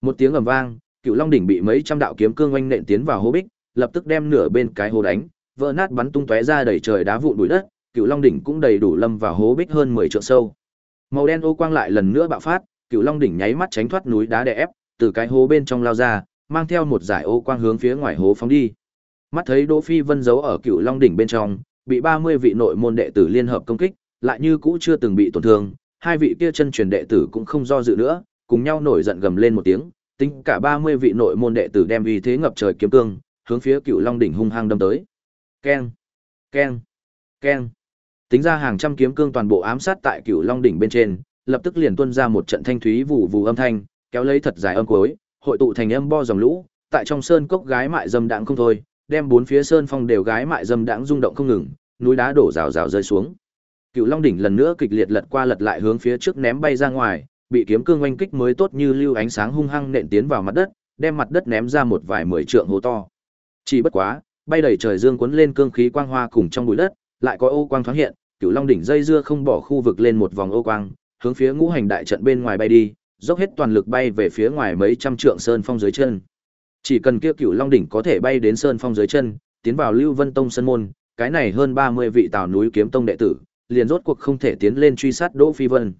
Một tiếng ầm vang, Cựu Long đỉnh bị mấy trăm đạo kiếm cương oanh nện tiến vào hố bích, lập tức đem nửa bên cái hố đánh, vỡ nát bắn tung tóe ra đầy trời đá vụn bụi đất, Cựu Long đỉnh cũng đầy đủ lâm vào hố bích hơn 10 trượng sâu. Màu đen ô quang lại lần nữa bạo phát, Cựu Long đỉnh nháy mắt tránh thoát núi đá đè ép, từ cái hố bên trong lao ra, mang theo một giải ô quang hướng phía ngoài hố phóng đi. Mắt thấy Đỗ Phi Vân giấu ở Cựu Long đỉnh bên trong, bị 30 vị nội môn đệ tử liên hợp công kích, lại như cũ chưa từng bị tổn thương, hai vị kia chân truyền đệ tử cũng không do dự nữa, cùng nhau nổi giận gầm lên một tiếng, tính cả 30 vị nội môn đệ tử đem uy thế ngập trời kiếm cương, hướng phía Cựu Long đỉnh hung hăng đâm tới. Keng, keng, keng. Tính ra hàng trăm kiếm cương toàn bộ ám sát tại Cựu Long đỉnh bên trên, lập tức liền tuôn ra một trận thanh thúy vụ vụ âm thanh, kéo lấy thật dài âm cuối, hội tụ thành âm bo dòng lũ, tại trong sơn cốc gái mại dâm đãng không thôi, đem bốn phía sơn phong đều gái mại dâm đãng rung động không ngừng, núi đá đổ rào rào rơi xuống. Cựu Long đỉnh lần nữa kịch liệt lật qua lật lại hướng phía trước ném bay ra ngoài, bị kiếm cương oanh kích mới tốt như lưu ánh sáng hung hăng nện tiến vào mặt đất, đem mặt đất ném ra một vài mười trượng hố to. Chỉ bất quá, bay đầy trời dương cuốn lên cương khí quang hoa cùng trong bụi đất, lại có ô quang thoáng hiện, Cửu Long đỉnh dây dưa không bỏ khu vực lên một vòng ô quang, hướng phía ngũ hành đại trận bên ngoài bay đi, dốc hết toàn lực bay về phía ngoài mấy trăm trượng sơn phong dưới chân. Chỉ cần kia Cửu Long đỉnh có thể bay đến sơn phong dưới chân, tiến vào Lưu Vân Tông sân môn, cái này hơn 30 vị Tào núi kiếm tông đệ tử, liền rốt cuộc không thể tiến lên truy sát Đỗ Phi Vân.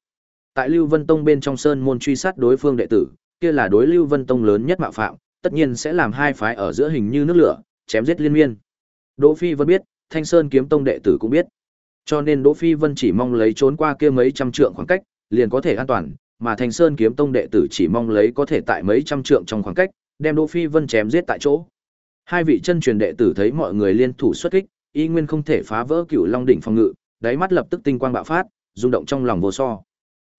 Tại Lưu Vân Tông bên trong sơn môn truy sát đối phương đệ tử, kia là đối Lưu Vân Tông lớn nhất mạo phạm, tất nhiên sẽ làm hai phái ở giữa hình như nước lửa, chém giết liên miên. Đỗ Phi Vân biết, Thanh Sơn kiếm tông đệ tử cũng biết. Cho nên Đỗ Phi Vân chỉ mong lấy trốn qua kia mấy trăm trượng khoảng cách, liền có thể an toàn, mà Thanh Sơn kiếm tông đệ tử chỉ mong lấy có thể tại mấy trăm trượng trong khoảng cách, đem Đỗ Phi Vân chém giết tại chỗ. Hai vị chân truyền đệ tử thấy mọi người liên thủ xuất kích, y nguyên không thể phá vỡ Cửu Long đỉnh phòng ngự, đáy mắt lập tức tinh quang bạo phát, rung động trong lòng vô so.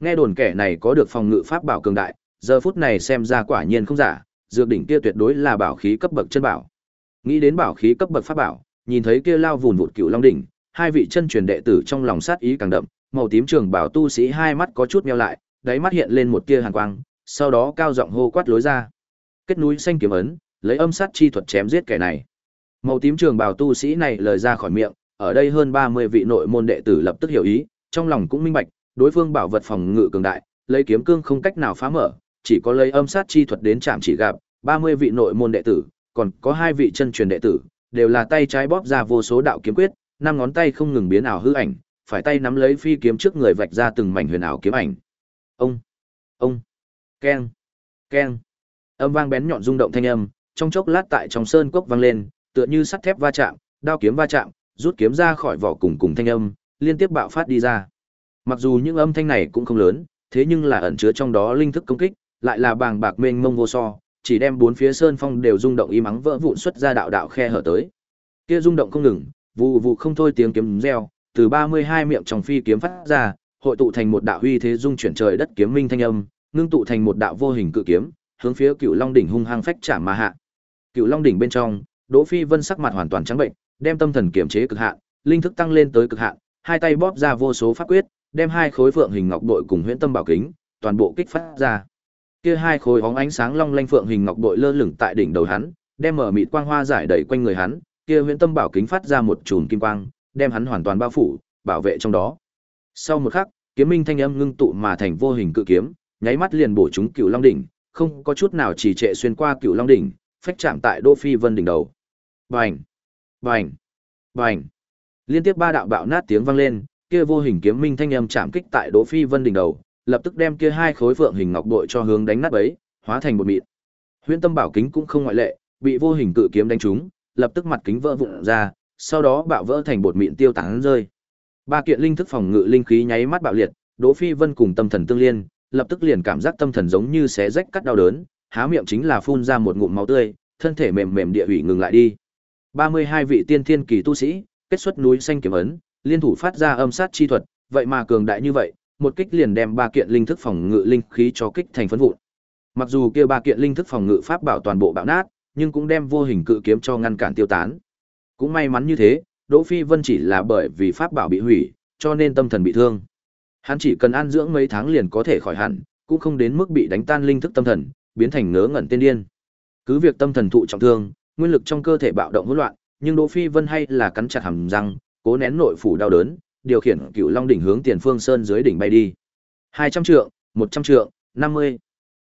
Nghe đồn kẻ này có được phòng ngự pháp bảo cường đại, giờ phút này xem ra quả nhiên không giả, dược đỉnh kia tuyệt đối là bảo khí cấp bậc chân bảo. Nghĩ đến bảo khí cấp bậc pháp bảo, nhìn thấy kia lao vùn vụt cựu Long đỉnh, hai vị chân truyền đệ tử trong lòng sát ý càng đậm, màu tím trường bảo tu sĩ hai mắt có chút nheo lại, đáy mắt hiện lên một tia hàn quang, sau đó cao giọng hô quát lối ra. Kết núi xanh kiếm ấn, lấy âm sát chi thuật chém giết kẻ này. Màu tím trường bảo tu sĩ này lời ra khỏi miệng, ở đây hơn 30 vị nội môn đệ tử lập tức hiểu ý, trong lòng cũng minh bạch, đối phương bảo vật phòng ngự cường đại, lấy kiếm cương không cách nào phá mở, chỉ có lấy âm sát chi thuật đến chạm chỉ gặp, 30 vị nội môn đệ tử, còn có hai vị chân truyền đệ tử, đều là tay trái bóp ra vô số đạo kiếm quyết, năm ngón tay không ngừng biến ảo hư ảnh, phải tay nắm lấy phi kiếm trước người vạch ra từng mảnh huyền ảo kiếm ảnh. Ông, ông, keng, keng. Âm vang bén nhọn rung động thanh âm, trong chốc lát tại trong sơn cốc vang lên, tựa như sắt thép va chạm, đao kiếm va chạm, rút kiếm ra khỏi vỏ cùng cùng thanh âm, liên tiếp bạo phát đi ra. Mặc dù những âm thanh này cũng không lớn, thế nhưng là ẩn chứa trong đó linh thức công kích, lại là bàng bạc mênh mông vô so, chỉ đem bốn phía sơn phong đều rung động y mắng vỡ vụn xuất ra đạo đạo khe hở tới. Kia rung động không ngừng, vụ vụ không thôi tiếng kiếm reo, từ 32 miệng trong phi kiếm phát ra, hội tụ thành một đạo huy thế dung chuyển trời đất kiếm minh thanh âm, ngưng tụ thành một đạo vô hình cự kiếm, hướng phía Cựu Long đỉnh hung hăng phách trả mà hạ. Cựu Long đỉnh bên trong, Đỗ Phi Vân sắc mặt hoàn toàn trắng bệnh, đem tâm thần kiềm chế cực hạn, linh thức tăng lên tới cực hạn, hai tay bóp ra vô số pháp quyết, đem hai khối phượng hình ngọc bội cùng huyễn tâm bảo kính, toàn bộ kích phát ra. Kia hai khối óng ánh sáng long lanh phượng hình ngọc bội lơ lửng tại đỉnh đầu hắn, đem mở mịt quang hoa giải đầy quanh người hắn, kia huyễn tâm bảo kính phát ra một chùm kim quang, đem hắn hoàn toàn bao phủ, bảo vệ trong đó. Sau một khắc, kiếm minh thanh âm ngưng tụ mà thành vô hình cự kiếm, nháy mắt liền bổ trúng Cựu Long đỉnh, không có chút nào trì trệ xuyên qua Cựu Long đỉnh, phách chạm tại Đô Phi Vân đỉnh đầu. Bành, bành, bành. Liên tiếp ba đạo bạo nát tiếng vang lên, kia vô hình kiếm minh thanh âm chạm kích tại Đỗ Phi Vân đỉnh đầu, lập tức đem kia hai khối phượng hình ngọc bội cho hướng đánh nát bấy, hóa thành một mịn. Huyễn Tâm Bảo kính cũng không ngoại lệ, bị vô hình cự kiếm đánh trúng, lập tức mặt kính vỡ vụn ra, sau đó bạo vỡ thành bột mịn tiêu tán rơi. Ba kiện linh thức phòng ngự linh khí nháy mắt bạo liệt, Đỗ Phi Vân cùng tâm thần tương liên, lập tức liền cảm giác tâm thần giống như xé rách cắt đau đớn, há miệng chính là phun ra một ngụm máu tươi, thân thể mềm mềm địa hủy ngừng lại đi. 32 vị tiên thiên kỳ tu sĩ, kết xuất núi xanh kiếm ấn, liên thủ phát ra âm sát chi thuật, vậy mà cường đại như vậy, một kích liền đem ba kiện linh thức phòng ngự linh khí cho kích thành phấn vụn. Mặc dù kia ba kiện linh thức phòng ngự pháp bảo toàn bộ bạo nát, nhưng cũng đem vô hình cự kiếm cho ngăn cản tiêu tán. Cũng may mắn như thế, Đỗ Phi Vân chỉ là bởi vì pháp bảo bị hủy, cho nên tâm thần bị thương. Hắn chỉ cần ăn dưỡng mấy tháng liền có thể khỏi hẳn, cũng không đến mức bị đánh tan linh thức tâm thần, biến thành ngớ ngẩn tiên điên. Cứ việc tâm thần thụ trọng thương, nguyên lực trong cơ thể bạo động hỗn loạn, nhưng Đỗ Phi Vân hay là cắn chặt hàm răng, cố nén nội phủ đau đớn, điều khiển Cửu Long đỉnh hướng Tiền Phương Sơn dưới đỉnh bay đi. 200 trượng, 100 trượng, 50.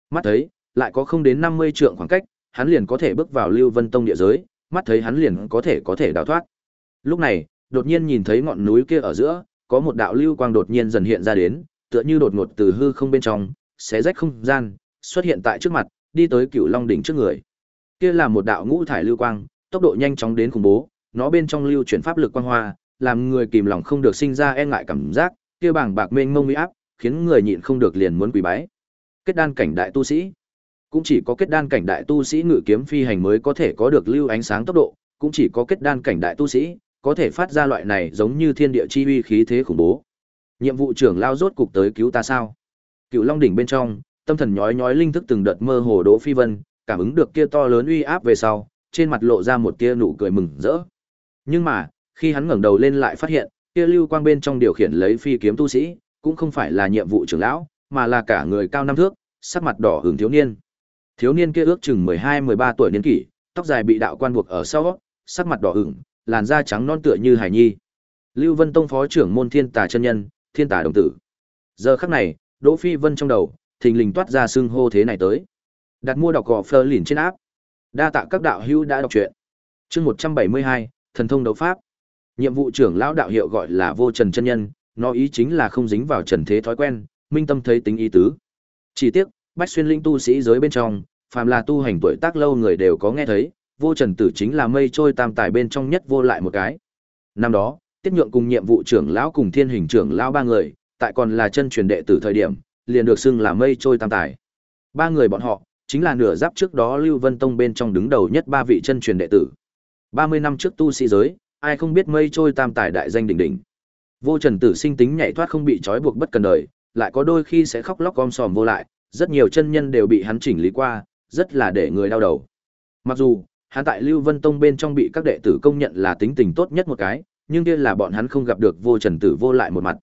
Mắt thấy, lại có không đến 50 trượng khoảng cách, hắn liền có thể bước vào Lưu Vân Tông địa giới, mắt thấy hắn liền có thể có thể đào thoát. Lúc này, đột nhiên nhìn thấy ngọn núi kia ở giữa, có một đạo lưu quang đột nhiên dần hiện ra đến, tựa như đột ngột từ hư không bên trong, xé rách không gian, xuất hiện tại trước mặt, đi tới Cửu Long đỉnh trước người. Kia là một đạo ngũ thải lưu quang, tốc độ nhanh chóng đến khủng bố, nó bên trong lưu chuyển pháp lực quang hoa, làm người kìm lòng không được sinh ra e ngại cảm giác, kia bảng bạc mênh mông uy áp, khiến người nhịn không được liền muốn quỳ bái. Kết đan cảnh đại tu sĩ, cũng chỉ có kết đan cảnh đại tu sĩ ngự kiếm phi hành mới có thể có được lưu ánh sáng tốc độ, cũng chỉ có kết đan cảnh đại tu sĩ có thể phát ra loại này giống như thiên địa chi uy khí thế khủng bố. Nhiệm vụ trưởng lao rốt cục tới cứu ta sao? Cựu Long đỉnh bên trong, tâm thần nhói nhói linh thức từng đợt mơ hồ Đỗ Phi Vân, cảm ứng được kia to lớn uy áp về sau, trên mặt lộ ra một tia nụ cười mừng rỡ. Nhưng mà, khi hắn ngẩng đầu lên lại phát hiện, kia lưu quang bên trong điều khiển lấy phi kiếm tu sĩ, cũng không phải là nhiệm vụ trưởng lão, mà là cả người cao năm thước, sắc mặt đỏ hưởng thiếu niên. Thiếu niên kia ước chừng 12-13 tuổi niên kỷ, tóc dài bị đạo quan buộc ở sau, sắc mặt đỏ ửng, làn da trắng non tựa như hải nhi. Lưu Vân Tông phó trưởng môn Thiên Tà chân nhân, Thiên Tà đồng tử. Giờ khắc này, Đỗ Phi Vân trong đầu, thình lình toát ra xưng hô thế này tới. Đặt mua đọc gò Fleur lìn trên áp. Đa tạ các đạo hữu đã đọc truyện. Chương 172, thần thông đấu pháp. Nhiệm vụ trưởng lão đạo hiệu gọi là Vô Trần chân nhân, nó ý chính là không dính vào trần thế thói quen, minh tâm thấy tính ý tứ. Chỉ tiếc, Bách xuyên linh tu sĩ giới bên trong, phàm là tu hành tuổi tác lâu người đều có nghe thấy, Vô Trần Tử chính là mây trôi tam tài bên trong nhất vô lại một cái. Năm đó, Tiết Nhượng cùng nhiệm vụ trưởng lão cùng Thiên Hình trưởng lão ba người, tại còn là chân truyền đệ tử thời điểm, liền được xưng là mây trôi tam tài. Ba người bọn họ, chính là nửa giáp trước đó Lưu Vân Tông bên trong đứng đầu nhất ba vị chân truyền đệ tử. 30 năm trước tu sĩ giới, ai không biết mây trôi tam tài đại danh đỉnh đỉnh. Vô Trần Tử sinh tính nhảy thoát không bị trói buộc bất cần đời, lại có đôi khi sẽ khóc lóc om sòm vô lại, rất nhiều chân nhân đều bị hắn chỉnh lý qua, rất là để người đau đầu. Mặc dù, hắn tại Lưu Vân Tông bên trong bị các đệ tử công nhận là tính tình tốt nhất một cái, nhưng kia là bọn hắn không gặp được vô trần tử vô lại một mặt.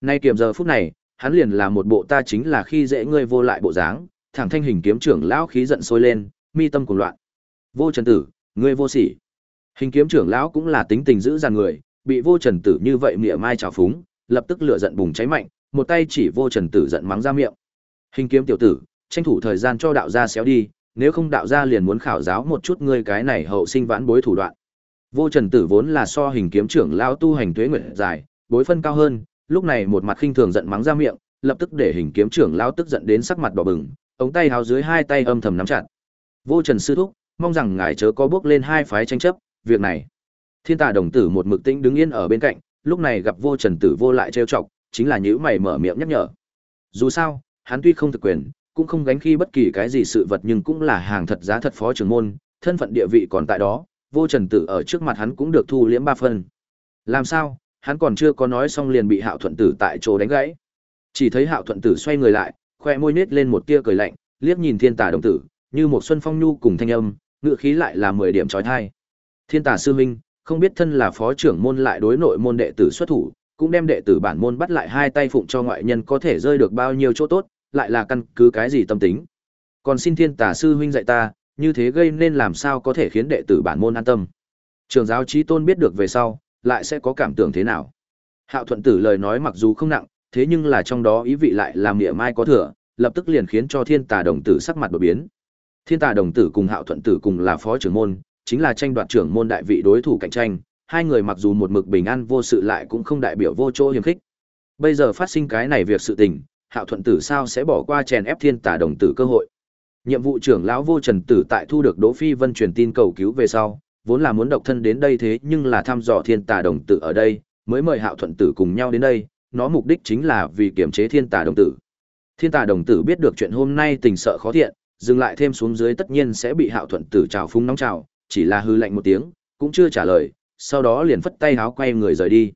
Nay kiểm giờ phút này, hắn liền là một bộ ta chính là khi dễ ngươi vô lại bộ dáng, thẳng thanh hình kiếm trưởng lão khí giận sôi lên, mi tâm cuồng loạn. Vô trần tử, ngươi vô sỉ. Hình kiếm trưởng lão cũng là tính tình giữ dàn người, bị vô trần tử như vậy mỉa mai trào phúng, lập tức lửa giận bùng cháy mạnh, một tay chỉ vô trần tử giận mắng ra miệng. Hình kiếm tiểu tử, tranh thủ thời gian cho đạo gia xéo đi, nếu không đạo gia liền muốn khảo giáo một chút ngươi cái này hậu sinh vãn bối thủ đoạn. Vô Trần Tử vốn là so hình kiếm trưởng lão tu hành tuế nguyệt dài, bối phân cao hơn, lúc này một mặt khinh thường giận mắng ra miệng, lập tức để hình kiếm trưởng lão tức giận đến sắc mặt đỏ bừng, ống tay háo dưới hai tay âm thầm nắm chặt. Vô Trần sư thúc, mong rằng ngài chớ có bước lên hai phái tranh chấp, việc này. Thiên Tà đồng tử một mực tĩnh đứng yên ở bên cạnh, lúc này gặp Vô Trần Tử vô lại trêu chọc, chính là nhíu mày mở miệng nhắc nhở. Dù sao, hắn tuy không thực quyền, cũng không gánh khi bất kỳ cái gì sự vật nhưng cũng là hàng thật giá thật phó trưởng môn, thân phận địa vị còn tại đó, vô trần tử ở trước mặt hắn cũng được thu liễm ba phân. Làm sao, hắn còn chưa có nói xong liền bị hạo thuận tử tại chỗ đánh gãy. Chỉ thấy hạo thuận tử xoay người lại, khoe môi nết lên một tia cười lạnh, liếc nhìn thiên tà đồng tử, như một xuân phong nhu cùng thanh âm, ngựa khí lại là mười điểm trói thai. Thiên tà sư minh, không biết thân là phó trưởng môn lại đối nội môn đệ tử xuất thủ, cũng đem đệ tử bản môn bắt lại hai tay phụng cho ngoại nhân có thể rơi được bao nhiêu chỗ tốt, lại là căn cứ cái gì tâm tính. Còn xin thiên tà sư huynh dạy ta, như thế gây nên làm sao có thể khiến đệ tử bản môn an tâm. Trường giáo trí tôn biết được về sau, lại sẽ có cảm tưởng thế nào. Hạo thuận tử lời nói mặc dù không nặng, thế nhưng là trong đó ý vị lại làm nghĩa mai có thừa, lập tức liền khiến cho thiên tà đồng tử sắc mặt đổi biến. Thiên tà đồng tử cùng hạo thuận tử cùng là phó trưởng môn, chính là tranh đoạt trưởng môn đại vị đối thủ cạnh tranh, hai người mặc dù một mực bình an vô sự lại cũng không đại biểu vô chỗ hiềm khích. Bây giờ phát sinh cái này việc sự tình, hạo thuận tử sao sẽ bỏ qua chèn ép thiên tả đồng tử cơ hội nhiệm vụ trưởng lão vô trần tử tại thu được đỗ phi vân truyền tin cầu cứu về sau vốn là muốn độc thân đến đây thế nhưng là thăm dò thiên tả đồng tử ở đây mới mời hạo thuận tử cùng nhau đến đây nó mục đích chính là vì kiểm chế thiên tả đồng tử thiên tả đồng tử biết được chuyện hôm nay tình sợ khó thiện dừng lại thêm xuống dưới tất nhiên sẽ bị hạo thuận tử trào phúng nóng trào chỉ là hư lạnh một tiếng cũng chưa trả lời sau đó liền phất tay háo quay người rời đi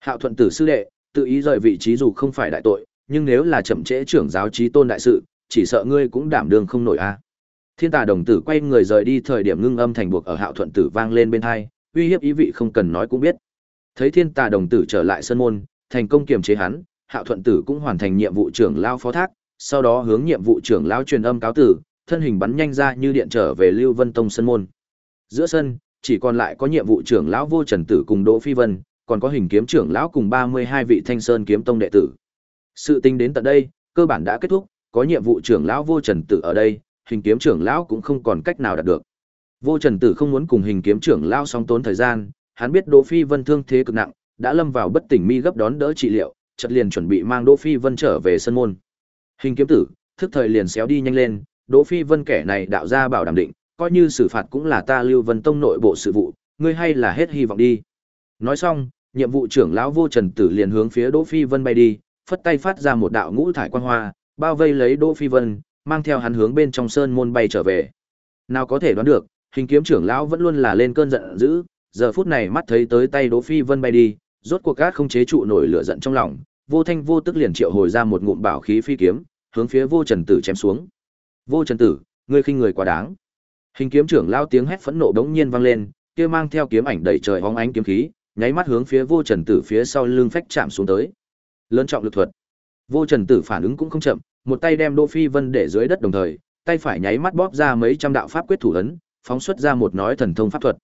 hạo thuận tử sư đệ tự ý rời vị trí dù không phải đại tội nhưng nếu là chậm trễ trưởng giáo trí tôn đại sự, chỉ sợ ngươi cũng đảm đương không nổi a. Thiên Tà đồng tử quay người rời đi thời điểm ngưng âm thành buộc ở Hạo Thuận tử vang lên bên hai, uy hiếp ý vị không cần nói cũng biết. Thấy Thiên Tà đồng tử trở lại sân môn, thành công kiềm chế hắn, Hạo Thuận tử cũng hoàn thành nhiệm vụ trưởng lao phó thác, sau đó hướng nhiệm vụ trưởng lao truyền âm cáo tử, thân hình bắn nhanh ra như điện trở về Lưu Vân Tông sân môn. Giữa sân, chỉ còn lại có nhiệm vụ trưởng lão Vô Trần Tử cùng Đỗ Phi Vân, còn có hình kiếm trưởng lão cùng 32 vị Thanh Sơn kiếm tông đệ tử. Sự tình đến tận đây, cơ bản đã kết thúc, có nhiệm vụ trưởng lão vô trần tử ở đây, hình kiếm trưởng lão cũng không còn cách nào đạt được. Vô Trần Tử không muốn cùng hình kiếm trưởng lão song tốn thời gian, hắn biết Đỗ Phi Vân thương thế cực nặng, đã lâm vào bất tỉnh mi gấp đón đỡ trị liệu, chợt liền chuẩn bị mang Đỗ Phi Vân trở về sân môn. Hình kiếm tử, thức thời liền xéo đi nhanh lên, Đỗ Phi Vân kẻ này đạo ra bảo đảm định, coi như xử phạt cũng là ta Lưu Vân Tông nội bộ sự vụ, ngươi hay là hết hy vọng đi. Nói xong, nhiệm vụ trưởng lão Vô Trần Tử liền hướng phía Đỗ Phi Vân bay đi, phất tay phát ra một đạo ngũ thải quang hoa, bao vây lấy Đỗ Phi Vân, mang theo hắn hướng bên trong sơn môn bay trở về. Nào có thể đoán được, hình kiếm trưởng lão vẫn luôn là lên cơn giận dữ, giờ phút này mắt thấy tới tay Đỗ Phi Vân bay đi, rốt cuộc gác không chế trụ nổi lửa giận trong lòng, vô thanh vô tức liền triệu hồi ra một ngụm bảo khí phi kiếm, hướng phía Vô Trần Tử chém xuống. Vô Trần Tử, ngươi khinh người quá đáng. Hình kiếm trưởng lao tiếng hét phẫn nộ đống nhiên vang lên, kia mang theo kiếm ảnh đầy trời hóng ánh kiếm khí, nháy mắt hướng phía Vô Trần Tử phía sau lưng phách chạm xuống tới. Lớn trọng lực thuật. Vô Trần Tử phản ứng cũng không chậm, một tay đem Đỗ Phi Vân để dưới đất đồng thời, tay phải nháy mắt bóp ra mấy trăm đạo pháp quyết thủ ấn, phóng xuất ra một nói thần thông pháp thuật.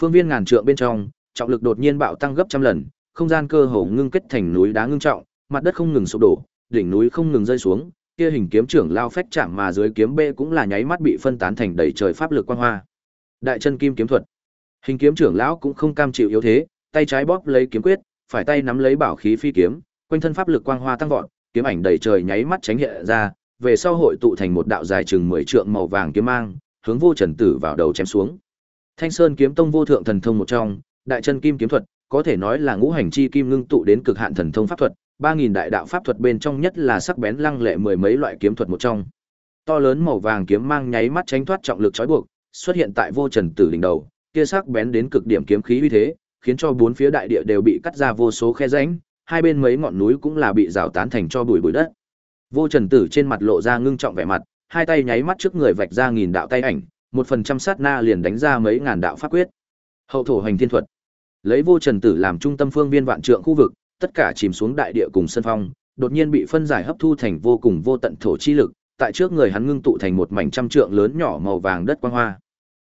Phương viên ngàn trượng bên trong, trọng lực đột nhiên bạo tăng gấp trăm lần, không gian cơ hồ ngưng kết thành núi đá ngưng trọng, mặt đất không ngừng sụp đổ, đỉnh núi không ngừng rơi xuống, kia hình kiếm trưởng lao phách chạm mà dưới kiếm bê cũng là nháy mắt bị phân tán thành đầy trời pháp lực quang hoa. Đại chân kim kiếm thuật. Hình kiếm trưởng lão cũng không cam chịu yếu thế, tay trái bóp lấy kiếm quyết, phải tay nắm lấy bảo khí phi kiếm, quanh thân pháp lực quang hoa tăng vọt, kiếm ảnh đầy trời nháy mắt tránh hiện ra, về sau hội tụ thành một đạo dài chừng 10 trượng màu vàng kiếm mang, hướng vô trần tử vào đầu chém xuống. Thanh Sơn kiếm tông vô thượng thần thông một trong, đại chân kim kiếm thuật, có thể nói là ngũ hành chi kim ngưng tụ đến cực hạn thần thông pháp thuật, Ba nghìn đại đạo pháp thuật bên trong nhất là sắc bén lăng lệ mười mấy loại kiếm thuật một trong. To lớn màu vàng kiếm mang nháy mắt tránh thoát trọng lực trói buộc, xuất hiện tại vô trần tử đỉnh đầu, kia sắc bén đến cực điểm kiếm khí uy thế, khiến cho bốn phía đại địa đều bị cắt ra vô số khe rãnh, hai bên mấy ngọn núi cũng là bị rào tán thành cho bụi bụi đất. Vô Trần Tử trên mặt lộ ra ngưng trọng vẻ mặt, hai tay nháy mắt trước người vạch ra nghìn đạo tay ảnh, một phần trăm sát na liền đánh ra mấy ngàn đạo pháp quyết. Hậu thổ hành thiên thuật. Lấy Vô Trần Tử làm trung tâm phương viên vạn trượng khu vực, tất cả chìm xuống đại địa cùng sân phong, đột nhiên bị phân giải hấp thu thành vô cùng vô tận thổ chi lực, tại trước người hắn ngưng tụ thành một mảnh trăm trượng lớn nhỏ màu vàng đất quang hoa.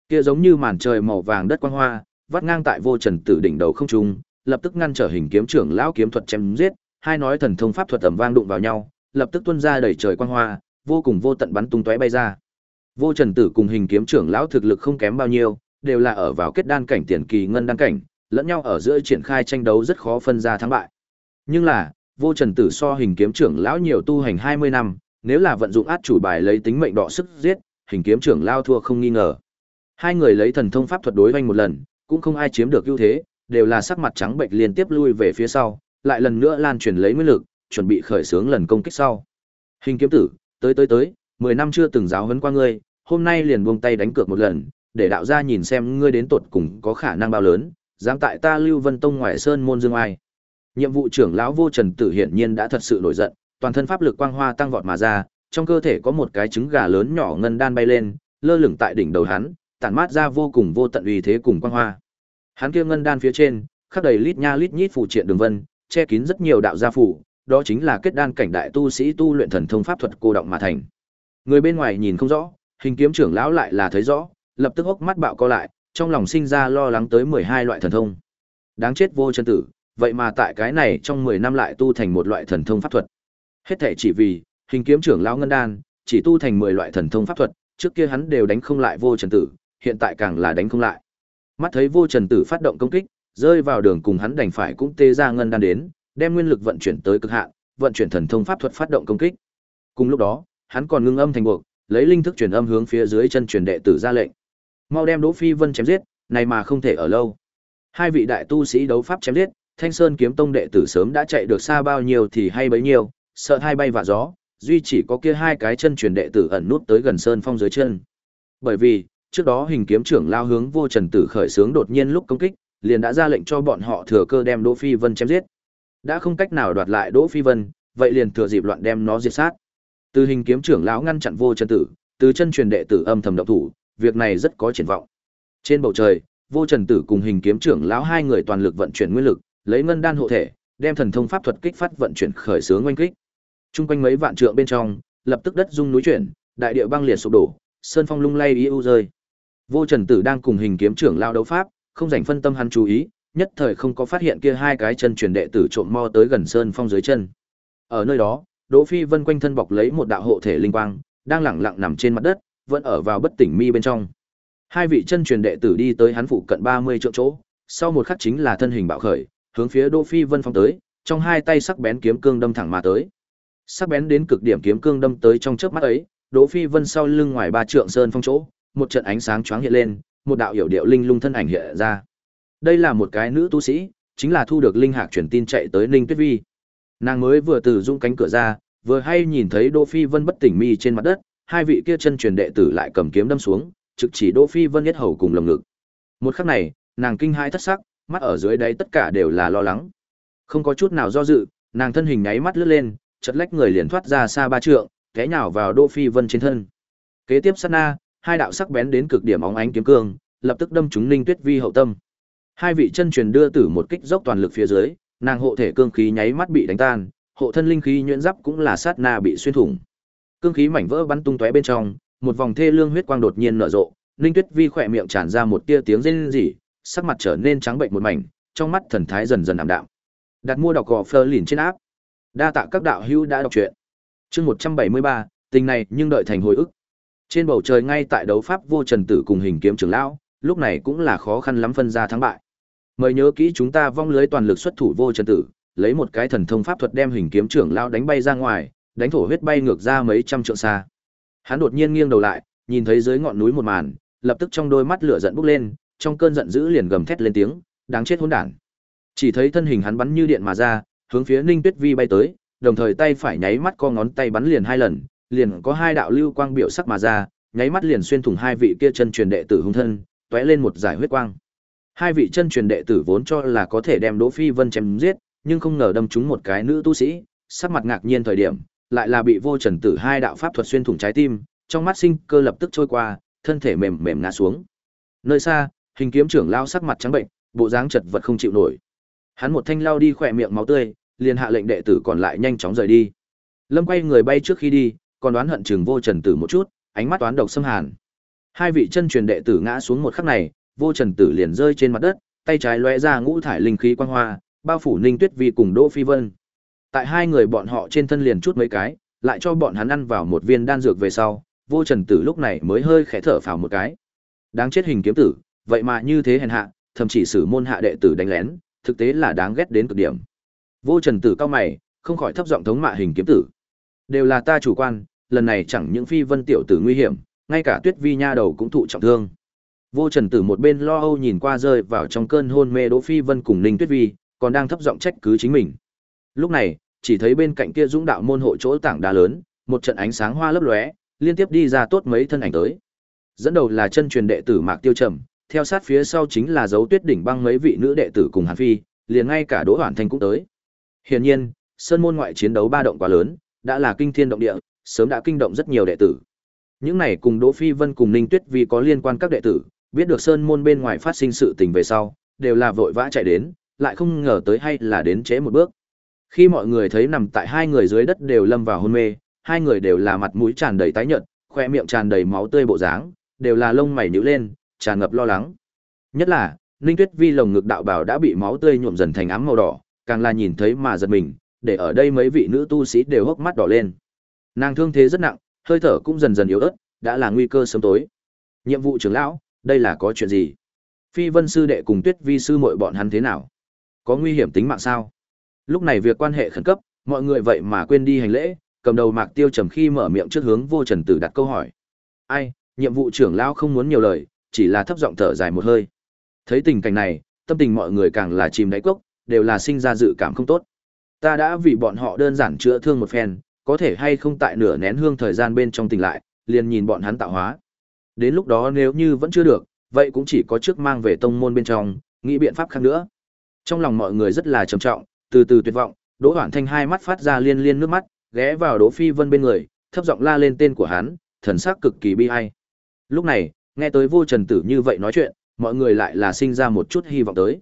Kia giống như màn trời màu vàng đất quang hoa, vắt ngang tại Vô Trần Tử đỉnh đầu không trung, lập tức ngăn trở hình kiếm trưởng lão kiếm thuật chém giết, hai nói thần thông pháp thuật ầm vang đụng vào nhau, lập tức tuôn ra đầy trời quang hoa, vô cùng vô tận bắn tung tóe bay ra. Vô Trần Tử cùng hình kiếm trưởng lão thực lực không kém bao nhiêu, đều là ở vào kết đan cảnh tiền kỳ ngân đan cảnh, lẫn nhau ở giữa triển khai tranh đấu rất khó phân ra thắng bại. Nhưng là, Vô Trần Tử so hình kiếm trưởng lão nhiều tu hành 20 năm, nếu là vận dụng át chủ bài lấy tính mệnh đọ sức giết, hình kiếm trưởng lao thua không nghi ngờ. Hai người lấy thần thông pháp thuật đối vanh một lần, cũng không ai chiếm được ưu thế, đều là sắc mặt trắng bệnh liên tiếp lui về phía sau, lại lần nữa lan truyền lấy nguyên lực, chuẩn bị khởi xướng lần công kích sau. Hình kiếm tử, tới tới tới, 10 năm chưa từng giáo huấn qua ngươi, hôm nay liền buông tay đánh cược một lần, để đạo gia nhìn xem ngươi đến tột cùng có khả năng bao lớn, dám tại ta Lưu Vân Tông ngoại sơn môn dương ai. Nhiệm vụ trưởng lão Vô Trần Tử hiển nhiên đã thật sự nổi giận, toàn thân pháp lực quang hoa tăng vọt mà ra, trong cơ thể có một cái trứng gà lớn nhỏ ngân đan bay lên, lơ lửng tại đỉnh đầu hắn, tản mát ra vô cùng vô tận uy thế cùng quang hoa. Hắn kia ngân đan phía trên, khắc đầy lít nha lít nhít phù triện đường vân, che kín rất nhiều đạo gia phù, đó chính là kết đan cảnh đại tu sĩ tu luyện thần thông pháp thuật cô động mà thành. Người bên ngoài nhìn không rõ, hình kiếm trưởng lão lại là thấy rõ, lập tức hốc mắt bạo co lại, trong lòng sinh ra lo lắng tới 12 loại thần thông. Đáng chết vô chân tử, vậy mà tại cái này trong 10 năm lại tu thành một loại thần thông pháp thuật. Hết thể chỉ vì, hình kiếm trưởng lão ngân đan, chỉ tu thành 10 loại thần thông pháp thuật, trước kia hắn đều đánh không lại vô trần tử, hiện tại càng là đánh không lại. Mắt thấy vô trần tử phát động công kích, rơi vào đường cùng hắn đành phải cũng tê ra ngân đan đến, đem nguyên lực vận chuyển tới cực hạn, vận chuyển thần thông pháp thuật phát động công kích. Cùng lúc đó, hắn còn ngưng âm thành buộc, lấy linh thức truyền âm hướng phía dưới chân truyền đệ tử ra lệnh. Mau đem Đỗ Phi Vân chém giết, này mà không thể ở lâu. Hai vị đại tu sĩ đấu pháp chém giết, Thanh Sơn kiếm tông đệ tử sớm đã chạy được xa bao nhiêu thì hay bấy nhiêu, sợ hai bay vạ gió, duy chỉ có kia hai cái chân truyền đệ tử ẩn nút tới gần sơn phong dưới chân. Bởi vì, trước đó hình kiếm trưởng lao hướng vô trần tử khởi sướng đột nhiên lúc công kích, liền đã ra lệnh cho bọn họ thừa cơ đem Đỗ Phi Vân chém giết. Đã không cách nào đoạt lại Đỗ Phi Vân, vậy liền thừa dịp loạn đem nó diệt sát. Từ hình kiếm trưởng lão ngăn chặn vô trần tử, từ chân truyền đệ tử âm thầm động thủ, việc này rất có triển vọng. Trên bầu trời, vô trần tử cùng hình kiếm trưởng lão hai người toàn lực vận chuyển nguyên lực, lấy ngân đan hộ thể, đem thần thông pháp thuật kích phát vận chuyển khởi sướng oanh kích. Trung quanh mấy vạn trượng bên trong, lập tức đất rung núi chuyển, đại địa băng liệt sụp đổ, sơn phong lung lay ý u rơi. Vô Trần Tử đang cùng hình kiếm trưởng lao đấu pháp, không dành phân tâm hắn chú ý, nhất thời không có phát hiện kia hai cái chân truyền đệ tử trộm mo tới gần sơn phong dưới chân. Ở nơi đó, Đỗ Phi Vân quanh thân bọc lấy một đạo hộ thể linh quang, đang lẳng lặng nằm trên mặt đất, vẫn ở vào bất tỉnh mi bên trong. Hai vị chân truyền đệ tử đi tới hắn phụ cận 30 trượng chỗ, sau một khắc chính là thân hình bạo khởi, hướng phía Đỗ Phi Vân phong tới, trong hai tay sắc bén kiếm cương đâm thẳng mà tới. Sắc bén đến cực điểm kiếm cương đâm tới trong chớp mắt ấy, Đỗ Phi Vân sau lưng ngoài ba trượng sơn phong chỗ, một trận ánh sáng choáng hiện lên, một đạo hiểu điệu linh lung thân ảnh hiện ra. Đây là một cái nữ tu sĩ, chính là thu được linh hạc truyền tin chạy tới Ninh Tuyết Vi. Nàng mới vừa từ dung cánh cửa ra, vừa hay nhìn thấy Đỗ Phi Vân bất tỉnh mi trên mặt đất, hai vị kia chân truyền đệ tử lại cầm kiếm đâm xuống, trực chỉ Đỗ Phi Vân nhất hầu cùng lồng ngực. Một khắc này, nàng kinh hãi thất sắc, mắt ở dưới đáy tất cả đều là lo lắng. Không có chút nào do dự, nàng thân hình nháy mắt lướt lên, chật lách người liền thoát ra xa ba trượng, té nhào vào Đỗ Phi Vân trên thân. Kế tiếp sát na, hai đạo sắc bén đến cực điểm óng ánh kiếm cương, lập tức đâm trúng Ninh Tuyết Vi hậu tâm. Hai vị chân truyền đưa tử một kích dốc toàn lực phía dưới, nàng hộ thể cương khí nháy mắt bị đánh tan, hộ thân linh khí nhuyễn giáp cũng là sát na bị xuyên thủng. Cương khí mảnh vỡ bắn tung tóe bên trong, một vòng thê lương huyết quang đột nhiên nở rộ, Ninh Tuyết Vi khỏe miệng tràn ra một tia tiếng rên rỉ, sắc mặt trở nên trắng bệnh một mảnh, trong mắt thần thái dần dần ảm đạm. Đặt mua đọc gò Fleur lìn trên áp. Đa tạ các đạo hữu đã đọc truyện. Chương 173, tình này nhưng đợi thành hồi ức. Trên bầu trời ngay tại đấu pháp vô trần tử cùng hình kiếm trưởng lão, lúc này cũng là khó khăn lắm phân ra thắng bại. Mời nhớ kỹ chúng ta vong lưới toàn lực xuất thủ vô trần tử, lấy một cái thần thông pháp thuật đem hình kiếm trưởng lão đánh bay ra ngoài, đánh thổ huyết bay ngược ra mấy trăm trượng xa. Hắn đột nhiên nghiêng đầu lại, nhìn thấy dưới ngọn núi một màn, lập tức trong đôi mắt lửa giận bốc lên, trong cơn giận dữ liền gầm thét lên tiếng, đáng chết hỗn đản. Chỉ thấy thân hình hắn bắn như điện mà ra, hướng phía Ninh Tuyết Vi bay tới, đồng thời tay phải nháy mắt co ngón tay bắn liền hai lần, liền có hai đạo lưu quang biểu sắc mà ra, nháy mắt liền xuyên thủng hai vị kia chân truyền đệ tử hung thân, tóe lên một giải huyết quang. Hai vị chân truyền đệ tử vốn cho là có thể đem Đỗ Phi Vân chém giết, nhưng không ngờ đâm trúng một cái nữ tu sĩ, sắc mặt ngạc nhiên thời điểm, lại là bị vô trần tử hai đạo pháp thuật xuyên thủng trái tim, trong mắt sinh cơ lập tức trôi qua, thân thể mềm mềm ngã xuống. Nơi xa, hình kiếm trưởng lao sắc mặt trắng bệnh, bộ dáng chật vật không chịu nổi. Hắn một thanh lao đi khỏe miệng máu tươi, liền hạ lệnh đệ tử còn lại nhanh chóng rời đi. Lâm quay người bay trước khi đi, còn đoán hận chừng vô trần tử một chút, ánh mắt toán độc xâm hàn. Hai vị chân truyền đệ tử ngã xuống một khắc này, vô trần tử liền rơi trên mặt đất, tay trái lóe ra ngũ thải linh khí quang hoa, bao phủ Ninh Tuyết Vi cùng Đỗ Phi Vân. Tại hai người bọn họ trên thân liền chút mấy cái, lại cho bọn hắn ăn vào một viên đan dược về sau, vô trần tử lúc này mới hơi khẽ thở phào một cái. Đáng chết hình kiếm tử, vậy mà như thế hèn hạ, thậm chí sử môn hạ đệ tử đánh lén, thực tế là đáng ghét đến cực điểm. Vô trần tử cao mày, không khỏi thấp giọng thống mạ hình kiếm tử. Đều là ta chủ quan, lần này chẳng những phi vân tiểu tử nguy hiểm, ngay cả tuyết vi nha đầu cũng thụ trọng thương. Vô trần tử một bên lo âu nhìn qua rơi vào trong cơn hôn mê Đỗ Phi Vân cùng Ninh Tuyết Vi, còn đang thấp giọng trách cứ chính mình. Lúc này, chỉ thấy bên cạnh kia dũng đạo môn hộ chỗ tảng đá lớn, một trận ánh sáng hoa lấp lóe, liên tiếp đi ra tốt mấy thân ảnh tới. Dẫn đầu là chân truyền đệ tử Mạc Tiêu Trầm, theo sát phía sau chính là dấu tuyết đỉnh băng mấy vị nữ đệ tử cùng Hàn Phi, liền ngay cả Đỗ Hoàn Thanh cũng tới. Hiển nhiên, sơn môn ngoại chiến đấu ba động quá lớn, đã là kinh thiên động địa, sớm đã kinh động rất nhiều đệ tử. Những này cùng Đỗ Phi Vân cùng Ninh Tuyết vì có liên quan các đệ tử, biết được sơn môn bên ngoài phát sinh sự tình về sau, đều là vội vã chạy đến, lại không ngờ tới hay là đến trễ một bước. Khi mọi người thấy nằm tại hai người dưới đất đều lâm vào hôn mê, hai người đều là mặt mũi tràn đầy tái nhợt, khoe miệng tràn đầy máu tươi bộ dáng, đều là lông mày nhíu lên, tràn ngập lo lắng. Nhất là, Ninh Tuyết Vi lồng ngực đạo bảo đã bị máu tươi nhuộm dần thành ám màu đỏ, càng là nhìn thấy mà giật mình, để ở đây mấy vị nữ tu sĩ đều hốc mắt đỏ lên. Nàng thương thế rất nặng, hơi thở cũng dần dần yếu ớt, đã là nguy cơ sớm tối. Nhiệm vụ trưởng lão, đây là có chuyện gì? Phi Vân sư đệ cùng Tuyết Vi sư muội bọn hắn thế nào? Có nguy hiểm tính mạng sao? Lúc này việc quan hệ khẩn cấp, mọi người vậy mà quên đi hành lễ, cầm đầu Mạc Tiêu trầm khi mở miệng trước hướng Vô Trần Tử đặt câu hỏi. Ai, nhiệm vụ trưởng lão không muốn nhiều lời, chỉ là thấp giọng thở dài một hơi. Thấy tình cảnh này, tâm tình mọi người càng là chìm đáy cốc, đều là sinh ra dự cảm không tốt. Ta đã vì bọn họ đơn giản chữa thương một phen, có thể hay không tại nửa nén hương thời gian bên trong tỉnh lại, liền nhìn bọn hắn tạo hóa. Đến lúc đó nếu như vẫn chưa được, vậy cũng chỉ có trước mang về tông môn bên trong, nghĩ biện pháp khác nữa. Trong lòng mọi người rất là trầm trọng, từ từ tuyệt vọng, Đỗ Hoản Thanh hai mắt phát ra liên liên nước mắt, ghé vào Đỗ Phi Vân bên người, thấp giọng la lên tên của hắn, thần sắc cực kỳ bi ai. Lúc này, nghe tới Vô Trần Tử như vậy nói chuyện, mọi người lại là sinh ra một chút hy vọng tới.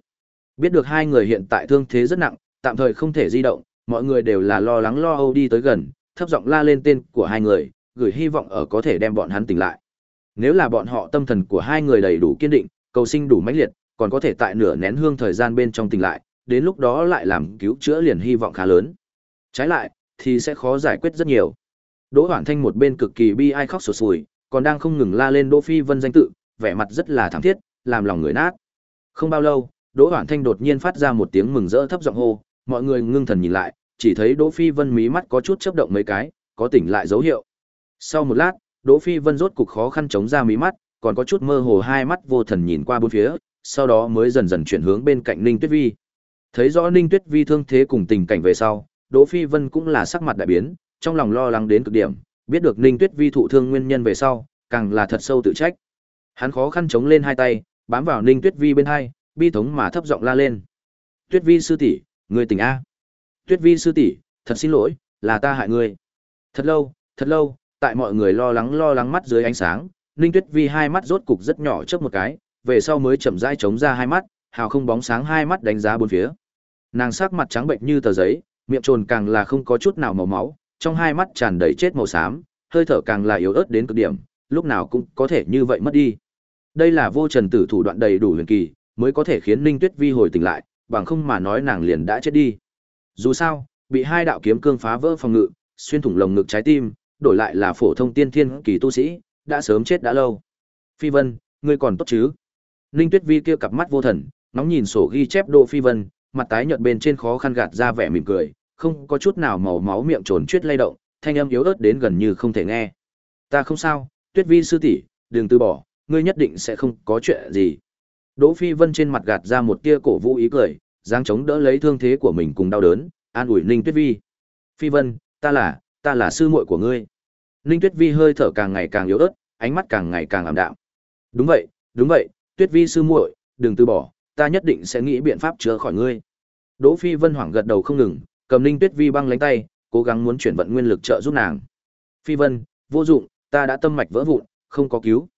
Biết được hai người hiện tại thương thế rất nặng, tạm thời không thể di động, mọi người đều là lo lắng lo âu đi tới gần, thấp giọng la lên tên của hai người, gửi hy vọng ở có thể đem bọn hắn tỉnh lại. Nếu là bọn họ tâm thần của hai người đầy đủ kiên định, cầu sinh đủ mãnh liệt, còn có thể tại nửa nén hương thời gian bên trong tỉnh lại, đến lúc đó lại làm cứu chữa liền hy vọng khá lớn. Trái lại, thì sẽ khó giải quyết rất nhiều. Đỗ Hoản Thanh một bên cực kỳ bi ai khóc sụt sùi, còn đang không ngừng la lên Đỗ Phi Vân danh tự, vẻ mặt rất là thảm thiết, làm lòng người nát. Không bao lâu, Đỗ Hoản Thanh đột nhiên phát ra một tiếng mừng rỡ thấp giọng hô, mọi người ngưng thần nhìn lại, chỉ thấy Đỗ Phi Vân mí mắt có chút chớp động mấy cái, có tỉnh lại dấu hiệu. Sau một lát, Đỗ Phi Vân rốt cục khó khăn chống ra mí mắt, còn có chút mơ hồ hai mắt vô thần nhìn qua bốn phía, sau đó mới dần dần chuyển hướng bên cạnh Ninh Tuyết Vi. Thấy rõ Ninh Tuyết Vi thương thế cùng tình cảnh về sau, Đỗ Phi Vân cũng là sắc mặt đại biến, trong lòng lo lắng đến cực điểm, biết được Ninh Tuyết Vi thụ thương nguyên nhân về sau, càng là thật sâu tự trách. Hắn khó khăn chống lên hai tay, bám vào Ninh Tuyết Vi bên hai, bi thống mà thấp giọng la lên. "Tuyết Vi sư tỷ, người tỉnh a?" "Tuyết Vi sư tỷ, thật xin lỗi, là ta hại ngươi." Thật lâu, thật lâu, tại mọi người lo lắng lo lắng mắt dưới ánh sáng, Ninh Tuyết Vi hai mắt rốt cục rất nhỏ trước một cái, về sau mới chậm rãi chống ra hai mắt, hào không bóng sáng hai mắt đánh giá bốn phía. Nàng sắc mặt trắng bệnh như tờ giấy, miệng trồn càng là không có chút nào màu máu, trong hai mắt tràn đầy chết màu xám, hơi thở càng là yếu ớt đến cực điểm, lúc nào cũng có thể như vậy mất đi. Đây là vô trần tử thủ đoạn đầy đủ huyền kỳ, mới có thể khiến Ninh Tuyết Vi hồi tỉnh lại, bằng không mà nói nàng liền đã chết đi. Dù sao, bị hai đạo kiếm cương phá vỡ phòng ngự, xuyên thủng lồng ngực trái tim, đổi lại là phổ thông tiên thiên kỳ tu sĩ, đã sớm chết đã lâu. Phi Vân, ngươi còn tốt chứ? Ninh Tuyết Vi kia cặp mắt vô thần, nóng nhìn sổ ghi chép Đỗ Phi Vân, mặt tái nhợt bên trên khó khăn gạt ra vẻ mỉm cười, không có chút nào màu máu miệng trồn chuyết lay động, thanh âm yếu ớt đến gần như không thể nghe. Ta không sao, Tuyết Vi sư tỷ, đừng từ bỏ, ngươi nhất định sẽ không có chuyện gì. Đỗ Phi Vân trên mặt gạt ra một tia cổ vũ ý cười, giang chống đỡ lấy thương thế của mình cùng đau đớn, an ủi Ninh Tuyết Vi. Phi Vân, ta là, ta là sư muội của ngươi. Ninh Tuyết Vi hơi thở càng ngày càng yếu ớt, ánh mắt càng ngày càng ảm đạm. Đúng vậy, đúng vậy, Tuyết Vi sư muội, đừng từ bỏ, ta nhất định sẽ nghĩ biện pháp chữa khỏi ngươi. Đỗ Phi Vân hoảng gật đầu không ngừng, cầm Ninh Tuyết Vi băng lấy tay, cố gắng muốn chuyển vận nguyên lực trợ giúp nàng. Phi Vân, vô dụng, ta đã tâm mạch vỡ vụn, không có cứu.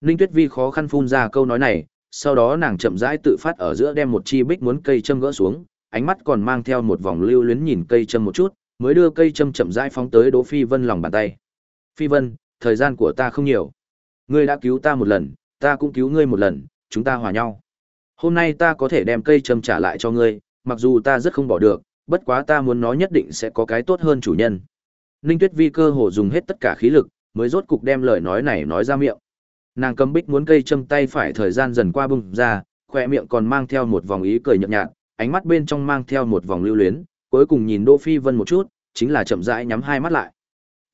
Ninh Tuyết Vi khó khăn phun ra câu nói này, sau đó nàng chậm rãi tự phát ở giữa đem một chi bích muốn cây châm gỡ xuống, ánh mắt còn mang theo một vòng lưu luyến nhìn cây châm một chút, mới đưa cây châm chậm rãi phóng tới Đỗ Phi Vân lòng bàn tay. Phi Vân, thời gian của ta không nhiều. Ngươi đã cứu ta một lần, ta cũng cứu ngươi một lần, chúng ta hòa nhau. Hôm nay ta có thể đem cây châm trả lại cho ngươi, mặc dù ta rất không bỏ được, bất quá ta muốn nói nhất định sẽ có cái tốt hơn chủ nhân. Ninh Tuyết Vi cơ hồ dùng hết tất cả khí lực, mới rốt cục đem lời nói này nói ra miệng. Nàng cầm bích muốn cây châm tay phải thời gian dần qua bung ra, khoe miệng còn mang theo một vòng ý cười nhợt nhạt, ánh mắt bên trong mang theo một vòng lưu luyến, cuối cùng nhìn Đỗ Phi Vân một chút, chính là chậm rãi nhắm hai mắt lại.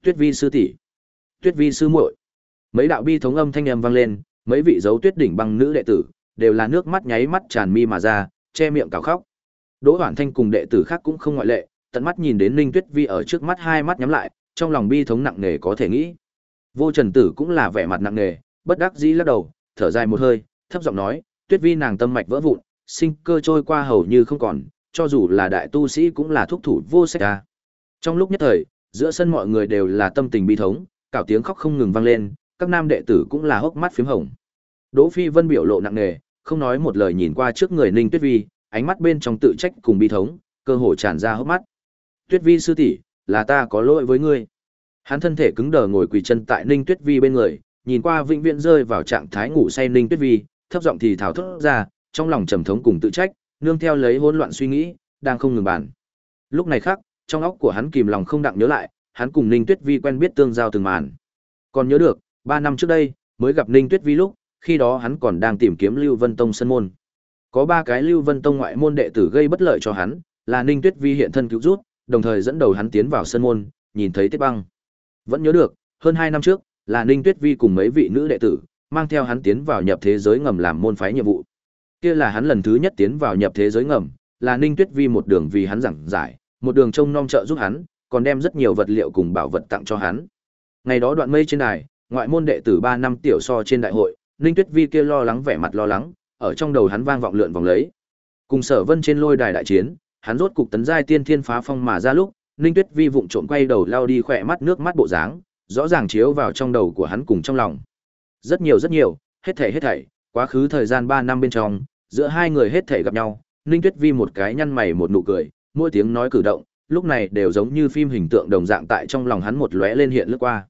Tuyết Vi sư tỷ, Tuyết Vi sư muội. Mấy đạo bi thống âm thanh âm vang lên, mấy vị dấu tuyết đỉnh băng nữ đệ tử đều là nước mắt nháy mắt tràn mi mà ra, che miệng cào khóc. Đỗ Hoản Thanh cùng đệ tử khác cũng không ngoại lệ, tận mắt nhìn đến Ninh Tuyết Vi ở trước mắt hai mắt nhắm lại, trong lòng bi thống nặng nề có thể nghĩ. Vô Trần Tử cũng là vẻ mặt nặng nề, bất đắc dĩ lắc đầu, thở dài một hơi, thấp giọng nói, Tuyết Vi nàng tâm mạch vỡ vụn, sinh cơ trôi qua hầu như không còn, cho dù là đại tu sĩ cũng là thuốc thủ vô sách a. Trong lúc nhất thời, giữa sân mọi người đều là tâm tình bi thống, cảo tiếng khóc không ngừng vang lên, các nam đệ tử cũng là hốc mắt phím hồng. Đỗ Phi Vân biểu lộ nặng nề, không nói một lời nhìn qua trước người Ninh Tuyết Vi, ánh mắt bên trong tự trách cùng bi thống, cơ hồ tràn ra hốc mắt. Tuyết Vi sư tỷ, là ta có lỗi với ngươi. Hắn thân thể cứng đờ ngồi quỳ chân tại Ninh Tuyết Vi bên người, nhìn qua vĩnh viễn rơi vào trạng thái ngủ say Ninh Tuyết Vi, thấp giọng thì thảo thốt ra, trong lòng trầm thống cùng tự trách, nương theo lấy hỗn loạn suy nghĩ, đang không ngừng bàn. Lúc này khác, trong óc của hắn kìm lòng không đặng nhớ lại, hắn cùng Ninh Tuyết Vi quen biết tương giao từng màn. Còn nhớ được, ba năm trước đây, mới gặp Ninh Tuyết Vi lúc, khi đó hắn còn đang tìm kiếm Lưu Vân Tông sân môn. Có ba cái Lưu Vân Tông ngoại môn đệ tử gây bất lợi cho hắn, là Ninh Tuyết Vi hiện thân cứu rút, đồng thời dẫn đầu hắn tiến vào sân môn, nhìn thấy Tiết Băng. Vẫn nhớ được, hơn hai năm trước, là Ninh Tuyết Vi cùng mấy vị nữ đệ tử, mang theo hắn tiến vào nhập thế giới ngầm làm môn phái nhiệm vụ. Kia là hắn lần thứ nhất tiến vào nhập thế giới ngầm, là Ninh Tuyết Vi một đường vì hắn giảng giải, một đường trông nom trợ giúp hắn, còn đem rất nhiều vật liệu cùng bảo vật tặng cho hắn. Ngày đó đoạn mây trên đài, ngoại môn đệ tử 3 năm tiểu so trên đại hội, Ninh Tuyết Vi kia lo lắng vẻ mặt lo lắng, ở trong đầu hắn vang vọng lượn vòng lấy. Cùng Sở Vân trên lôi đài đại chiến, hắn rốt cục tấn giai tiên thiên phá phong mà ra lúc, Ninh Tuyết Vi vụng trộm quay đầu lao đi khỏe mắt nước mắt bộ dáng, rõ ràng chiếu vào trong đầu của hắn cùng trong lòng. Rất nhiều rất nhiều, hết thảy hết thảy, quá khứ thời gian 3 năm bên trong, giữa hai người hết thảy gặp nhau, Ninh Tuyết Vi một cái nhăn mày một nụ cười, mỗi tiếng nói cử động, lúc này đều giống như phim hình tượng đồng dạng tại trong lòng hắn một lóe lên hiện lướt qua.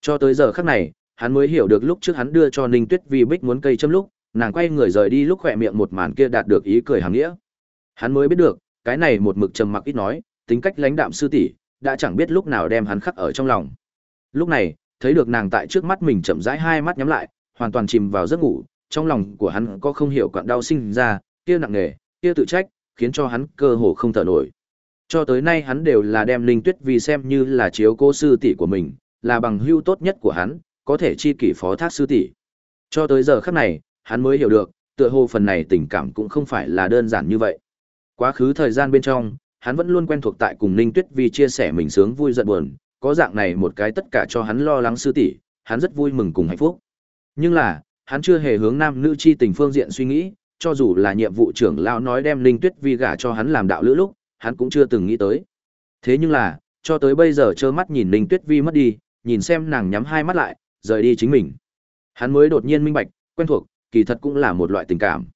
Cho tới giờ khắc này, hắn mới hiểu được lúc trước hắn đưa cho Ninh Tuyết Vi bích muốn cây châm lúc, nàng quay người rời đi lúc khỏe miệng một màn kia đạt được ý cười hàm nghĩa. Hắn mới biết được, cái này một mực trầm mặc ít nói, tính cách lãnh đạm sư tỷ, đã chẳng biết lúc nào đem hắn khắc ở trong lòng. Lúc này, Thấy được nàng tại trước mắt mình chậm rãi hai mắt nhắm lại, hoàn toàn chìm vào giấc ngủ, trong lòng của hắn có không hiểu quặn đau sinh ra, kia nặng nề, kia tự trách, khiến cho hắn cơ hồ không thở nổi. Cho tới nay hắn đều là đem Linh Tuyết vì xem như là chiếu cô sư tỷ của mình, là bằng hưu tốt nhất của hắn, có thể chi kỷ phó thác sư tỷ. Cho tới giờ khắc này, hắn mới hiểu được, tựa hồ phần này tình cảm cũng không phải là đơn giản như vậy. Quá khứ thời gian bên trong, hắn vẫn luôn quen thuộc tại cùng Ninh Tuyết Vi chia sẻ mình sướng vui giận buồn, có dạng này một cái tất cả cho hắn lo lắng sư tỷ, hắn rất vui mừng cùng hạnh phúc. Nhưng là, hắn chưa hề hướng nam nữ chi tình phương diện suy nghĩ, cho dù là nhiệm vụ trưởng lão nói đem Ninh Tuyết Vi gả cho hắn làm đạo lữ lúc, hắn cũng chưa từng nghĩ tới. Thế nhưng là, cho tới bây giờ trơ mắt nhìn Ninh Tuyết Vi mất đi, nhìn xem nàng nhắm hai mắt lại, rời đi chính mình. Hắn mới đột nhiên minh bạch, quen thuộc, kỳ thật cũng là một loại tình cảm.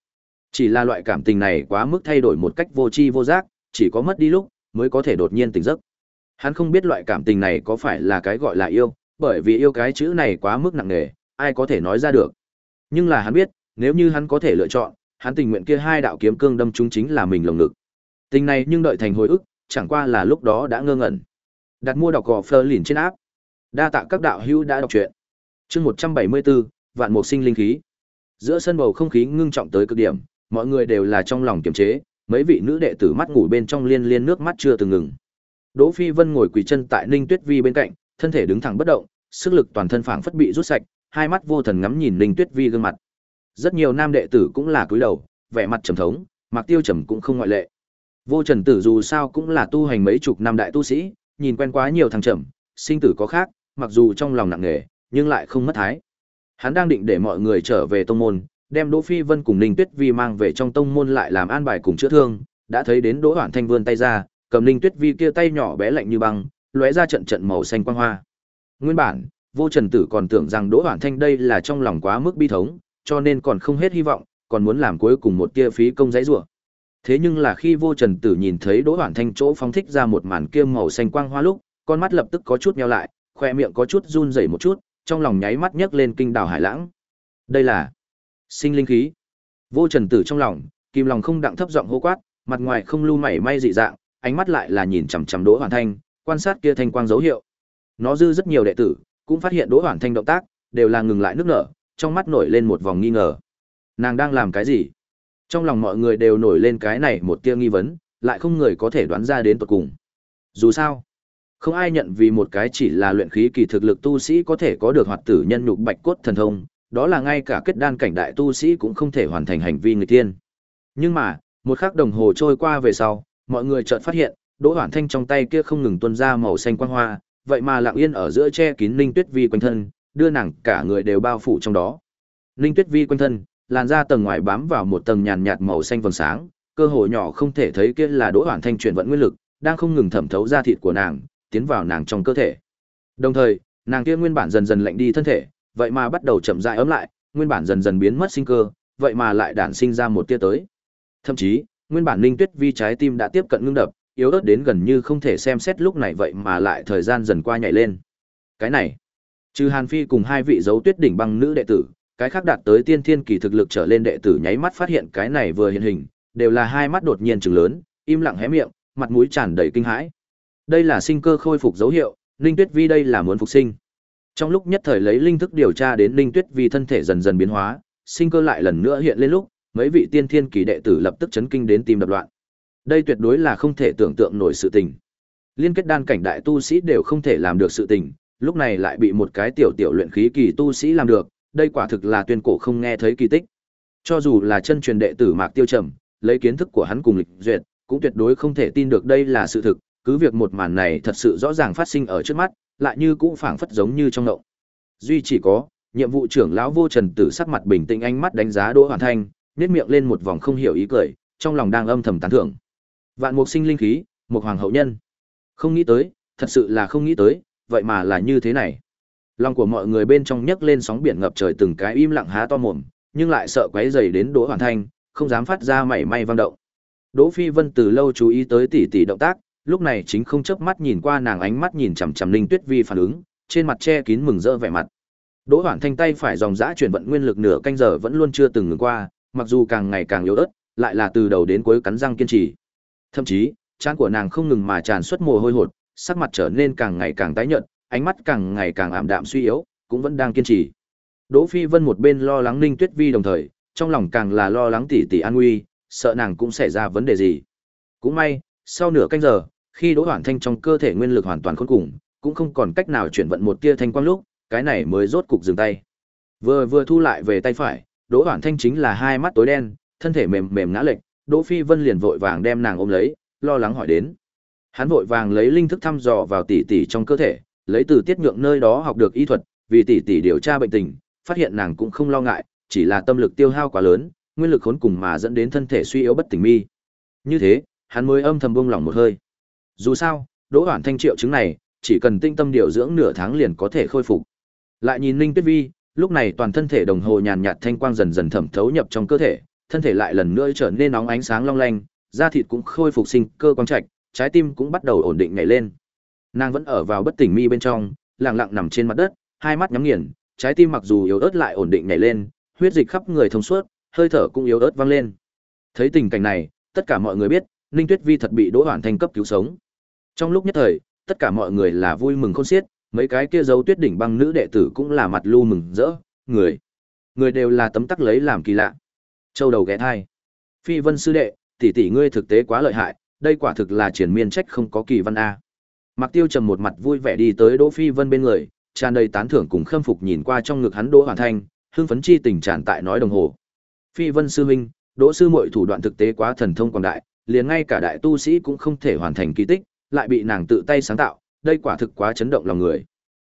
Chỉ là loại cảm tình này quá mức thay đổi một cách vô tri vô giác, chỉ có mất đi lúc mới có thể đột nhiên tỉnh giấc. Hắn không biết loại cảm tình này có phải là cái gọi là yêu, bởi vì yêu cái chữ này quá mức nặng nề, ai có thể nói ra được. Nhưng là hắn biết, nếu như hắn có thể lựa chọn, hắn tình nguyện kia hai đạo kiếm cương đâm chúng chính là mình lồng ngực. Tình này nhưng đợi thành hồi ức, chẳng qua là lúc đó đã ngơ ngẩn. Đặt mua đọc gò Fleur lìn trên áp. Đa tạ các đạo hữu đã đọc truyện. Chương 174, vạn mục sinh linh khí. Giữa sân bầu không khí ngưng trọng tới cực điểm, mọi người đều là trong lòng kiềm chế, mấy vị nữ đệ tử mắt ngủ bên trong liên liên nước mắt chưa từng ngừng. Đỗ Phi Vân ngồi quỳ chân tại Ninh Tuyết Vi bên cạnh, thân thể đứng thẳng bất động, sức lực toàn thân phảng phất bị rút sạch, hai mắt vô thần ngắm nhìn Ninh Tuyết Vi gương mặt. Rất nhiều nam đệ tử cũng là cúi đầu, vẻ mặt trầm thống, Mạc Tiêu Trầm cũng không ngoại lệ. Vô Trần Tử dù sao cũng là tu hành mấy chục năm đại tu sĩ, nhìn quen quá nhiều thằng trầm, sinh tử có khác, mặc dù trong lòng nặng nề, nhưng lại không mất thái. Hắn đang định để mọi người trở về tông môn, đem Đỗ Phi Vân cùng Ninh Tuyết Vi mang về trong tông môn lại làm an bài cùng chữa thương, đã thấy đến Đỗ Hoản Thanh vươn tay ra, cầm Ninh Tuyết Vi kia tay nhỏ bé lạnh như băng, lóe ra trận trận màu xanh quang hoa. Nguyên bản, Vô Trần Tử còn tưởng rằng Đỗ Hoản Thanh đây là trong lòng quá mức bi thống, cho nên còn không hết hy vọng, còn muốn làm cuối cùng một tia phí công giấy rủa. Thế nhưng là khi Vô Trần Tử nhìn thấy Đỗ Hoản Thanh chỗ phóng thích ra một màn kia màu xanh quang hoa lúc, con mắt lập tức có chút nheo lại, khoe miệng có chút run rẩy một chút, trong lòng nháy mắt nhấc lên kinh đảo hải lãng. Đây là sinh linh khí. Vô Trần Tử trong lòng, kim lòng không đặng thấp giọng hô quát, mặt ngoài không lưu mảy may dị dạng, ánh mắt lại là nhìn chằm chằm Đỗ Hoàn Thanh, quan sát kia thanh quang dấu hiệu. Nó dư rất nhiều đệ tử, cũng phát hiện Đỗ Hoàn Thanh động tác, đều là ngừng lại nước nở, trong mắt nổi lên một vòng nghi ngờ. Nàng đang làm cái gì? Trong lòng mọi người đều nổi lên cái này một tia nghi vấn, lại không người có thể đoán ra đến tận cùng. Dù sao, không ai nhận vì một cái chỉ là luyện khí kỳ thực lực tu sĩ có thể có được hoạt tử nhân nhục bạch cốt thần thông, đó là ngay cả kết đan cảnh đại tu sĩ cũng không thể hoàn thành hành vi người tiên. Nhưng mà, một khắc đồng hồ trôi qua về sau, mọi người chợt phát hiện, Đỗ Hoản Thanh trong tay kia không ngừng tuôn ra màu xanh quang hoa, vậy mà lặng yên ở giữa che kín Ninh Tuyết Vi quanh thân, đưa nàng cả người đều bao phủ trong đó. Ninh Tuyết Vi quanh thân, làn da tầng ngoài bám vào một tầng nhàn nhạt màu xanh vầng sáng, cơ hội nhỏ không thể thấy kia là Đỗ Hoản Thanh chuyển vận nguyên lực, đang không ngừng thẩm thấu ra thịt của nàng, tiến vào nàng trong cơ thể. Đồng thời, nàng kia nguyên bản dần dần lạnh đi thân thể, vậy mà bắt đầu chậm rãi ấm lại, nguyên bản dần dần biến mất sinh cơ, vậy mà lại đản sinh ra một tia tới. Thậm chí, nguyên bản linh Tuyết Vi trái tim đã tiếp cận ngưng đập, yếu ớt đến gần như không thể xem xét lúc này vậy mà lại thời gian dần qua nhảy lên. Cái này, trừ Hàn Phi cùng hai vị dấu tuyết đỉnh băng nữ đệ tử, cái khác đạt tới tiên thiên kỳ thực lực trở lên đệ tử nháy mắt phát hiện cái này vừa hiện hình, đều là hai mắt đột nhiên trừng lớn, im lặng hé miệng, mặt mũi tràn đầy kinh hãi. Đây là sinh cơ khôi phục dấu hiệu, Ninh Tuyết Vi đây là muốn phục sinh. Trong lúc nhất thời lấy linh thức điều tra đến Ninh Tuyết Vi thân thể dần dần biến hóa, sinh cơ lại lần nữa hiện lên lúc, mấy vị tiên thiên kỳ đệ tử lập tức chấn kinh đến tim đập loạn. Đây tuyệt đối là không thể tưởng tượng nổi sự tình. Liên kết đan cảnh đại tu sĩ đều không thể làm được sự tình, lúc này lại bị một cái tiểu tiểu luyện khí kỳ tu sĩ làm được, đây quả thực là tuyên cổ không nghe thấy kỳ tích. Cho dù là chân truyền đệ tử Mạc Tiêu Trầm, lấy kiến thức của hắn cùng lịch duyệt, cũng tuyệt đối không thể tin được đây là sự thực, cứ việc một màn này thật sự rõ ràng phát sinh ở trước mắt, lại như cũng phảng phất giống như trong ngộng. Duy chỉ có, nhiệm vụ trưởng lão Vô Trần Tử sắc mặt bình tĩnh ánh mắt đánh giá Đỗ Hoàn Thanh, nhếch miệng lên một vòng không hiểu ý cười, trong lòng đang âm thầm tán thưởng. Vạn mục sinh linh khí, một hoàng hậu nhân. Không nghĩ tới, thật sự là không nghĩ tới, vậy mà là như thế này. Lòng của mọi người bên trong nhấc lên sóng biển ngập trời từng cái im lặng há to mồm, nhưng lại sợ quấy rầy đến Đỗ Hoàn Thanh, không dám phát ra mảy may vang động. Đỗ Phi Vân từ lâu chú ý tới tỷ tỷ động tác, lúc này chính không chớp mắt nhìn qua nàng ánh mắt nhìn chằm chằm Linh Tuyết Vi phản ứng, trên mặt che kín mừng rỡ vẻ mặt. Đỗ Hoản Thanh tay phải dòng dã chuyển vận nguyên lực nửa canh giờ vẫn luôn chưa từng ngừng qua, mặc dù càng ngày càng yếu ớt, lại là từ đầu đến cuối cắn răng kiên trì. Thậm chí, trán của nàng không ngừng mà tràn xuất mồ hôi hột, sắc mặt trở nên càng ngày càng tái nhợt, ánh mắt càng ngày càng ảm đạm suy yếu, cũng vẫn đang kiên trì. Đỗ Phi Vân một bên lo lắng Ninh Tuyết Vi đồng thời, trong lòng càng là lo lắng tỷ tỷ an nguy, sợ nàng cũng xảy ra vấn đề gì. Cũng may, sau nửa canh giờ, khi Đỗ Hoản Thanh trong cơ thể nguyên lực hoàn toàn khôn cùng, cũng không còn cách nào chuyển vận một tia thanh quang lúc, cái này mới rốt cục dừng tay. Vừa vừa thu lại về tay phải, Đỗ Hoản Thanh chính là hai mắt tối đen, thân thể mềm mềm ngã lệch, Đỗ Phi Vân liền vội vàng đem nàng ôm lấy, lo lắng hỏi đến. Hắn vội vàng lấy linh thức thăm dò vào tỷ tỷ trong cơ thể, lấy từ tiết nhượng nơi đó học được y thuật, vì tỷ tỷ điều tra bệnh tình, phát hiện nàng cũng không lo ngại, chỉ là tâm lực tiêu hao quá lớn, nguyên lực khốn cùng mà dẫn đến thân thể suy yếu bất tỉnh mi. Như thế, hắn mới âm thầm buông lỏng một hơi. Dù sao, Đỗ hoàn Thanh triệu chứng này, chỉ cần tinh tâm điều dưỡng nửa tháng liền có thể khôi phục. Lại nhìn Ninh Tuyết Vi, lúc này toàn thân thể đồng hồ nhàn nhạt thanh quang dần dần thẩm thấu nhập trong cơ thể, thân thể lại lần nữa trở nên nóng ánh sáng long lanh, da thịt cũng khôi phục sinh cơ quang trạch, trái tim cũng bắt đầu ổn định nhảy lên. Nàng vẫn ở vào bất tỉnh mi bên trong, lặng lặng nằm trên mặt đất, hai mắt nhắm nghiền, trái tim mặc dù yếu ớt lại ổn định nhảy lên, huyết dịch khắp người thông suốt, hơi thở cũng yếu ớt vang lên. Thấy tình cảnh này, tất cả mọi người biết, Ninh Tuyết Vi thật bị Đỗ Hoản Thanh cấp cứu sống. Trong lúc nhất thời, tất cả mọi người là vui mừng khôn xiết, mấy cái kia dấu tuyết đỉnh băng nữ đệ tử cũng là mặt lu mừng rỡ, người, người đều là tấm tắc lấy làm kỳ lạ. Châu đầu ghé thai. Phi Vân sư đệ, tỷ tỷ ngươi thực tế quá lợi hại, đây quả thực là triển miên trách không có kỳ văn a. Mạc Tiêu trầm một mặt vui vẻ đi tới Đỗ Phi Vân bên người, tràn đầy tán thưởng cùng khâm phục nhìn qua trong ngực hắn Đỗ Hoàn Thanh, hưng phấn chi tình tràn tại nói đồng hồ. Phi Vân sư huynh, Đỗ sư muội thủ đoạn thực tế quá thần thông quảng đại, liền ngay cả đại tu sĩ cũng không thể hoàn thành kỳ tích, lại bị nàng tự tay sáng tạo, đây quả thực quá chấn động lòng người.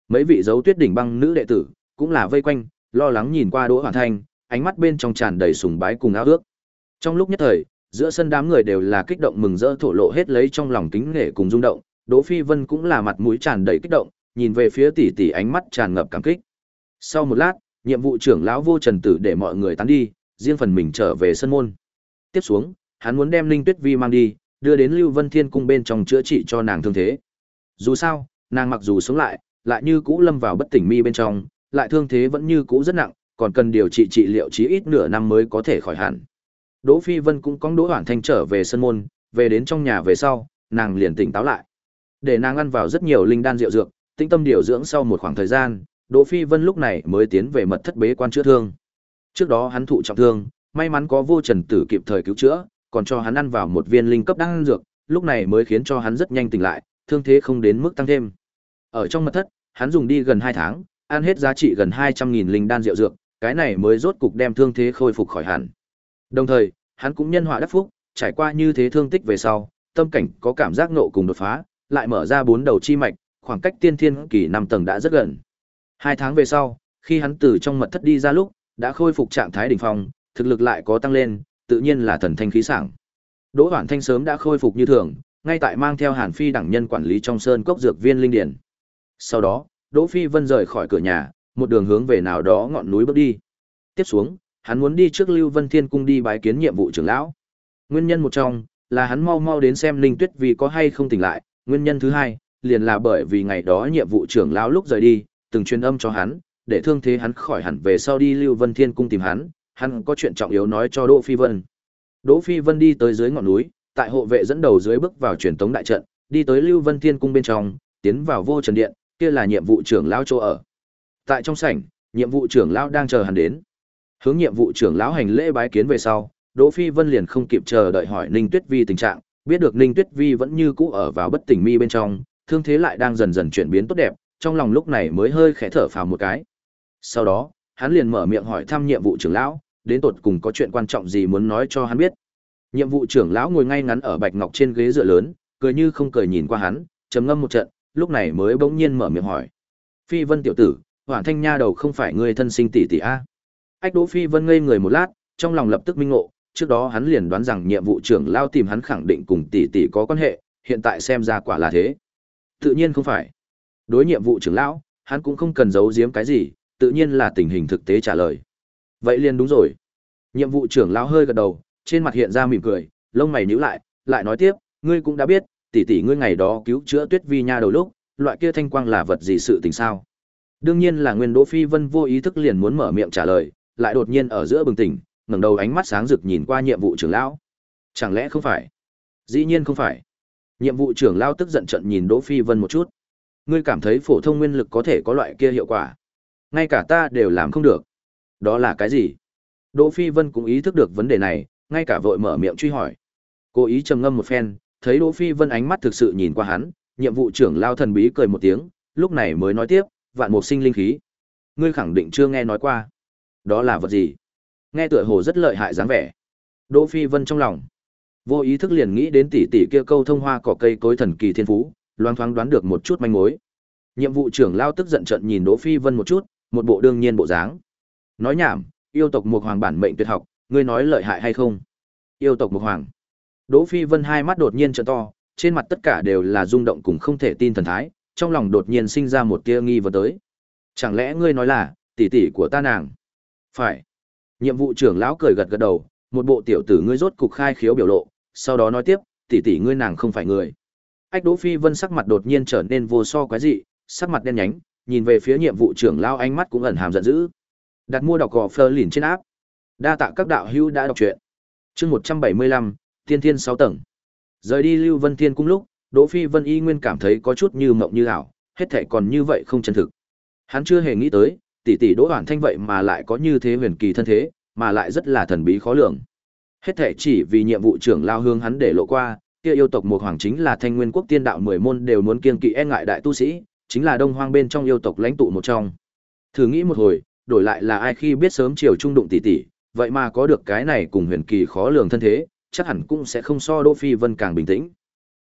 Mấy vị dấu tuyết đỉnh băng nữ đệ tử cũng là vây quanh, lo lắng nhìn qua Đỗ Hoàn Thanh, ánh mắt bên trong tràn đầy sùng bái cùng ao ước. Trong lúc nhất thời, giữa sân đám người đều là kích động mừng rỡ thổ lộ hết lấy trong lòng kính nể cùng rung động, Đỗ Phi Vân cũng là mặt mũi tràn đầy kích động, nhìn về phía tỷ tỷ ánh mắt tràn ngập cảm kích. Sau một lát, nhiệm vụ trưởng lão Vô Trần Tử để mọi người tán đi, riêng phần mình trở về sân môn. Tiếp xuống, hắn muốn đem Linh Tuyết Vi mang đi, đưa đến Lưu Vân Thiên cung bên trong chữa trị cho nàng thương thế. Dù sao, nàng mặc dù sống lại, lại như cũ lâm vào bất tỉnh mi bên trong, lại thương thế vẫn như cũ rất nặng, còn cần điều trị trị liệu chí ít nửa năm mới có thể khỏi hẳn. Đỗ Phi Vân cũng có Đỗ Hoản Thanh trở về sân môn, về đến trong nhà về sau, nàng liền tỉnh táo lại. Để nàng ăn vào rất nhiều linh đan rượu dược, tĩnh tâm điều dưỡng sau một khoảng thời gian, Đỗ Phi Vân lúc này mới tiến về mật thất bế quan chữa thương. Trước đó hắn thụ trọng thương, may mắn có Vô Trần Tử kịp thời cứu chữa, còn cho hắn ăn vào một viên linh cấp đan dược, lúc này mới khiến cho hắn rất nhanh tỉnh lại, thương thế không đến mức tăng thêm. Ở trong mật thất, hắn dùng đi gần 2 tháng, ăn hết giá trị gần 200.000 linh đan rượu dược, cái này mới rốt cục đem thương thế khôi phục khỏi hẳn. Đồng thời, hắn cũng nhân họa đắc phúc, trải qua như thế thương tích về sau, tâm cảnh có cảm giác nộ cùng đột phá, lại mở ra bốn đầu chi mạch, khoảng cách tiên thiên kỳ năm tầng đã rất gần. Hai tháng về sau, khi hắn từ trong mật thất đi ra lúc, đã khôi phục trạng thái đỉnh phong, thực lực lại có tăng lên, tự nhiên là thần thanh khí sảng. Đỗ Hoản Thanh sớm đã khôi phục như thường, ngay tại mang theo Hàn Phi đẳng nhân quản lý trong sơn cốc dược viên linh điển. Sau đó, Đỗ Phi Vân rời khỏi cửa nhà, một đường hướng về nào đó ngọn núi bước đi. Tiếp xuống, hắn muốn đi trước Lưu Vân Thiên cung đi bái kiến nhiệm vụ trưởng lão. Nguyên nhân một trong là hắn mau mau đến xem Linh Tuyết vì có hay không tỉnh lại, nguyên nhân thứ hai liền là bởi vì ngày đó nhiệm vụ trưởng lão lúc rời đi, từng truyền âm cho hắn, để thương thế hắn khỏi hẳn về sau đi Lưu Vân Thiên cung tìm hắn, hắn có chuyện trọng yếu nói cho Đỗ Phi Vân. Đỗ Phi Vân đi tới dưới ngọn núi, tại hộ vệ dẫn đầu dưới bước vào truyền tống đại trận, đi tới Lưu Vân Thiên cung bên trong, tiến vào vô trần điện, kia là nhiệm vụ trưởng lão chỗ ở. Tại trong sảnh, nhiệm vụ trưởng lão đang chờ hắn đến. Hướng nhiệm vụ trưởng lão hành lễ bái kiến về sau, Đỗ Phi Vân liền không kịp chờ đợi hỏi Ninh Tuyết Vi tình trạng, biết được Ninh Tuyết Vi vẫn như cũ ở vào bất tỉnh mi bên trong, thương thế lại đang dần dần chuyển biến tốt đẹp, trong lòng lúc này mới hơi khẽ thở phào một cái. Sau đó, hắn liền mở miệng hỏi thăm nhiệm vụ trưởng lão, đến tột cùng có chuyện quan trọng gì muốn nói cho hắn biết. Nhiệm vụ trưởng lão ngồi ngay ngắn ở bạch ngọc trên ghế dựa lớn, cười như không cười nhìn qua hắn, trầm ngâm một trận, lúc này mới bỗng nhiên mở miệng hỏi: "Phi Vân tiểu tử, hoàng Thanh nha đầu không phải ngươi thân sinh tỷ tỷ a?" Ách Đỗ Phi Vân ngây người một lát, trong lòng lập tức minh ngộ, trước đó hắn liền đoán rằng nhiệm vụ trưởng lao tìm hắn khẳng định cùng tỷ tỷ có quan hệ, hiện tại xem ra quả là thế. Tự nhiên không phải. Đối nhiệm vụ trưởng lão, hắn cũng không cần giấu giếm cái gì, tự nhiên là tình hình thực tế trả lời. Vậy liền đúng rồi. Nhiệm vụ trưởng lão hơi gật đầu, trên mặt hiện ra mỉm cười, lông mày nhíu lại, lại nói tiếp, ngươi cũng đã biết, tỷ tỷ ngươi ngày đó cứu chữa Tuyết Vi nha đầu lúc, loại kia thanh quang là vật gì sự tình sao? Đương nhiên là Nguyên Đỗ Phi Vân vô ý thức liền muốn mở miệng trả lời, lại đột nhiên ở giữa bừng tỉnh, ngẩng đầu ánh mắt sáng rực nhìn qua nhiệm vụ trưởng lão. Chẳng lẽ không phải? Dĩ nhiên không phải. Nhiệm vụ trưởng lão tức giận trận nhìn Đỗ Phi Vân một chút. Ngươi cảm thấy phổ thông nguyên lực có thể có loại kia hiệu quả. Ngay cả ta đều làm không được. Đó là cái gì? Đỗ Phi Vân cũng ý thức được vấn đề này, ngay cả vội mở miệng truy hỏi. Cố ý trầm ngâm một phen, thấy Đỗ Phi Vân ánh mắt thực sự nhìn qua hắn, nhiệm vụ trưởng lao thần bí cười một tiếng, lúc này mới nói tiếp, vạn mục sinh linh khí. Ngươi khẳng định chưa nghe nói qua. Đó là vật gì? Nghe tựa hồ rất lợi hại dáng vẻ. Đỗ Phi Vân trong lòng, vô ý thức liền nghĩ đến tỷ tỷ kia câu thông hoa cỏ cây cối thần kỳ thiên phú, loang thoáng đoán được một chút manh mối. Nhiệm vụ trưởng lao tức giận trận nhìn Đỗ Phi Vân một chút, một bộ đương nhiên bộ dáng. Nói nhảm, yêu tộc mục hoàng bản mệnh tuyệt học, ngươi nói lợi hại hay không? Yêu tộc mục hoàng. Đỗ Phi Vân hai mắt đột nhiên trợ to, trên mặt tất cả đều là rung động cùng không thể tin thần thái, trong lòng đột nhiên sinh ra một tia nghi vấn tới. Chẳng lẽ ngươi nói là tỷ tỷ của ta nàng? Phải. Nhiệm vụ trưởng lão cười gật gật đầu, một bộ tiểu tử ngươi rốt cục khai khiếu biểu lộ, sau đó nói tiếp, tỷ tỷ ngươi nàng không phải người. Ách Đỗ Phi Vân sắc mặt đột nhiên trở nên vô so quái dị, sắc mặt đen nhánh, nhìn về phía nhiệm vụ trưởng lão ánh mắt cũng ẩn hàm giận dữ. Đặt mua đọc gò phơ lìn trên áp. Đa tạ các đạo hữu đã đọc truyện. Chương một trăm bảy mươi lăm Thiên thiên sáu tầng. Rời đi Lưu Vân Thiên cung lúc, Đỗ Phi Vân y nguyên cảm thấy có chút như mộng như ảo, hết thảy còn như vậy không chân thực. Hắn chưa hề nghĩ tới, tỷ tỷ Đỗ hoàn Thanh vậy mà lại có như thế huyền kỳ thân thế, mà lại rất là thần bí khó lường. Hết thảy chỉ vì nhiệm vụ trưởng lao hương hắn để lộ qua, kia yêu tộc một hoàng chính là Thanh Nguyên quốc tiên đạo mười môn đều muốn kiên kỵ e ngại đại tu sĩ, chính là Đông Hoang bên trong yêu tộc lãnh tụ một trong. Thử nghĩ một hồi, đổi lại là ai khi biết sớm chiều trung đụng tỷ tỷ, vậy mà có được cái này cùng huyền kỳ khó lường thân thế, chắc hẳn cũng sẽ không so Đỗ Phi Vân càng bình tĩnh.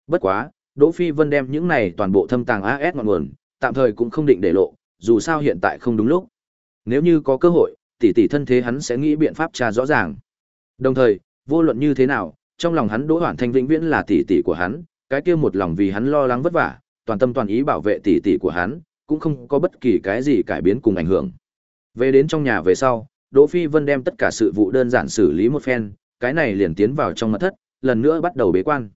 Bất quá, Đỗ Phi Vân đem những này toàn bộ thâm tàng AS ngọn nguồn, tạm thời cũng không định để lộ, dù sao hiện tại không đúng lúc. Nếu như có cơ hội, tỷ tỷ thân thế hắn sẽ nghĩ biện pháp tra rõ ràng. Đồng thời, vô luận như thế nào, trong lòng hắn Đỗ Hoản Thanh vĩnh viễn là tỷ tỷ của hắn, cái kia một lòng vì hắn lo lắng vất vả, toàn tâm toàn ý bảo vệ tỷ tỷ của hắn, cũng không có bất kỳ cái gì cải biến cùng ảnh hưởng. Về đến trong nhà về sau, Đỗ Phi Vân đem tất cả sự vụ đơn giản xử lý một phen, cái này liền tiến vào trong mật thất, lần nữa bắt đầu bế quan.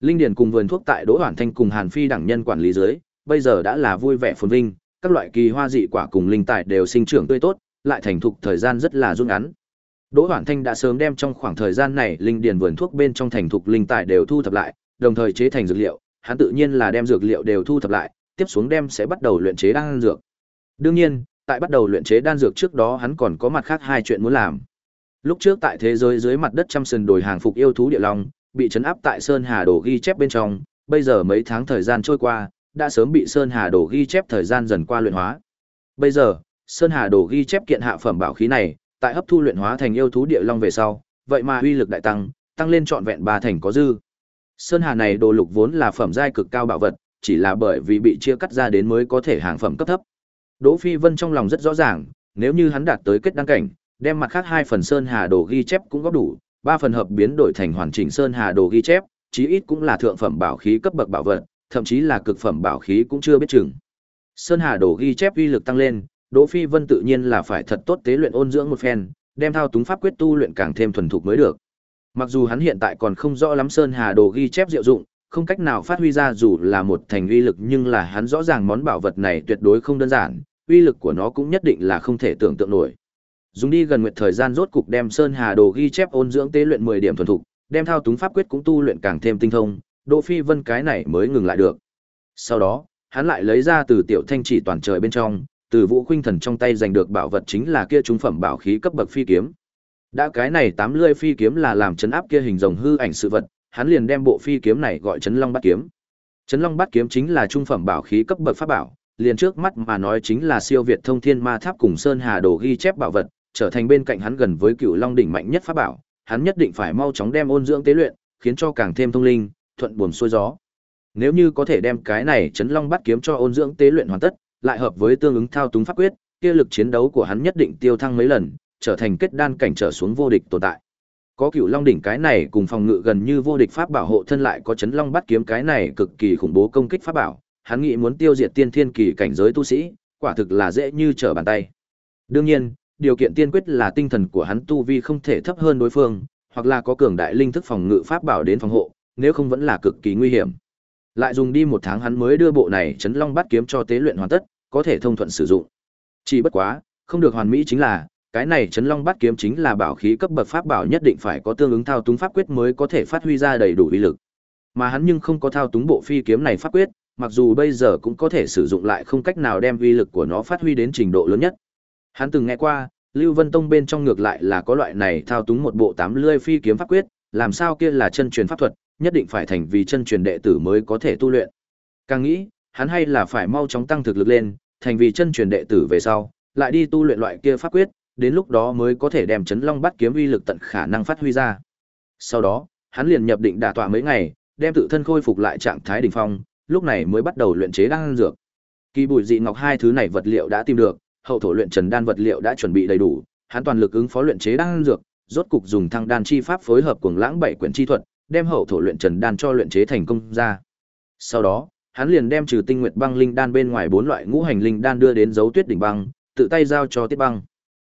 Linh điền cùng vườn thuốc tại Đỗ Hoản Thanh cùng Hàn Phi đẳng nhân quản lý dưới, bây giờ đã là vui vẻ phồn vinh, các loại kỳ hoa dị quả cùng linh tài đều sinh trưởng tươi tốt, lại thành thục thời gian rất là rút ngắn. Đỗ Hoản Thanh đã sớm đem trong khoảng thời gian này linh điền vườn thuốc bên trong thành thục linh tài đều thu thập lại, đồng thời chế thành dược liệu, hắn tự nhiên là đem dược liệu đều thu thập lại, tiếp xuống đem sẽ bắt đầu luyện chế đan dược. Đương nhiên, tại bắt đầu luyện chế đan dược trước đó hắn còn có mặt khác hai chuyện muốn làm. Lúc trước tại thế giới dưới mặt đất trăm sườn đồi hàng phục yêu thú địa long, bị trấn áp tại Sơn Hà Đồ ghi chép bên trong, bây giờ mấy tháng thời gian trôi qua, đã sớm bị Sơn Hà Đồ ghi chép thời gian dần qua luyện hóa. Bây giờ, Sơn Hà Đồ ghi chép kiện hạ phẩm bảo khí này, tại hấp thu luyện hóa thành yêu thú địa long về sau, vậy mà uy lực đại tăng, tăng lên trọn vẹn ba thành có dư. Sơn Hà này đồ lục vốn là phẩm giai cực cao bảo vật, chỉ là bởi vì bị chia cắt ra đến mới có thể hàng phẩm cấp thấp. Đỗ Phi Vân trong lòng rất rõ ràng, nếu như hắn đạt tới kết đăng cảnh, đem mặt khác hai phần Sơn Hà đồ ghi chép cũng góp đủ, ba phần hợp biến đổi thành hoàn chỉnh Sơn Hà đồ ghi chép, chí ít cũng là thượng phẩm bảo khí cấp bậc bảo vật, thậm chí là cực phẩm bảo khí cũng chưa biết chừng. Sơn Hà đồ ghi chép uy lực tăng lên, Đỗ Phi Vân tự nhiên là phải thật tốt tế luyện ôn dưỡng một phen, đem thao túng pháp quyết tu luyện càng thêm thuần thục mới được. Mặc dù hắn hiện tại còn không rõ lắm Sơn Hà đồ ghi chép diệu dụng, không cách nào phát huy ra dù là một thành uy lực nhưng là hắn rõ ràng món bảo vật này tuyệt đối không đơn giản, uy lực của nó cũng nhất định là không thể tưởng tượng nổi. Dùng đi gần nguyệt thời gian rốt cục đem Sơn Hà Đồ ghi chép ôn dưỡng tế luyện 10 điểm thuần thục, đem thao túng pháp quyết cũng tu luyện càng thêm tinh thông, Đỗ Phi Vân cái này mới ngừng lại được. Sau đó, hắn lại lấy ra từ tiểu thanh chỉ toàn trời bên trong, từ Vũ Khuynh Thần trong tay giành được bảo vật chính là kia trung phẩm bảo khí cấp bậc phi kiếm. Đã cái này tám lươi phi kiếm là làm chấn áp kia hình rồng hư ảnh sự vật, hắn liền đem bộ phi kiếm này gọi chấn long bát kiếm. Chấn long bát kiếm chính là trung phẩm bảo khí cấp bậc pháp bảo, liền trước mắt mà nói chính là siêu việt thông thiên ma tháp cùng sơn hà đồ ghi chép bảo vật, trở thành bên cạnh hắn gần với cựu long đỉnh mạnh nhất pháp bảo, hắn nhất định phải mau chóng đem ôn dưỡng tế luyện, khiến cho càng thêm thông linh, thuận buồm xuôi gió. Nếu như có thể đem cái này chấn long bắt kiếm cho ôn dưỡng tế luyện hoàn tất, lại hợp với tương ứng thao túng pháp quyết, kia lực chiến đấu của hắn nhất định tiêu thăng mấy lần, trở thành kết đan cảnh trở xuống vô địch tồn tại. Có cựu long đỉnh cái này cùng phòng ngự gần như vô địch pháp bảo hộ thân lại có chấn long bắt kiếm cái này cực kỳ khủng bố công kích pháp bảo, hắn nghĩ muốn tiêu diệt tiên thiên kỳ cảnh giới tu sĩ, quả thực là dễ như trở bàn tay. Đương nhiên, điều kiện tiên quyết là tinh thần của hắn tu vi không thể thấp hơn đối phương, hoặc là có cường đại linh thức phòng ngự pháp bảo đến phòng hộ, nếu không vẫn là cực kỳ nguy hiểm. Lại dùng đi một tháng hắn mới đưa bộ này chấn long bát kiếm cho tế luyện hoàn tất, có thể thông thuận sử dụng. Chỉ bất quá, không được hoàn mỹ chính là, cái này chấn long bát kiếm chính là bảo khí cấp bậc pháp bảo nhất định phải có tương ứng thao túng pháp quyết mới có thể phát huy ra đầy đủ uy lực. Mà hắn nhưng không có thao túng bộ phi kiếm này pháp quyết, mặc dù bây giờ cũng có thể sử dụng lại không cách nào đem uy lực của nó phát huy đến trình độ lớn nhất. Hắn từng nghe qua, Lưu Vân Tông bên trong ngược lại là có loại này thao túng một bộ tám lươi phi kiếm pháp quyết, làm sao kia là chân truyền pháp thuật, nhất định phải thành vì chân truyền đệ tử mới có thể tu luyện. Càng nghĩ, hắn hay là phải mau chóng tăng thực lực lên, thành vì chân truyền đệ tử về sau, lại đi tu luyện loại kia pháp quyết, đến lúc đó mới có thể đem chấn long bắt kiếm uy lực tận khả năng phát huy ra. Sau đó, hắn liền nhập định đả tọa mấy ngày, đem tự thân khôi phục lại trạng thái đỉnh phong, lúc này mới bắt đầu luyện chế đan dược. Kỳ bùi dị ngọc hai thứ này vật liệu đã tìm được, hậu thổ luyện trần đan vật liệu đã chuẩn bị đầy đủ, hắn toàn lực ứng phó luyện chế đan dược, rốt cục dùng thăng đan chi pháp phối hợp cùng lãng bảy quyển chi thuật, đem hậu thổ luyện trần đan cho luyện chế thành công ra. Sau đó, hắn liền đem trừ tinh nguyệt băng linh đan bên ngoài bốn loại ngũ hành linh đan đưa đến dấu tuyết đỉnh băng, tự tay giao cho Tiết Băng.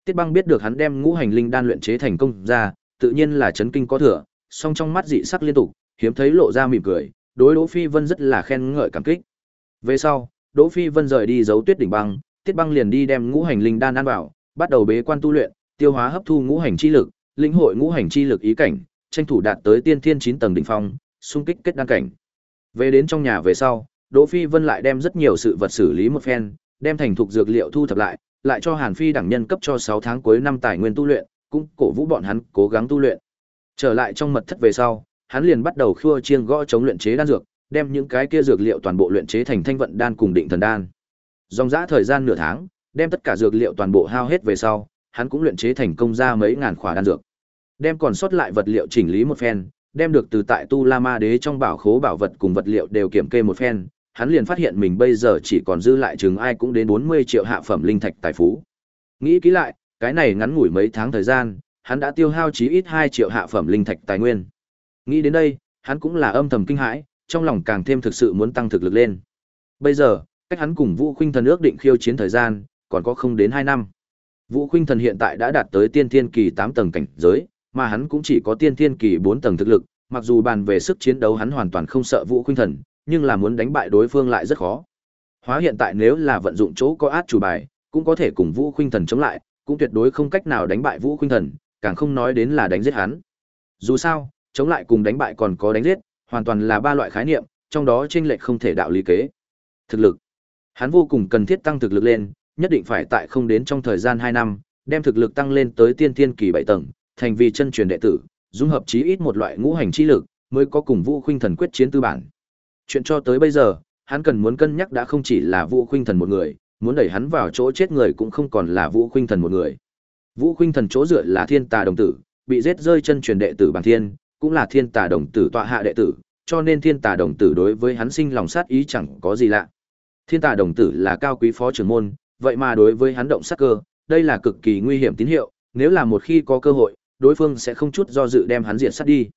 Tiết Băng biết được hắn đem ngũ hành linh đan luyện chế thành công ra, tự nhiên là chấn kinh có thừa, song trong mắt dị sắc liên tục, hiếm thấy lộ ra mỉm cười, đối Đỗ Phi Vân rất là khen ngợi cảm kích. Về sau, Đỗ Phi Vân rời đi dấu tuyết đỉnh băng, Tiết Băng liền đi đem ngũ hành linh đan ăn vào, bắt đầu bế quan tu luyện, tiêu hóa hấp thu ngũ hành chi lực, lĩnh hội ngũ hành chi lực ý cảnh, tranh thủ đạt tới tiên thiên 9 tầng đỉnh phong, xung kích kết đan cảnh. Về đến trong nhà về sau, Đỗ Phi Vân lại đem rất nhiều sự vật xử lý một phen, đem thành thục dược liệu thu thập lại, lại cho Hàn Phi đẳng nhân cấp cho 6 tháng cuối năm tài nguyên tu luyện, cũng cổ vũ bọn hắn cố gắng tu luyện. Trở lại trong mật thất về sau, hắn liền bắt đầu khua chiêng gõ chống luyện chế đan dược, đem những cái kia dược liệu toàn bộ luyện chế thành thanh vận đan cùng định thần đan. Dòng dã thời gian nửa tháng, đem tất cả dược liệu toàn bộ hao hết về sau, hắn cũng luyện chế thành công ra mấy ngàn khỏa đan dược. Đem còn sót lại vật liệu chỉnh lý một phen, đem được từ tại Tu La Ma Đế trong bảo khố bảo vật cùng vật liệu đều kiểm kê một phen, hắn liền phát hiện mình bây giờ chỉ còn dư lại chừng ai cũng đến 40 triệu hạ phẩm linh thạch tài phú. Nghĩ kỹ lại, cái này ngắn ngủi mấy tháng thời gian, hắn đã tiêu hao chí ít 2 triệu hạ phẩm linh thạch tài nguyên. Nghĩ đến đây, hắn cũng là âm thầm kinh hãi, trong lòng càng thêm thực sự muốn tăng thực lực lên. Bây giờ, cách hắn cùng Vũ Khuynh Thần ước định khiêu chiến thời gian, còn có không đến 2 năm. Vũ Khuynh Thần hiện tại đã đạt tới tiên thiên kỳ 8 tầng cảnh giới, mà hắn cũng chỉ có tiên thiên kỳ 4 tầng thực lực, mặc dù bàn về sức chiến đấu hắn hoàn toàn không sợ Vũ Khuynh Thần, nhưng là muốn đánh bại đối phương lại rất khó. Hóa hiện tại nếu là vận dụng chỗ có át chủ bài, cũng có thể cùng Vũ Khuynh Thần chống lại, cũng tuyệt đối không cách nào đánh bại Vũ Khuynh Thần, càng không nói đến là đánh giết hắn. Dù sao, chống lại cùng đánh bại còn có đánh giết, hoàn toàn là ba loại khái niệm, trong đó chênh lệch không thể đạo lý kế. Thực lực. Hắn vô cùng cần thiết tăng thực lực lên, nhất định phải tại không đến trong thời gian 2 năm, đem thực lực tăng lên tới tiên tiên kỳ 7 tầng, thành vì chân truyền đệ tử, dung hợp chí ít một loại ngũ hành chi lực, mới có cùng Vũ Khuynh Thần quyết chiến tư bản. Chuyện cho tới bây giờ, hắn cần muốn cân nhắc đã không chỉ là Vũ Khuynh Thần một người, muốn đẩy hắn vào chỗ chết người cũng không còn là Vũ Khuynh Thần một người. Vũ Khuynh Thần chỗ dựa là Thiên Tà đồng tử, bị giết rơi chân truyền đệ tử Bàng Thiên, cũng là Thiên Tà đồng tử tọa hạ đệ tử, cho nên Thiên Tà đồng tử đối với hắn sinh lòng sát ý chẳng có gì lạ. Thiên Tà đồng tử là cao quý phó trưởng môn, vậy mà đối với hắn động sát cơ, đây là cực kỳ nguy hiểm tín hiệu, nếu là một khi có cơ hội, đối phương sẽ không chút do dự đem hắn diệt sát đi.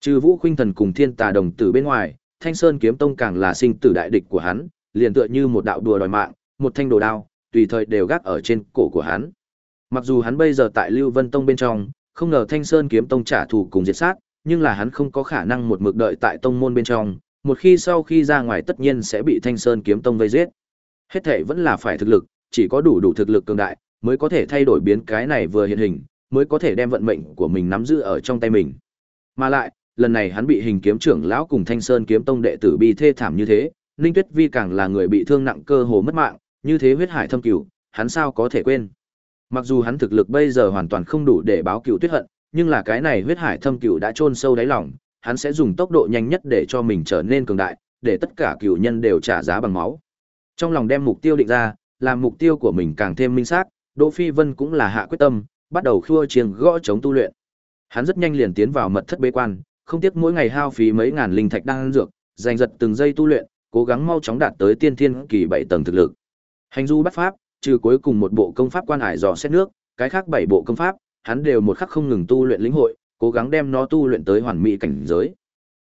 Trừ Vũ Khuynh Thần cùng Thiên Tà đồng tử bên ngoài, Thanh Sơn kiếm tông càng là sinh tử đại địch của hắn, liền tựa như một đạo đùa đòi mạng, một thanh đồ đao, tùy thời đều gác ở trên cổ của hắn. Mặc dù hắn bây giờ tại Lưu Vân Tông bên trong, không ngờ Thanh Sơn kiếm tông trả thù cùng diệt sát, nhưng là hắn không có khả năng một mực đợi tại tông môn bên trong, một khi sau khi ra ngoài tất nhiên sẽ bị Thanh Sơn kiếm tông vây giết. Hết thể vẫn là phải thực lực, chỉ có đủ đủ thực lực cường đại, mới có thể thay đổi biến cái này vừa hiện hình, mới có thể đem vận mệnh của mình nắm giữ ở trong tay mình. Mà lại, lần này hắn bị hình kiếm trưởng lão cùng Thanh Sơn kiếm tông đệ tử bi thê thảm như thế, Ninh Tuyết Vi càng là người bị thương nặng cơ hồ mất mạng, như thế huyết hải thâm cửu, hắn sao có thể quên. Mặc dù hắn thực lực bây giờ hoàn toàn không đủ để báo cửu tuyết hận, nhưng là cái này huyết hải thâm cựu đã chôn sâu đáy lòng, hắn sẽ dùng tốc độ nhanh nhất để cho mình trở nên cường đại, để tất cả cửu nhân đều trả giá bằng máu. Trong lòng đem mục tiêu định ra, làm mục tiêu của mình càng thêm minh xác, Đỗ Phi Vân cũng là hạ quyết tâm, bắt đầu khua chiêng gõ chống tu luyện. Hắn rất nhanh liền tiến vào mật thất bế quan, không tiếc mỗi ngày hao phí mấy ngàn linh thạch đang ăn dược, giành giật từng giây tu luyện, cố gắng mau chóng đạt tới tiên thiên kỳ 7 tầng thực lực. Hành du bắt pháp, trừ cuối cùng một bộ công pháp quan hải dò xét nước, cái khác bảy bộ công pháp, hắn đều một khắc không ngừng tu luyện lĩnh hội, cố gắng đem nó tu luyện tới hoàn mỹ cảnh giới.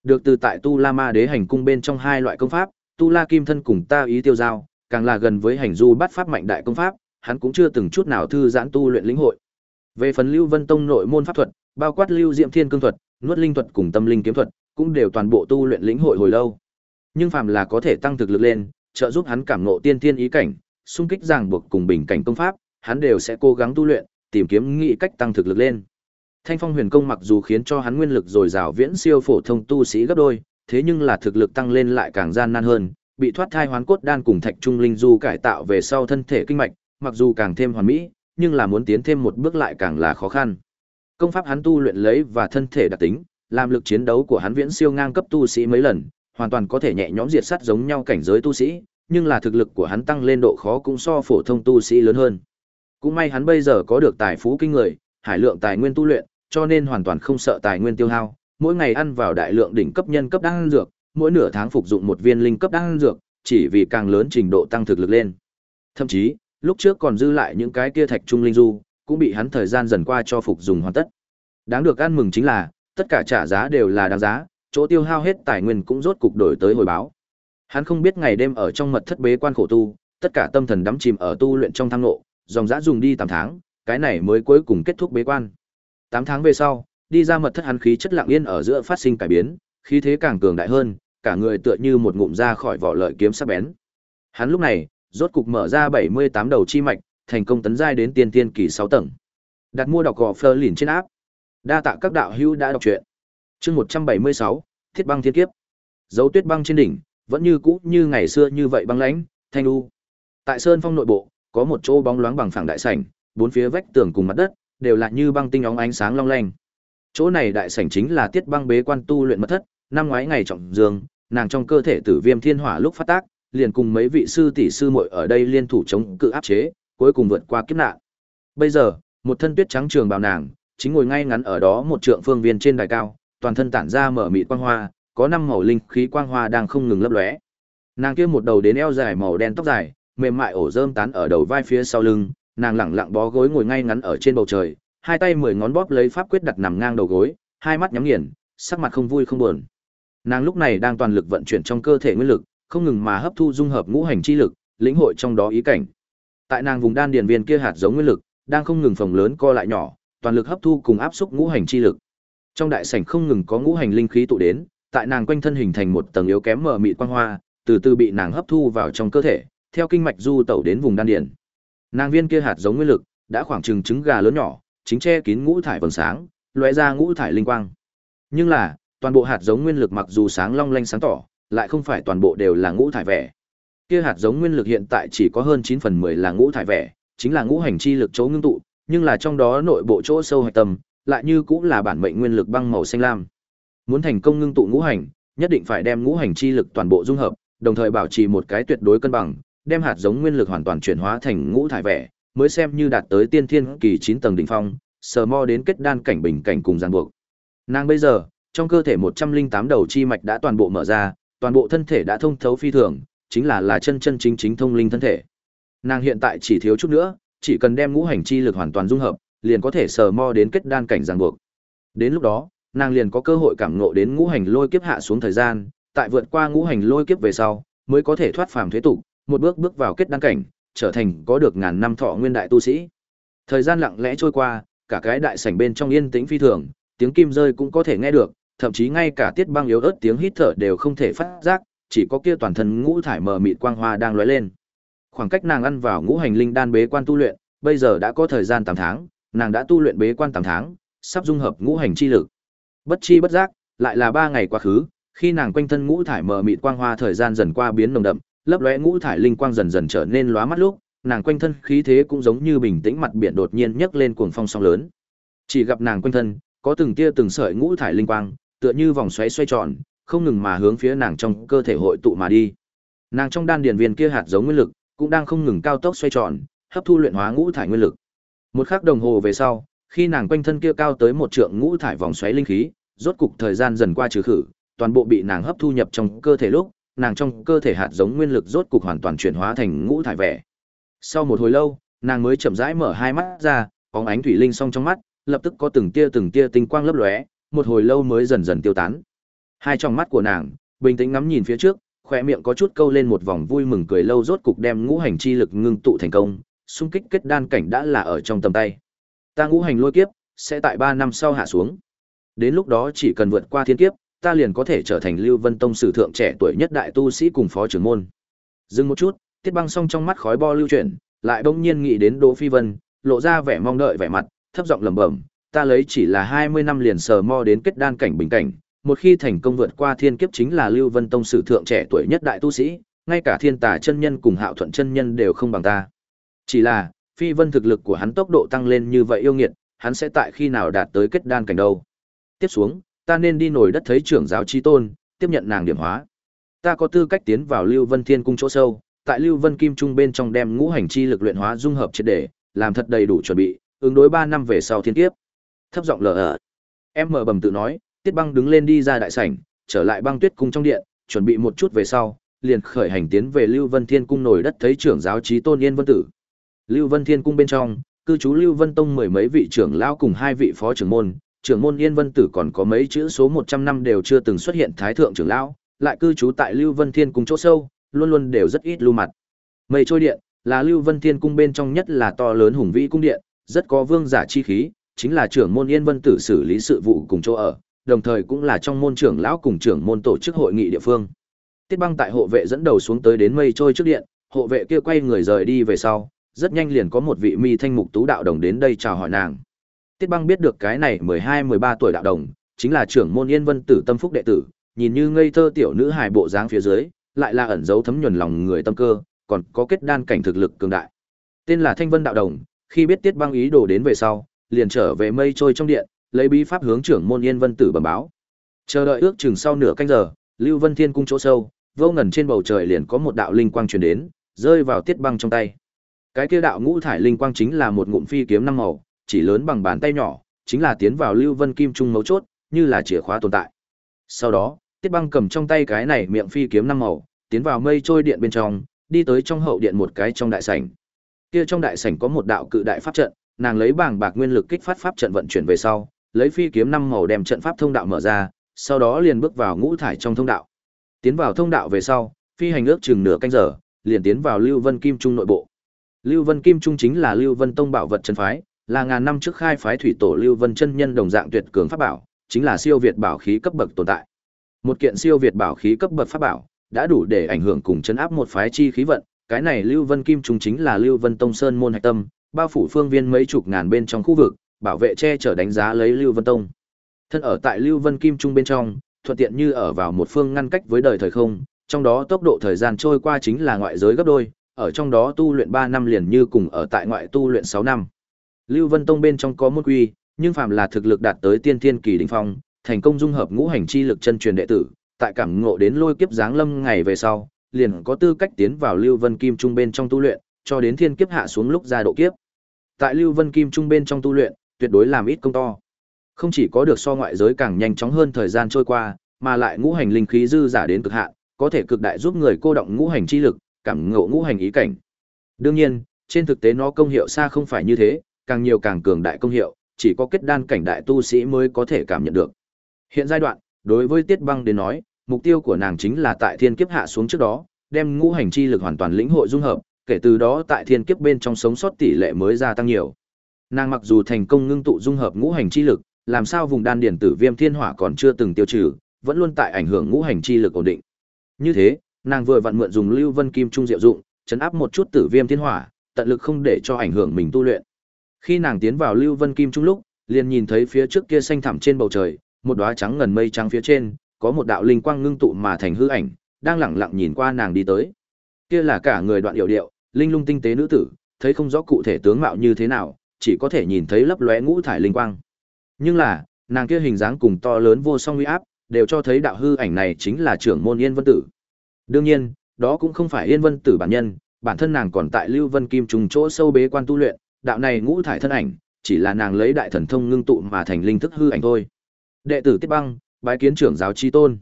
Được từ tại Tu La Ma Đế hành cung bên trong hai loại công pháp, Tu La Kim thân cùng ta ý tiêu giao, càng là gần với hành du bắt pháp mạnh đại công pháp, hắn cũng chưa từng chút nào thư giãn tu luyện lĩnh hội. Về phần Lưu Vân Tông nội môn pháp thuật, bao quát Lưu Diệm Thiên cương thuật, nuốt linh thuật cùng tâm linh kiếm thuật, cũng đều toàn bộ tu luyện lĩnh hội hồi lâu. Nhưng phàm là có thể tăng thực lực lên, trợ giúp hắn cảm ngộ tiên tiên ý cảnh, xung kích ràng buộc cùng bình cảnh công pháp, hắn đều sẽ cố gắng tu luyện, tìm kiếm nghị cách tăng thực lực lên. Thanh Phong Huyền Công mặc dù khiến cho hắn nguyên lực dồi dào viễn siêu phổ thông tu sĩ gấp đôi, thế nhưng là thực lực tăng lên lại càng gian nan hơn, bị thoát thai hoán cốt đan cùng thạch trung linh du cải tạo về sau thân thể kinh mạch, mặc dù càng thêm hoàn mỹ, nhưng là muốn tiến thêm một bước lại càng là khó khăn. Công pháp hắn tu luyện lấy và thân thể đặc tính, làm lực chiến đấu của hắn viễn siêu ngang cấp tu sĩ mấy lần, hoàn toàn có thể nhẹ nhõm diệt sát giống nhau cảnh giới tu sĩ, nhưng là thực lực của hắn tăng lên độ khó cũng so phổ thông tu sĩ lớn hơn. Cũng may hắn bây giờ có được tài phú kinh người, hải lượng tài nguyên tu luyện, cho nên hoàn toàn không sợ tài nguyên tiêu hao, mỗi ngày ăn vào đại lượng đỉnh cấp nhân cấp đan dược, mỗi nửa tháng phục dụng một viên linh cấp đan dược, chỉ vì càng lớn trình độ tăng thực lực lên. Thậm chí, lúc trước còn dư lại những cái kia thạch trung linh du, cũng bị hắn thời gian dần qua cho phục dùng hoàn tất. Đáng được ăn mừng chính là, tất cả trả giá đều là đáng giá, chỗ tiêu hao hết tài nguyên cũng rốt cục đổi tới hồi báo. Hắn không biết ngày đêm ở trong mật thất bế quan khổ tu, tất cả tâm thần đắm chìm ở tu luyện trong thang ngộ, dòng dã dùng đi 8 tháng, cái này mới cuối cùng kết thúc bế quan. 8 tháng về sau, đi ra mật thất hắn khí chất lặng yên ở giữa phát sinh cải biến, khí thế càng cường đại hơn, cả người tựa như một ngụm ra khỏi vỏ lợi kiếm sắc bén. Hắn lúc này, rốt cục mở ra 78 đầu chi mạch, thành công tấn giai đến tiên tiên kỳ 6 tầng. Đặt mua đọc gò Fleur lìn trên áp. Đa tạ các đạo hữu đã đọc truyện. Chương 176, Thiết băng thiên kiếp. Dấu tuyết băng trên đỉnh, vẫn như cũ như ngày xưa như vậy băng lãnh, thanh u. Tại sơn phong nội bộ, có một chỗ bóng loáng bằng phẳng đại sảnh, bốn phía vách tường cùng mặt đất đều là như băng tinh óng ánh sáng long lanh. Chỗ này đại sảnh chính là Tiết Băng bế quan tu luyện mật thất, năm ngoái ngày trọng dương, nàng trong cơ thể tử viêm thiên hỏa lúc phát tác, liền cùng mấy vị sư tỷ sư muội ở đây liên thủ chống cự áp chế, cuối cùng vượt qua kiếp nạn. Bây giờ, một thân tuyết trắng trường bào nàng, chính ngồi ngay ngắn ở đó một trượng phương viên trên đài cao, toàn thân tản ra mở mịt quang hoa, có năm màu linh khí quang hoa đang không ngừng lấp lóe. Nàng kia một đầu đến eo dài màu đen tóc dài, mềm mại ổ rơm tán ở đầu vai phía sau lưng, nàng lẳng lặng bó gối ngồi ngay ngắn ở trên bầu trời, hai tay mười ngón bóp lấy pháp quyết đặt nằm ngang đầu gối, hai mắt nhắm nghiền, sắc mặt không vui không buồn. Nàng lúc này đang toàn lực vận chuyển trong cơ thể nguyên lực, không ngừng mà hấp thu dung hợp ngũ hành chi lực, lĩnh hội trong đó ý cảnh. Tại nàng vùng đan điền viên kia hạt giống nguyên lực, đang không ngừng phồng lớn co lại nhỏ, toàn lực hấp thu cùng áp xúc ngũ hành chi lực. Trong đại sảnh không ngừng có ngũ hành linh khí tụ đến, tại nàng quanh thân hình thành một tầng yếu kém mờ mịt quang hoa, từ từ bị nàng hấp thu vào trong cơ thể, theo kinh mạch du tẩu đến vùng đan điền. Nàng viên kia hạt giống nguyên lực đã khoảng chừng trứng gà lớn nhỏ, chính che kín ngũ thải vầng sáng, lóe ra ngũ thải linh quang. Nhưng là, toàn bộ hạt giống nguyên lực mặc dù sáng long lanh sáng tỏ, lại không phải toàn bộ đều là ngũ thải vẻ. Kia hạt giống nguyên lực hiện tại chỉ có hơn 9 phần 10 là ngũ thải vẻ, chính là ngũ hành chi lực chỗ ngưng tụ, nhưng là trong đó nội bộ chỗ sâu hạch tâm, lại như cũng là bản mệnh nguyên lực băng màu xanh lam. Muốn thành công ngưng tụ ngũ hành, nhất định phải đem ngũ hành chi lực toàn bộ dung hợp, đồng thời bảo trì một cái tuyệt đối cân bằng, đem hạt giống nguyên lực hoàn toàn chuyển hóa thành ngũ thải vẻ, mới xem như đạt tới tiên thiên kỳ 9 tầng đỉnh phong, sờ mo đến kết đan cảnh bình cảnh cùng giang buộc. Nàng bây giờ, trong cơ thể 108 đầu chi mạch đã toàn bộ mở ra, toàn bộ thân thể đã thông thấu phi thường, chính là là chân chân chính chính thông linh thân thể. Nàng hiện tại chỉ thiếu chút nữa, chỉ cần đem ngũ hành chi lực hoàn toàn dung hợp, liền có thể sờ mo đến kết đan cảnh giang buộc. Đến lúc đó, nàng liền có cơ hội cảm ngộ đến ngũ hành lôi kiếp hạ xuống thời gian, tại vượt qua ngũ hành lôi kiếp về sau, mới có thể thoát phàm thế tục, một bước bước vào kết đăng cảnh, trở thành có được ngàn năm thọ nguyên đại tu sĩ. Thời gian lặng lẽ trôi qua, cả cái đại sảnh bên trong yên tĩnh phi thường, tiếng kim rơi cũng có thể nghe được, thậm chí ngay cả tiết băng yếu ớt tiếng hít thở đều không thể phát giác, chỉ có kia toàn thân ngũ thải mờ mịt quang hoa đang lóe lên. Khoảng cách nàng ăn vào ngũ hành linh đan bế quan tu luyện, bây giờ đã có thời gian 8 tháng, nàng đã tu luyện bế quan 8 tháng, sắp dung hợp ngũ hành chi lực. Bất chi bất giác, lại là 3 ngày quá khứ, khi nàng quanh thân ngũ thải mờ mịt quang hoa thời gian dần qua biến nồng đậm, lấp lóe ngũ thải linh quang dần dần trở nên lóa mắt lúc, nàng quanh thân khí thế cũng giống như bình tĩnh mặt biển đột nhiên nhấc lên cuồng phong sóng lớn. Chỉ gặp nàng quanh thân, có từng tia từng sợi ngũ thải linh quang, tựa như vòng xoáy xoay tròn, không ngừng mà hướng phía nàng trong cơ thể hội tụ mà đi. Nàng trong đan điền viên kia hạt giống nguyên lực, cũng đang không ngừng cao tốc xoay tròn, hấp thu luyện hóa ngũ thải nguyên lực. Một khắc đồng hồ về sau, khi nàng quanh thân kia cao tới một trượng ngũ thải vòng xoáy linh khí, rốt cục thời gian dần qua trừ khử, toàn bộ bị nàng hấp thu nhập trong cơ thể lúc, nàng trong cơ thể hạt giống nguyên lực rốt cục hoàn toàn chuyển hóa thành ngũ thải vẻ. Sau một hồi lâu, nàng mới chậm rãi mở hai mắt ra, bóng ánh thủy linh song trong mắt, lập tức có từng tia từng tia tinh quang lấp lóe, một hồi lâu mới dần dần tiêu tán. Hai trong mắt của nàng, bình tĩnh ngắm nhìn phía trước, khóe miệng có chút câu lên một vòng vui mừng cười lâu rốt cục đem ngũ hành chi lực ngưng tụ thành công, xung kích kết đan cảnh đã là ở trong tầm tay. Ta ngũ hành lôi kiếp sẽ tại 3 năm sau hạ xuống. Đến lúc đó chỉ cần vượt qua thiên kiếp, ta liền có thể trở thành Lưu Vân Tông sử thượng trẻ tuổi nhất đại tu sĩ cùng phó trưởng môn. Dừng một chút, Tiết Băng song trong mắt khói bo lưu chuyển, lại bỗng nhiên nghĩ đến Đỗ Phi Vân, lộ ra vẻ mong đợi vẻ mặt, thấp giọng lẩm bẩm, ta lấy chỉ là 20 năm liền sờ mo đến kết đan cảnh bình cảnh, một khi thành công vượt qua thiên kiếp chính là Lưu Vân Tông sử thượng trẻ tuổi nhất đại tu sĩ, ngay cả thiên tà chân nhân cùng hạo thuận chân nhân đều không bằng ta. Chỉ là, phi vân thực lực của hắn tốc độ tăng lên như vậy yêu nghiệt, hắn sẽ tại khi nào đạt tới kết đan cảnh đâu. Tiếp xuống, ta nên đi nổi đất thấy trưởng giáo chi tôn, tiếp nhận nàng điểm hóa. Ta có tư cách tiến vào Lưu Vân Thiên cung chỗ sâu, tại Lưu Vân Kim Trung bên trong đem ngũ hành chi lực luyện hóa dung hợp triệt để, làm thật đầy đủ chuẩn bị, ứng đối 3 năm về sau thiên kiếp. Thấp giọng lờ ở. Em mở bầm tự nói, Tiết Băng đứng lên đi ra đại sảnh, trở lại băng tuyết cung trong điện, chuẩn bị một chút về sau, liền khởi hành tiến về Lưu Vân Thiên cung nổi đất thấy trưởng giáo chí tôn Yên Vân tử. Lưu Vân Thiên cung bên trong, cư trú Lưu Vân Tông mười mấy vị trưởng lão cùng hai vị phó trưởng môn, trưởng môn Yên Vân tử còn có mấy chữ số 100 năm đều chưa từng xuất hiện thái thượng trưởng lão, lại cư trú tại Lưu Vân Thiên cung chỗ sâu, luôn luôn đều rất ít lưu mặt. Mây trôi điện là Lưu Vân Thiên cung bên trong nhất là to lớn hùng vĩ cung điện, rất có vương giả chi khí, chính là trưởng môn Yên Vân tử xử lý sự vụ cùng chỗ ở, đồng thời cũng là trong môn trưởng lão cùng trưởng môn tổ chức hội nghị địa phương. Tiết Băng tại hộ vệ dẫn đầu xuống tới đến mây trôi trước điện, hộ vệ kia quay người rời đi về sau, rất nhanh liền có một vị mi thanh mục tú đạo đồng đến đây chào hỏi nàng. Tiết Băng biết được cái này 12-13 tuổi đạo đồng, chính là trưởng môn Yên Vân Tử Tâm Phúc đệ tử, nhìn như ngây thơ tiểu nữ hài bộ dáng phía dưới, lại là ẩn dấu thấm nhuần lòng người tâm cơ, còn có kết đan cảnh thực lực cường đại. Tên là Thanh Vân đạo đồng, khi biết Tiết Băng ý đồ đến về sau, liền trở về mây trôi trong điện, lấy bí pháp hướng trưởng môn Yên Vân Tử bẩm báo. Chờ đợi ước chừng sau nửa canh giờ, Lưu Vân Thiên cung chỗ sâu, vô ngần trên bầu trời liền có một đạo linh quang truyền đến, rơi vào Tiết Băng trong tay. Cái kia đạo ngũ thải linh quang chính là một ngụm phi kiếm năm màu, chỉ lớn bằng bàn tay nhỏ, chính là tiến vào Lưu Vân Kim Trung mấu chốt, như là chìa khóa tồn tại. Sau đó, Tiết Băng cầm trong tay cái này miệng phi kiếm năm màu, tiến vào mây trôi điện bên trong, đi tới trong hậu điện một cái trong đại sảnh. Kia trong đại sảnh có một đạo cự đại pháp trận, nàng lấy bảng bạc nguyên lực kích phát pháp trận vận chuyển về sau, lấy phi kiếm năm màu đem trận pháp thông đạo mở ra, sau đó liền bước vào ngũ thải trong thông đạo. Tiến vào thông đạo về sau, phi hành ước chừng nửa canh giờ, liền tiến vào Lưu Vân Kim Trung nội bộ. Lưu Vân Kim Trung chính là Lưu Vân Tông bảo vật chân phái, là ngàn năm trước khai phái thủy tổ Lưu Vân chân nhân đồng dạng tuyệt cường pháp bảo, chính là siêu việt bảo khí cấp bậc tồn tại. Một kiện siêu việt bảo khí cấp bậc pháp bảo, đã đủ để ảnh hưởng cùng chấn áp một phái chi khí vận, cái này Lưu Vân Kim Trung chính là Lưu Vân Tông Sơn môn hạch tâm, bao phủ phương viên mấy chục ngàn bên trong khu vực, bảo vệ che chở đánh giá lấy Lưu Vân Tông. Thân ở tại Lưu Vân Kim Trung bên trong, thuận tiện như ở vào một phương ngăn cách với đời thời không, trong đó tốc độ thời gian trôi qua chính là ngoại giới gấp đôi, ở trong đó tu luyện 3 năm liền như cùng ở tại ngoại tu luyện 6 năm. Lưu Vân Tông bên trong có môn quy, nhưng phàm là thực lực đạt tới tiên thiên kỳ đỉnh phong, thành công dung hợp ngũ hành chi lực chân truyền đệ tử, tại cảm ngộ đến lôi kiếp giáng lâm ngày về sau, liền có tư cách tiến vào Lưu Vân Kim Trung bên trong tu luyện, cho đến thiên kiếp hạ xuống lúc ra độ kiếp. Tại Lưu Vân Kim Trung bên trong tu luyện, tuyệt đối làm ít công to. Không chỉ có được so ngoại giới càng nhanh chóng hơn thời gian trôi qua, mà lại ngũ hành linh khí dư giả đến cực hạn, có thể cực đại giúp người cô động ngũ hành chi lực, cảm ngộ ngũ hành ý cảnh. Đương nhiên, trên thực tế nó công hiệu xa không phải như thế, càng nhiều càng cường đại công hiệu, chỉ có kết đan cảnh đại tu sĩ mới có thể cảm nhận được. Hiện giai đoạn, đối với Tiết Băng đến nói, mục tiêu của nàng chính là tại thiên kiếp hạ xuống trước đó, đem ngũ hành chi lực hoàn toàn lĩnh hội dung hợp, kể từ đó tại thiên kiếp bên trong sống sót tỷ lệ mới gia tăng nhiều. Nàng mặc dù thành công ngưng tụ dung hợp ngũ hành chi lực, làm sao vùng đan điển tử viêm thiên hỏa còn chưa từng tiêu trừ, vẫn luôn tại ảnh hưởng ngũ hành chi lực ổn định. Như thế, nàng vừa vặn mượn dùng Lưu Vân Kim Trung diệu dụng, chấn áp một chút tử viêm thiên hỏa, tận lực không để cho ảnh hưởng mình tu luyện. Khi nàng tiến vào Lưu Vân Kim Trung lúc, liền nhìn thấy phía trước kia xanh thẳm trên bầu trời, một đóa trắng ngần mây trắng phía trên, có một đạo linh quang ngưng tụ mà thành hư ảnh, đang lẳng lặng nhìn qua nàng đi tới. Kia là cả người đoạn điệu điệu, linh lung tinh tế nữ tử, thấy không rõ cụ thể tướng mạo như thế nào, chỉ có thể nhìn thấy lấp lóe ngũ thải linh quang. Nhưng là, nàng kia hình dáng cùng to lớn vô song uy áp, đều cho thấy đạo hư ảnh này chính là trưởng môn Yên Vân Tử. Đương nhiên, đó cũng không phải Yên Vân Tử bản nhân, bản thân nàng còn tại Lưu Vân Kim trùng chỗ sâu bế quan tu luyện, đạo này ngũ thải thân ảnh, chỉ là nàng lấy đại thần thông ngưng tụ mà thành linh thức hư ảnh thôi. Đệ tử Tiết Băng, bái kiến trưởng giáo chi tôn.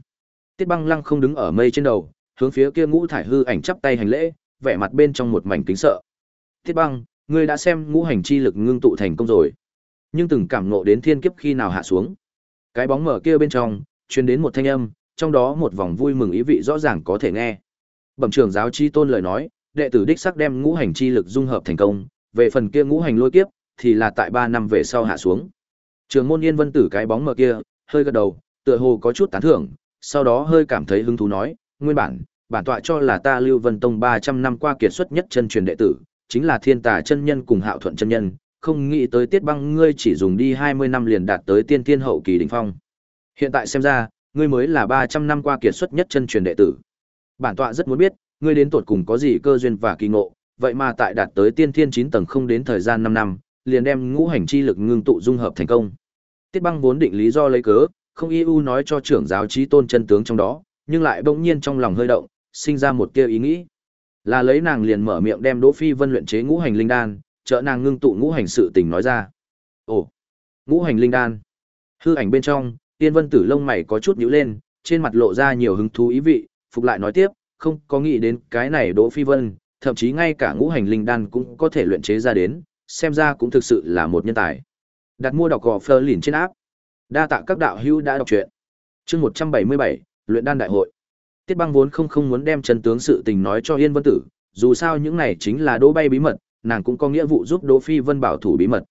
Tiết Băng lăng không đứng ở mây trên đầu, hướng phía kia ngũ thải hư ảnh chắp tay hành lễ, vẻ mặt bên trong một mảnh kính sợ. Tiết Băng, ngươi đã xem ngũ hành chi lực ngưng tụ thành công rồi, nhưng từng cảm ngộ đến thiên kiếp khi nào hạ xuống. Cái bóng mở kia bên trong, truyền đến một thanh âm, trong đó một vòng vui mừng ý vị rõ ràng có thể nghe. Bẩm trưởng giáo chi tôn lời nói, đệ tử đích sắc đem ngũ hành chi lực dung hợp thành công, về phần kia ngũ hành lôi kiếp thì là tại 3 năm về sau hạ xuống. Trường môn Yên Vân Tử cái bóng mờ kia, hơi gật đầu, tựa hồ có chút tán thưởng, sau đó hơi cảm thấy hứng thú nói, nguyên bản, bản tọa cho là ta Lưu Vân Tông 300 năm qua kiệt xuất nhất chân truyền đệ tử, chính là Thiên Tà chân nhân cùng Hạo Thuận chân nhân, không nghĩ tới Tiết Băng ngươi chỉ dùng đi 20 năm liền đạt tới tiên tiên hậu kỳ đỉnh phong. Hiện tại xem ra, ngươi mới là 300 năm qua kiệt xuất nhất chân truyền đệ tử. Bản tọa rất muốn biết, ngươi đến tột cùng có gì cơ duyên và kỳ ngộ, vậy mà tại đạt tới tiên thiên 9 tầng không đến thời gian 5 năm, liền đem ngũ hành chi lực ngưng tụ dung hợp thành công. Tiết Băng vốn định lý do lấy cớ, không ưu nói cho trưởng giáo chí tôn chân tướng trong đó, nhưng lại bỗng nhiên trong lòng hơi động, sinh ra một tia ý nghĩ. Là lấy nàng liền mở miệng đem Đỗ Phi Vân luyện chế ngũ hành linh đan, trợ nàng ngưng tụ ngũ hành sự tình nói ra. Ồ, ngũ hành linh đan. Hư ảnh bên trong, Tiên Vân Tử lông mày có chút nhíu lên, trên mặt lộ ra nhiều hứng thú ý vị, phục lại nói tiếp, không có nghĩ đến cái này Đỗ Phi Vân, thậm chí ngay cả ngũ hành linh đan cũng có thể luyện chế ra đến, xem ra cũng thực sự là một nhân tài. Đặt mua đọc gò Fleur lìn trên áp. Đa tạ các đạo hữu đã đọc truyện. Chương 177, luyện đan đại hội. Tiết Băng vốn không không muốn đem chân tướng sự tình nói cho Yên Vân Tử, dù sao những này chính là Đỗ Bay bí mật, nàng cũng có nghĩa vụ giúp Đỗ Phi Vân bảo thủ bí mật.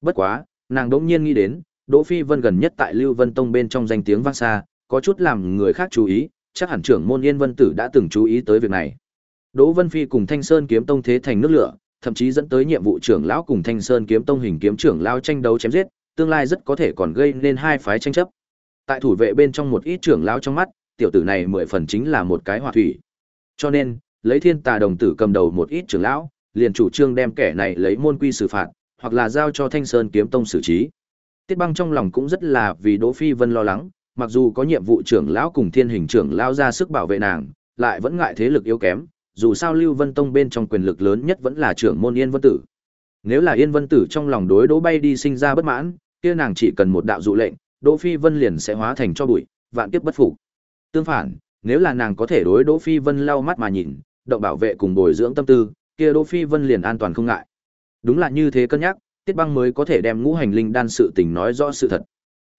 Bất quá, nàng đỗng nhiên nghĩ đến, Đỗ Phi Vân gần nhất tại Lưu Vân Tông bên trong danh tiếng vang xa, có chút làm người khác chú ý, chắc hẳn trưởng môn Yên Vân Tử đã từng chú ý tới việc này. Đỗ Vân Phi cùng Thanh Sơn kiếm tông thế thành nước lửa, thậm chí dẫn tới nhiệm vụ trưởng lão cùng Thanh Sơn kiếm tông hình kiếm trưởng lão tranh đấu chém giết, tương lai rất có thể còn gây nên hai phái tranh chấp. Tại thủ vệ bên trong một ít trưởng lão trong mắt, tiểu tử này mười phần chính là một cái hỏa thủy. Cho nên, lấy Thiên Tà đồng tử cầm đầu một ít trưởng lão, liền chủ trương đem kẻ này lấy môn quy xử phạt, hoặc là giao cho Thanh Sơn kiếm tông xử trí. Tiết Băng trong lòng cũng rất là vì Đỗ Phi Vân lo lắng, mặc dù có nhiệm vụ trưởng lão cùng Thiên Hình trưởng lão ra sức bảo vệ nàng, lại vẫn ngại thế lực yếu kém, dù sao Lưu Vân Tông bên trong quyền lực lớn nhất vẫn là trưởng môn Yên Vân Tử. Nếu là Yên Vân Tử trong lòng đối Đỗ Bay đi sinh ra bất mãn, kia nàng chỉ cần một đạo dụ lệnh, Đỗ Phi Vân liền sẽ hóa thành cho bụi, vạn kiếp bất phục. Tương phản, nếu là nàng có thể đối Đỗ Phi Vân lau mắt mà nhìn, động bảo vệ cùng bồi dưỡng tâm tư, kia Đỗ Phi Vân liền an toàn không ngại. Đúng là như thế cân nhắc, Tiết Băng mới có thể đem ngũ hành linh đan sự tình nói rõ sự thật.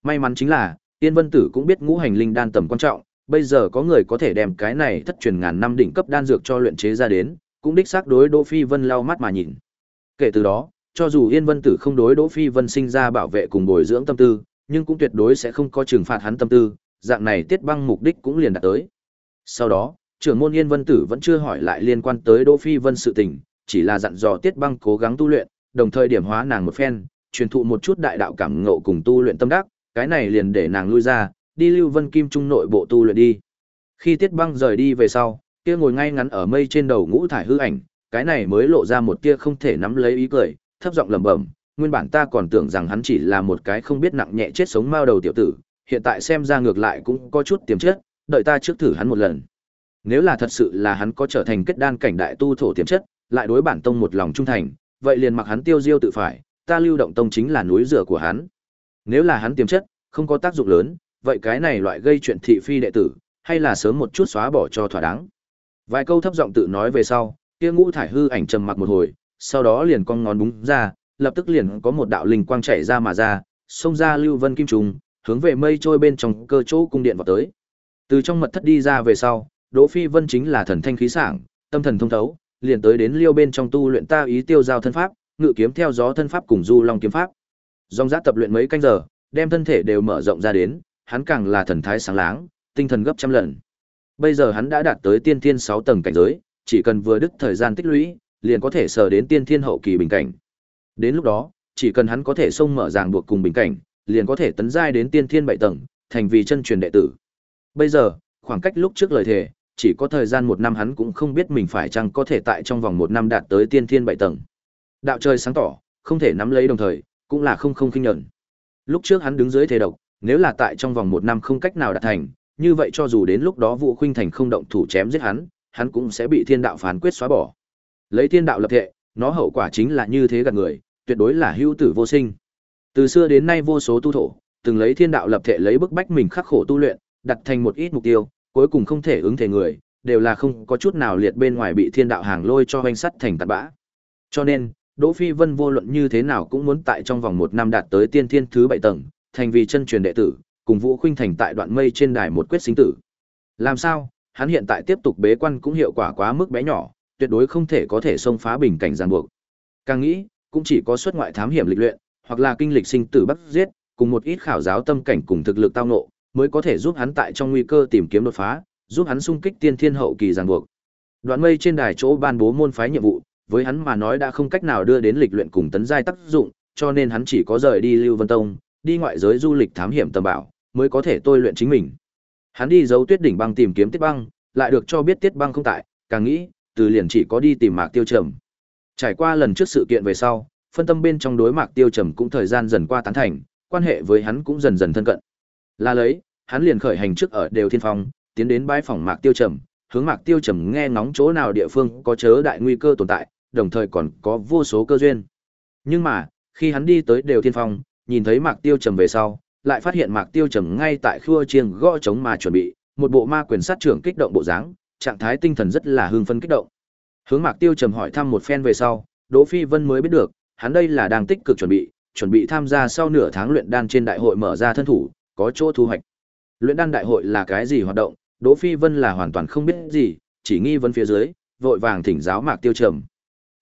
May mắn chính là, Tiên Vân Tử cũng biết ngũ hành linh đan tầm quan trọng, bây giờ có người có thể đem cái này thất truyền ngàn năm đỉnh cấp đan dược cho luyện chế ra đến, cũng đích xác đối Đỗ Phi Vân lau mắt mà nhìn. Kể từ đó, cho dù Yên Vân Tử không đối Đỗ Phi Vân sinh ra bảo vệ cùng bồi dưỡng tâm tư, nhưng cũng tuyệt đối sẽ không có trừng phạt hắn tâm tư, dạng này Tiết Băng mục đích cũng liền đạt tới. Sau đó, trưởng môn Yên Vân Tử vẫn chưa hỏi lại liên quan tới Đỗ Phi Vân sự tình, chỉ là dặn dò Tiết Băng cố gắng tu luyện, đồng thời điểm hóa nàng một phen, truyền thụ một chút đại đạo cảm ngộ cùng tu luyện tâm đắc, cái này liền để nàng lui ra, đi Lưu Vân Kim Trung nội bộ tu luyện đi. Khi Tiết Băng rời đi về sau, kia ngồi ngay ngắn ở mây trên đầu ngũ thải hư ảnh, cái này mới lộ ra một tia không thể nắm lấy ý cười, thấp giọng lẩm bẩm, nguyên bản ta còn tưởng rằng hắn chỉ là một cái không biết nặng nhẹ chết sống mao đầu tiểu tử, hiện tại xem ra ngược lại cũng có chút tiềm chất, đợi ta trước thử hắn một lần. Nếu là thật sự là hắn có trở thành kết đan cảnh đại tu thổ tiềm chất, lại đối bản tông một lòng trung thành, vậy liền mặc hắn tiêu diêu tự phải, ta lưu động tông chính là núi rửa của hắn. Nếu là hắn tiềm chất, không có tác dụng lớn, vậy cái này loại gây chuyện thị phi đệ tử, hay là sớm một chút xóa bỏ cho thỏa đáng. Vài câu thấp giọng tự nói về sau, kia ngũ thải hư ảnh trầm mặc một hồi, sau đó liền cong ngón búng ra, lập tức liền có một đạo linh quang chảy ra mà ra, xông ra Lưu Vân Kim Trùng, hướng về mây trôi bên trong cơ chỗ cung điện vào tới. Từ trong mật thất đi ra về sau, Đỗ Phi Vân chính là thần thanh khí sảng, tâm thần thông thấu, liền tới đến liêu bên trong tu luyện ta ý tiêu giao thân pháp, ngự kiếm theo gió thân pháp cùng du long kiếm pháp. Dòng giá tập luyện mấy canh giờ, đem thân thể đều mở rộng ra đến, hắn càng là thần thái sáng láng, tinh thần gấp trăm lần. Bây giờ hắn đã đạt tới tiên thiên 6 tầng cảnh giới, chỉ cần vừa đứt thời gian tích lũy, liền có thể sở đến tiên thiên hậu kỳ bình cảnh. Đến lúc đó, chỉ cần hắn có thể xông mở ràng buộc cùng bình cảnh, liền có thể tấn giai đến tiên thiên 7 tầng, thành vì chân truyền đệ tử. Bây giờ, khoảng cách lúc trước lời thề, chỉ có thời gian một năm hắn cũng không biết mình phải chăng có thể tại trong vòng một năm đạt tới tiên thiên bảy tầng. Đạo trời sáng tỏ, không thể nắm lấy đồng thời, cũng là không không kinh nhận. Lúc trước hắn đứng dưới thế độc, nếu là tại trong vòng một năm không cách nào đạt thành, như vậy cho dù đến lúc đó Vũ Khuynh Thành không động thủ chém giết hắn, hắn cũng sẽ bị thiên đạo phán quyết xóa bỏ. Lấy thiên đạo lập thệ, nó hậu quả chính là như thế gạt người, tuyệt đối là hữu tử vô sinh. Từ xưa đến nay vô số tu thổ, từng lấy thiên đạo lập thệ lấy bức bách mình khắc khổ tu luyện, đặt thành một ít mục tiêu, cuối cùng không thể ứng thể người, đều là không có chút nào liệt bên ngoài bị thiên đạo hàng lôi cho hoanh sắt thành tạt bã. Cho nên, Đỗ Phi Vân vô luận như thế nào cũng muốn tại trong vòng một năm đạt tới tiên thiên thứ bảy tầng, thành vì chân truyền đệ tử, cùng Vũ Khuynh Thành tại đoạn mây trên đài một quyết sinh tử. Làm sao? Hắn hiện tại tiếp tục bế quan cũng hiệu quả quá mức bé nhỏ, tuyệt đối không thể có thể xông phá bình cảnh giàn buộc. Càng nghĩ, cũng chỉ có xuất ngoại thám hiểm lịch luyện, hoặc là kinh lịch sinh tử bắt giết, cùng một ít khảo giáo tâm cảnh cùng thực lực tao ngộ, mới có thể giúp hắn tại trong nguy cơ tìm kiếm đột phá, giúp hắn xung kích tiên thiên hậu kỳ giàn buộc. Đoạn mây trên đài chỗ ban bố môn phái nhiệm vụ, với hắn mà nói đã không cách nào đưa đến lịch luyện cùng tấn giai tác dụng, cho nên hắn chỉ có rời đi Lưu Vân Tông, đi ngoại giới du lịch thám hiểm tầm bảo, mới có thể tôi luyện chính mình. Hắn đi giấu Tuyết đỉnh băng tìm kiếm Tiết Băng, lại được cho biết Tiết Băng không tại, càng nghĩ, từ liền chỉ có đi tìm Mạc Tiêu Trầm. Trải qua lần trước sự kiện về sau, phân tâm bên trong đối Mạc Tiêu Trầm cũng thời gian dần qua tán thành, quan hệ với hắn cũng dần dần thân cận. Là lấy, hắn liền khởi hành trước ở đều thiên phong, tiến đến bãi phòng Mạc Tiêu Trầm, hướng Mạc Tiêu Trầm nghe ngóng chỗ nào địa phương có chớ đại nguy cơ tồn tại, đồng thời còn có vô số cơ duyên. Nhưng mà, khi hắn đi tới đều thiên phong, nhìn thấy Mạc Tiêu Trầm về sau, lại phát hiện Mạc Tiêu Trầm ngay tại khua chiêng gõ trống mà chuẩn bị, một bộ ma quyền sát trưởng kích động bộ dáng, trạng thái tinh thần rất là hưng phấn kích động. Hướng Mạc Tiêu Trầm hỏi thăm một phen về sau, Đỗ Phi Vân mới biết được, hắn đây là đang tích cực chuẩn bị, chuẩn bị tham gia sau nửa tháng luyện đan trên đại hội mở ra thân thủ, có chỗ thu hoạch. Luyện đan đại hội là cái gì hoạt động, Đỗ Phi Vân là hoàn toàn không biết gì, chỉ nghi vấn phía dưới, vội vàng thỉnh giáo Mạc Tiêu Trầm.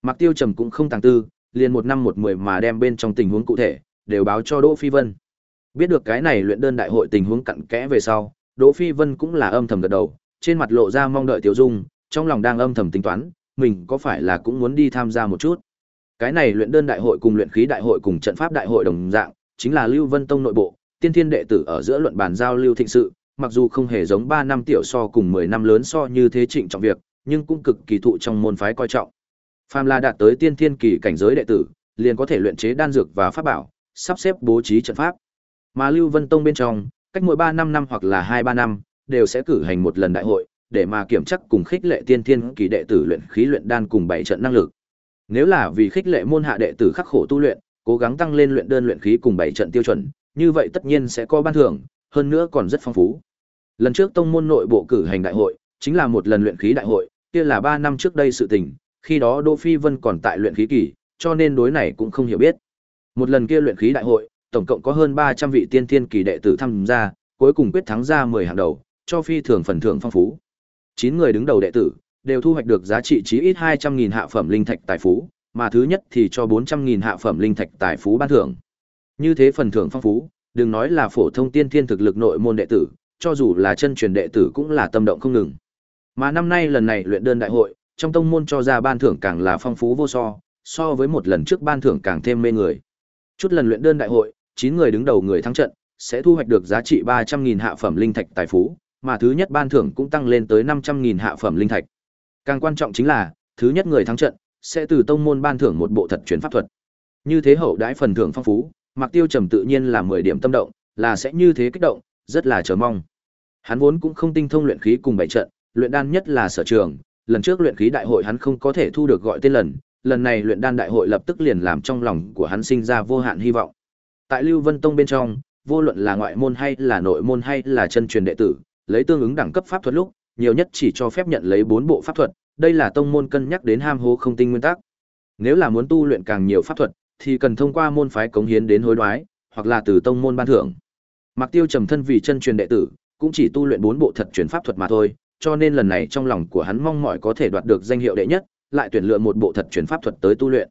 Mạc Tiêu Trầm cũng không tàng tư, liền một năm một mười mà đem bên trong tình huống cụ thể, đều báo cho Đỗ Phi Vân. Biết được cái này luyện đơn đại hội tình huống cặn kẽ về sau, Đỗ Phi Vân cũng là âm thầm gật đầu, trên mặt lộ ra mong đợi tiểu dung, trong lòng đang âm thầm tính toán, mình có phải là cũng muốn đi tham gia một chút. Cái này luyện đơn đại hội cùng luyện khí đại hội cùng trận pháp đại hội đồng dạng, chính là Lưu Vân Tông nội bộ, tiên thiên đệ tử ở giữa luận bàn giao lưu thịnh sự, mặc dù không hề giống 3 năm tiểu so cùng 10 năm lớn so như thế trịnh trọng việc, nhưng cũng cực kỳ thụ trong môn phái coi trọng. Phàm là đạt tới tiên thiên kỳ cảnh giới đệ tử, liền có thể luyện chế đan dược và pháp bảo, sắp xếp bố trí trận pháp. Mà Lưu Vân Tông bên trong, cách mỗi 3 năm năm hoặc là 2-3 năm, đều sẽ cử hành một lần đại hội, để mà kiểm chắc cùng khích lệ tiên thiên kỳ đệ tử luyện khí luyện đan cùng bảy trận năng lực. Nếu là vì khích lệ môn hạ đệ tử khắc khổ tu luyện, cố gắng tăng lên luyện đơn luyện khí cùng bảy trận tiêu chuẩn, như vậy tất nhiên sẽ có ban thưởng, hơn nữa còn rất phong phú. Lần trước tông môn nội bộ cử hành đại hội, chính là một lần luyện khí đại hội, kia là 3 năm trước đây sự tình, khi đó Đỗ Phi Vân còn tại luyện khí kỳ, cho nên đối này cũng không hiểu biết. Một lần kia luyện khí đại hội, tổng cộng có hơn 300 vị tiên thiên kỳ đệ tử tham gia, cuối cùng quyết thắng ra 10 hạng đầu, cho phi thường phần thưởng phong phú. 9 người đứng đầu đệ tử đều thu hoạch được giá trị chí ít 200.000 hạ phẩm linh thạch tài phú, mà thứ nhất thì cho 400.000 hạ phẩm linh thạch tài phú ban thưởng. Như thế phần thưởng phong phú, đừng nói là phổ thông tiên thiên thực lực nội môn đệ tử, cho dù là chân truyền đệ tử cũng là tâm động không ngừng. Mà năm nay lần này luyện đơn đại hội, trong tông môn cho ra ban thưởng càng là phong phú vô so, so với một lần trước ban thưởng càng thêm mê người. Chút lần luyện đơn đại hội, 9 người đứng đầu người thắng trận, sẽ thu hoạch được giá trị 300.000 hạ phẩm linh thạch tài phú, mà thứ nhất ban thưởng cũng tăng lên tới 500.000 hạ phẩm linh thạch. Càng quan trọng chính là, thứ nhất người thắng trận sẽ từ tông môn ban thưởng một bộ thật chuyển pháp thuật. Như thế hậu đãi phần thưởng phong phú, Mạc Tiêu Trầm tự nhiên là 10 điểm tâm động, là sẽ như thế kích động, rất là chờ mong. Hắn vốn cũng không tinh thông luyện khí cùng bảy trận, luyện đan nhất là sở trường, lần trước luyện khí đại hội hắn không có thể thu được gọi tên lần, lần này luyện đan đại hội lập tức liền làm trong lòng của hắn sinh ra vô hạn hy vọng. Tại Lưu Vân Tông bên trong, vô luận là ngoại môn hay là nội môn hay là chân truyền đệ tử, lấy tương ứng đẳng cấp pháp thuật lúc, nhiều nhất chỉ cho phép nhận lấy 4 bộ pháp thuật, đây là tông môn cân nhắc đến ham hố không tinh nguyên tắc. Nếu là muốn tu luyện càng nhiều pháp thuật, thì cần thông qua môn phái cống hiến đến hối đoái, hoặc là từ tông môn ban thưởng. Mạc Tiêu trầm thân vì chân truyền đệ tử, cũng chỉ tu luyện 4 bộ thật truyền pháp thuật mà thôi, cho nên lần này trong lòng của hắn mong mỏi có thể đoạt được danh hiệu đệ nhất, lại tuyển lựa một bộ thật truyền pháp thuật tới tu luyện.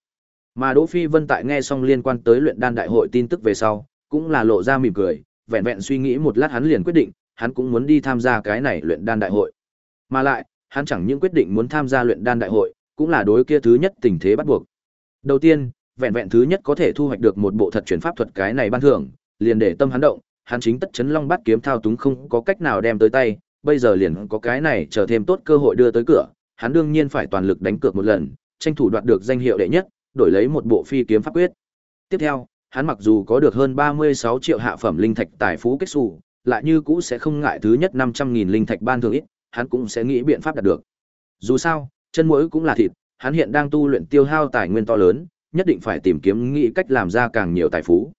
Mà Đỗ Phi Vân tại nghe xong liên quan tới luyện đan đại hội tin tức về sau, cũng là lộ ra mỉm cười, vẹn vẹn suy nghĩ một lát hắn liền quyết định, hắn cũng muốn đi tham gia cái này luyện đan đại hội. Mà lại, hắn chẳng những quyết định muốn tham gia luyện đan đại hội, cũng là đối kia thứ nhất tình thế bắt buộc. Đầu tiên, vẹn vẹn thứ nhất có thể thu hoạch được một bộ thật truyền pháp thuật cái này ban thưởng, liền để tâm hắn động, hắn chính tất chấn long bát kiếm thao túng không có cách nào đem tới tay, bây giờ liền có cái này chờ thêm tốt cơ hội đưa tới cửa, hắn đương nhiên phải toàn lực đánh cược một lần, tranh thủ đoạt được danh hiệu đệ nhất, đổi lấy một bộ phi kiếm pháp quyết. Tiếp theo, hắn mặc dù có được hơn 36 triệu hạ phẩm linh thạch tài phú kết sủ, lại như cũ sẽ không ngại thứ nhất 500.000 linh thạch ban thường ít, hắn cũng sẽ nghĩ biện pháp đạt được. Dù sao, chân mũi cũng là thịt, hắn hiện đang tu luyện tiêu hao tài nguyên to lớn, nhất định phải tìm kiếm nghĩ cách làm ra càng nhiều tài phú.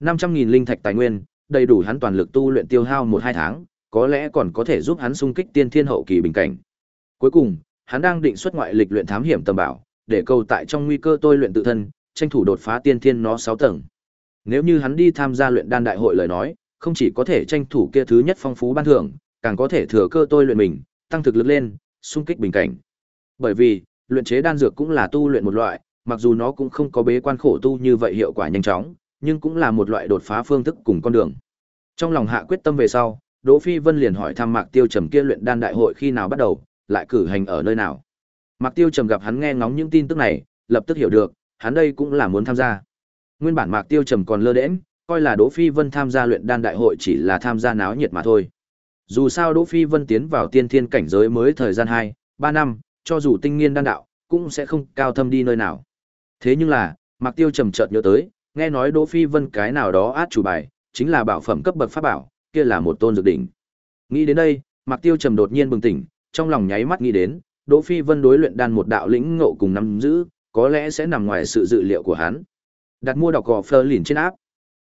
500.000 linh thạch tài nguyên, đầy đủ hắn toàn lực tu luyện tiêu hao 1-2 tháng, có lẽ còn có thể giúp hắn xung kích tiên thiên hậu kỳ bình cảnh. Cuối cùng, hắn đang định xuất ngoại lịch luyện thám hiểm tầm bảo, để cầu tại trong nguy cơ tôi luyện tự thân, tranh thủ đột phá tiên thiên nó 6 tầng. Nếu như hắn đi tham gia luyện đan đại hội lời nói, không chỉ có thể tranh thủ kia thứ nhất phong phú ban thưởng, càng có thể thừa cơ tôi luyện mình, tăng thực lực lên, xung kích bình cảnh. Bởi vì, luyện chế đan dược cũng là tu luyện một loại, mặc dù nó cũng không có bế quan khổ tu như vậy hiệu quả nhanh chóng, nhưng cũng là một loại đột phá phương thức cùng con đường. Trong lòng hạ quyết tâm về sau, Đỗ Phi Vân liền hỏi thăm Mạc Tiêu Trầm kia luyện đan đại hội khi nào bắt đầu, lại cử hành ở nơi nào. Mạc Tiêu Trầm gặp hắn nghe ngóng những tin tức này, lập tức hiểu được, hắn đây cũng là muốn tham gia. Nguyên bản Mạc Tiêu Trầm còn lơ đễnh, coi là Đỗ Phi Vân tham gia luyện đan đại hội chỉ là tham gia náo nhiệt mà thôi. Dù sao Đỗ Phi Vân tiến vào tiên thiên cảnh giới mới thời gian 2, 3 năm, cho dù tinh nghiên đan đạo, cũng sẽ không cao thâm đi nơi nào. Thế nhưng là, Mạc Tiêu trầm chợt nhớ tới, nghe nói Đỗ Phi Vân cái nào đó át chủ bài, chính là bảo phẩm cấp bậc pháp bảo, kia là một tôn dược đỉnh. Nghĩ đến đây, Mạc Tiêu trầm đột nhiên bừng tỉnh, trong lòng nháy mắt nghĩ đến, Đỗ Phi Vân đối luyện đan một đạo lĩnh ngộ cùng nắm giữ, có lẽ sẽ nằm ngoài sự dự liệu của hắn. Đặt mua đọc gò Fleur liền trên áp.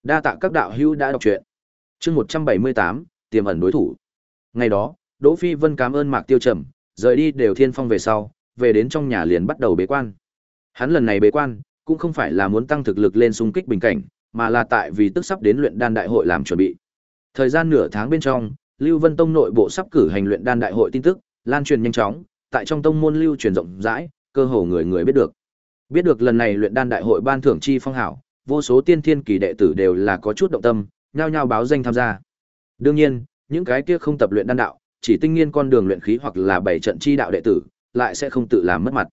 Đa tạ các đạo hữu đã đọc truyện. Chương 178, tiềm ẩn đối thủ. Ngày đó, Đỗ Phi Vân cảm ơn Mạc Tiêu Trầm, rời đi đều thiên phong về sau, về đến trong nhà liền bắt đầu bế quan. Hắn lần này bế quan, cũng không phải là muốn tăng thực lực lên xung kích bình cảnh, mà là tại vì tức sắp đến luyện đan đại hội làm chuẩn bị. Thời gian nửa tháng bên trong, Lưu Vân Tông nội bộ sắp cử hành luyện đan đại hội tin tức, lan truyền nhanh chóng, tại trong tông môn lưu truyền rộng rãi, cơ hồ người người biết được. Biết được lần này luyện đan đại hội ban thưởng chi phong hảo, vô số tiên thiên kỳ đệ tử đều là có chút động tâm, nhao nhao báo danh tham gia. Đương nhiên, những cái kia không tập luyện đan đạo, chỉ tinh nghiên con đường luyện khí hoặc là bảy trận chi đạo đệ tử, lại sẽ không tự làm mất mặt.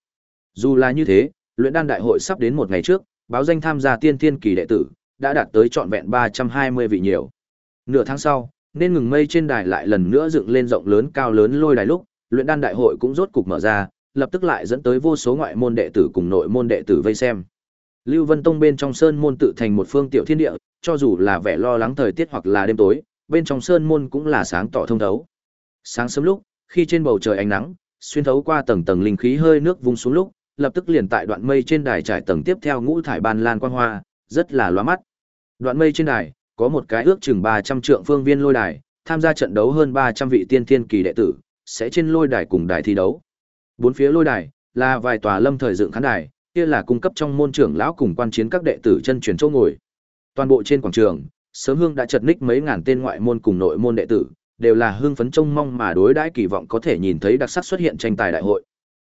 Dù là như thế, luyện đan đại hội sắp đến một ngày trước, báo danh tham gia tiên thiên kỳ đệ tử đã đạt tới trọn vẹn 320 vị nhiều. Nửa tháng sau, nên ngừng mây trên đài lại lần nữa dựng lên rộng lớn cao lớn lôi đài lúc, luyện đan đại hội cũng rốt cục mở ra, lập tức lại dẫn tới vô số ngoại môn đệ tử cùng nội môn đệ tử vây xem. Lưu Vân Tông bên trong sơn môn tự thành một phương tiểu thiên địa, cho dù là vẻ lo lắng thời tiết hoặc là đêm tối, bên trong sơn môn cũng là sáng tỏ thông thấu. Sáng sớm lúc, khi trên bầu trời ánh nắng xuyên thấu qua tầng tầng linh khí hơi nước vung xuống lúc, lập tức liền tại đoạn mây trên đài trải tầng tiếp theo ngũ thải ban lan quang hoa, rất là lóa mắt. Đoạn mây trên đài có một cái ước chừng 300 trượng phương viên lôi đài, tham gia trận đấu hơn 300 vị tiên thiên kỳ đệ tử, sẽ trên lôi đài cùng đài thi đấu. Bốn phía lôi đài là vài tòa lâm thời dựng khán đài, kia là cung cấp trong môn trưởng lão cùng quan chiến các đệ tử chân truyền chỗ ngồi. Toàn bộ trên quảng trường, sớm hương đã chật ních mấy ngàn tên ngoại môn cùng nội môn đệ tử, đều là hương phấn trông mong mà đối đãi kỳ vọng có thể nhìn thấy đặc sắc xuất hiện tranh tài đại hội.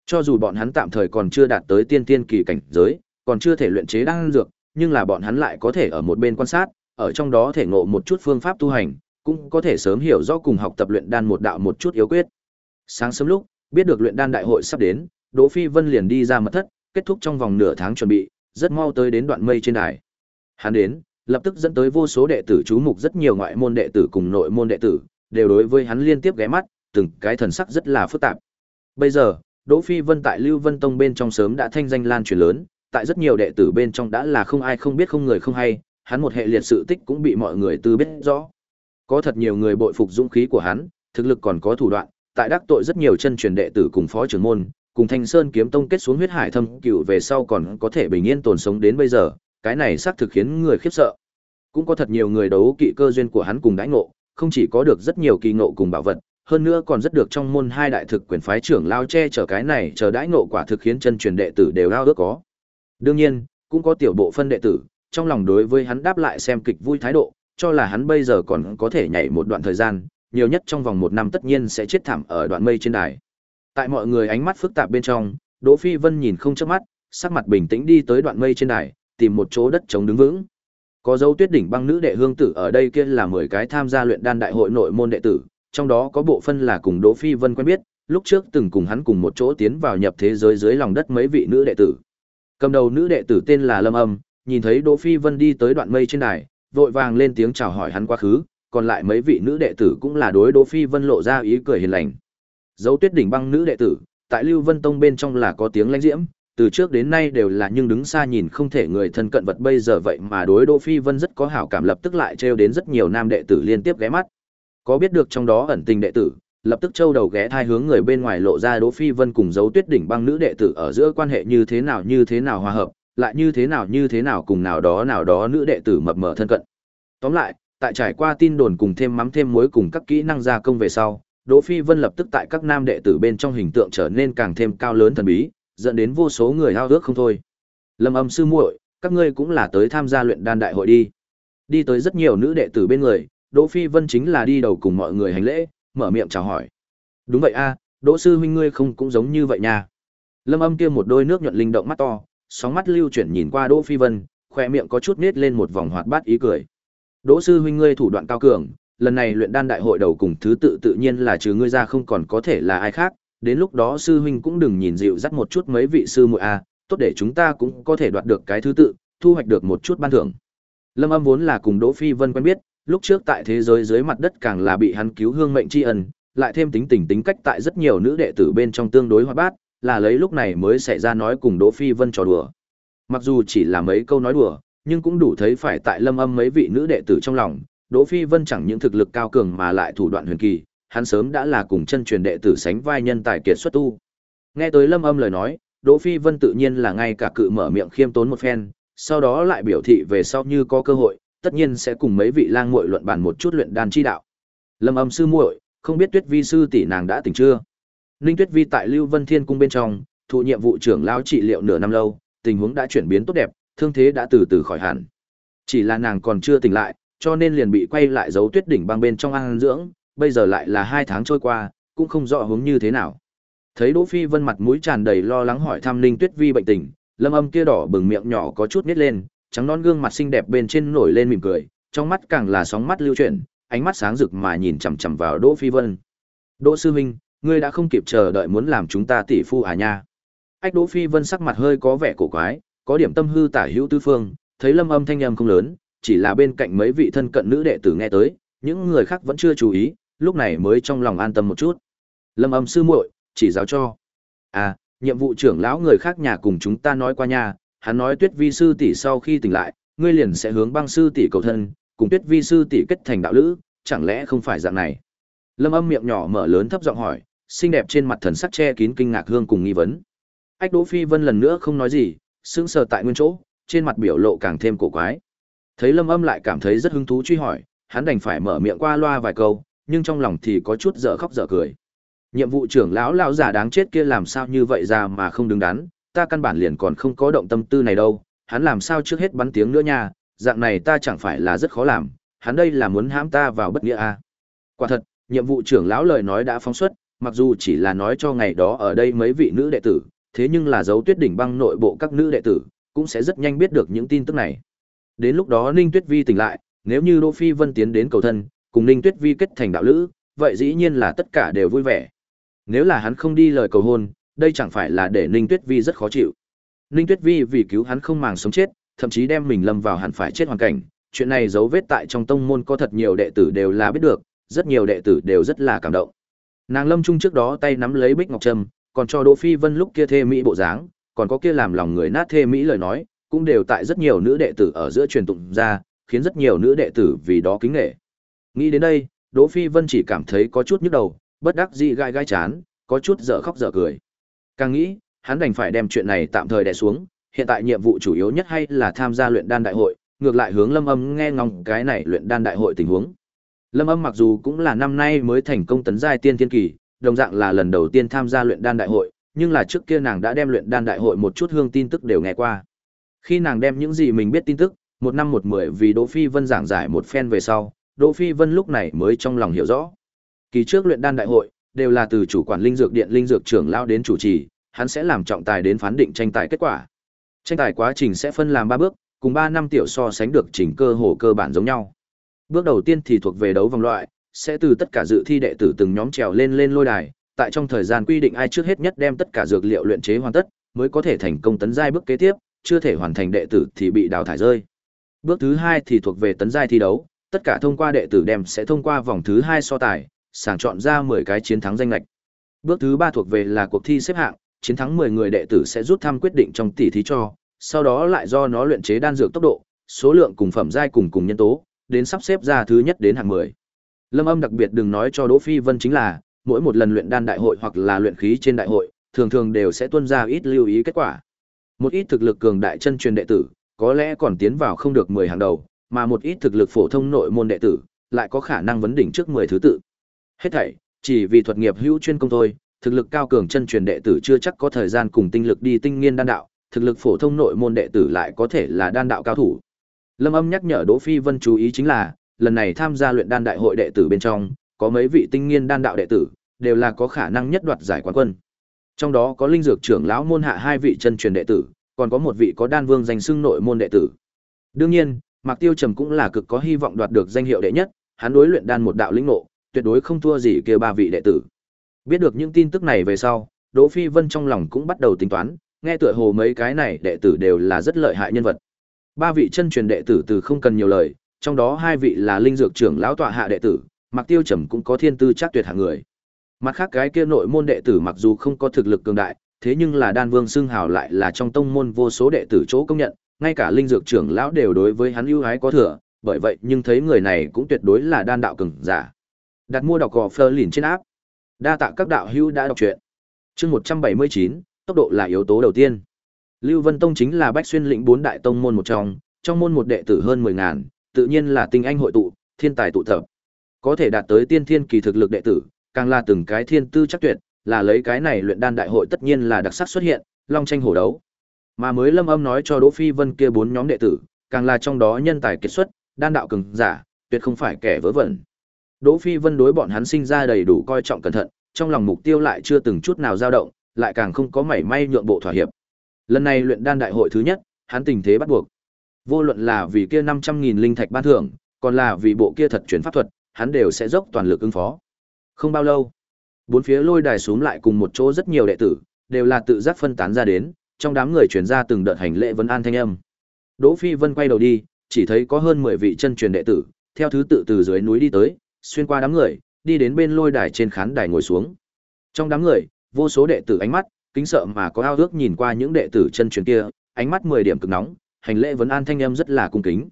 Cho dù bọn hắn tạm thời còn chưa đạt tới tiên tiên kỳ cảnh giới, còn chưa thể luyện chế đan dược, nhưng là bọn hắn lại có thể ở một bên quan sát, ở trong đó thể ngộ một chút phương pháp tu hành, cũng có thể sớm hiểu rõ cùng học tập luyện đan một đạo một chút yếu quyết. Sáng sớm lúc, biết được luyện đan đại hội sắp đến, Đỗ Phi Vân liền đi ra mật thất, kết thúc trong vòng nửa tháng chuẩn bị, rất mau tới đến đoạn mây trên đài. Hắn đến, lập tức dẫn tới vô số đệ tử chú mục rất nhiều ngoại môn đệ tử cùng nội môn đệ tử, đều đối với hắn liên tiếp ghé mắt, từng cái thần sắc rất là phức tạp. Bây giờ, Đỗ Phi Vân tại Lưu Vân Tông bên trong sớm đã thanh danh lan truyền lớn, tại rất nhiều đệ tử bên trong đã là không ai không biết không người không hay, hắn một hệ liệt sự tích cũng bị mọi người tư biết rõ. Có thật nhiều người bội phục dũng khí của hắn, thực lực còn có thủ đoạn, tại đắc tội rất nhiều chân truyền đệ tử cùng phó trưởng môn, cùng Thanh Sơn kiếm tông kết xuống huyết hải thâm cựu về sau còn có thể bình yên tồn sống đến bây giờ, cái này xác thực khiến người khiếp sợ. Cũng có thật nhiều người đấu kỵ cơ duyên của hắn cùng đãi ngộ, không chỉ có được rất nhiều kỳ ngộ cùng bảo vật, hơn nữa còn rất được trong môn hai đại thực quyền phái trưởng lao che chở cái này chờ đãi ngộ quả thực khiến chân truyền đệ tử đều lao ước có. Đương nhiên, cũng có tiểu bộ phân đệ tử, trong lòng đối với hắn đáp lại xem kịch vui thái độ, cho là hắn bây giờ còn có thể nhảy một đoạn thời gian, nhiều nhất trong vòng một năm tất nhiên sẽ chết thảm ở đoạn mây trên đài. Tại mọi người ánh mắt phức tạp bên trong, Đỗ Phi Vân nhìn không chớp mắt, sắc mặt bình tĩnh đi tới đoạn mây trên đài, tìm một chỗ đất trống đứng vững. Có dấu tuyết đỉnh băng nữ đệ hương tử ở đây kia là 10 cái tham gia luyện đan đại hội nội môn đệ tử, trong đó có bộ phân là cùng Đỗ Phi Vân quen biết, lúc trước từng cùng hắn cùng một chỗ tiến vào nhập thế giới dưới lòng đất mấy vị nữ đệ tử. Cầm đầu nữ đệ tử tên là Lâm Âm, nhìn thấy Đỗ Phi Vân đi tới đoạn mây trên đài, vội vàng lên tiếng chào hỏi hắn quá khứ, còn lại mấy vị nữ đệ tử cũng là đối Đỗ Phi Vân lộ ra ý cười hiền lành. Dấu Tuyết đỉnh băng nữ đệ tử, tại Lưu Vân Tông bên trong là có tiếng lãnh diễm, từ trước đến nay đều là nhưng đứng xa nhìn không thể người thân cận vật bây giờ vậy mà đối Đỗ Phi Vân rất có hảo cảm lập tức lại trêu đến rất nhiều nam đệ tử liên tiếp ghé mắt. Có biết được trong đó ẩn tình đệ tử, lập tức châu đầu ghé thai hướng người bên ngoài lộ ra Đỗ Phi Vân cùng dấu Tuyết đỉnh băng nữ đệ tử ở giữa quan hệ như thế nào như thế nào hòa hợp, lại như thế nào như thế nào cùng nào đó nào đó nữ đệ tử mập mờ thân cận. Tóm lại, tại trải qua tin đồn cùng thêm mắm thêm muối cùng các kỹ năng gia công về sau, Đỗ Phi Vân lập tức tại các nam đệ tử bên trong hình tượng trở nên càng thêm cao lớn thần bí, dẫn đến vô số người hao ước không thôi. Lâm Âm sư muội, các ngươi cũng là tới tham gia luyện đan đại hội đi. Đi tới rất nhiều nữ đệ tử bên người, Đỗ Phi Vân chính là đi đầu cùng mọi người hành lễ, mở miệng chào hỏi. Đúng vậy a, Đỗ sư huynh ngươi không cũng giống như vậy nha. Lâm Âm kia một đôi nước nhuận linh động mắt to, sóng mắt lưu chuyển nhìn qua Đỗ Phi Vân, khoe miệng có chút nết lên một vòng hoạt bát ý cười. Đỗ sư huynh ngươi thủ đoạn cao cường, lần này luyện đan đại hội đầu cùng thứ tự tự nhiên là trừ ngươi ra không còn có thể là ai khác, đến lúc đó sư huynh cũng đừng nhìn dịu dắt một chút mấy vị sư muội a, tốt để chúng ta cũng có thể đoạt được cái thứ tự, thu hoạch được một chút ban thưởng. Lâm Âm vốn là cùng Đỗ Phi Vân quen biết, lúc trước tại thế giới dưới mặt đất càng là bị hắn cứu hương mệnh tri ân, lại thêm tính tình tính cách tại rất nhiều nữ đệ tử bên trong tương đối hoạt bát, là lấy lúc này mới xảy ra nói cùng Đỗ Phi Vân trò đùa. Mặc dù chỉ là mấy câu nói đùa, nhưng cũng đủ thấy phải tại Lâm Âm mấy vị nữ đệ tử trong lòng, Đỗ Phi Vân chẳng những thực lực cao cường mà lại thủ đoạn huyền kỳ, hắn sớm đã là cùng chân truyền đệ tử sánh vai nhân tài kiệt xuất tu. Nghe tới Lâm Âm lời nói, Đỗ Phi Vân tự nhiên là ngay cả cự mở miệng khiêm tốn một phen, sau đó lại biểu thị về sau như có cơ hội, tất nhiên sẽ cùng mấy vị lang muội luận bàn một chút luyện đan chi đạo. Lâm Âm sư muội, không biết Tuyết Vi sư tỷ nàng đã tỉnh chưa? Ninh Tuyết Vi tại Lưu Vân Thiên cung bên trong, thụ nhiệm vụ trưởng lão trị liệu nửa năm lâu, tình huống đã chuyển biến tốt đẹp, thương thế đã từ từ khỏi hẳn. Chỉ là nàng còn chưa tỉnh lại, cho nên liền bị quay lại giấu tuyết đỉnh băng bên trong ăn dưỡng, bây giờ lại là hai tháng trôi qua, cũng không rõ hướng như thế nào. Thấy Đỗ Phi Vân mặt mũi tràn đầy lo lắng hỏi thăm Ninh Tuyết Vi bệnh tình, Lâm Âm kia đỏ bừng miệng nhỏ có chút nhếch lên, trắng non gương mặt xinh đẹp bên trên nổi lên mỉm cười, trong mắt càng là sóng mắt lưu chuyển, ánh mắt sáng rực mà nhìn chằm chằm vào Đỗ Phi Vân. "Đỗ sư huynh, ngươi đã không kịp chờ đợi muốn làm chúng ta tỷ phu à nha?" Ách Đỗ Phi Vân sắc mặt hơi có vẻ cổ quái, có điểm tâm hư tả hữu tứ phương, thấy Lâm Âm thanh âm không lớn, chỉ là bên cạnh mấy vị thân cận nữ đệ tử nghe tới, những người khác vẫn chưa chú ý, lúc này mới trong lòng an tâm một chút. Lâm Âm sư muội, chỉ giáo cho. À, nhiệm vụ trưởng lão người khác nhà cùng chúng ta nói qua nha, hắn nói Tuyết Vi sư tỷ sau khi tỉnh lại, ngươi liền sẽ hướng băng sư tỷ cầu thân, cùng Tuyết Vi sư tỷ kết thành đạo lữ, chẳng lẽ không phải dạng này? Lâm Âm miệng nhỏ mở lớn thấp giọng hỏi, xinh đẹp trên mặt thần sắc che kín kinh ngạc hương cùng nghi vấn. Ách Đỗ Phi Vân lần nữa không nói gì, sững sờ tại nguyên chỗ, trên mặt biểu lộ càng thêm cổ quái. Thấy Lâm Âm lại cảm thấy rất hứng thú truy hỏi, hắn đành phải mở miệng qua loa vài câu, nhưng trong lòng thì có chút dở khóc dở cười. Nhiệm vụ trưởng lão lão già đáng chết kia làm sao như vậy ra mà không đứng đắn, ta căn bản liền còn không có động tâm tư này đâu, hắn làm sao trước hết bắn tiếng nữa nha, dạng này ta chẳng phải là rất khó làm, hắn đây là muốn hãm ta vào bất nghĩa à. Quả thật, nhiệm vụ trưởng lão lời nói đã phóng xuất, mặc dù chỉ là nói cho ngày đó ở đây mấy vị nữ đệ tử, thế nhưng là dấu tuyết đỉnh băng nội bộ các nữ đệ tử, cũng sẽ rất nhanh biết được những tin tức này. Đến lúc đó Ninh Tuyết Vi tỉnh lại, nếu như Đỗ Phi Vân tiến đến cầu thân, cùng Ninh Tuyết Vi kết thành đạo lữ, vậy dĩ nhiên là tất cả đều vui vẻ. Nếu là hắn không đi lời cầu hôn, đây chẳng phải là để Ninh Tuyết Vi rất khó chịu. Ninh Tuyết Vi vì cứu hắn không màng sống chết, thậm chí đem mình lâm vào hẳn phải chết hoàn cảnh, chuyện này dấu vết tại trong tông môn có thật nhiều đệ tử đều là biết được, rất nhiều đệ tử đều rất là cảm động. Nàng Lâm Trung trước đó tay nắm lấy Bích Ngọc Trâm, còn cho Đỗ Phi Vân lúc kia thê mỹ bộ dáng, còn có kia làm lòng người nát thê mỹ lời nói, cũng đều tại rất nhiều nữ đệ tử ở giữa truyền tụng ra, khiến rất nhiều nữ đệ tử vì đó kính nể. Nghĩ đến đây, Đỗ Phi Vân chỉ cảm thấy có chút nhức đầu, bất đắc dĩ gai gai chán, có chút dở khóc dở cười. Càng nghĩ, hắn đành phải đem chuyện này tạm thời đè xuống, hiện tại nhiệm vụ chủ yếu nhất hay là tham gia luyện đan đại hội, ngược lại hướng Lâm Âm nghe ngóng cái này luyện đan đại hội tình huống. Lâm Âm mặc dù cũng là năm nay mới thành công tấn giai tiên thiên kỳ, đồng dạng là lần đầu tiên tham gia luyện đan đại hội, nhưng là trước kia nàng đã đem luyện đan đại hội một chút hương tin tức đều nghe qua. Khi nàng đem những gì mình biết tin tức, một năm một mười vì Đỗ Phi Vân giảng giải một phen về sau, Đỗ Phi Vân lúc này mới trong lòng hiểu rõ. Kỳ trước luyện đan đại hội đều là từ chủ quản linh dược điện linh dược trưởng lao đến chủ trì, hắn sẽ làm trọng tài đến phán định tranh tài kết quả. Tranh tài quá trình sẽ phân làm ba bước, cùng ba năm tiểu so sánh được trình cơ hồ cơ bản giống nhau. Bước đầu tiên thì thuộc về đấu vòng loại, sẽ từ tất cả dự thi đệ tử từng nhóm trèo lên lên lôi đài, tại trong thời gian quy định ai trước hết nhất đem tất cả dược liệu luyện chế hoàn tất, mới có thể thành công tấn giai bước kế tiếp, chưa thể hoàn thành đệ tử thì bị đào thải rơi. Bước thứ hai thì thuộc về tấn giai thi đấu, tất cả thông qua đệ tử đem sẽ thông qua vòng thứ hai so tài, sàng chọn ra 10 cái chiến thắng danh lệch. Bước thứ ba thuộc về là cuộc thi xếp hạng, chiến thắng 10 người đệ tử sẽ rút thăm quyết định trong tỷ thí cho, sau đó lại do nó luyện chế đan dược tốc độ, số lượng cùng phẩm giai cùng cùng nhân tố, đến sắp xếp ra thứ nhất đến hạng 10. Lâm Âm đặc biệt đừng nói cho Đỗ Phi Vân chính là, mỗi một lần luyện đan đại hội hoặc là luyện khí trên đại hội, thường thường đều sẽ tuân ra ít lưu ý kết quả. Một ít thực lực cường đại chân truyền đệ tử, có lẽ còn tiến vào không được 10 hàng đầu, mà một ít thực lực phổ thông nội môn đệ tử, lại có khả năng vấn đỉnh trước 10 thứ tự. Hết thảy, chỉ vì thuật nghiệp hữu chuyên công thôi, thực lực cao cường chân truyền đệ tử chưa chắc có thời gian cùng tinh lực đi tinh nghiên đan đạo, thực lực phổ thông nội môn đệ tử lại có thể là đan đạo cao thủ. Lâm Âm nhắc nhở Đỗ Phi Vân chú ý chính là, lần này tham gia luyện đan đại hội đệ tử bên trong, có mấy vị tinh nghiên đan đạo đệ tử, đều là có khả năng nhất đoạt giải quán quân. Trong đó có linh dược trưởng lão môn hạ hai vị chân truyền đệ tử, còn có một vị có đan vương danh xưng nội môn đệ tử. Đương nhiên, Mạc Tiêu Trầm cũng là cực có hy vọng đoạt được danh hiệu đệ nhất, hắn đối luyện đan một đạo lĩnh ngộ, tuyệt đối không thua gì kia ba vị đệ tử. Biết được những tin tức này về sau, Đỗ Phi Vân trong lòng cũng bắt đầu tính toán, nghe tựa hồ mấy cái này đệ tử đều là rất lợi hại nhân vật. Ba vị chân truyền đệ tử từ không cần nhiều lời, trong đó hai vị là linh dược trưởng lão tọa hạ đệ tử, mặc Tiêu Trầm cũng có thiên tư chắc tuyệt hạng người. Mặt khác cái kia nội môn đệ tử mặc dù không có thực lực cường đại, thế nhưng là đan vương xưng hào lại là trong tông môn vô số đệ tử chỗ công nhận, ngay cả linh dược trưởng lão đều đối với hắn ưu ái có thừa, bởi vậy nhưng thấy người này cũng tuyệt đối là đan đạo cường giả. Đặt mua đọc gò phơ lìn trên áp. Đa tạ các đạo hữu đã đọc truyện. Chương 179, tốc độ là yếu tố đầu tiên. Lưu Vân Tông chính là Bách Xuyên lĩnh bốn đại tông môn một trong, trong môn một đệ tử hơn 10 ngàn, tự nhiên là tinh anh hội tụ, thiên tài tụ tập. Có thể đạt tới tiên thiên kỳ thực lực đệ tử, càng là từng cái thiên tư chắc tuyệt, là lấy cái này luyện đan đại hội tất nhiên là đặc sắc xuất hiện, long tranh hổ đấu. Mà mới Lâm Âm nói cho Đỗ Phi Vân kia bốn nhóm đệ tử, càng là trong đó nhân tài kiệt xuất, đan đạo cường giả, tuyệt không phải kẻ vớ vẩn. Đỗ Phi Vân đối bọn hắn sinh ra đầy đủ coi trọng cẩn thận, trong lòng mục tiêu lại chưa từng chút nào dao động, lại càng không có mảy may nhượng bộ thỏa hiệp. Lần này luyện đan đại hội thứ nhất, hắn tình thế bắt buộc. Vô luận là vì kia 500.000 linh thạch ban thưởng, còn là vì bộ kia thật chuyển pháp thuật, hắn đều sẽ dốc toàn lực ứng phó. Không bao lâu, bốn phía lôi đài xuống lại cùng một chỗ rất nhiều đệ tử, đều là tự giác phân tán ra đến, trong đám người truyền ra từng đợt hành lễ vấn an thanh âm. Đỗ Phi Vân quay đầu đi, chỉ thấy có hơn 10 vị chân truyền đệ tử, theo thứ tự từ dưới núi đi tới, xuyên qua đám người, đi đến bên lôi đài trên khán đài ngồi xuống. Trong đám người, vô số đệ tử ánh mắt kính sợ mà có ao ước nhìn qua những đệ tử chân truyền kia, ánh mắt 10 điểm cực nóng, hành lễ vấn an thanh âm rất là cung kính.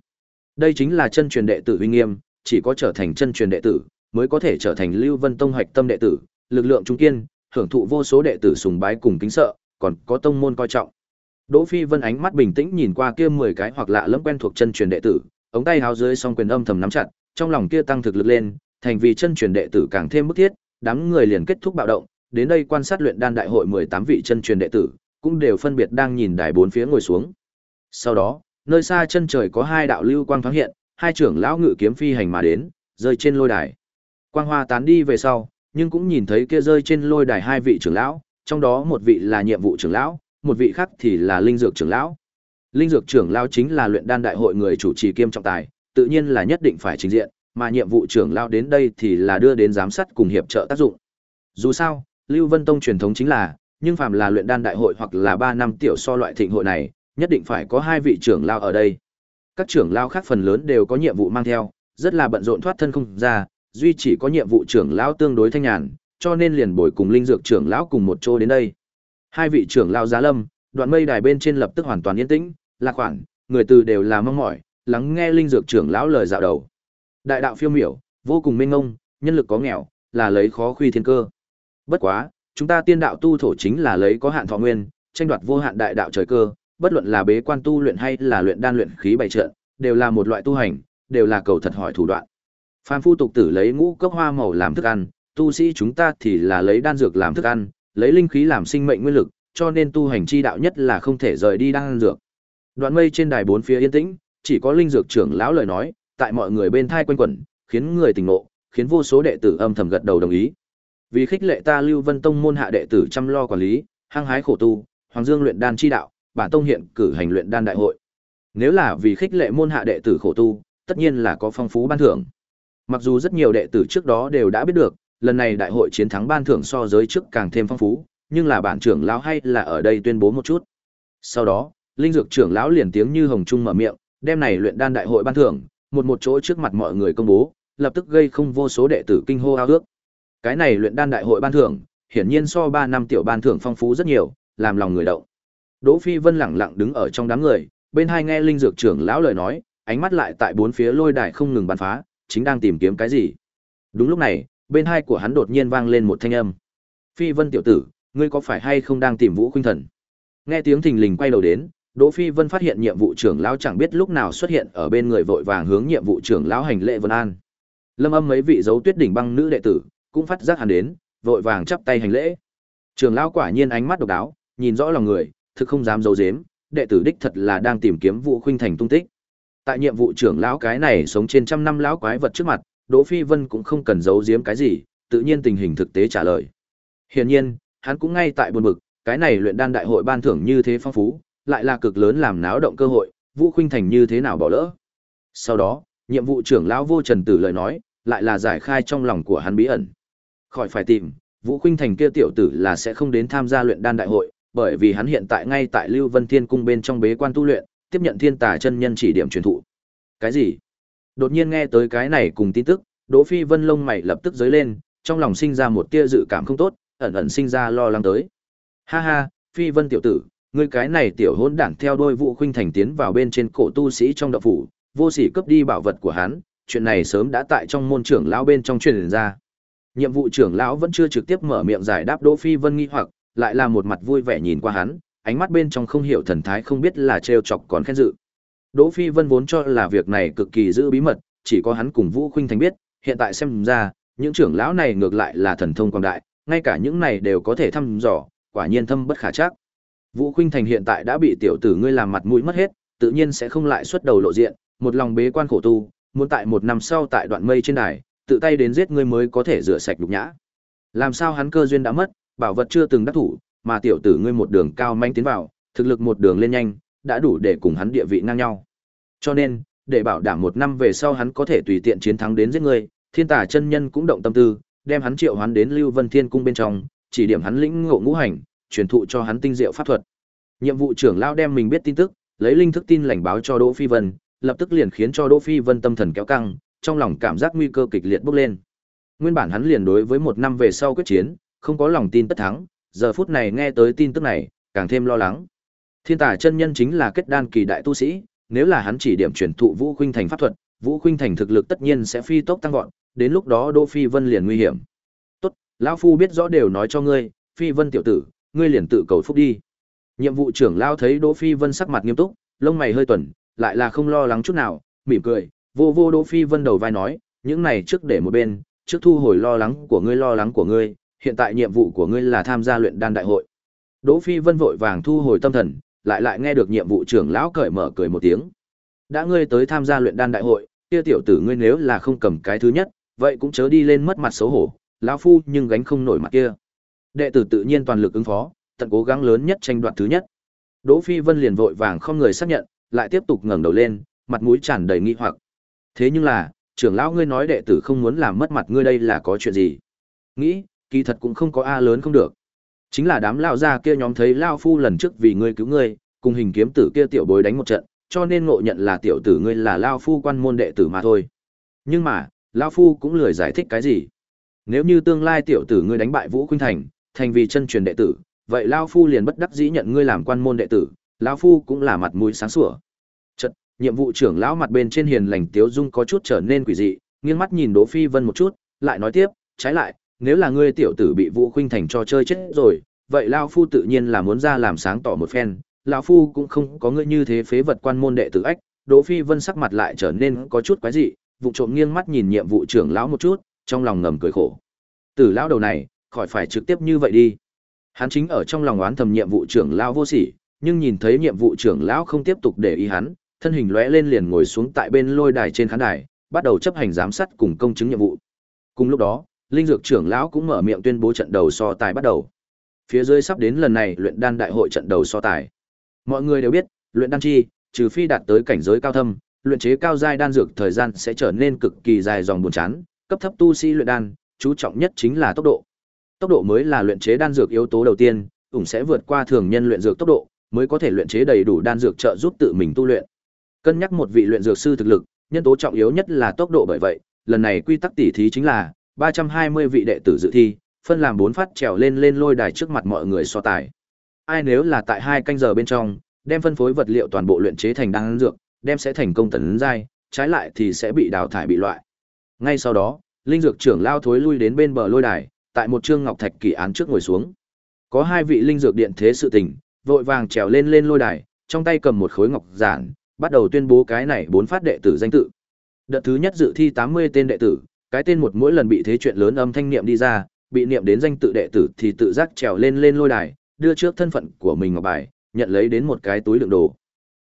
Đây chính là chân truyền đệ tử uy nghiêm, chỉ có trở thành chân truyền đệ tử, mới có thể trở thành Lưu Vân Tông hoạch tâm đệ tử, lực lượng trung kiên, hưởng thụ vô số đệ tử sùng bái cùng kính sợ, còn có tông môn coi trọng. Đỗ Phi Vân ánh mắt bình tĩnh nhìn qua kia 10 cái hoặc lạ lẫm quen thuộc chân truyền đệ tử, ống tay háo dưới song quyền âm thầm nắm chặt, trong lòng kia tăng thực lực lên, thành vì chân truyền đệ tử càng thêm bức thiết, đám người liền kết thúc bạo động, đến đây quan sát luyện đan đại hội 18 vị chân truyền đệ tử, cũng đều phân biệt đang nhìn đài bốn phía ngồi xuống. Sau đó, nơi xa chân trời có hai đạo lưu quang thoáng hiện, hai trưởng lão ngự kiếm phi hành mà đến, rơi trên lôi đài. Quang hoa tán đi về sau, nhưng cũng nhìn thấy kia rơi trên lôi đài hai vị trưởng lão, trong đó một vị là nhiệm vụ trưởng lão, một vị khác thì là linh dược trưởng lão. Linh dược trưởng lão chính là luyện đan đại hội người chủ trì kiêm trọng tài, tự nhiên là nhất định phải trình diện, mà nhiệm vụ trưởng lão đến đây thì là đưa đến giám sát cùng hiệp trợ tác dụng. Dù sao, Lưu Vân Tông truyền thống chính là, nhưng phàm là luyện đan đại hội hoặc là 3 năm tiểu so loại thịnh hội này, nhất định phải có hai vị trưởng lão ở đây. Các trưởng lão khác phần lớn đều có nhiệm vụ mang theo, rất là bận rộn thoát thân không ra, duy chỉ có nhiệm vụ trưởng lão tương đối thanh nhàn, cho nên liền bồi cùng linh dược trưởng lão cùng một chỗ đến đây. Hai vị trưởng lão giá lâm, đoạn mây đài bên trên lập tức hoàn toàn yên tĩnh, lạc khoảng người từ đều là mong mỏi, lắng nghe linh dược trưởng lão lời dạo đầu. Đại đạo phiêu miểu, vô cùng mênh ngông, nhân lực có nghèo, là lấy khó khuy thiên cơ. Bất quá, chúng ta tiên đạo tu thổ chính là lấy có hạn thọ nguyên, tranh đoạt vô hạn đại đạo trời cơ, bất luận là bế quan tu luyện hay là luyện đan luyện khí bày trận, đều là một loại tu hành, đều là cầu thật hỏi thủ đoạn. Phàm phu tục tử lấy ngũ cốc hoa màu làm thức ăn, tu sĩ chúng ta thì là lấy đan dược làm thức ăn, lấy linh khí làm sinh mệnh nguyên lực, cho nên tu hành chi đạo nhất là không thể rời đi đan dược. Đoạn mây trên đài bốn phía yên tĩnh, chỉ có linh dược trưởng lão lời nói, tại mọi người bên thai quanh quẩn, khiến người tỉnh ngộ, khiến vô số đệ tử âm thầm gật đầu đồng ý. Vì khích lệ ta Lưu Vân Tông môn hạ đệ tử chăm lo quản lý, hăng hái khổ tu, Hoàng Dương luyện đan chi đạo, bản tông hiện cử hành luyện đan đại hội. Nếu là vì khích lệ môn hạ đệ tử khổ tu, tất nhiên là có phong phú ban thưởng. Mặc dù rất nhiều đệ tử trước đó đều đã biết được, lần này đại hội chiến thắng ban thưởng so giới trước càng thêm phong phú, nhưng là bản trưởng lão hay là ở đây tuyên bố một chút. Sau đó, linh dược trưởng lão liền tiếng như hồng trung mở miệng, đem này luyện đan đại hội ban thưởng, một một chỗ trước mặt mọi người công bố, lập tức gây không vô số đệ tử kinh hô ao ước. Cái này luyện đan đại hội ban thưởng, hiển nhiên so 3 năm tiểu ban thưởng phong phú rất nhiều, làm lòng người động. Đỗ Phi Vân lặng lặng đứng ở trong đám người, bên hai nghe linh dược trưởng lão lời nói, ánh mắt lại tại bốn phía lôi đài không ngừng bắn phá, chính đang tìm kiếm cái gì. Đúng lúc này, bên hai của hắn đột nhiên vang lên một thanh âm. "Phi Vân tiểu tử, ngươi có phải hay không đang tìm Vũ Khuynh Thần?" Nghe tiếng thình lình quay đầu đến, Đỗ Phi Vân phát hiện nhiệm vụ trưởng lão chẳng biết lúc nào xuất hiện ở bên người vội vàng hướng nhiệm vụ trưởng lão hành lễ vân an. Lâm Âm mấy vị dấu tuyết đỉnh băng nữ đệ tử cũng phát giác hắn đến, vội vàng chắp tay hành lễ. Trưởng lão quả nhiên ánh mắt độc đáo, nhìn rõ lòng người, thực không dám giấu giếm, đệ tử đích thật là đang tìm kiếm Vũ Khuynh Thành tung tích. Tại nhiệm vụ trưởng lão cái này sống trên trăm năm lão quái vật trước mặt, Đỗ Phi Vân cũng không cần giấu giếm cái gì, tự nhiên tình hình thực tế trả lời. Hiển nhiên, hắn cũng ngay tại buồn bực, cái này luyện đan đại hội ban thưởng như thế phong phú, lại là cực lớn làm náo động cơ hội, Vũ Khuynh Thành như thế nào bỏ lỡ. Sau đó, nhiệm vụ trưởng lão Vô Trần Tử lời nói, lại là giải khai trong lòng của hắn bí ẩn. Khỏi phải tìm, Vũ Khuynh Thành kia tiểu tử là sẽ không đến tham gia luyện đan đại hội, bởi vì hắn hiện tại ngay tại Lưu Vân Thiên cung bên trong bế quan tu luyện, tiếp nhận thiên tà chân nhân chỉ điểm truyền thụ. Cái gì? Đột nhiên nghe tới cái này cùng tin tức, Đỗ Phi Vân lông mày lập tức giấy lên, trong lòng sinh ra một tia dự cảm không tốt, ẩn ẩn sinh ra lo lắng tới. Ha ha, Phi Vân tiểu tử, ngươi cái này tiểu hỗn đảng theo đôi vụ khuynh thành tiến vào bên trên cổ tu sĩ trong đạo phủ, vô sỉ cướp đi bảo vật của hắn, chuyện này sớm đã tại trong môn trưởng lão bên trong truyền ra. Nhiệm vụ trưởng lão vẫn chưa trực tiếp mở miệng giải đáp Đỗ Phi Vân nghi hoặc, lại là một mặt vui vẻ nhìn qua hắn, ánh mắt bên trong không hiểu thần thái không biết là trêu chọc còn khen dự. Đỗ Phi Vân vốn cho là việc này cực kỳ giữ bí mật, chỉ có hắn cùng Vũ Khuynh Thành biết, hiện tại xem ra, những trưởng lão này ngược lại là thần thông quảng đại, ngay cả những này đều có thể thăm dò, quả nhiên thâm bất khả trắc. Vũ Khuynh Thành hiện tại đã bị tiểu tử ngươi làm mặt mũi mất hết, tự nhiên sẽ không lại xuất đầu lộ diện, một lòng bế quan khổ tu, muốn tại một năm sau tại đoạn mây trên đài, tự tay đến giết ngươi mới có thể rửa sạch nhục nhã. Làm sao hắn cơ duyên đã mất, bảo vật chưa từng đắc thủ, mà tiểu tử ngươi một đường cao manh tiến vào, thực lực một đường lên nhanh, đã đủ để cùng hắn địa vị ngang nhau. Cho nên, để bảo đảm một năm về sau hắn có thể tùy tiện chiến thắng đến giết ngươi, Thiên Tà chân nhân cũng động tâm tư, đem hắn triệu hắn đến Lưu Vân Thiên cung bên trong, chỉ điểm hắn lĩnh ngộ ngũ hành, truyền thụ cho hắn tinh diệu pháp thuật. Nhiệm vụ trưởng lão đem mình biết tin tức, lấy linh thức tin lành báo cho Đỗ Phi Vân, lập tức liền khiến cho Đỗ Phi Vân tâm thần kéo căng, trong lòng cảm giác nguy cơ kịch liệt bốc lên. Nguyên bản hắn liền đối với một năm về sau quyết chiến, không có lòng tin tất thắng, giờ phút này nghe tới tin tức này, càng thêm lo lắng. Thiên tài chân nhân chính là kết đan kỳ đại tu sĩ, nếu là hắn chỉ điểm truyền thụ Vũ Khuynh Thành pháp thuật, Vũ Khuynh Thành thực lực tất nhiên sẽ phi tốc tăng vọt, đến lúc đó Đỗ Phi Vân liền nguy hiểm. "Tốt, lão phu biết rõ đều nói cho ngươi, Phi Vân tiểu tử, ngươi liền tự cầu phúc đi." Nhiệm vụ trưởng lão thấy Đỗ Phi Vân sắc mặt nghiêm túc, lông mày hơi tuần, lại là không lo lắng chút nào, mỉm cười, vô vô Đỗ Phi Vân đầu vai nói, những này trước để một bên, trước thu hồi lo lắng của ngươi lo lắng của ngươi, hiện tại nhiệm vụ của ngươi là tham gia luyện đan đại hội. Đỗ Phi Vân vội vàng thu hồi tâm thần, lại lại nghe được nhiệm vụ trưởng lão cởi mở cười một tiếng. Đã ngươi tới tham gia luyện đan đại hội, kia tiểu tử ngươi nếu là không cầm cái thứ nhất, vậy cũng chớ đi lên mất mặt xấu hổ, lão phu nhưng gánh không nổi mặt kia. Đệ tử tự nhiên toàn lực ứng phó, tận cố gắng lớn nhất tranh đoạt thứ nhất. Đỗ Phi Vân liền vội vàng không người xác nhận, lại tiếp tục ngẩng đầu lên, mặt mũi tràn đầy nghi hoặc. Thế nhưng là, trưởng lão ngươi nói đệ tử không muốn làm mất mặt ngươi đây là có chuyện gì? Nghĩ, kỳ thật cũng không có a lớn không được. Chính là đám lão gia kia nhóm thấy lão phu lần trước vì ngươi cứu ngươi, cùng hình kiếm tử kia tiểu bối đánh một trận, cho nên ngộ nhận là tiểu tử ngươi là lão phu quan môn đệ tử mà thôi. Nhưng mà, lão phu cũng lười giải thích cái gì. Nếu như tương lai tiểu tử ngươi đánh bại Vũ Khuynh Thành, thành vì chân truyền đệ tử, vậy lão phu liền bất đắc dĩ nhận ngươi làm quan môn đệ tử, lão phu cũng là mặt mũi sáng sủa. Chợt, nhiệm vụ trưởng lão mặt bên trên hiền lành tiếu dung có chút trở nên quỷ dị, nghiêng mắt nhìn Đỗ Phi Vân một chút, lại nói tiếp, trái lại, nếu là ngươi tiểu tử bị Vũ Khuynh Thành cho chơi chết rồi, vậy lão phu tự nhiên là muốn ra làm sáng tỏ một phen, lão phu cũng không có ngươi như thế phế vật quan môn đệ tử ách. Đỗ Phi Vân sắc mặt lại trở nên có chút quái dị, vụ trộm nghiêng mắt nhìn nhiệm vụ trưởng lão một chút, trong lòng ngầm cười khổ. Tử lão đầu này, khỏi phải trực tiếp như vậy đi. Hắn chính ở trong lòng oán thầm nhiệm vụ trưởng lão vô sỉ, nhưng nhìn thấy nhiệm vụ trưởng lão không tiếp tục để ý hắn, thân hình lóe lên liền ngồi xuống tại bên lôi đài trên khán đài, bắt đầu chấp hành giám sát cùng công chứng nhiệm vụ. Cùng lúc đó, linh dược trưởng lão cũng mở miệng tuyên bố trận đầu so tài bắt đầu. Phía dưới sắp đến lần này luyện đan đại hội trận đầu so tài. Mọi người đều biết, luyện đan chi, trừ phi đạt tới cảnh giới cao thâm, luyện chế cao giai đan dược thời gian sẽ trở nên cực kỳ dài dòng buồn chán, cấp thấp tu sĩ luyện đan, chú trọng nhất chính là tốc độ. Tốc độ mới là luyện chế đan dược yếu tố đầu tiên, cũng sẽ vượt qua thường nhân luyện dược tốc độ, mới có thể luyện chế đầy đủ đan dược trợ giúp tự mình tu luyện. Cân nhắc một vị luyện dược sư thực lực, nhân tố trọng yếu nhất là tốc độ bởi vậy, lần này quy tắc tỉ thí chính là 320 vị đệ tử dự thi, phân làm 4 phát trèo lên lên lôi đài trước mặt mọi người so tài. Ai nếu là tại hai canh giờ bên trong, đem phân phối vật liệu toàn bộ luyện chế thành đan dược, đem sẽ thành công tấn giai, trái lại thì sẽ bị đào thải bị loại. Ngay sau đó, linh dược trưởng lao thối lui đến bên bờ lôi đài, tại một trương ngọc thạch kỳ án trước ngồi xuống. Có hai vị linh dược điện thế sự tình, vội vàng trèo lên lên lôi đài, trong tay cầm một khối ngọc giản, bắt đầu tuyên bố cái này bốn phát đệ tử danh tự. Đợt thứ nhất dự thi 80 tên đệ tử, cái tên một mỗi lần bị thế chuyện lớn âm thanh niệm đi ra, bị niệm đến danh tự đệ tử thì tự giác trèo lên lên lôi đài, đưa trước thân phận của mình ngọc bài, nhận lấy đến một cái túi đựng đồ.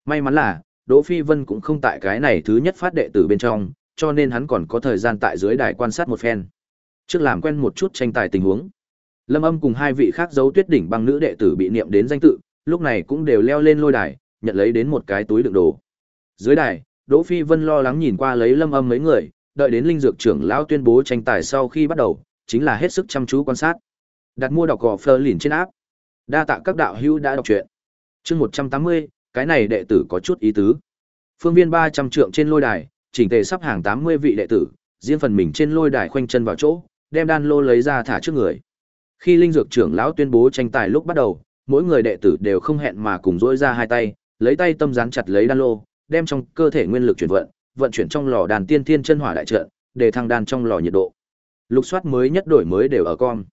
May mắn là, Đỗ Phi Vân cũng không tại cái này thứ nhất phát đệ tử bên trong, cho nên hắn còn có thời gian tại dưới đài quan sát một phen. Trước làm quen một chút tranh tài tình huống. Lâm Âm cùng hai vị khác dấu tuyết đỉnh băng nữ đệ tử bị niệm đến danh tự, lúc này cũng đều leo lên lôi đài, nhận lấy đến một cái túi đựng đồ. Dưới đài, Đỗ Phi Vân lo lắng nhìn qua lấy Lâm Âm mấy người, đợi đến linh dược trưởng lão tuyên bố tranh tài sau khi bắt đầu, chính là hết sức chăm chú quan sát. Đặt mua đọc gò Fleur lìn trên áp. Đa tạ các đạo hữu đã đọc truyện. Chương 180, cái này đệ tử có chút ý tứ. Phương viên 300 trượng trên lôi đài, chỉnh tề sắp hàng 80 vị đệ tử, riêng phần mình trên lôi đài khoanh chân vào chỗ, đem đan lô lấy ra thả trước người. Khi linh dược trưởng lão tuyên bố tranh tài lúc bắt đầu, mỗi người đệ tử đều không hẹn mà cùng dỗi ra hai tay, lấy tay tâm dán chặt lấy đan lô, đem trong cơ thể nguyên lực chuyển vận, vận chuyển trong lò đàn tiên thiên chân hỏa đại trận, để thăng đàn trong lò nhiệt độ. Lục soát mới nhất đổi mới đều ở con.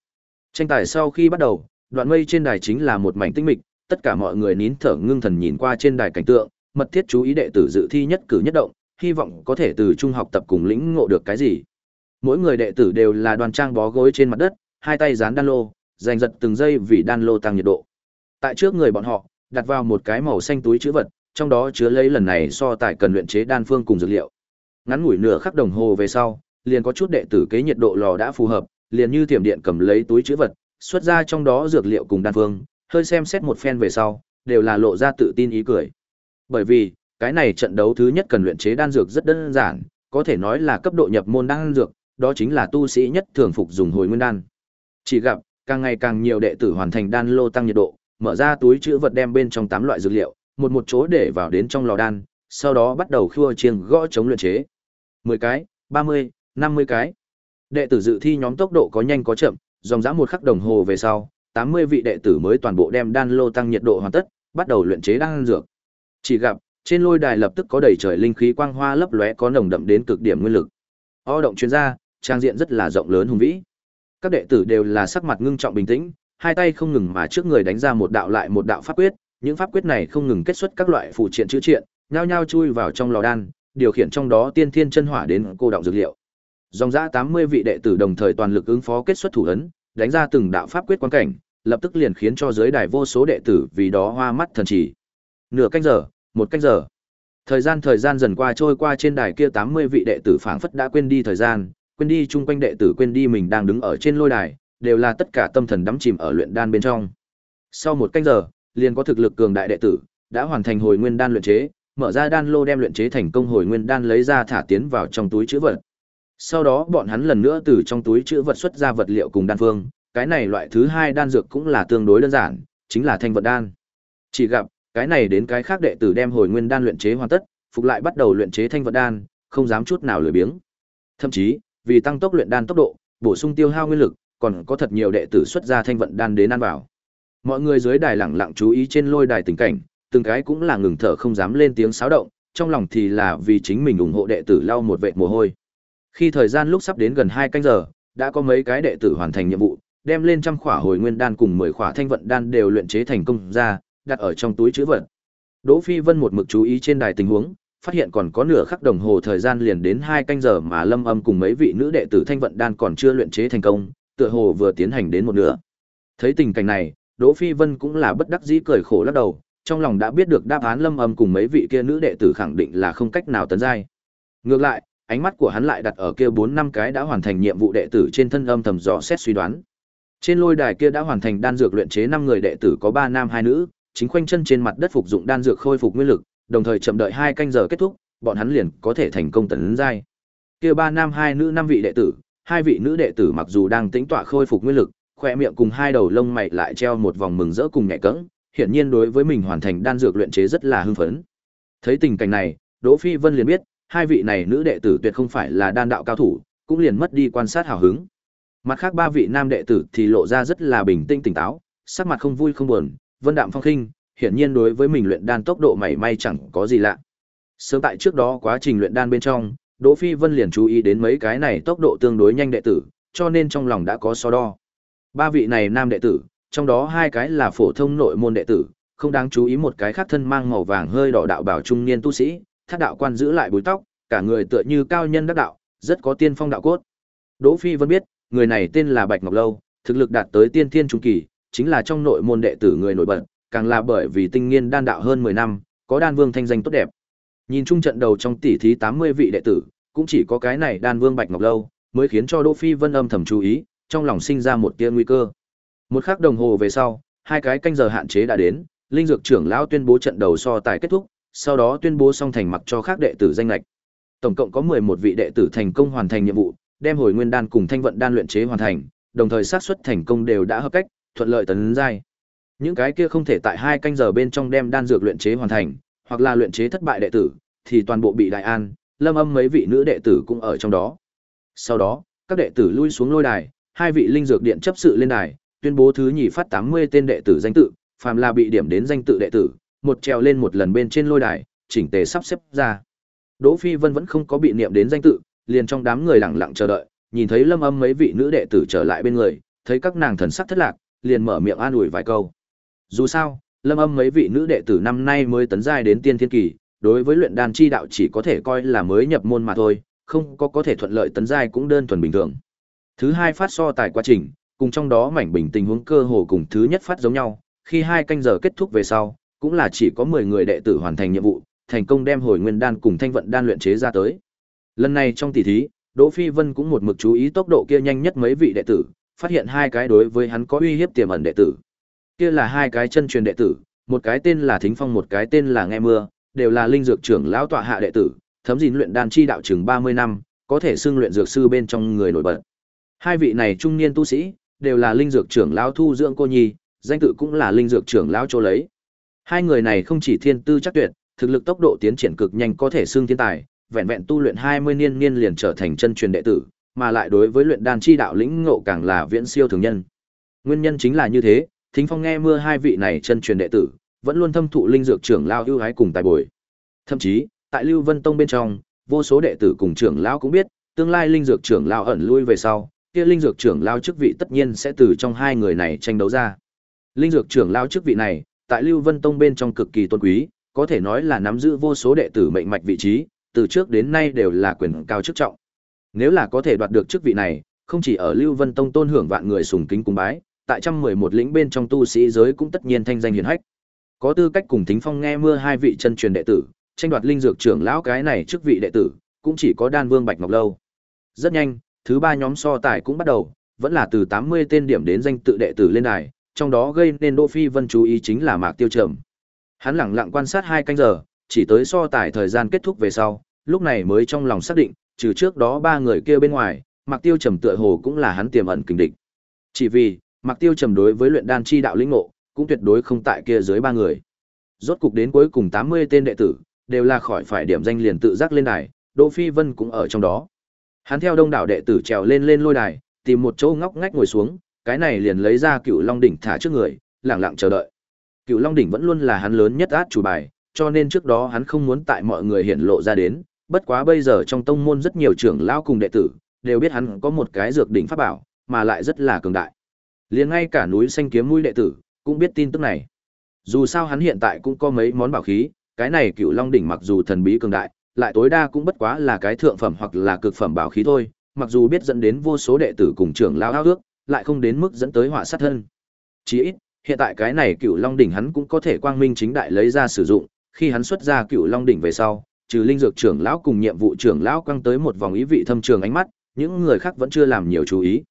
Tranh tài sau khi bắt đầu, đoạn mây trên đài chính là một mảnh tinh mịch, tất cả mọi người nín thở ngưng thần nhìn qua trên đài cảnh tượng, mật thiết chú ý đệ tử dự thi nhất cử nhất động, hy vọng có thể từ trung học tập cùng lĩnh ngộ được cái gì. Mỗi người đệ tử đều là đoàn trang bó gối trên mặt đất, hai tay dán đan lô, giành giật từng giây vì đan lô tăng nhiệt độ. Tại trước người bọn họ, đặt vào một cái màu xanh túi chữ vật, trong đó chứa lấy lần này so tài cần luyện chế đan phương cùng dược liệu. Ngắn ngủi nửa khắc đồng hồ về sau, liền có chút đệ tử kế nhiệt độ lò đã phù hợp, liền như tiềm điện cầm lấy túi chứa vật, xuất ra trong đó dược liệu cùng đan phương, hơi xem xét một phen về sau, đều là lộ ra tự tin ý cười. Bởi vì, cái này trận đấu thứ nhất cần luyện chế đan dược rất đơn giản, có thể nói là cấp độ nhập môn đan dược, đó chính là tu sĩ nhất thường phục dùng hồi nguyên đan. Chỉ gặp, càng ngày càng nhiều đệ tử hoàn thành đan lô tăng nhiệt độ, mở ra túi chứa vật đem bên trong tám loại dược liệu, một một chỗ để vào đến trong lò đan, sau đó bắt đầu khua chiêng gõ chống luyện chế. 10 cái, 30, 50 cái. Đệ tử dự thi nhóm tốc độ có nhanh có chậm, dòng dã một khắc đồng hồ về sau, 80 vị đệ tử mới toàn bộ đem đan lô tăng nhiệt độ hoàn tất, bắt đầu luyện chế đan dược. Chỉ gặp, trên lôi đài lập tức có đầy trời linh khí quang hoa lấp lóe có nồng đậm đến cực điểm nguyên lực. O động chuyên gia, trang diện rất là rộng lớn hùng vĩ. Các đệ tử đều là sắc mặt ngưng trọng bình tĩnh, hai tay không ngừng mà trước người đánh ra một đạo lại một đạo pháp quyết, những pháp quyết này không ngừng kết xuất các loại phụ triện chữ triện, nhao nhao chui vào trong lò đan, điều khiển trong đó tiên thiên chân hỏa đến cô động dược liệu. Dòng dã 80 vị đệ tử đồng thời toàn lực ứng phó kết xuất thủ ấn, đánh ra từng đạo pháp quyết quan cảnh, lập tức liền khiến cho giới đài vô số đệ tử vì đó hoa mắt thần chỉ. Nửa canh giờ, một canh giờ. Thời gian thời gian dần qua trôi qua trên đài kia 80 vị đệ tử phảng phất đã quên đi thời gian, quên đi chung quanh đệ tử quên đi mình đang đứng ở trên lôi đài, đều là tất cả tâm thần đắm chìm ở luyện đan bên trong. Sau một canh giờ, liền có thực lực cường đại đệ tử đã hoàn thành hồi nguyên đan luyện chế, mở ra đan lô đem luyện chế thành công hồi nguyên đan lấy ra thả tiến vào trong túi chứa vật. Sau đó bọn hắn lần nữa từ trong túi chứa vật xuất ra vật liệu cùng đan phương, cái này loại thứ hai đan dược cũng là tương đối đơn giản, chính là thanh vật đan. Chỉ gặp, cái này đến cái khác đệ tử đem hồi nguyên đan luyện chế hoàn tất, phục lại bắt đầu luyện chế thanh vật đan, không dám chút nào lười biếng. Thậm chí, vì tăng tốc luyện đan tốc độ, bổ sung tiêu hao nguyên lực, còn có thật nhiều đệ tử xuất ra thanh vận đan đến ăn vào. Mọi người dưới đài lặng lặng chú ý trên lôi đài tình cảnh, từng cái cũng là ngừng thở không dám lên tiếng xáo động, trong lòng thì là vì chính mình ủng hộ đệ tử lau một vệt mồ hôi. Khi thời gian lúc sắp đến gần hai canh giờ, đã có mấy cái đệ tử hoàn thành nhiệm vụ, đem lên trăm khỏa hồi nguyên đan cùng 10 khỏa thanh vận đan đều luyện chế thành công ra, đặt ở trong túi chữ vật. Đỗ Phi Vân một mực chú ý trên đài tình huống, phát hiện còn có nửa khắc đồng hồ thời gian liền đến hai canh giờ mà Lâm Âm cùng mấy vị nữ đệ tử thanh vận đan còn chưa luyện chế thành công, tựa hồ vừa tiến hành đến một nửa. Thấy tình cảnh này, Đỗ Phi Vân cũng là bất đắc dĩ cười khổ lắc đầu, trong lòng đã biết được đáp án Lâm Âm cùng mấy vị kia nữ đệ tử khẳng định là không cách nào tấn giai. Ngược lại, ánh mắt của hắn lại đặt ở kia 4 năm cái đã hoàn thành nhiệm vụ đệ tử trên thân âm thầm dò xét suy đoán. Trên lôi đài kia đã hoàn thành đan dược luyện chế 5 người đệ tử có 3 nam 2 nữ, chính quanh chân trên mặt đất phục dụng đan dược khôi phục nguyên lực, đồng thời chậm đợi 2 canh giờ kết thúc, bọn hắn liền có thể thành công tấn giai. Kia 3 nam 2 nữ 5 vị đệ tử, hai vị nữ đệ tử mặc dù đang tĩnh tọa khôi phục nguyên lực, khoe miệng cùng hai đầu lông mày lại treo một vòng mừng rỡ cùng nhẹ cẫng, hiển nhiên đối với mình hoàn thành đan dược luyện chế rất là hưng phấn. Thấy tình cảnh này, Đỗ Phi Vân liền biết, hai vị này nữ đệ tử tuyệt không phải là đan đạo cao thủ, cũng liền mất đi quan sát hào hứng. Mặt khác ba vị nam đệ tử thì lộ ra rất là bình tĩnh tỉnh táo, sắc mặt không vui không buồn, vân đạm phong khinh, hiển nhiên đối với mình luyện đan tốc độ mảy may chẳng có gì lạ. Sớm tại trước đó quá trình luyện đan bên trong, Đỗ Phi Vân liền chú ý đến mấy cái này tốc độ tương đối nhanh đệ tử, cho nên trong lòng đã có so đo. Ba vị này nam đệ tử, trong đó hai cái là phổ thông nội môn đệ tử, không đáng chú ý một cái khác thân mang màu vàng hơi đỏ đạo bảo trung niên tu sĩ, thác đạo quan giữ lại búi tóc, cả người tựa như cao nhân đắc đạo, rất có tiên phong đạo cốt. Đỗ Phi Vân biết, người này tên là Bạch Ngọc Lâu, thực lực đạt tới tiên thiên trung kỳ, chính là trong nội môn đệ tử người nổi bật, càng là bởi vì tinh nghiên đan đạo hơn 10 năm, có đan vương thanh danh tốt đẹp. Nhìn chung trận đầu trong tỷ thí 80 vị đệ tử, cũng chỉ có cái này đan vương Bạch Ngọc Lâu, mới khiến cho Đỗ Phi Vân âm thầm chú ý, trong lòng sinh ra một tia nguy cơ. Một khắc đồng hồ về sau, hai cái canh giờ hạn chế đã đến, linh dược trưởng lão tuyên bố trận đầu so tài kết thúc, sau đó tuyên bố xong thành mặc cho các đệ tử danh lệch. Tổng cộng có 11 vị đệ tử thành công hoàn thành nhiệm vụ, đem hồi nguyên đan cùng thanh vận đan luyện chế hoàn thành, đồng thời xác suất thành công đều đã hợp cách, thuận lợi tấn giai. Những cái kia không thể tại hai canh giờ bên trong đem đan dược luyện chế hoàn thành, hoặc là luyện chế thất bại đệ tử, thì toàn bộ bị đại an, lâm âm mấy vị nữ đệ tử cũng ở trong đó. Sau đó, các đệ tử lui xuống lôi đài, hai vị linh dược điện chấp sự lên đài, tuyên bố thứ nhì phát 80 tên đệ tử danh tự, phàm là bị điểm đến danh tự đệ tử, một trèo lên một lần bên trên lôi đài, chỉnh tề sắp xếp ra. Đỗ Phi Vân vẫn không có bị niệm đến danh tự, liền trong đám người lặng lặng chờ đợi, nhìn thấy Lâm Âm mấy vị nữ đệ tử trở lại bên người, thấy các nàng thần sắc thất lạc, liền mở miệng an ủi vài câu. Dù sao, Lâm Âm mấy vị nữ đệ tử năm nay mới tấn giai đến tiên thiên kỳ, đối với luyện đan chi đạo chỉ có thể coi là mới nhập môn mà thôi, không có có thể thuận lợi tấn giai cũng đơn thuần bình thường. Thứ hai phát so tài quá trình, cùng trong đó mảnh bình tình huống cơ hồ cùng thứ nhất phát giống nhau, khi hai canh giờ kết thúc về sau, cũng là chỉ có 10 người đệ tử hoàn thành nhiệm vụ, thành công đem hồi nguyên đan cùng thanh vận đan luyện chế ra tới. Lần này trong tỷ thí, Đỗ Phi Vân cũng một mực chú ý tốc độ kia nhanh nhất mấy vị đệ tử, phát hiện hai cái đối với hắn có uy hiếp tiềm ẩn đệ tử. Kia là hai cái chân truyền đệ tử, một cái tên là Thính Phong một cái tên là Nghe Mưa, đều là linh dược trưởng lão tọa hạ đệ tử, thấm dính luyện đan chi đạo chừng 30 năm, có thể xưng luyện dược sư bên trong người nổi bật. Hai vị này trung niên tu sĩ, đều là linh dược trưởng lão thu dưỡng cô nhi, danh tự cũng là linh dược trưởng lão chỗ lấy. Hai người này không chỉ thiên tư chắc tuyệt, thực lực tốc độ tiến triển cực nhanh có thể xưng thiên tài, vẹn vẹn tu luyện 20 niên niên liền trở thành chân truyền đệ tử, mà lại đối với luyện đan chi đạo lĩnh ngộ càng là viễn siêu thường nhân. Nguyên nhân chính là như thế, Thính Phong nghe mưa hai vị này chân truyền đệ tử, vẫn luôn thâm thụ linh dược trưởng lão ưu ái cùng tài bồi. Thậm chí, tại Lưu Vân Tông bên trong, vô số đệ tử cùng trưởng lão cũng biết, tương lai linh dược trưởng lão ẩn lui về sau, kia linh dược trưởng lão chức vị tất nhiên sẽ từ trong hai người này tranh đấu ra. Linh dược trưởng lão chức vị này, tại Lưu Vân Tông bên trong cực kỳ tôn quý, có thể nói là nắm giữ vô số đệ tử mệnh mạch vị trí, từ trước đến nay đều là quyền cao chức trọng. Nếu là có thể đoạt được chức vị này, không chỉ ở Lưu Vân Tông tôn hưởng vạn người sùng kính cung bái, tại trăm mười một lĩnh bên trong tu sĩ giới cũng tất nhiên thanh danh hiển hách. Có tư cách cùng Thính Phong nghe mưa hai vị chân truyền đệ tử, tranh đoạt linh dược trưởng lão cái này chức vị đệ tử, cũng chỉ có Đan Vương Bạch Ngọc Lâu. Rất nhanh, thứ ba nhóm so tài cũng bắt đầu, vẫn là từ 80 tên điểm đến danh tự đệ tử lên đài, trong đó gây nên Đỗ Phi Vân chú ý chính là Mạc Tiêu Trầm. Hắn lặng lặng quan sát hai canh giờ, chỉ tới so tài thời gian kết thúc về sau, lúc này mới trong lòng xác định, trừ trước đó ba người kia bên ngoài, Mạc Tiêu Trầm tựa hồ cũng là hắn tiềm ẩn kình địch. Chỉ vì, Mạc Tiêu Trầm đối với luyện đan chi đạo lĩnh ngộ, cũng tuyệt đối không tại kia dưới ba người. Rốt cục đến cuối cùng 80 tên đệ tử, đều là khỏi phải điểm danh liền tự giác lên đài, Đỗ Phi Vân cũng ở trong đó. Hắn theo đông đảo đệ tử trèo lên lên lôi đài, tìm một chỗ ngóc ngách ngồi xuống, cái này liền lấy ra Cựu Long đỉnh thả trước người, lặng lặng chờ đợi. Cựu Long đỉnh vẫn luôn là hắn lớn nhất át chủ bài, cho nên trước đó hắn không muốn tại mọi người hiện lộ ra đến, bất quá bây giờ trong tông môn rất nhiều trưởng lão cùng đệ tử đều biết hắn có một cái dược đỉnh pháp bảo, mà lại rất là cường đại. Liền ngay cả núi xanh kiếm mũi đệ tử cũng biết tin tức này. Dù sao hắn hiện tại cũng có mấy món bảo khí, cái này Cựu Long đỉnh mặc dù thần bí cường đại, lại tối đa cũng bất quá là cái thượng phẩm hoặc là cực phẩm bảo khí thôi, mặc dù biết dẫn đến vô số đệ tử cùng trưởng lão ao ước, lại không đến mức dẫn tới họa sát thân. Chỉ ít, hiện tại cái này Cựu Long đỉnh hắn cũng có thể quang minh chính đại lấy ra sử dụng, khi hắn xuất ra Cựu Long đỉnh về sau, trừ linh dược trưởng lão cùng nhiệm vụ trưởng lão quăng tới một vòng ý vị thâm trường ánh mắt, những người khác vẫn chưa làm nhiều chú ý.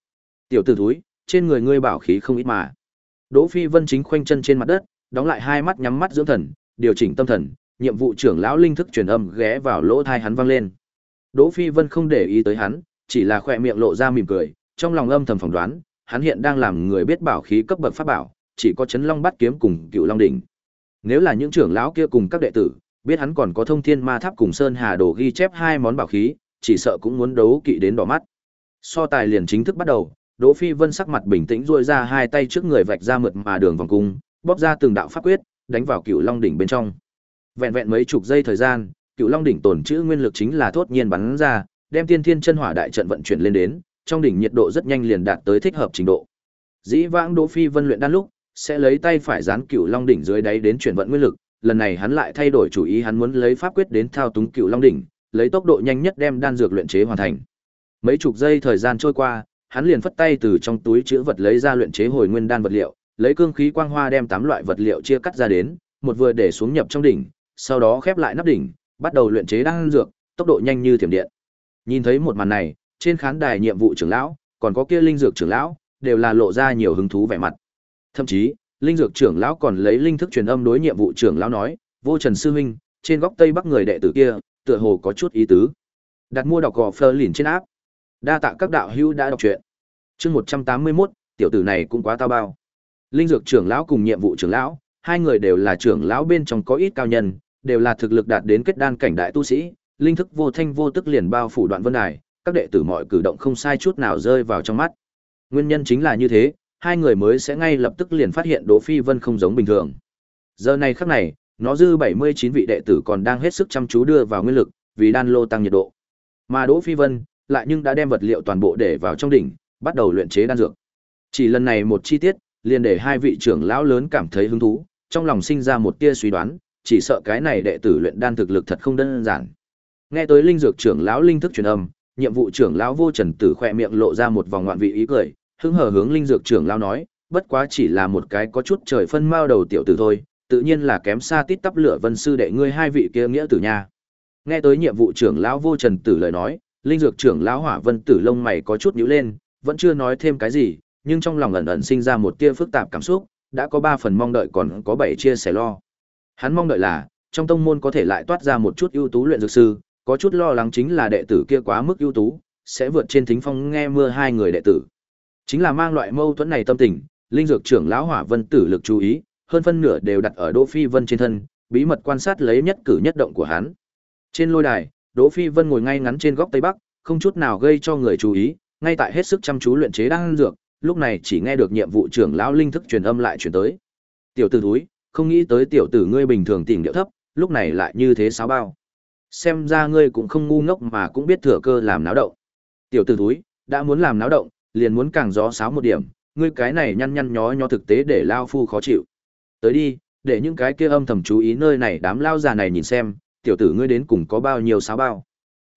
Tiểu tử thúi, trên người ngươi bảo khí không ít mà. Đỗ Phi Vân chính khoanh chân trên mặt đất, đóng lại hai mắt nhắm mắt dưỡng thần, điều chỉnh tâm thần, nhiệm vụ trưởng lão linh thức truyền âm ghé vào lỗ tai hắn vang lên. Đỗ Phi Vân không để ý tới hắn, chỉ là khỏe miệng lộ ra mỉm cười, trong lòng âm thầm phỏng đoán, hắn hiện đang làm người biết bảo khí cấp bậc pháp bảo, chỉ có chấn long bắt kiếm cùng cựu long đỉnh. Nếu là những trưởng lão kia cùng các đệ tử, biết hắn còn có thông thiên ma tháp cùng sơn hà đồ ghi chép hai món bảo khí, chỉ sợ cũng muốn đấu kỵ đến đỏ mắt. So tài liền chính thức bắt đầu, Đỗ Phi Vân sắc mặt bình tĩnh duỗi ra hai tay trước người vạch ra mượt mà đường vòng cung, bóp ra từng đạo pháp quyết, đánh vào cựu long đỉnh bên trong. Vẹn vẹn mấy chục giây thời gian, cựu long đỉnh tổn trữ nguyên lực chính là thốt nhiên bắn ra, đem tiên thiên chân hỏa đại trận vận chuyển lên đến, trong đỉnh nhiệt độ rất nhanh liền đạt tới thích hợp trình độ. Dĩ vãng Đỗ Phi Vân luyện đan lúc, sẽ lấy tay phải dán cựu long đỉnh dưới đáy đến chuyển vận nguyên lực, lần này hắn lại thay đổi chủ ý hắn muốn lấy pháp quyết đến thao túng cựu long đỉnh, lấy tốc độ nhanh nhất đem đan dược luyện chế hoàn thành. Mấy chục giây thời gian trôi qua, hắn liền phất tay từ trong túi chứa vật lấy ra luyện chế hồi nguyên đan vật liệu, lấy cương khí quang hoa đem tám loại vật liệu chia cắt ra đến, một vừa để xuống nhập trong đỉnh, sau đó khép lại nắp đỉnh, bắt đầu luyện chế đan dược, tốc độ nhanh như thiểm điện. Nhìn thấy một màn này, trên khán đài nhiệm vụ trưởng lão, còn có kia linh dược trưởng lão, đều là lộ ra nhiều hứng thú vẻ mặt. Thậm chí, linh dược trưởng lão còn lấy linh thức truyền âm đối nhiệm vụ trưởng lão nói, "Vô Trần sư huynh, trên góc tây bắc người đệ tử kia, tựa hồ có chút ý tứ." Đặt mua đọc gò Fleur lìn trên áp. Đa tạ các đạo hữu đã đọc truyện. Chương 181, tiểu tử này cũng quá tao bao. Linh dược trưởng lão cùng nhiệm vụ trưởng lão, hai người đều là trưởng lão bên trong có ít cao nhân, đều là thực lực đạt đến kết đan cảnh đại tu sĩ, linh thức vô thanh vô tức liền bao phủ đoạn vân đài, các đệ tử mọi cử động không sai chút nào rơi vào trong mắt. Nguyên nhân chính là như thế, hai người mới sẽ ngay lập tức liền phát hiện Đỗ Phi Vân không giống bình thường. Giờ này khắc này, nó dư 79 vị đệ tử còn đang hết sức chăm chú đưa vào nguyên lực, vì đan lô tăng nhiệt độ. Mà Đỗ Phi Vân lại nhưng đã đem vật liệu toàn bộ để vào trong đỉnh, bắt đầu luyện chế đan dược. Chỉ lần này một chi tiết, liền để hai vị trưởng lão lớn cảm thấy hứng thú, trong lòng sinh ra một tia suy đoán, chỉ sợ cái này đệ tử luyện đan thực lực thật không đơn giản. Nghe tới linh dược trưởng lão linh thức truyền âm, nhiệm vụ trưởng lão Vô Trần Tử khỏe miệng lộ ra một vòng ngoạn vị ý cười, hứng hờ hướng linh dược trưởng lão nói, bất quá chỉ là một cái có chút trời phân mao đầu tiểu tử thôi, tự nhiên là kém xa tít tắp lửa vân sư đệ ngươi hai vị kia nghĩa tử nha. Nghe tới nhiệm vụ trưởng lão Vô Trần Tử lời nói, linh dược trưởng lão Hỏa Vân Tử lông mày có chút nhíu lên, vẫn chưa nói thêm cái gì, nhưng trong lòng ẩn ẩn sinh ra một tia phức tạp cảm xúc, đã có ba phần mong đợi còn có bảy chia sẻ lo. Hắn mong đợi là, trong tông môn có thể lại toát ra một chút ưu tú luyện dược sư, có chút lo lắng chính là đệ tử kia quá mức ưu tú, sẽ vượt trên thính phong nghe mưa hai người đệ tử. Chính là mang loại mâu thuẫn này tâm tình, linh dược trưởng lão Hỏa Vân Tử lực chú ý, hơn phân nửa đều đặt ở Đỗ Phi Vân trên thân, bí mật quan sát lấy nhất cử nhất động của hắn. Trên lôi đài, Đỗ Phi Vân ngồi ngay ngắn trên góc tây bắc, không chút nào gây cho người chú ý, ngay tại hết sức chăm chú luyện chế đan dược, lúc này chỉ nghe được nhiệm vụ trưởng lão linh thức truyền âm lại truyền tới. "Tiểu tử túi, không nghĩ tới tiểu tử ngươi bình thường tình điệu thấp, lúc này lại như thế sao bao. Xem ra ngươi cũng không ngu ngốc mà cũng biết thừa cơ làm náo động. Tiểu tử túi, đã muốn làm náo động, liền muốn càng gió sáo một điểm, ngươi cái này nhăn nhăn nhó nhó thực tế để lao phu khó chịu. Tới đi, để những cái kia âm thầm chú ý nơi này đám lao già này nhìn xem, tiểu tử ngươi đến cùng có bao nhiêu sáo bao.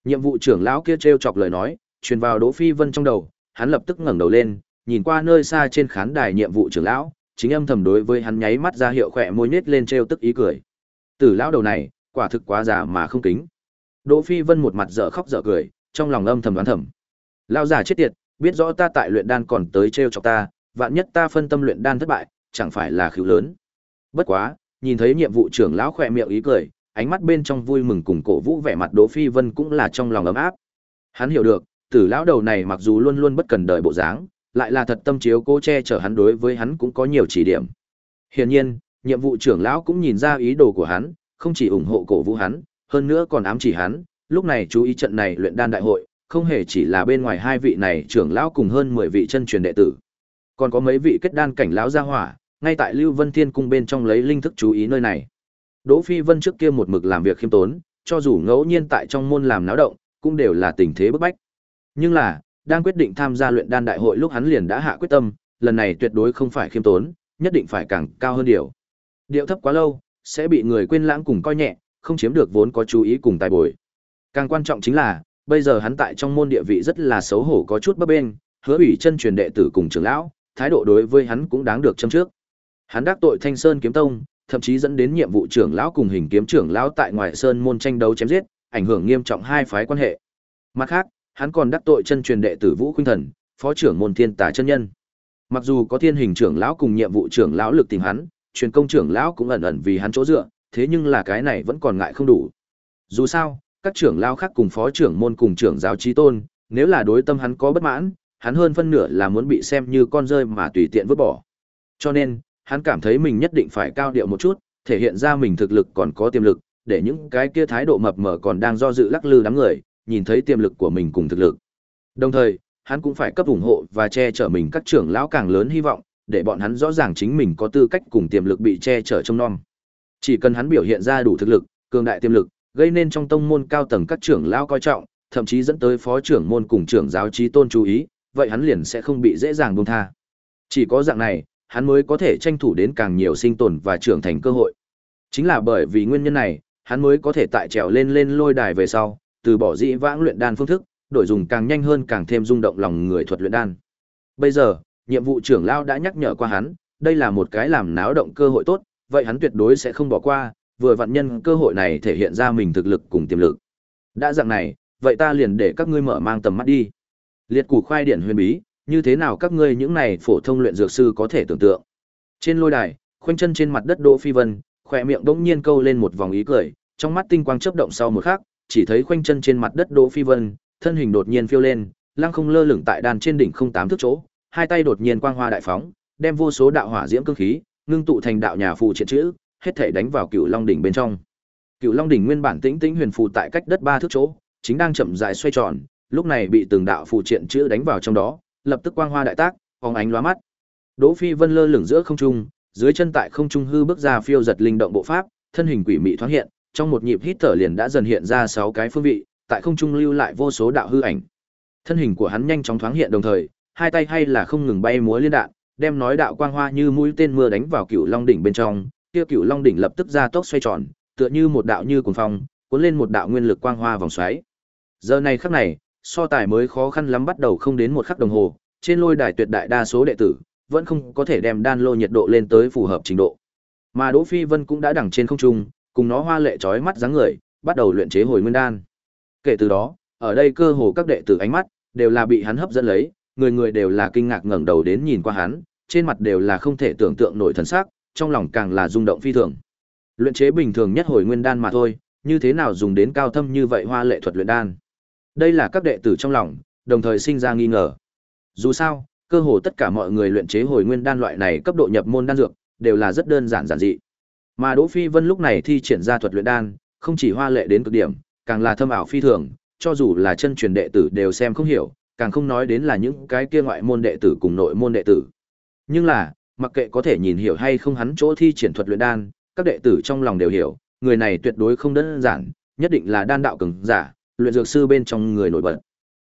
Nhiệm vụ trưởng lão kia trêu chọc lời nói, truyền vào Đỗ Phi Vân trong đầu, hắn lập tức ngẩng đầu lên, nhìn qua nơi xa trên khán đài nhiệm vụ trưởng lão, chính âm thầm đối với hắn nháy mắt ra hiệu khỏe môi nhếch lên trêu tức ý cười. Tử lão đầu này, quả thực quá giả mà không kính. Đỗ Phi Vân một mặt dở khóc dở cười, trong lòng âm thầm đoán thầm. Lão giả chết tiệt, biết rõ ta tại luyện đan còn tới trêu chọc ta, vạn nhất ta phân tâm luyện đan thất bại, chẳng phải là khiếu lớn. Bất quá, nhìn thấy nhiệm vụ trưởng lão khỏe miệng ý cười, ánh mắt bên trong vui mừng cùng cổ vũ vẻ mặt Đỗ Phi Vân cũng là trong lòng ấm áp. Hắn hiểu được, tử lão đầu này mặc dù luôn luôn bất cần đời bộ dáng, lại là thật tâm chiếu cố che chở hắn đối với hắn cũng có nhiều chỉ điểm. Hiển nhiên, nhiệm vụ trưởng lão cũng nhìn ra ý đồ của hắn, không chỉ ủng hộ cổ vũ hắn, hơn nữa còn ám chỉ hắn, lúc này chú ý trận này luyện đan đại hội, không hề chỉ là bên ngoài hai vị này trưởng lão cùng hơn 10 vị chân truyền đệ tử. Còn có mấy vị kết đan cảnh lão gia hỏa, ngay tại Lưu Vân Thiên cung bên trong lấy linh thức chú ý nơi này. Đỗ Phi Vân trước kia một mực làm việc khiêm tốn, cho dù ngẫu nhiên tại trong môn làm náo động, cũng đều là tình thế bức bách. Nhưng là, đang quyết định tham gia luyện đan đại hội lúc hắn liền đã hạ quyết tâm, lần này tuyệt đối không phải khiêm tốn, nhất định phải càng cao hơn điều. Điệu thấp quá lâu, sẽ bị người quên lãng cùng coi nhẹ, không chiếm được vốn có chú ý cùng tài bồi. Càng quan trọng chính là, bây giờ hắn tại trong môn địa vị rất là xấu hổ có chút bấp bênh, hứa ủy chân truyền đệ tử cùng trưởng lão, thái độ đối với hắn cũng đáng được châm trước. Hắn đắc tội Thanh Sơn kiếm tông, thậm chí dẫn đến nhiệm vụ trưởng lão cùng hình kiếm trưởng lão tại ngoài sơn môn tranh đấu chém giết, ảnh hưởng nghiêm trọng hai phái quan hệ. Mặt khác, hắn còn đắc tội chân truyền đệ tử Vũ Khuynh Thần, phó trưởng môn Thiên Tà chân nhân. Mặc dù có thiên hình trưởng lão cùng nhiệm vụ trưởng lão lực tìm hắn, truyền công trưởng lão cũng ẩn ẩn vì hắn chỗ dựa, thế nhưng là cái này vẫn còn ngại không đủ. Dù sao, các trưởng lão khác cùng phó trưởng môn cùng trưởng giáo chí tôn, nếu là đối tâm hắn có bất mãn, hắn hơn phân nửa là muốn bị xem như con rơi mà tùy tiện vứt bỏ. Cho nên, hắn cảm thấy mình nhất định phải cao điệu một chút, thể hiện ra mình thực lực còn có tiềm lực, để những cái kia thái độ mập mờ còn đang do dự lắc lư đám người, nhìn thấy tiềm lực của mình cùng thực lực. Đồng thời, hắn cũng phải cấp ủng hộ và che chở mình các trưởng lão càng lớn hy vọng, để bọn hắn rõ ràng chính mình có tư cách cùng tiềm lực bị che chở trong non. Chỉ cần hắn biểu hiện ra đủ thực lực, cường đại tiềm lực, gây nên trong tông môn cao tầng các trưởng lão coi trọng, thậm chí dẫn tới phó trưởng môn cùng trưởng giáo trí tôn chú ý, vậy hắn liền sẽ không bị dễ dàng buông tha. Chỉ có dạng này, hắn mới có thể tranh thủ đến càng nhiều sinh tồn và trưởng thành cơ hội. Chính là bởi vì nguyên nhân này, hắn mới có thể tại trèo lên lên lôi đài về sau, từ bỏ dĩ vãng luyện đan phương thức, đổi dùng càng nhanh hơn càng thêm rung động lòng người thuật luyện đan. Bây giờ, nhiệm vụ trưởng lão đã nhắc nhở qua hắn, đây là một cái làm náo động cơ hội tốt, vậy hắn tuyệt đối sẽ không bỏ qua, vừa vặn nhân cơ hội này thể hiện ra mình thực lực cùng tiềm lực. Đã dạng này, vậy ta liền để các ngươi mở mang tầm mắt đi. Liệt củ khoai điển huyền bí, như thế nào các ngươi những này phổ thông luyện dược sư có thể tưởng tượng. Trên lôi đài, khoanh chân trên mặt đất Đỗ Phi Vân, khỏe miệng đỗng nhiên câu lên một vòng ý cười, trong mắt tinh quang chớp động sau một khắc, chỉ thấy khoanh chân trên mặt đất Đỗ Phi Vân, thân hình đột nhiên phiêu lên, lăng không lơ lửng tại đàn trên đỉnh không tám thước chỗ, hai tay đột nhiên quang hoa đại phóng, đem vô số đạo hỏa diễm cương khí, ngưng tụ thành đạo nhà phù triện chữ, hết thể đánh vào Cựu Long đỉnh bên trong. Cựu Long đỉnh nguyên bản tĩnh tĩnh huyền phù tại cách đất ba thước chỗ, chính đang chậm rãi xoay tròn, lúc này bị từng đạo phù triện chữ đánh vào trong đó, lập tức quang hoa đại tác, phóng ánh lóa mắt. Đỗ Phi Vân lơ lửng giữa không trung, dưới chân tại không trung hư bước ra phiêu giật linh động bộ pháp, thân hình quỷ mị thoáng hiện, trong một nhịp hít thở liền đã dần hiện ra sáu cái phương vị, tại không trung lưu lại vô số đạo hư ảnh. Thân hình của hắn nhanh chóng thoáng hiện đồng thời, hai tay hay là không ngừng bay múa liên đạn, đem nói đạo quang hoa như mũi tên mưa đánh vào Cửu Long đỉnh bên trong, kia Cửu Long đỉnh lập tức ra tốc xoay tròn, tựa như một đạo như cuồng phong, cuốn lên một đạo nguyên lực quang hoa vòng xoáy. Giờ này khắc này, so tài mới khó khăn lắm bắt đầu không đến một khắc đồng hồ, trên lôi đài tuyệt đại đa số đệ tử vẫn không có thể đem đan lô nhiệt độ lên tới phù hợp trình độ. Mà Đỗ Phi Vân cũng đã đẳng trên không trung, cùng nó hoa lệ chói mắt dáng người, bắt đầu luyện chế hồi nguyên đan. Kể từ đó, ở đây cơ hồ các đệ tử ánh mắt đều là bị hắn hấp dẫn lấy, người người đều là kinh ngạc ngẩng đầu đến nhìn qua hắn, trên mặt đều là không thể tưởng tượng nổi thần sắc, trong lòng càng là rung động phi thường. Luyện chế bình thường nhất hồi nguyên đan mà thôi, như thế nào dùng đến cao thâm như vậy hoa lệ thuật luyện đan. Đây là các đệ tử trong lòng, đồng thời sinh ra nghi ngờ. Dù sao, cơ hồ tất cả mọi người luyện chế hồi nguyên đan loại này cấp độ nhập môn đan dược, đều là rất đơn giản giản dị. Mà Đỗ Phi Vân lúc này thi triển ra thuật luyện đan, không chỉ hoa lệ đến cực điểm, càng là thâm ảo phi thường, cho dù là chân truyền đệ tử đều xem không hiểu, càng không nói đến là những cái kia ngoại môn đệ tử cùng nội môn đệ tử. Nhưng là, mặc kệ có thể nhìn hiểu hay không hắn chỗ thi triển thuật luyện đan, các đệ tử trong lòng đều hiểu, người này tuyệt đối không đơn giản, nhất định là đan đạo cường giả, luyện dược sư bên trong người nổi bật.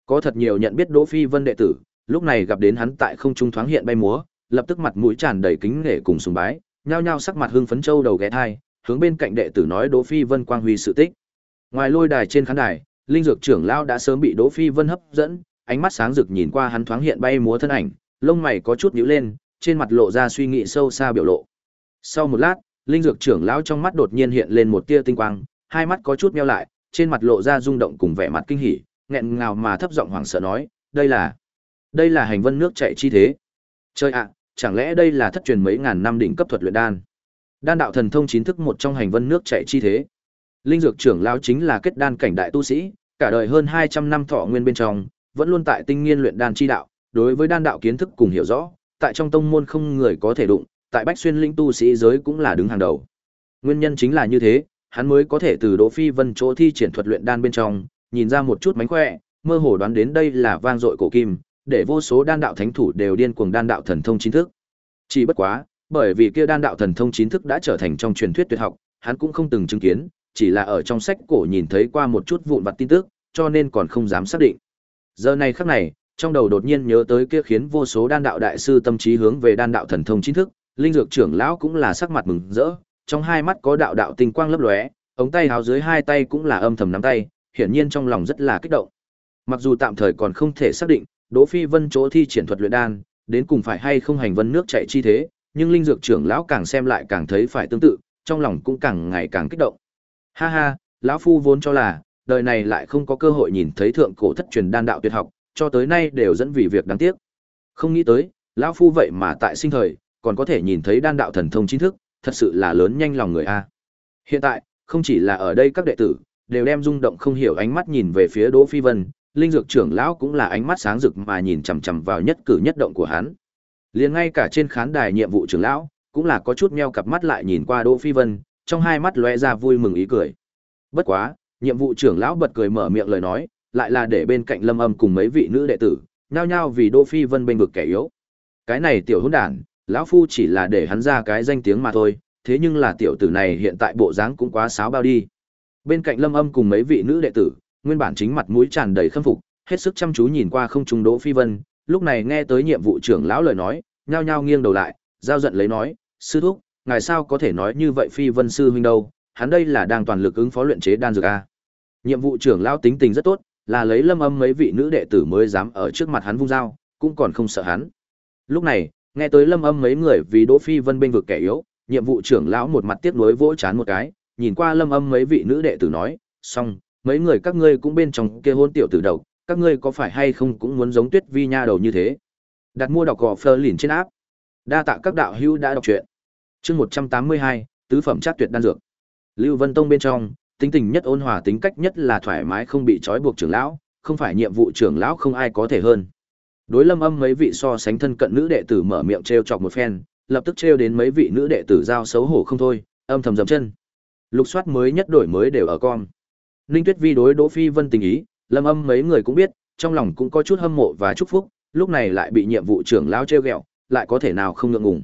Có thật nhiều nhận biết Đỗ Phi Vân đệ tử, lúc này gặp đến hắn tại không trung thoáng hiện bay múa, lập tức mặt mũi tràn đầy kính nể cùng sùng bái, nhao nhao sắc mặt hưng phấn châu đầu ghé thai, hướng bên cạnh đệ tử nói Đỗ Phi Vân quang huy sự tích. Ngoài lôi đài trên khán đài, linh dược trưởng lão đã sớm bị Đỗ Phi Vân hấp dẫn, ánh mắt sáng rực nhìn qua hắn thoáng hiện bay múa thân ảnh, lông mày có chút nhíu lên, trên mặt lộ ra suy nghĩ sâu xa biểu lộ. Sau một lát, linh dược trưởng lão trong mắt đột nhiên hiện lên một tia tinh quang, hai mắt có chút nheo lại, trên mặt lộ ra rung động cùng vẻ mặt kinh hỉ, nghẹn ngào mà thấp giọng hoảng sợ nói, đây là, đây là hành vân nước chảy chi thế. Chơi ạ, chẳng lẽ đây là thất truyền mấy ngàn năm đỉnh cấp thuật luyện đan? Đan đạo thần thông chính thức một trong hành vân nước chảy chi thế. Linh dược trưởng lão chính là kết đan cảnh đại tu sĩ, cả đời hơn 200 năm thọ nguyên bên trong, vẫn luôn tại tinh nghiên luyện đan chi đạo, đối với đan đạo kiến thức cùng hiểu rõ, tại trong tông môn không người có thể đụng, tại Bách Xuyên linh tu sĩ giới cũng là đứng hàng đầu. Nguyên nhân chính là như thế, hắn mới có thể từ Đỗ Phi Vân chỗ thi triển thuật luyện đan bên trong, nhìn ra một chút mánh khỏe, mơ hồ đoán đến đây là vang dội cổ kim, để vô số đan đạo thánh thủ đều điên cuồng đan đạo thần thông chính thức. Chỉ bất quá, bởi vì kia đan đạo thần thông chính thức đã trở thành trong truyền thuyết tuyệt học, hắn cũng không từng chứng kiến, chỉ là ở trong sách cổ nhìn thấy qua một chút vụn vặt tin tức, cho nên còn không dám xác định. Giờ này khắc này, trong đầu đột nhiên nhớ tới kia khiến vô số đan đạo đại sư tâm trí hướng về đan đạo thần thông chính thức, linh dược trưởng lão cũng là sắc mặt mừng rỡ, trong hai mắt có đạo đạo tinh quang lấp lóe, ống tay háo dưới hai tay cũng là âm thầm nắm tay, hiển nhiên trong lòng rất là kích động. Mặc dù tạm thời còn không thể xác định, Đỗ Phi Vân chỗ thi triển thuật luyện đan, đến cùng phải hay không hành vân nước chảy chi thế, nhưng linh dược trưởng lão càng xem lại càng thấy phải tương tự, trong lòng cũng càng ngày càng kích động. Ha ha, lão phu vốn cho là đời này lại không có cơ hội nhìn thấy thượng cổ thất truyền đan đạo tuyệt học, cho tới nay đều dẫn vì việc đáng tiếc. Không nghĩ tới, lão phu vậy mà tại sinh thời còn có thể nhìn thấy đan đạo thần thông chính thức, thật sự là lớn nhanh lòng người a. Hiện tại, không chỉ là ở đây các đệ tử, đều đem rung động không hiểu ánh mắt nhìn về phía Đỗ Phi Vân, linh dược trưởng lão cũng là ánh mắt sáng rực mà nhìn chằm chằm vào nhất cử nhất động của hắn. Liền ngay cả trên khán đài nhiệm vụ trưởng lão, cũng là có chút meo cặp mắt lại nhìn qua Đỗ Phi Vân, trong hai mắt lóe ra vui mừng ý cười. Bất quá, nhiệm vụ trưởng lão bật cười mở miệng lời nói, lại là để bên cạnh Lâm Âm cùng mấy vị nữ đệ tử, nhao nhao vì Đỗ Phi Vân bên vực kẻ yếu. Cái này tiểu hỗn đản, lão phu chỉ là để hắn ra cái danh tiếng mà thôi, thế nhưng là tiểu tử này hiện tại bộ dáng cũng quá sáo bao đi. Bên cạnh Lâm Âm cùng mấy vị nữ đệ tử, nguyên bản chính mặt mũi tràn đầy khâm phục, hết sức chăm chú nhìn qua không trung Đỗ Phi Vân, lúc này nghe tới nhiệm vụ trưởng lão lời nói, nhao nhao nghiêng đầu lại, giao giận lấy nói, sư thúc, ngài sao có thể nói như vậy Phi Vân sư huynh đâu, hắn đây là đang toàn lực ứng phó luyện chế đan dược a. Nhiệm vụ trưởng lão tính tình rất tốt, là lấy Lâm Âm mấy vị nữ đệ tử mới dám ở trước mặt hắn vung dao, cũng còn không sợ hắn. Lúc này, nghe tới Lâm Âm mấy người vì Đỗ Phi Vân bên vực kẻ yếu, nhiệm vụ trưởng lão một mặt tiếc nuối vỗ chán một cái, nhìn qua Lâm Âm mấy vị nữ đệ tử nói, "Xong, mấy người các ngươi cũng bên trong kia hôn tiểu tử độc, các ngươi có phải hay không cũng muốn giống Tuyết Vi nha đầu như thế?" Đặt mua đọc gò Fleur lìn trên áp. Đa tạ các đạo hữu đã đọc truyện. Chương 182, tứ phẩm chắc tuyệt đan dược. Lưu Vân Tông bên trong, tính tình nhất ôn hòa tính cách nhất là thoải mái không bị trói buộc trưởng lão, không phải nhiệm vụ trưởng lão không ai có thể hơn. Đối Lâm Âm mấy vị so sánh thân cận nữ đệ tử mở miệng trêu chọc một phen, lập tức trêu đến mấy vị nữ đệ tử giao xấu hổ không thôi, âm thầm dậm chân. Lục soát mới nhất đổi mới đều ở con. Ninh Tuyết Vi đối Đỗ Phi Vân tình ý, Lâm Âm mấy người cũng biết, trong lòng cũng có chút hâm mộ và chúc phúc, lúc này lại bị nhiệm vụ trưởng lão trêu ghẹo, lại có thể nào không ngượng ngùng.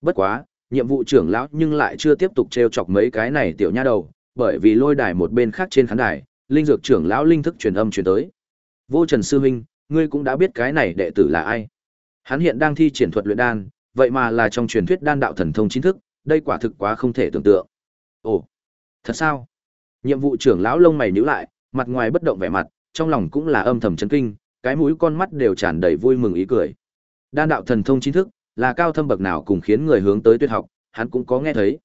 Bất quá, nhiệm vụ trưởng lão nhưng lại chưa tiếp tục trêu chọc mấy cái này tiểu nha đầu, bởi vì lôi đài một bên khác trên khán đài, linh dược trưởng lão linh thức truyền âm truyền tới. Vô Trần sư huynh, ngươi cũng đã biết cái này đệ tử là ai. Hắn hiện đang thi triển thuật luyện đan, vậy mà là trong truyền thuyết đan đạo thần thông chính thức, đây quả thực quá không thể tưởng tượng. Ồ, thật sao? Nhiệm vụ trưởng lão lông mày nhíu lại, mặt ngoài bất động vẻ mặt, trong lòng cũng là âm thầm chấn kinh, cái mũi con mắt đều tràn đầy vui mừng ý cười. Đan đạo thần thông chính thức, là cao thâm bậc nào cùng khiến người hướng tới tuyệt học, hắn cũng có nghe thấy.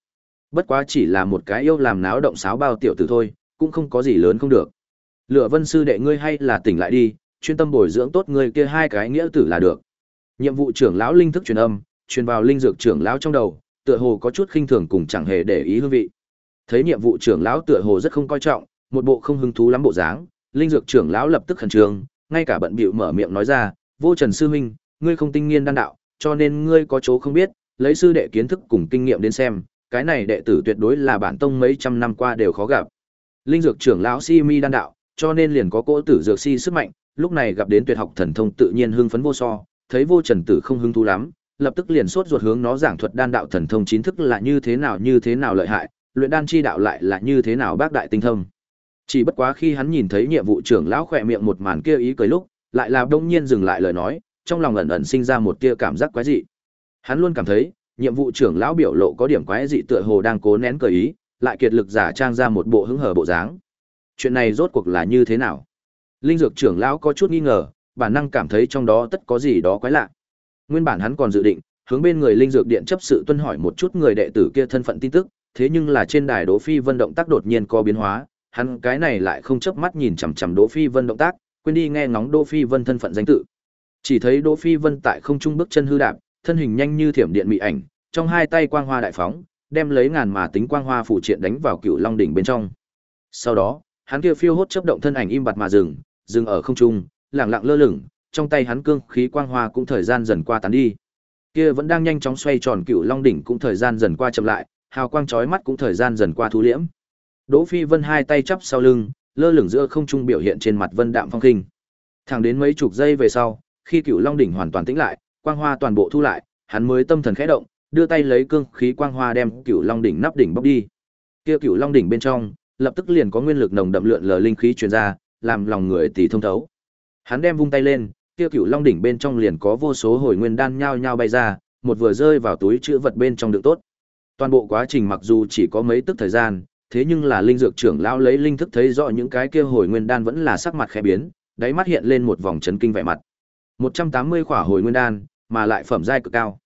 Bất quá chỉ là một cái yêu làm náo động sáo bao tiểu tử thôi, cũng không có gì lớn không được. Lựa Vân sư đệ ngươi hay là tỉnh lại đi, chuyên tâm bồi dưỡng tốt ngươi kia hai cái nghĩa tử là được. Nhiệm vụ trưởng lão linh thức truyền âm, truyền vào linh dược trưởng lão trong đầu, tựa hồ có chút khinh thường cùng chẳng hề để ý hương vị. Thấy nhiệm vụ trưởng lão tựa hồ rất không coi trọng, một bộ không hứng thú lắm bộ dáng, linh dược trưởng lão lập tức khẩn trương, ngay cả bận bịu mở miệng nói ra, "Vô Trần sư huynh, ngươi không tinh nghiên đan đạo, cho nên ngươi có chỗ không biết, lấy sư đệ kiến thức cùng kinh nghiệm đến xem, cái này đệ tử tuyệt đối là bản tông mấy trăm năm qua đều khó gặp." Linh dược trưởng lão Si Mi đan đạo, cho nên liền có cỗ tử dược si sức mạnh, lúc này gặp đến tuyệt học thần thông tự nhiên hưng phấn vô so, thấy Vô Trần Tử không hứng thú lắm, lập tức liền sốt ruột hướng nó giảng thuật đan đạo thần thông chính thức là như thế nào như thế nào lợi hại, luyện đan chi đạo lại là như thế nào bác đại tinh thông. Chỉ bất quá khi hắn nhìn thấy nhiệm vụ trưởng lão khỏe miệng một màn kia ý cười lúc, lại là đông nhiên dừng lại lời nói, trong lòng ẩn ẩn sinh ra một tia cảm giác quái dị. Hắn luôn cảm thấy, nhiệm vụ trưởng lão biểu lộ có điểm quái dị tựa hồ đang cố nén cười ý, lại kiệt lực giả trang ra một bộ hứng hở bộ dáng. Chuyện này rốt cuộc là như thế nào? Linh dược trưởng lão có chút nghi ngờ, bản năng cảm thấy trong đó tất có gì đó quái lạ. Nguyên bản hắn còn dự định hướng bên người linh dược điện chấp sự tuân hỏi một chút người đệ tử kia thân phận tin tức, thế nhưng là trên đài Đỗ Phi Vân động tác đột nhiên có biến hóa, hắn cái này lại không chớp mắt nhìn chằm chằm Đỗ Phi Vân động tác, quên đi nghe ngóng Đỗ Phi Vân thân phận danh tự. Chỉ thấy Đỗ Phi Vân tại không trung bước chân hư đạp, thân hình nhanh như thiểm điện mị ảnh, trong hai tay quang hoa đại phóng, đem lấy ngàn mà tính quang hoa phủ triện đánh vào Cựu Long đỉnh bên trong. Sau đó, hắn kia phiêu hốt chớp động thân ảnh im bặt mà dừng, dừng ở không trung, lặng lặng lơ lửng, trong tay hắn cương khí quang hoa cũng thời gian dần qua tán đi. Kia vẫn đang nhanh chóng xoay tròn Cựu Long đỉnh cũng thời gian dần qua chậm lại, hào quang chói mắt cũng thời gian dần qua thu liễm. Đỗ Phi Vân hai tay chắp sau lưng, lơ lửng giữa không trung biểu hiện trên mặt Vân Đạm Phong khinh. Thẳng đến mấy chục giây về sau, khi Cửu Long đỉnh hoàn toàn tĩnh lại, quang hoa toàn bộ thu lại, hắn mới tâm thần khẽ động, đưa tay lấy cương khí quang hoa đem Cửu Long đỉnh nắp đỉnh bóc đi. Kia Cửu Long đỉnh bên trong, lập tức liền có nguyên lực nồng đậm lượn lờ linh khí truyền ra, làm lòng người tỉ thông thấu. Hắn đem vung tay lên, kia Cửu Long đỉnh bên trong liền có vô số hồi nguyên đan nhao nhao bay ra, một vừa rơi vào túi chứa vật bên trong được tốt. Toàn bộ quá trình mặc dù chỉ có mấy tức thời gian, thế nhưng là linh dược trưởng lão lấy linh thức thấy rõ những cái kia hồi nguyên đan vẫn là sắc mặt khẽ biến, đáy mắt hiện lên một vòng chấn kinh vẻ mặt. 180 khỏa hồi nguyên đan, mà lại phẩm giai cực cao.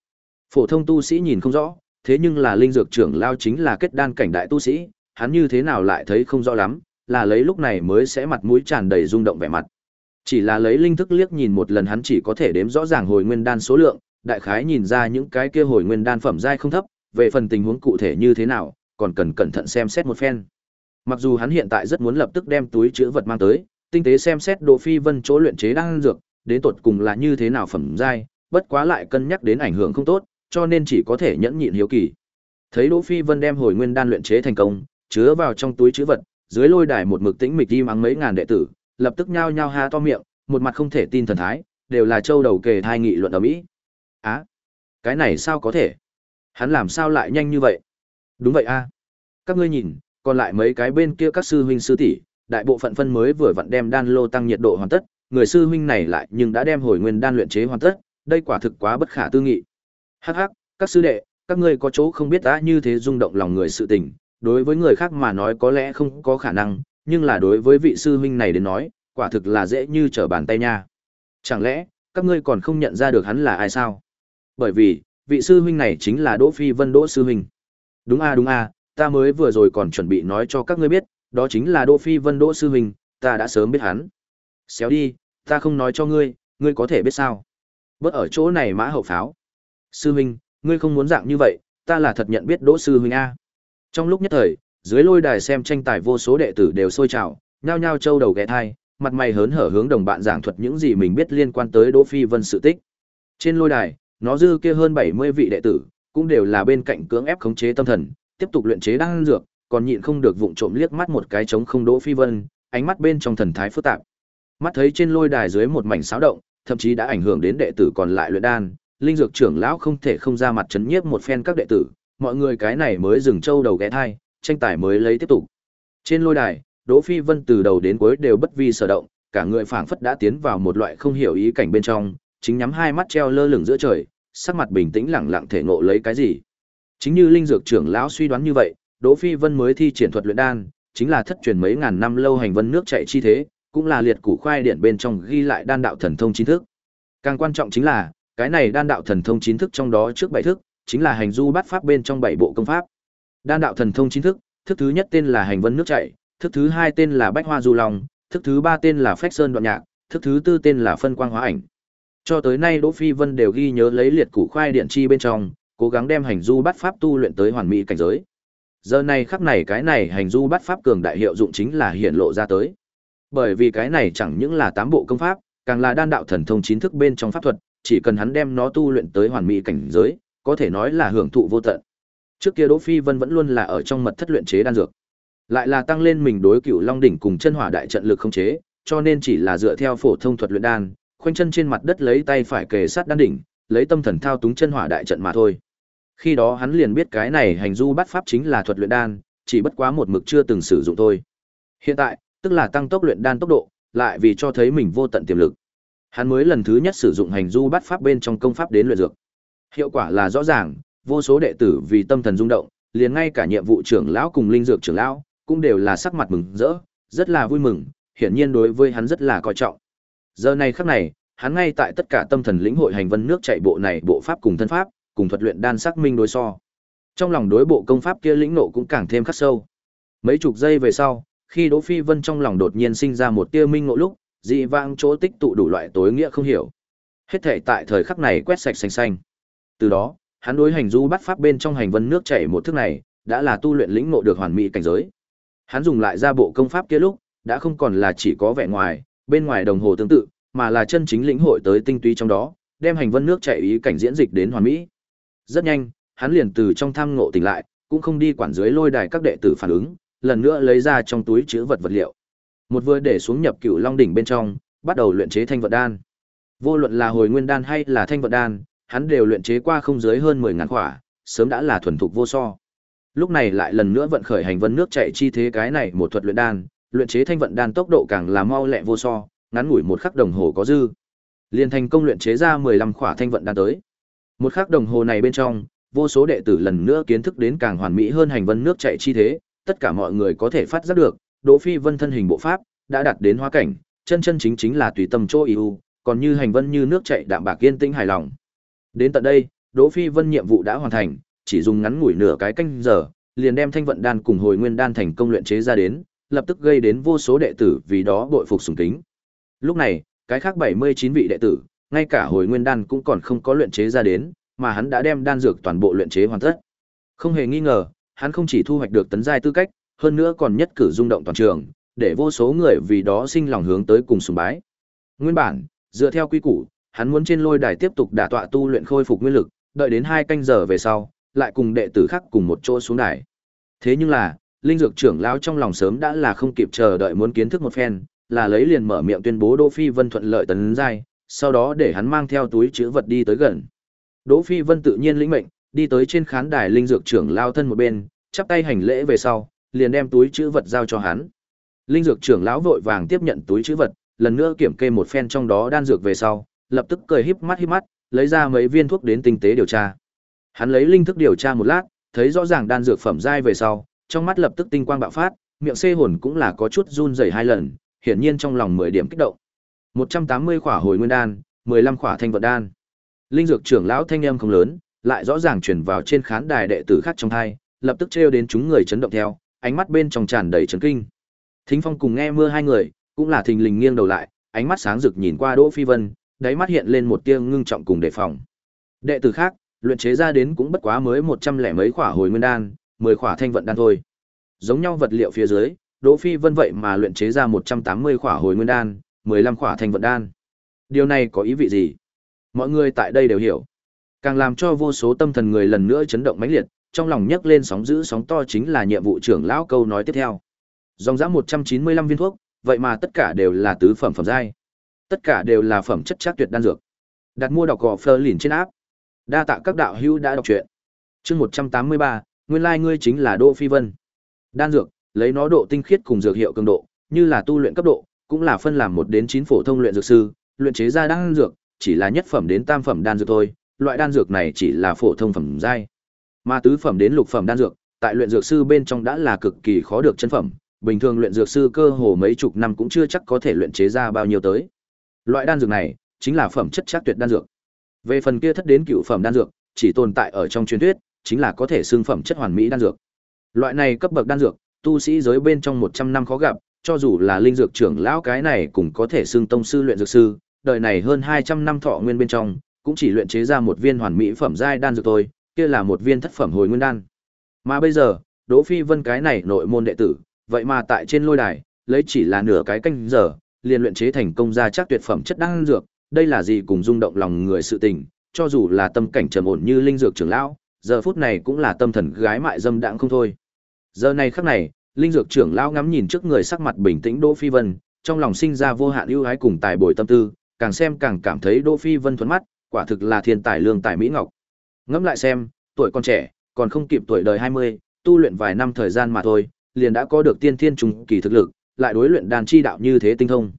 Phổ thông tu sĩ nhìn không rõ, thế nhưng là linh dược trưởng lão chính là kết đan cảnh đại tu sĩ, hắn như thế nào lại thấy không rõ lắm, là lấy lúc này mới sẽ mặt mũi tràn đầy rung động vẻ mặt. Chỉ là lấy linh thức liếc nhìn một lần hắn chỉ có thể đếm rõ ràng hồi nguyên đan số lượng, đại khái nhìn ra những cái kia hồi nguyên đan phẩm giai không thấp, về phần tình huống cụ thể như thế nào, còn cần cẩn thận xem xét một phen. Mặc dù hắn hiện tại rất muốn lập tức đem túi chứa vật mang tới, tinh tế xem xét Đỗ Phi Vân chỗ luyện chế đang dược, đến tột cùng là như thế nào phẩm giai, bất quá lại cân nhắc đến ảnh hưởng không tốt, cho nên chỉ có thể nhẫn nhịn hiếu kỳ. Thấy Đỗ Phi Vân đem hồi nguyên đan luyện chế thành công, chứa vào trong túi chứa vật, dưới lôi đài một mực tĩnh mịch im ắng mấy ngàn đệ tử, lập tức nhao nhao há to miệng, một mặt không thể tin thần thái, đều là châu đầu kề thai nghị luận ở mỹ. Á, cái này sao có thể? Hắn làm sao lại nhanh như vậy? Đúng vậy a. Các ngươi nhìn, còn lại mấy cái bên kia các sư huynh sư tỷ, đại bộ phận phân mới vừa vặn đem đan lô tăng nhiệt độ hoàn tất, người sư huynh này lại nhưng đã đem hồi nguyên đan luyện chế hoàn tất, đây quả thực quá bất khả tư nghị. Hắc hắc, các sư đệ, các ngươi có chỗ không biết đã như thế rung động lòng người sự tình, đối với người khác mà nói có lẽ không có khả năng, nhưng là đối với vị sư huynh này đến nói, quả thực là dễ như trở bàn tay nha. Chẳng lẽ, các ngươi còn không nhận ra được hắn là ai sao? Bởi vì, vị sư huynh này chính là Đỗ Phi Vân Đỗ sư huynh. Đúng a đúng a, ta mới vừa rồi còn chuẩn bị nói cho các ngươi biết, đó chính là Đỗ Phi Vân Đỗ sư huynh, ta đã sớm biết hắn. Xéo đi, ta không nói cho ngươi, ngươi có thể biết sao? Bớt ở chỗ này mã hậu pháo. Sư huynh, ngươi không muốn dạng như vậy, ta là thật nhận biết Đỗ sư huynh a. Trong lúc nhất thời, dưới lôi đài xem tranh tài vô số đệ tử đều sôi trào, nhao nhao châu đầu ghé thai, mặt mày hớn hở hướng đồng bạn giảng thuật những gì mình biết liên quan tới Đỗ Phi Vân sự tích. Trên lôi đài, nó dư kia hơn 70 vị đệ tử, cũng đều là bên cạnh cưỡng ép khống chế tâm thần, tiếp tục luyện chế đan dược, còn nhịn không được vụng trộm liếc mắt một cái trống không Đỗ Phi Vân, ánh mắt bên trong thần thái phức tạp. Mắt thấy trên lôi đài dưới một mảnh xáo động, thậm chí đã ảnh hưởng đến đệ tử còn lại luyện đan, linh dược trưởng lão không thể không ra mặt chấn nhiếp một phen các đệ tử, mọi người cái này mới dừng châu đầu ghé thai, tranh tài mới lấy tiếp tục. Trên lôi đài, Đỗ Phi Vân từ đầu đến cuối đều bất vi sở động, cả người phảng phất đã tiến vào một loại không hiểu ý cảnh bên trong, chính nhắm hai mắt treo lơ lửng giữa trời, sắc mặt bình tĩnh lặng lặng thể ngộ lấy cái gì. Chính như linh dược trưởng lão suy đoán như vậy, Đỗ Phi Vân mới thi triển thuật luyện đan, chính là thất truyền mấy ngàn năm lâu hành vân nước chảy chi thế, cũng là liệt củ khoai điện bên trong ghi lại đan đạo thần thông chính thức. Càng quan trọng chính là, cái này đan đạo thần thông chính thức trong đó trước bảy thức, chính là hành du bát pháp bên trong bảy bộ công pháp. Đan đạo thần thông chính thức, thức thứ nhất tên là hành vân nước chảy, thức thứ hai tên là bách hoa du long, thức thứ ba tên là phách sơn đoạn nhạc, thức thứ tư tên là phân quang hóa ảnh. Cho tới nay Đỗ Phi Vân đều ghi nhớ lấy liệt củ khoai điện chi bên trong, cố gắng đem hành du bát pháp tu luyện tới hoàn mỹ cảnh giới. Giờ này khắc này cái này hành du bát pháp cường đại hiệu dụng chính là hiện lộ ra tới. Bởi vì cái này chẳng những là tám bộ công pháp, càng là đan đạo thần thông chính thức bên trong pháp thuật, chỉ cần hắn đem nó tu luyện tới hoàn mỹ cảnh giới, có thể nói là hưởng thụ vô tận. Trước kia Đỗ Phi Vân vẫn luôn là ở trong mật thất luyện chế đan dược, lại là tăng lên mình đối cựu Long đỉnh cùng chân hỏa đại trận lực không chế, cho nên chỉ là dựa theo phổ thông thuật luyện đan, khoanh chân trên mặt đất lấy tay phải kề sát đan đỉnh, lấy tâm thần thao túng chân hỏa đại trận mà thôi. Khi đó hắn liền biết cái này hành du bắt pháp chính là thuật luyện đan, chỉ bất quá một mực chưa từng sử dụng thôi. Hiện tại, tức là tăng tốc luyện đan tốc độ, lại vì cho thấy mình vô tận tiềm lực. Hắn mới lần thứ nhất sử dụng hành du bắt pháp bên trong công pháp đến luyện dược. Hiệu quả là rõ ràng, vô số đệ tử vì tâm thần rung động, liền ngay cả nhiệm vụ trưởng lão cùng linh dược trưởng lão cũng đều là sắc mặt mừng rỡ, rất là vui mừng, hiển nhiên đối với hắn rất là coi trọng. Giờ này khắc này, hắn ngay tại tất cả tâm thần lĩnh hội hành vân nước chạy bộ này bộ pháp cùng thân pháp, cùng thuật luyện đan sắc minh đối so. Trong lòng đối bộ công pháp kia lĩnh nộ cũng càng thêm khắc sâu. Mấy chục giây về sau, khi Đỗ Phi Vân trong lòng đột nhiên sinh ra một tia minh ngộ lúc, dị vang chỗ tích tụ đủ loại tối nghĩa không hiểu. Hết thể tại thời khắc này quét sạch xanh xanh. Từ đó, hắn đối hành du bắt pháp bên trong hành vân nước chảy một thức này, đã là tu luyện lĩnh ngộ được hoàn mỹ cảnh giới. Hắn dùng lại ra bộ công pháp kia lúc, đã không còn là chỉ có vẻ ngoài, bên ngoài đồng hồ tương tự, mà là chân chính lĩnh hội tới tinh túy trong đó, đem hành vân nước chảy ý cảnh diễn dịch đến hoàn mỹ. Rất nhanh, hắn liền từ trong tham ngộ tỉnh lại, cũng không đi quản dưới lôi đài các đệ tử phản ứng, lần nữa lấy ra trong túi chứa vật vật liệu. Một vừa để xuống nhập cựu long đỉnh bên trong, bắt đầu luyện chế thanh vật đan. Vô luận là hồi nguyên đan hay là thanh vật đan, hắn đều luyện chế qua không dưới hơn 10 ngàn quả, sớm đã là thuần thục vô so. Lúc này lại lần nữa vận khởi hành vân nước chảy chi thế cái này một thuật luyện đan, luyện chế thanh vận đan tốc độ càng là mau lẹ vô so, ngắn ngủi một khắc đồng hồ có dư. Liền thành công luyện chế ra 15 quả thanh vận đan tới. Một khắc đồng hồ này bên trong, vô số đệ tử lần nữa kiến thức đến càng hoàn mỹ hơn hành vân nước chảy chi thế, tất cả mọi người có thể phát giác được, Đỗ Phi Vân thân hình bộ pháp đã đạt đến hóa cảnh, chân chân chính chính là tùy tâm chỗ ưu, còn như hành vân như nước chảy đạm bạc yên tĩnh hài lòng. Đến tận đây, Đỗ Phi Vân nhiệm vụ đã hoàn thành, chỉ dùng ngắn ngủi nửa cái canh giờ, liền đem thanh vận đan cùng hồi nguyên đan thành công luyện chế ra đến, lập tức gây đến vô số đệ tử vì đó bội phục sùng kính. Lúc này, cái khác 79 vị đệ tử, ngay cả hồi nguyên đan cũng còn không có luyện chế ra đến, mà hắn đã đem đan dược toàn bộ luyện chế hoàn tất. Không hề nghi ngờ, hắn không chỉ thu hoạch được tấn giai tư cách, hơn nữa còn nhất cử rung động toàn trường, để vô số người vì đó sinh lòng hướng tới cùng sùng bái. Nguyên bản, dựa theo quy củ, hắn muốn trên lôi đài tiếp tục đả tọa tu luyện khôi phục nguyên lực, đợi đến hai canh giờ về sau, lại cùng đệ tử khác cùng một chỗ xuống đài. Thế nhưng là, linh dược trưởng lão trong lòng sớm đã là không kịp chờ đợi muốn kiến thức một phen, là lấy liền mở miệng tuyên bố Đỗ Phi Vân thuận lợi tấn giai, sau đó để hắn mang theo túi chứa vật đi tới gần. Đỗ Phi Vân tự nhiên lĩnh mệnh, đi tới trên khán đài linh dược trưởng lao thân một bên, chắp tay hành lễ về sau, liền đem túi chứa vật giao cho hắn. Linh dược trưởng lão vội vàng tiếp nhận túi chứa vật, lần nữa kiểm kê một phen trong đó đan dược về sau, lập tức cười híp mắt híp mắt, lấy ra mấy viên thuốc đến tinh tế điều tra. Hắn lấy linh thức điều tra một lát, thấy rõ ràng đan dược phẩm giai về sau, trong mắt lập tức tinh quang bạo phát, miệng xê hồn cũng là có chút run rẩy hai lần, hiển nhiên trong lòng 10 điểm kích động. 180 khỏa hồi nguyên đan, 15 khỏa thanh vận đan. Linh dược trưởng lão thanh âm không lớn, lại rõ ràng truyền vào trên khán đài đệ tử khác trong hai, lập tức trêu đến chúng người chấn động theo, ánh mắt bên trong tràn đầy chấn kinh. Thính Phong cùng nghe mưa hai người, cũng là thình lình nghiêng đầu lại, ánh mắt sáng rực nhìn qua Đỗ Phi Vân, đáy mắt hiện lên một tia ngưng trọng cùng đề phòng. Đệ tử khác, luyện chế ra đến cũng bất quá mới một trăm lẻ mấy khỏa hồi nguyên đan, mười khỏa thanh vận đan thôi. Giống nhau vật liệu phía dưới, Đỗ Phi Vân vậy mà luyện chế ra một trăm tám mươi khỏa hồi nguyên đan, mười lăm khỏa thanh vận đan. Điều này có ý vị gì? Mọi người tại đây đều hiểu. Càng làm cho vô số tâm thần người lần nữa chấn động mãnh liệt, trong lòng nhấc lên sóng dữ sóng to chính là nhiệm vụ trưởng lão câu nói tiếp theo. Dòng dã 195 viên thuốc, vậy mà tất cả đều là tứ phẩm phẩm giai. Tất cả đều là phẩm chất chắc tuyệt đan dược. Đặt mua đọc gò Fleur liền trên áp. Đa tạ các đạo hữu đã đọc truyện. Chương 183, nguyên lai ngươi chính là Đỗ Phi Vân. Đan dược, lấy nó độ tinh khiết cùng dược hiệu cường độ, như là tu luyện cấp độ, cũng là phân làm 1 đến 9 phổ thông luyện dược sư, luyện chế ra đan dược, chỉ là nhất phẩm đến tam phẩm đan dược thôi, loại đan dược này chỉ là phổ thông phẩm giai. Mà tứ phẩm đến lục phẩm đan dược, tại luyện dược sư bên trong đã là cực kỳ khó được chân phẩm, bình thường luyện dược sư cơ hồ mấy chục năm cũng chưa chắc có thể luyện chế ra bao nhiêu tới. Loại đan dược này chính là phẩm chất chắc tuyệt đan dược. Về phần kia thất đến cựu phẩm đan dược, chỉ tồn tại ở trong truyền thuyết, chính là có thể xương phẩm chất hoàn mỹ đan dược. Loại này cấp bậc đan dược, tu sĩ giới bên trong 100 năm khó gặp, cho dù là linh dược trưởng lão cái này cũng có thể xưng tông sư luyện dược sư, đời này hơn 200 năm thọ nguyên bên trong, cũng chỉ luyện chế ra một viên hoàn mỹ phẩm giai đan dược thôi, kia là một viên thất phẩm hồi nguyên đan. Mà bây giờ, Đỗ Phi Vân cái này nội môn đệ tử, vậy mà tại trên lôi đài, lấy chỉ là nửa cái canh giờ, liền luyện chế thành công ra chắc tuyệt phẩm chất đan dược, đây là gì cùng rung động lòng người sự tình, cho dù là tâm cảnh trầm ổn như linh dược trưởng lão, giờ phút này cũng là tâm thần gái mại dâm đãng không thôi. Giờ này khắc này, linh dược trưởng lão ngắm nhìn trước người sắc mặt bình tĩnh Đỗ Phi Vân, trong lòng sinh ra vô hạn ưu ái cùng tài bồi tâm tư, càng xem càng cảm thấy Đỗ Phi Vân thuần mắt, quả thực là thiên tài lương tài mỹ ngọc. Ngẫm lại xem, tuổi còn trẻ, còn không kịp tuổi đời 20, tu luyện vài năm thời gian mà thôi, liền đã có được tiên thiên trùng kỳ thực lực, lại đối luyện đàn chi đạo như thế tinh thông.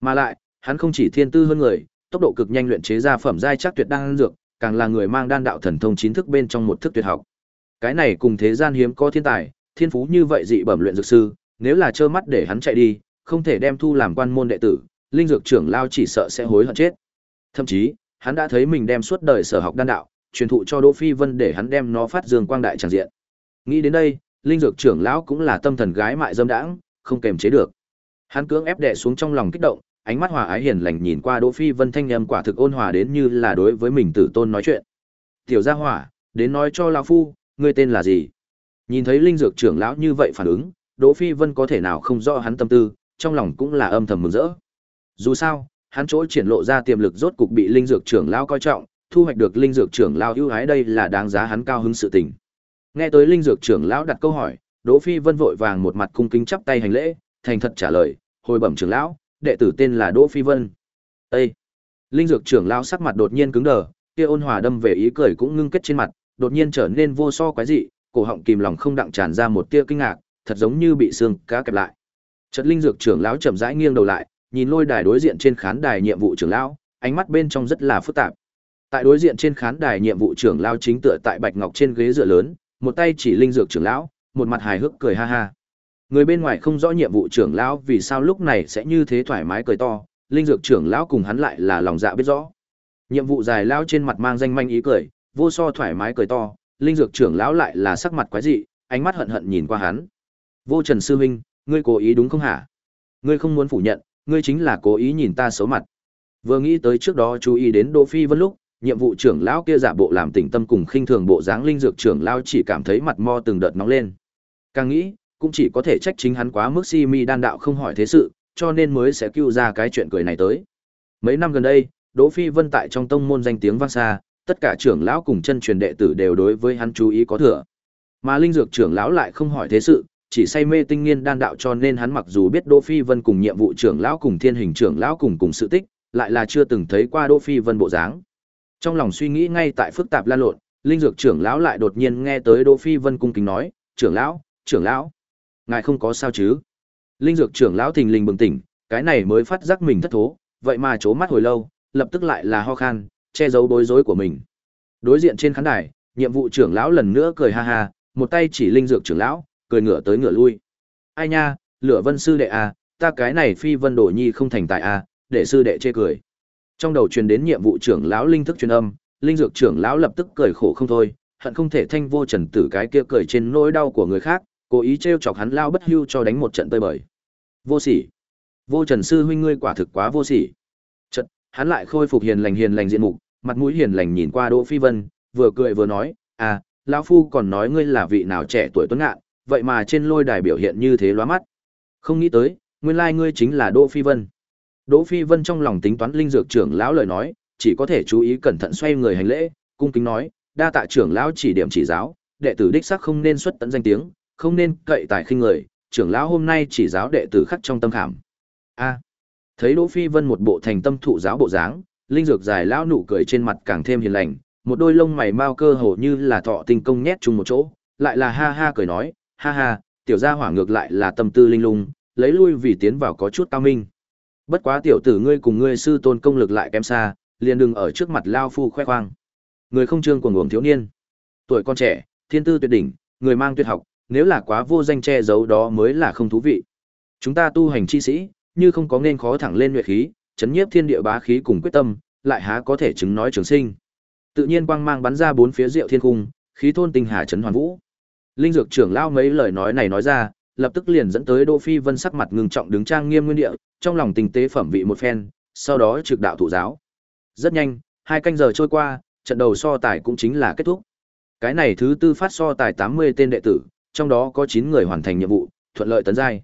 Mà lại, hắn không chỉ thiên tư hơn người, tốc độ cực nhanh luyện chế ra phẩm giai chắc tuyệt đan dược, càng là người mang đan đạo thần thông chín thức bên trong một thức tuyệt học. Cái này cùng thế gian hiếm có thiên tài, thiên phú như vậy dị bẩm luyện dược sư, nếu là trơ mắt để hắn chạy đi, không thể đem thu làm quan môn đệ tử, linh dược trưởng lao chỉ sợ sẽ hối hận chết. Thậm chí, hắn đã thấy mình đem suốt đời sở học đan đạo, truyền thụ cho Đỗ Phi Vân để hắn đem nó phát dương quang đại tràn diện. Nghĩ đến đây, linh dược trưởng lão cũng là tâm thần gái mại dâm đãng, không kềm chế được. Hắn cưỡng ép đè xuống trong lòng kích động, ánh mắt hòa ái hiền lành nhìn qua Đỗ Phi Vân thanh âm quả thực ôn hòa đến như là đối với mình tử tôn nói chuyện. "Tiểu gia hỏa, đến nói cho lão phu, ngươi tên là gì?" Nhìn thấy linh dược trưởng lão như vậy phản ứng, Đỗ Phi Vân có thể nào không rõ hắn tâm tư, trong lòng cũng là âm thầm mừng rỡ. Dù sao, hắn chỗ triển lộ ra tiềm lực rốt cục bị linh dược trưởng lão coi trọng, thu hoạch được linh dược trưởng lão ưu ái đây là đáng giá hắn cao hứng sự tình. Nghe tới linh dược trưởng lão đặt câu hỏi, Đỗ Phi Vân vội vàng một mặt cung kính chắp tay hành lễ, thành thật trả lời, hồi bẩm trưởng lão, đệ tử tên là Đỗ Phi Vân. Ê! Linh dược trưởng lão sắc mặt đột nhiên cứng đờ, kia ôn hòa đâm về ý cười cũng ngưng kết trên mặt, đột nhiên trở nên vô so quái dị, cổ họng kìm lòng không đặng tràn ra một tia kinh ngạc, thật giống như bị xương cá kẹp lại. Chợt linh dược trưởng lão chậm rãi nghiêng đầu lại, nhìn lôi đài đối diện trên khán đài nhiệm vụ trưởng lão, ánh mắt bên trong rất là phức tạp. Tại đối diện trên khán đài nhiệm vụ trưởng lão chính tựa tại bạch ngọc trên ghế dựa lớn, một tay chỉ linh dược trưởng lão, một mặt hài hước cười ha ha. Người bên ngoài không rõ nhiệm vụ trưởng lão vì sao lúc này sẽ như thế thoải mái cười to, linh dược trưởng lão cùng hắn lại là lòng dạ biết rõ. Nhiệm vụ dài lão trên mặt mang danh manh ý cười, vô so thoải mái cười to, linh dược trưởng lão lại là sắc mặt quái dị, ánh mắt hận hận nhìn qua hắn. Vô Trần sư huynh, ngươi cố ý đúng không hả? Ngươi không muốn phủ nhận, ngươi chính là cố ý nhìn ta xấu mặt. Vừa nghĩ tới trước đó chú ý đến Đỗ Phi Vân lúc, nhiệm vụ trưởng lão kia giả bộ làm tỉnh tâm cùng khinh thường bộ dáng linh dược trưởng lão chỉ cảm thấy mặt mo từng đợt nóng lên. Càng nghĩ, cũng chỉ có thể trách chính hắn quá mức si mi đan đạo không hỏi thế sự, cho nên mới sẽ cứu ra cái chuyện cười này tới. Mấy năm gần đây, Đỗ Phi Vân tại trong tông môn danh tiếng vang xa, tất cả trưởng lão cùng chân truyền đệ tử đều đối với hắn chú ý có thừa. Mà linh dược trưởng lão lại không hỏi thế sự, chỉ say mê tinh nghiên đan đạo cho nên hắn mặc dù biết Đỗ Phi Vân cùng nhiệm vụ trưởng lão cùng thiên hình trưởng lão cùng cùng sự tích, lại là chưa từng thấy qua Đỗ Phi Vân bộ dáng. Trong lòng suy nghĩ ngay tại phức tạp lan lộn, linh dược trưởng lão lại đột nhiên nghe tới Đỗ Phi Vân cung kính nói, "Trưởng lão, trưởng lão, ngài không có sao chứ?" Linh dược trưởng lão thình lình bừng tỉnh, cái này mới phát giác mình thất thố, vậy mà chố mắt hồi lâu, lập tức lại là ho khan, che giấu bối rối của mình. Đối diện trên khán đài, nhiệm vụ trưởng lão lần nữa cười ha ha, một tay chỉ linh dược trưởng lão, cười ngửa tới ngửa lui. Ai nha, lửa vân sư đệ à, ta cái này phi vân đổ nhi không thành tài à, để sư đệ chê cười. Trong đầu truyền đến nhiệm vụ trưởng lão linh thức truyền âm, linh dược trưởng lão lập tức cười khổ không thôi, hận không thể thanh vô trần tử cái kia cười trên nỗi đau của người khác, cố ý trêu chọc hắn lao bất hưu cho đánh một trận tơi bời. Vô sỉ. Vô Trần sư huynh ngươi quả thực quá vô sỉ. Chợt, hắn lại khôi phục hiền lành hiền lành diện mục, mặt mũi hiền lành nhìn qua Đỗ Phi Vân, vừa cười vừa nói, "À, lão phu còn nói ngươi là vị nào trẻ tuổi tuấn ngạn, vậy mà trên lôi đài biểu hiện như thế lóa mắt. Không nghĩ tới, nguyên lai ngươi chính là Đỗ Phi Vân." Đỗ Phi Vân trong lòng tính toán linh dược trưởng lão lời nói, chỉ có thể chú ý cẩn thận xoay người hành lễ, cung kính nói, "Đa tạ trưởng lão chỉ điểm chỉ giáo, đệ tử đích xác không nên xuất tận danh tiếng, không nên cậy tài khinh người, trưởng lão hôm nay chỉ giáo đệ tử khắc trong tâm khảm." A. thấy Đỗ Phi Vân một bộ thành tâm thụ giáo bộ dáng, linh dược dài lão nụ cười trên mặt càng thêm hiền lành, một đôi lông mày mao cơ hồ như là thọ tinh công nhét chung một chỗ, lại là ha ha cười nói, ha ha, tiểu gia hỏa ngược lại là tâm tư linh lung, lấy lui vì tiến vào có chút cao minh. Bất quá tiểu tử ngươi cùng ngươi sư tôn công lực lại kém xa, liền đừng ở trước mặt lao phu khoe khoang. Người không trương của ngưỡng thiếu niên, tuổi con trẻ, thiên tư tuyệt đỉnh, người mang tuyệt học, nếu là quá vô danh che giấu đó mới là không thú vị. Chúng ta tu hành chi sĩ, như không có nên khó thẳng lên nguyệt khí, chấn nhiếp thiên địa bá khí cùng quyết tâm, lại há có thể chứng nói trường sinh. Tự nhiên quang mang bắn ra bốn phía diệu thiên cung, khí thôn tinh hà chấn hoàn vũ. Linh dược trưởng lao mấy lời nói này nói ra, lập tức liền dẫn tới Đỗ Phi Vân sắc mặt ngưng trọng đứng trang nghiêm nguyên địa, trong lòng tình tế phẩm vị một phen, sau đó trực đạo thụ giáo. Rất nhanh, hai canh giờ trôi qua, trận đầu so tài cũng chính là kết thúc. Cái này thứ tư phát so tài 80 tên đệ tử, trong đó có 9 người hoàn thành nhiệm vụ, thuận lợi tấn giai.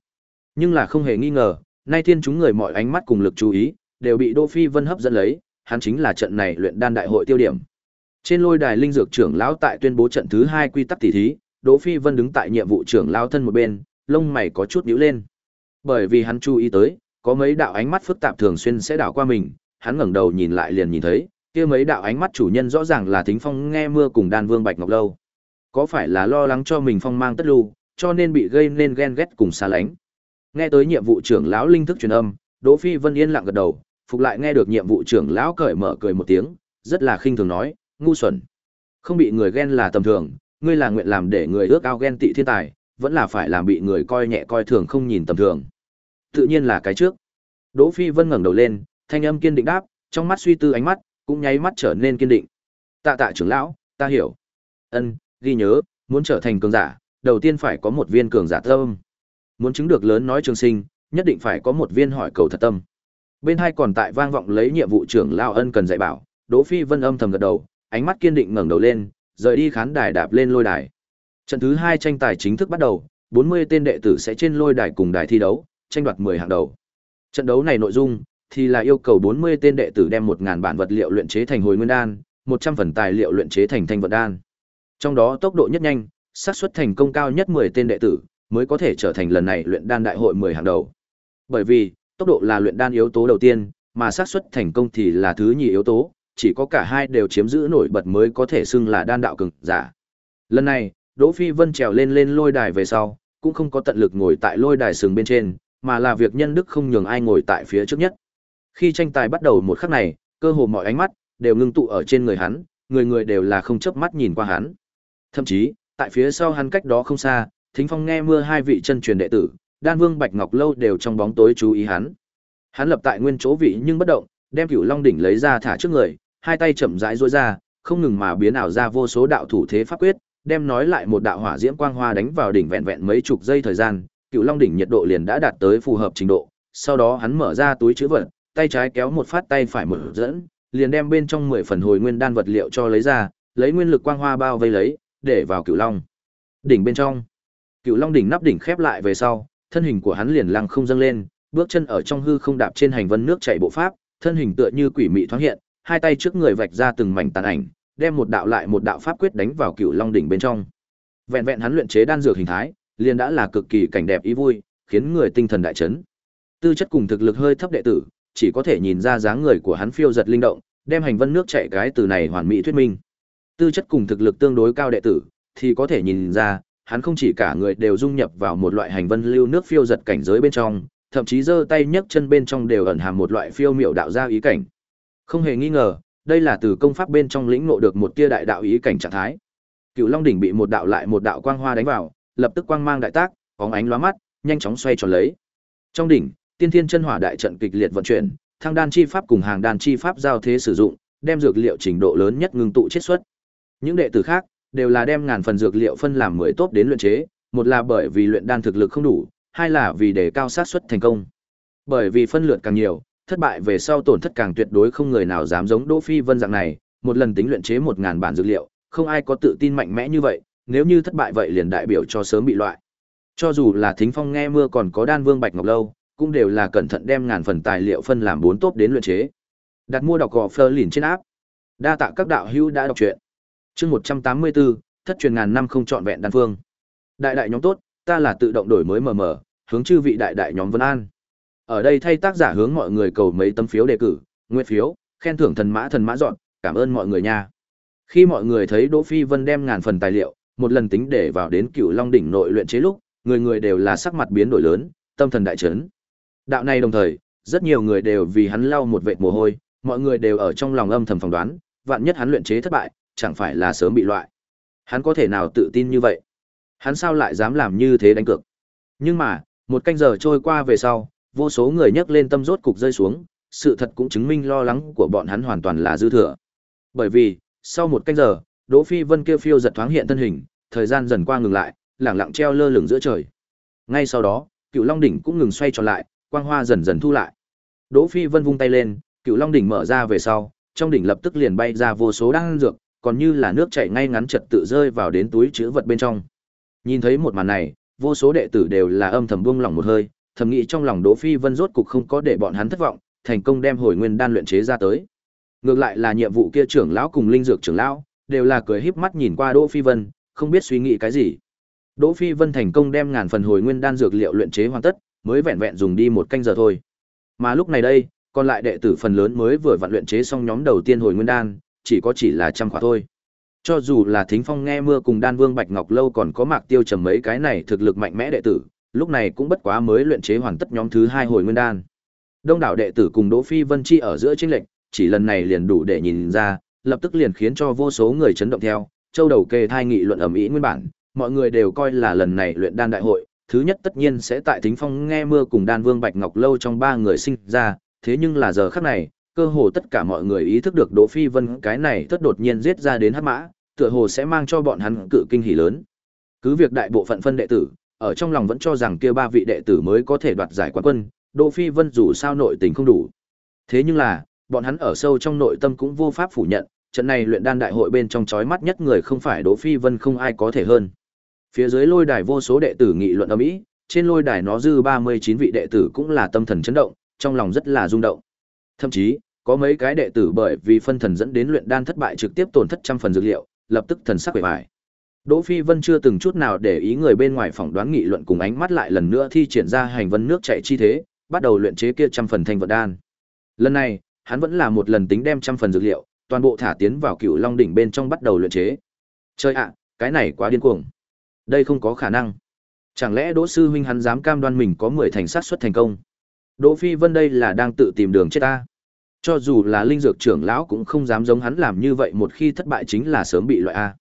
Nhưng là không hề nghi ngờ, nay thiên chúng người mọi ánh mắt cùng lực chú ý, đều bị Đỗ Phi Vân hấp dẫn lấy, hắn chính là trận này luyện đan đại hội tiêu điểm. Trên lôi đài linh dược trưởng lão tại tuyên bố trận thứ 2 quy tắc tỷ thí, Đỗ Phi Vân đứng tại nhiệm vụ trưởng lão thân một bên, lông mày có chút nhíu lên. Bởi vì hắn chú ý tới, có mấy đạo ánh mắt phức tạp thường xuyên sẽ đảo qua mình, hắn ngẩng đầu nhìn lại liền nhìn thấy, kia mấy đạo ánh mắt chủ nhân rõ ràng là Thính Phong nghe mưa cùng Đan Vương Bạch Ngọc Lâu. Có phải là lo lắng cho mình phong mang tất lưu, cho nên bị gây nên ghen ghét cùng xa lánh. Nghe tới nhiệm vụ trưởng lão linh thức truyền âm, Đỗ Phi Vân yên lặng gật đầu, phục lại nghe được nhiệm vụ trưởng lão cởi mở cười một tiếng, rất là khinh thường nói, ngu xuẩn. Không bị người ghen là tầm thường, ngươi là nguyện làm để người ước ao ghen tị thiên tài, vẫn là phải làm bị người coi nhẹ coi thường không nhìn tầm thường. Tự nhiên là cái trước. Đỗ Phi Vân ngẩng đầu lên, thanh âm kiên định đáp, trong mắt suy tư ánh mắt cũng nháy mắt trở nên kiên định. Tạ tạ trưởng lão, ta hiểu. Ân, ghi nhớ, muốn trở thành cường giả, đầu tiên phải có một viên cường giả tâm. Muốn chứng được lớn nói trường sinh, nhất định phải có một viên hỏi cầu thật tâm. Bên hai còn tại vang vọng lấy nhiệm vụ trưởng lao ân cần dạy bảo, Đỗ Phi Vân âm thầm gật đầu, ánh mắt kiên định ngẩng đầu lên, rời đi khán đài đạp lên lôi đài. Trận thứ hai tranh tài chính thức bắt đầu, 40 tên đệ tử sẽ trên lôi đài cùng đài thi đấu, tranh đoạt 10 hạng đầu. Trận đấu này nội dung thì là yêu cầu 40 tên đệ tử đem 1000 bản vật liệu luyện chế thành hồi nguyên đan, 100 phần tài liệu luyện chế thành thanh vật đan. Trong đó tốc độ nhất nhanh, xác suất thành công cao nhất 10 tên đệ tử mới có thể trở thành lần này luyện đan đại hội 10 hạng đầu. Bởi vì, tốc độ là luyện đan yếu tố đầu tiên, mà xác suất thành công thì là thứ nhì yếu tố, chỉ có cả hai đều chiếm giữ nổi bật mới có thể xưng là đan đạo cường giả. Lần này, Đỗ Phi Vân trèo lên lên lôi đài về sau, cũng không có tận lực ngồi tại lôi đài sừng bên trên, mà là việc nhân đức không nhường ai ngồi tại phía trước nhất. Khi tranh tài bắt đầu một khắc này, cơ hồ mọi ánh mắt đều ngưng tụ ở trên người hắn, người người đều là không chớp mắt nhìn qua hắn. Thậm chí, tại phía sau hắn cách đó không xa, Thính Phong nghe mưa hai vị chân truyền đệ tử, Đan Vương Bạch Ngọc lâu đều trong bóng tối chú ý hắn. Hắn lập tại nguyên chỗ vị nhưng bất động, đem Cửu Long đỉnh lấy ra thả trước người, hai tay chậm rãi duỗi ra, không ngừng mà biến ảo ra vô số đạo thủ thế pháp quyết, đem nói lại một đạo hỏa diễm quang hoa đánh vào đỉnh vẹn vẹn mấy chục giây thời gian, Cựu Long đỉnh nhiệt độ liền đã đạt tới phù hợp trình độ, sau đó hắn mở ra túi trữ vật, tay trái kéo một phát tay phải mở dẫn, liền đem bên trong 10 phần hồi nguyên đan vật liệu cho lấy ra, lấy nguyên lực quang hoa bao vây lấy, để vào Cựu Long đỉnh bên trong. Cựu Long đỉnh nắp đỉnh khép lại về sau, thân hình của hắn liền lăng không dâng lên, bước chân ở trong hư không đạp trên hành vân nước chảy bộ pháp, thân hình tựa như quỷ mị thoáng hiện, hai tay trước người vạch ra từng mảnh tàn ảnh, đem một đạo lại một đạo pháp quyết đánh vào cựu long đỉnh bên trong. Vẹn vẹn hắn luyện chế đan dược hình thái, liền đã là cực kỳ cảnh đẹp ý vui, khiến người tinh thần đại chấn. Tư chất cùng thực lực hơi thấp đệ tử, chỉ có thể nhìn ra dáng người của hắn phiêu giật linh động, đem hành vân nước chảy cái từ này hoàn mỹ thuyết minh. Tư chất cùng thực lực tương đối cao đệ tử, thì có thể nhìn ra, hắn không chỉ cả người đều dung nhập vào một loại hành vân lưu nước phiêu giật cảnh giới bên trong, thậm chí giơ tay nhấc chân bên trong đều ẩn hàm một loại phiêu miểu đạo gia ý cảnh. Không hề nghi ngờ, đây là từ công pháp bên trong lĩnh ngộ được một tia đại đạo ý cảnh trạng thái. Cựu Long đỉnh bị một đạo lại một đạo quang hoa đánh vào, lập tức quang mang đại tác, bóng ánh lóa mắt, nhanh chóng xoay tròn lấy. Trong đỉnh, Tiên Thiên Chân Hỏa đại trận kịch liệt vận chuyển, thăng đan chi pháp cùng hàng đan chi pháp giao thế sử dụng, đem dược liệu trình độ lớn nhất ngưng tụ chiết xuất. Những đệ tử khác đều là đem ngàn phần dược liệu phân làm 10 tốt đến luyện chế, một là bởi vì luyện đan thực lực không đủ, hai là vì để cao sát suất thành công. Bởi vì phân lượt càng nhiều, thất bại về sau tổn thất càng tuyệt đối không người nào dám giống Đỗ Phi Vân dạng này, một lần tính luyện chế một ngàn bản dược liệu, không ai có tự tin mạnh mẽ như vậy, nếu như thất bại vậy liền đại biểu cho sớm bị loại. Cho dù là Thính Phong nghe mưa còn có Đan Vương Bạch Ngọc lâu, cũng đều là cẩn thận đem ngàn phần tài liệu phân làm bốn tốt đến luyện chế. Đặt mua đọc gò Fleur lìn trên áp. Đa tạ các đạo hữu đã đọc truyện. Chương 184, thất truyền ngàn năm không chọn vẹn đan phương. Đại đại nhóm tốt, ta là tự động đổi mới mờ mờ, hướng chư vị đại đại nhóm Vân An. Ở đây thay tác giả hướng mọi người cầu mấy tấm phiếu đề cử, nguyện phiếu, khen thưởng thần mã thần mã dọn, cảm ơn mọi người nha. Khi mọi người thấy Đỗ Phi Vân đem ngàn phần tài liệu, một lần tính để vào đến Cửu Long đỉnh nội luyện chế lúc, người người đều là sắc mặt biến đổi lớn, tâm thần đại chấn. Đạo này đồng thời, rất nhiều người đều vì hắn lau một vệt mồ hôi, mọi người đều ở trong lòng âm thầm phỏng đoán, vạn nhất hắn luyện chế thất bại, chẳng phải là sớm bị loại. Hắn có thể nào tự tin như vậy? Hắn sao lại dám làm như thế đánh cược? Nhưng mà, một canh giờ trôi qua về sau, vô số người nhấc lên tâm rốt cục rơi xuống, sự thật cũng chứng minh lo lắng của bọn hắn hoàn toàn là dư thừa. Bởi vì, sau một canh giờ, Đỗ Phi Vân kia phiêu giật thoáng hiện thân hình, thời gian dần qua ngừng lại, lẳng lặng treo lơ lửng giữa trời. Ngay sau đó, Cựu Long đỉnh cũng ngừng xoay tròn lại, quang hoa dần dần thu lại. Đỗ Phi Vân vung tay lên, Cựu Long đỉnh mở ra về sau, trong đỉnh lập tức liền bay ra vô số đan dược, còn như là nước chảy ngay ngắn trật tự rơi vào đến túi chứa vật bên trong. Nhìn thấy một màn này, vô số đệ tử đều là âm thầm buông lòng một hơi, thầm nghĩ trong lòng Đỗ Phi Vân rốt cục không có để bọn hắn thất vọng, thành công đem hồi nguyên đan luyện chế ra tới. Ngược lại là nhiệm vụ kia trưởng lão cùng linh dược trưởng lão, đều là cười híp mắt nhìn qua Đỗ Phi Vân, không biết suy nghĩ cái gì. Đỗ Phi Vân thành công đem ngàn phần hồi nguyên đan dược liệu luyện chế hoàn tất, mới vẹn vẹn dùng đi một canh giờ thôi. Mà lúc này đây, còn lại đệ tử phần lớn mới vừa vặn luyện chế xong nhóm đầu tiên hồi nguyên đan, chỉ có chỉ là trăm khỏa thôi. Cho dù là Thính Phong nghe mưa cùng Đan Vương Bạch Ngọc lâu còn có Mạc Tiêu trầm mấy cái này thực lực mạnh mẽ đệ tử, lúc này cũng bất quá mới luyện chế hoàn tất nhóm thứ hai hồi nguyên đan. Đông đảo đệ tử cùng Đỗ Phi Vân Chi ở giữa chênh lệnh, chỉ lần này liền đủ để nhìn ra, lập tức liền khiến cho vô số người chấn động theo, châu đầu kê thai nghị luận ầm ĩ nguyên bản, mọi người đều coi là lần này luyện đan đại hội, thứ nhất tất nhiên sẽ tại Thính Phong nghe mưa cùng Đan Vương Bạch Ngọc lâu trong ba người sinh ra, thế nhưng là giờ khắc này, cơ hồ tất cả mọi người ý thức được Đỗ Phi Vân cái này tất đột nhiên giết ra đến hắc mã, tựa hồ sẽ mang cho bọn hắn cự kinh hỉ lớn. Cứ việc đại bộ phận phân đệ tử, ở trong lòng vẫn cho rằng kia ba vị đệ tử mới có thể đoạt giải quán quân, Đỗ Phi Vân dù sao nội tình không đủ. Thế nhưng là, bọn hắn ở sâu trong nội tâm cũng vô pháp phủ nhận, trận này luyện đan đại hội bên trong chói mắt nhất người không phải Đỗ Phi Vân không ai có thể hơn. Phía dưới lôi đài vô số đệ tử nghị luận ầm ĩ, trên lôi đài nó dư 39 vị đệ tử cũng là tâm thần chấn động, trong lòng rất là rung động. Thậm chí, có mấy cái đệ tử bởi vì phân thần dẫn đến luyện đan thất bại trực tiếp tổn thất trăm phần dược liệu, lập tức thần sắc bề bại. Đỗ Phi Vân chưa từng chút nào để ý người bên ngoài phỏng đoán nghị luận cùng ánh mắt lại lần nữa thi triển ra hành vân nước chảy chi thế, bắt đầu luyện chế kia trăm phần thanh vật đan. Lần này, hắn vẫn là một lần tính đem trăm phần dược liệu, toàn bộ thả tiến vào Cựu Long đỉnh bên trong bắt đầu luyện chế. Chơi ạ, cái này quá điên cuồng. Đây không có khả năng. Chẳng lẽ Đỗ sư huynh hắn dám cam đoan mình có 10 thành sát suất thành công? Đỗ Phi Vân đây là đang tự tìm đường chết ta. Cho dù là linh dược trưởng lão cũng không dám giống hắn làm như vậy một khi thất bại chính là sớm bị loại a.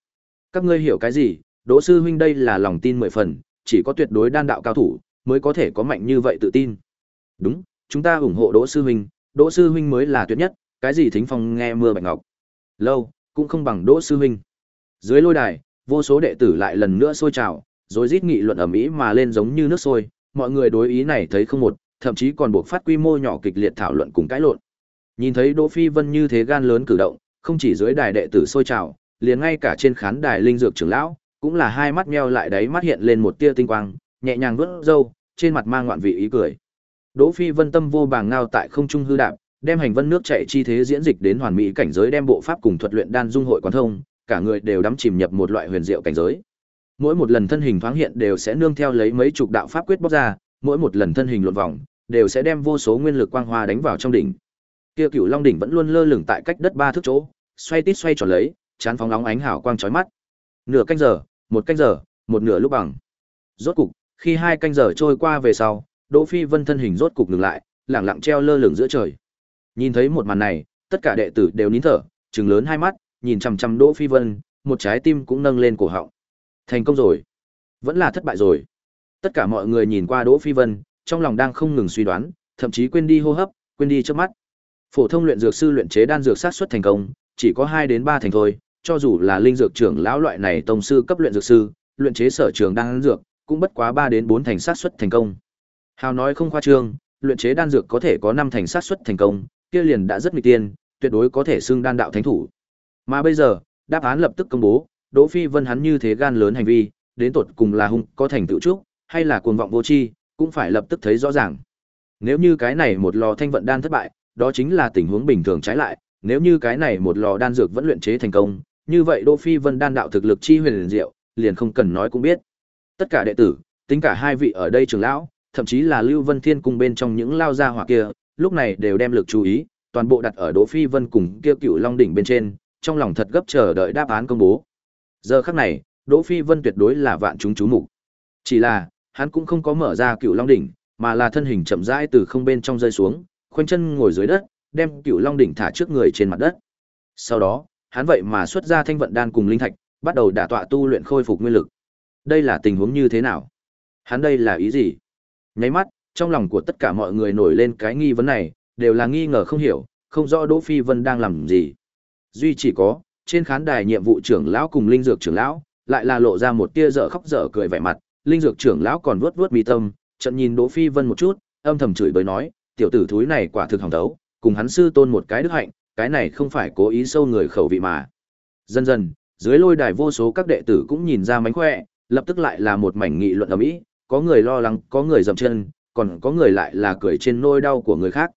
Các ngươi hiểu cái gì? Đỗ sư huynh đây là lòng tin mười phần, chỉ có tuyệt đối đan đạo cao thủ mới có thể có mạnh như vậy tự tin. Đúng, chúng ta ủng hộ Đỗ sư huynh, Đỗ sư huynh mới là tuyệt nhất, cái gì thính phong nghe mưa bạch ngọc. Lâu, cũng không bằng Đỗ sư huynh. Dưới lôi đài, vô số đệ tử lại lần nữa sôi trào, rồi rít nghị luận ầm ĩ mà lên giống như nước sôi, mọi người đối ý này thấy không một, thậm chí còn buộc phát quy mô nhỏ kịch liệt thảo luận cùng cãi lộn. Nhìn thấy Đỗ Phi Vân như thế gan lớn cử động, không chỉ dưới đài đệ tử sôi trào, liền ngay cả trên khán đài linh dược trưởng lão, cũng là hai mắt meo lại đấy mắt hiện lên một tia tinh quang, nhẹ nhàng vuốt râu, trên mặt mang ngoạn vị ý cười. Đỗ Phi Vân tâm vô bàng ngao tại không trung hư đạp, đem hành vân nước chảy chi thế diễn dịch đến hoàn mỹ cảnh giới đem bộ pháp cùng thuật luyện đan dung hội quán thông, cả người đều đắm chìm nhập một loại huyền diệu cảnh giới. Mỗi một lần thân hình thoáng hiện đều sẽ nương theo lấy mấy chục đạo pháp quyết bóc ra, mỗi một lần thân hình luồn vòng, đều sẽ đem vô số nguyên lực quang hoa đánh vào trong đỉnh. Kia Cửu Long đỉnh vẫn luôn lơ lửng tại cách đất ba thước chỗ, xoay tít xoay tròn lấy, chán phóng nóng ánh hào quang chói mắt. Nửa canh giờ, một canh giờ, một nửa lúc bằng. Rốt cục, khi hai canh giờ trôi qua về sau, Đỗ Phi Vân thân hình rốt cục ngừng lại, lẳng lặng treo lơ lửng giữa trời. Nhìn thấy một màn này, tất cả đệ tử đều nín thở, trừng lớn hai mắt, nhìn chằm chằm Đỗ Phi Vân, một trái tim cũng nâng lên cổ họng. Thành công rồi, vẫn là thất bại rồi. Tất cả mọi người nhìn qua Đỗ Phi Vân, trong lòng đang không ngừng suy đoán, thậm chí quên đi hô hấp, quên đi trước mắt. Phổ thông luyện dược sư luyện chế đan dược sát xuất thành công, chỉ có 2 đến 3 thành thôi, cho dù là linh dược trưởng lão loại này tông sư cấp luyện dược sư, luyện chế sở trường đan dược, cũng bất quá 3 đến 4 thành sát xuất thành công. Hào nói không khoa trương, luyện chế đan dược có thể có 5 thành sát xuất thành công, kia liền đã rất mỹ tiên, tuyệt đối có thể xưng đan đạo thánh thủ. Mà bây giờ, đáp án lập tức công bố, Đỗ Phi Vân hắn như thế gan lớn hành vi, đến tột cùng là hung có thành tựu trước, hay là cuồng vọng vô tri, cũng phải lập tức thấy rõ ràng. Nếu như cái này một lò thanh vận đan thất bại, đó chính là tình huống bình thường trái lại, nếu như cái này một lò đan dược vẫn luyện chế thành công, như vậy Đỗ Phi Vân đan đạo thực lực chi huyền diệu, liền không cần nói cũng biết. Tất cả đệ tử, tính cả hai vị ở đây trưởng lão, thậm chí là Lưu Vân Thiên cùng bên trong những lao gia hỏa kia, lúc này đều đem lực chú ý, toàn bộ đặt ở Đỗ Phi Vân cùng kia Cựu Long đỉnh bên trên, trong lòng thật gấp chờ đợi đáp án công bố. Giờ khắc này, Đỗ Phi Vân tuyệt đối là vạn chúng chú mục. Chỉ là, hắn cũng không có mở ra Cựu Long đỉnh, mà là thân hình chậm rãi từ không bên trong rơi xuống, khoanh chân ngồi dưới đất, đem Cựu Long đỉnh thả trước người trên mặt đất. Sau đó, hắn vậy mà xuất ra thanh vận đan cùng linh thạch, bắt đầu đả tọa tu luyện khôi phục nguyên lực. Đây là tình huống như thế nào? Hắn đây là ý gì? Nháy mắt, trong lòng của tất cả mọi người nổi lên cái nghi vấn này, đều là nghi ngờ không hiểu, không rõ Đỗ Phi Vân đang làm gì. Duy chỉ có, trên khán đài nhiệm vụ trưởng lão cùng linh dược trưởng lão, lại là lộ ra một tia dở khóc dở cười vẻ mặt, linh dược trưởng lão còn vuốt vuốt mi tâm, trận nhìn Đỗ Phi Vân một chút, âm thầm chửi bới nói, tiểu tử thúi này quả thực hỏng đấu, cùng hắn sư tôn một cái đức hạnh, cái này không phải cố ý sâu người khẩu vị mà. Dần dần, dưới lôi đài vô số các đệ tử cũng nhìn ra mánh khỏe, lập tức lại là một mảnh nghị luận ầm ĩ, có người lo lắng, có người dậm chân, còn có người lại là cười trên nỗi đau của người khác.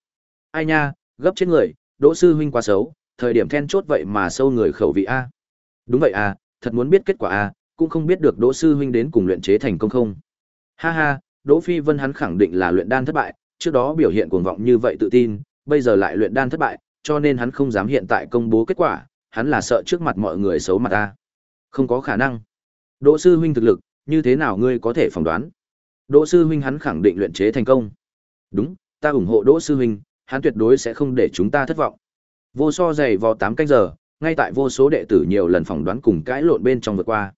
Ai nha, gấp chết người, Đỗ sư huynh quá xấu, thời điểm then chốt vậy mà sâu người khẩu vị a. Đúng vậy à, thật muốn biết kết quả a, cũng không biết được Đỗ sư huynh đến cùng luyện chế thành công không. Ha ha, Đỗ Phi Vân hắn khẳng định là luyện đan thất bại, trước đó biểu hiện cuồng vọng như vậy tự tin, bây giờ lại luyện đan thất bại, cho nên hắn không dám hiện tại công bố kết quả, hắn là sợ trước mặt mọi người xấu mặt ta. Không có khả năng. Đỗ sư huynh thực lực, như thế nào ngươi có thể phỏng đoán? Đỗ sư huynh hắn khẳng định luyện chế thành công. Đúng, ta ủng hộ Đỗ sư huynh, hắn tuyệt đối sẽ không để chúng ta thất vọng. Vô so dày vào 8 canh giờ, ngay tại vô số đệ tử nhiều lần phỏng đoán cùng cãi lộn bên trong vượt qua.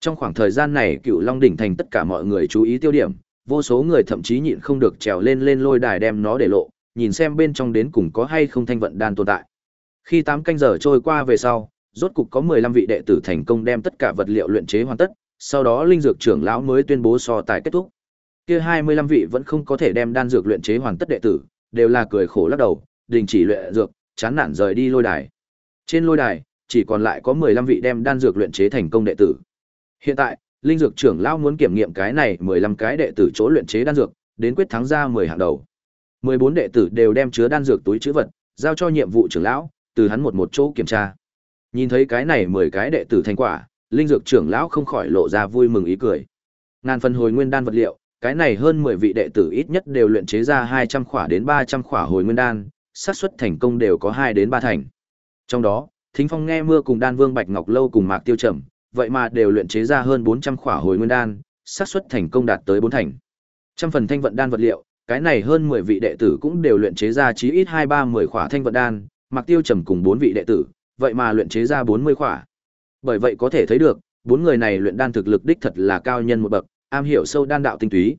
Trong khoảng thời gian này, Cựu Long đỉnh thành tất cả mọi người chú ý tiêu điểm, vô số người thậm chí nhịn không được trèo lên lên lôi đài đem nó để lộ, nhìn xem bên trong đến cùng có hay không thanh vận đan tồn tại. Khi 8 canh giờ trôi qua về sau, rốt cục có 15 vị đệ tử thành công đem tất cả vật liệu luyện chế hoàn tất, sau đó linh dược trưởng lão mới tuyên bố so tài kết thúc. Kia 25 vị vẫn không có thể đem đan dược luyện chế hoàn tất đệ tử, đều là cười khổ lắc đầu, đình chỉ luyện dược, chán nản rời đi lôi đài. Trên lôi đài, chỉ còn lại có 15 vị đem đan dược luyện chế thành công đệ tử. Hiện tại, linh dược trưởng lão muốn kiểm nghiệm cái này 15 cái đệ tử chỗ luyện chế đan dược, đến quyết thắng ra 10 hạng đầu. 14 đệ tử đều đem chứa đan dược túi trữ vật, giao cho nhiệm vụ trưởng lão, từ hắn một một chỗ kiểm tra. Nhìn thấy cái này 10 cái đệ tử thành quả, linh dược trưởng lão không khỏi lộ ra vui mừng ý cười. Ngàn phần hồi nguyên đan vật liệu, cái này hơn 10 vị đệ tử ít nhất đều luyện chế ra 200 khỏa đến 300 khỏa hồi nguyên đan, xác suất thành công đều có 2 đến 3 thành. Trong đó, Thính Phong nghe mưa cùng Đan Vương Bạch Ngọc Lâu cùng Mạc Tiêu Trầm, vậy mà đều luyện chế ra hơn 400 khỏa hồi nguyên đan, xác suất thành công đạt tới 4 thành. Trăm phần thanh vận đan vật liệu, cái này hơn 10 vị đệ tử cũng đều luyện chế ra chí ít 2 3 10 khỏa thanh vận đan, Mạc Tiêu Trầm cùng 4 vị đệ tử, vậy mà luyện chế ra 40 khỏa. Bởi vậy có thể thấy được, bốn người này luyện đan thực lực đích thật là cao nhân một bậc, am hiểu sâu đan đạo tinh túy.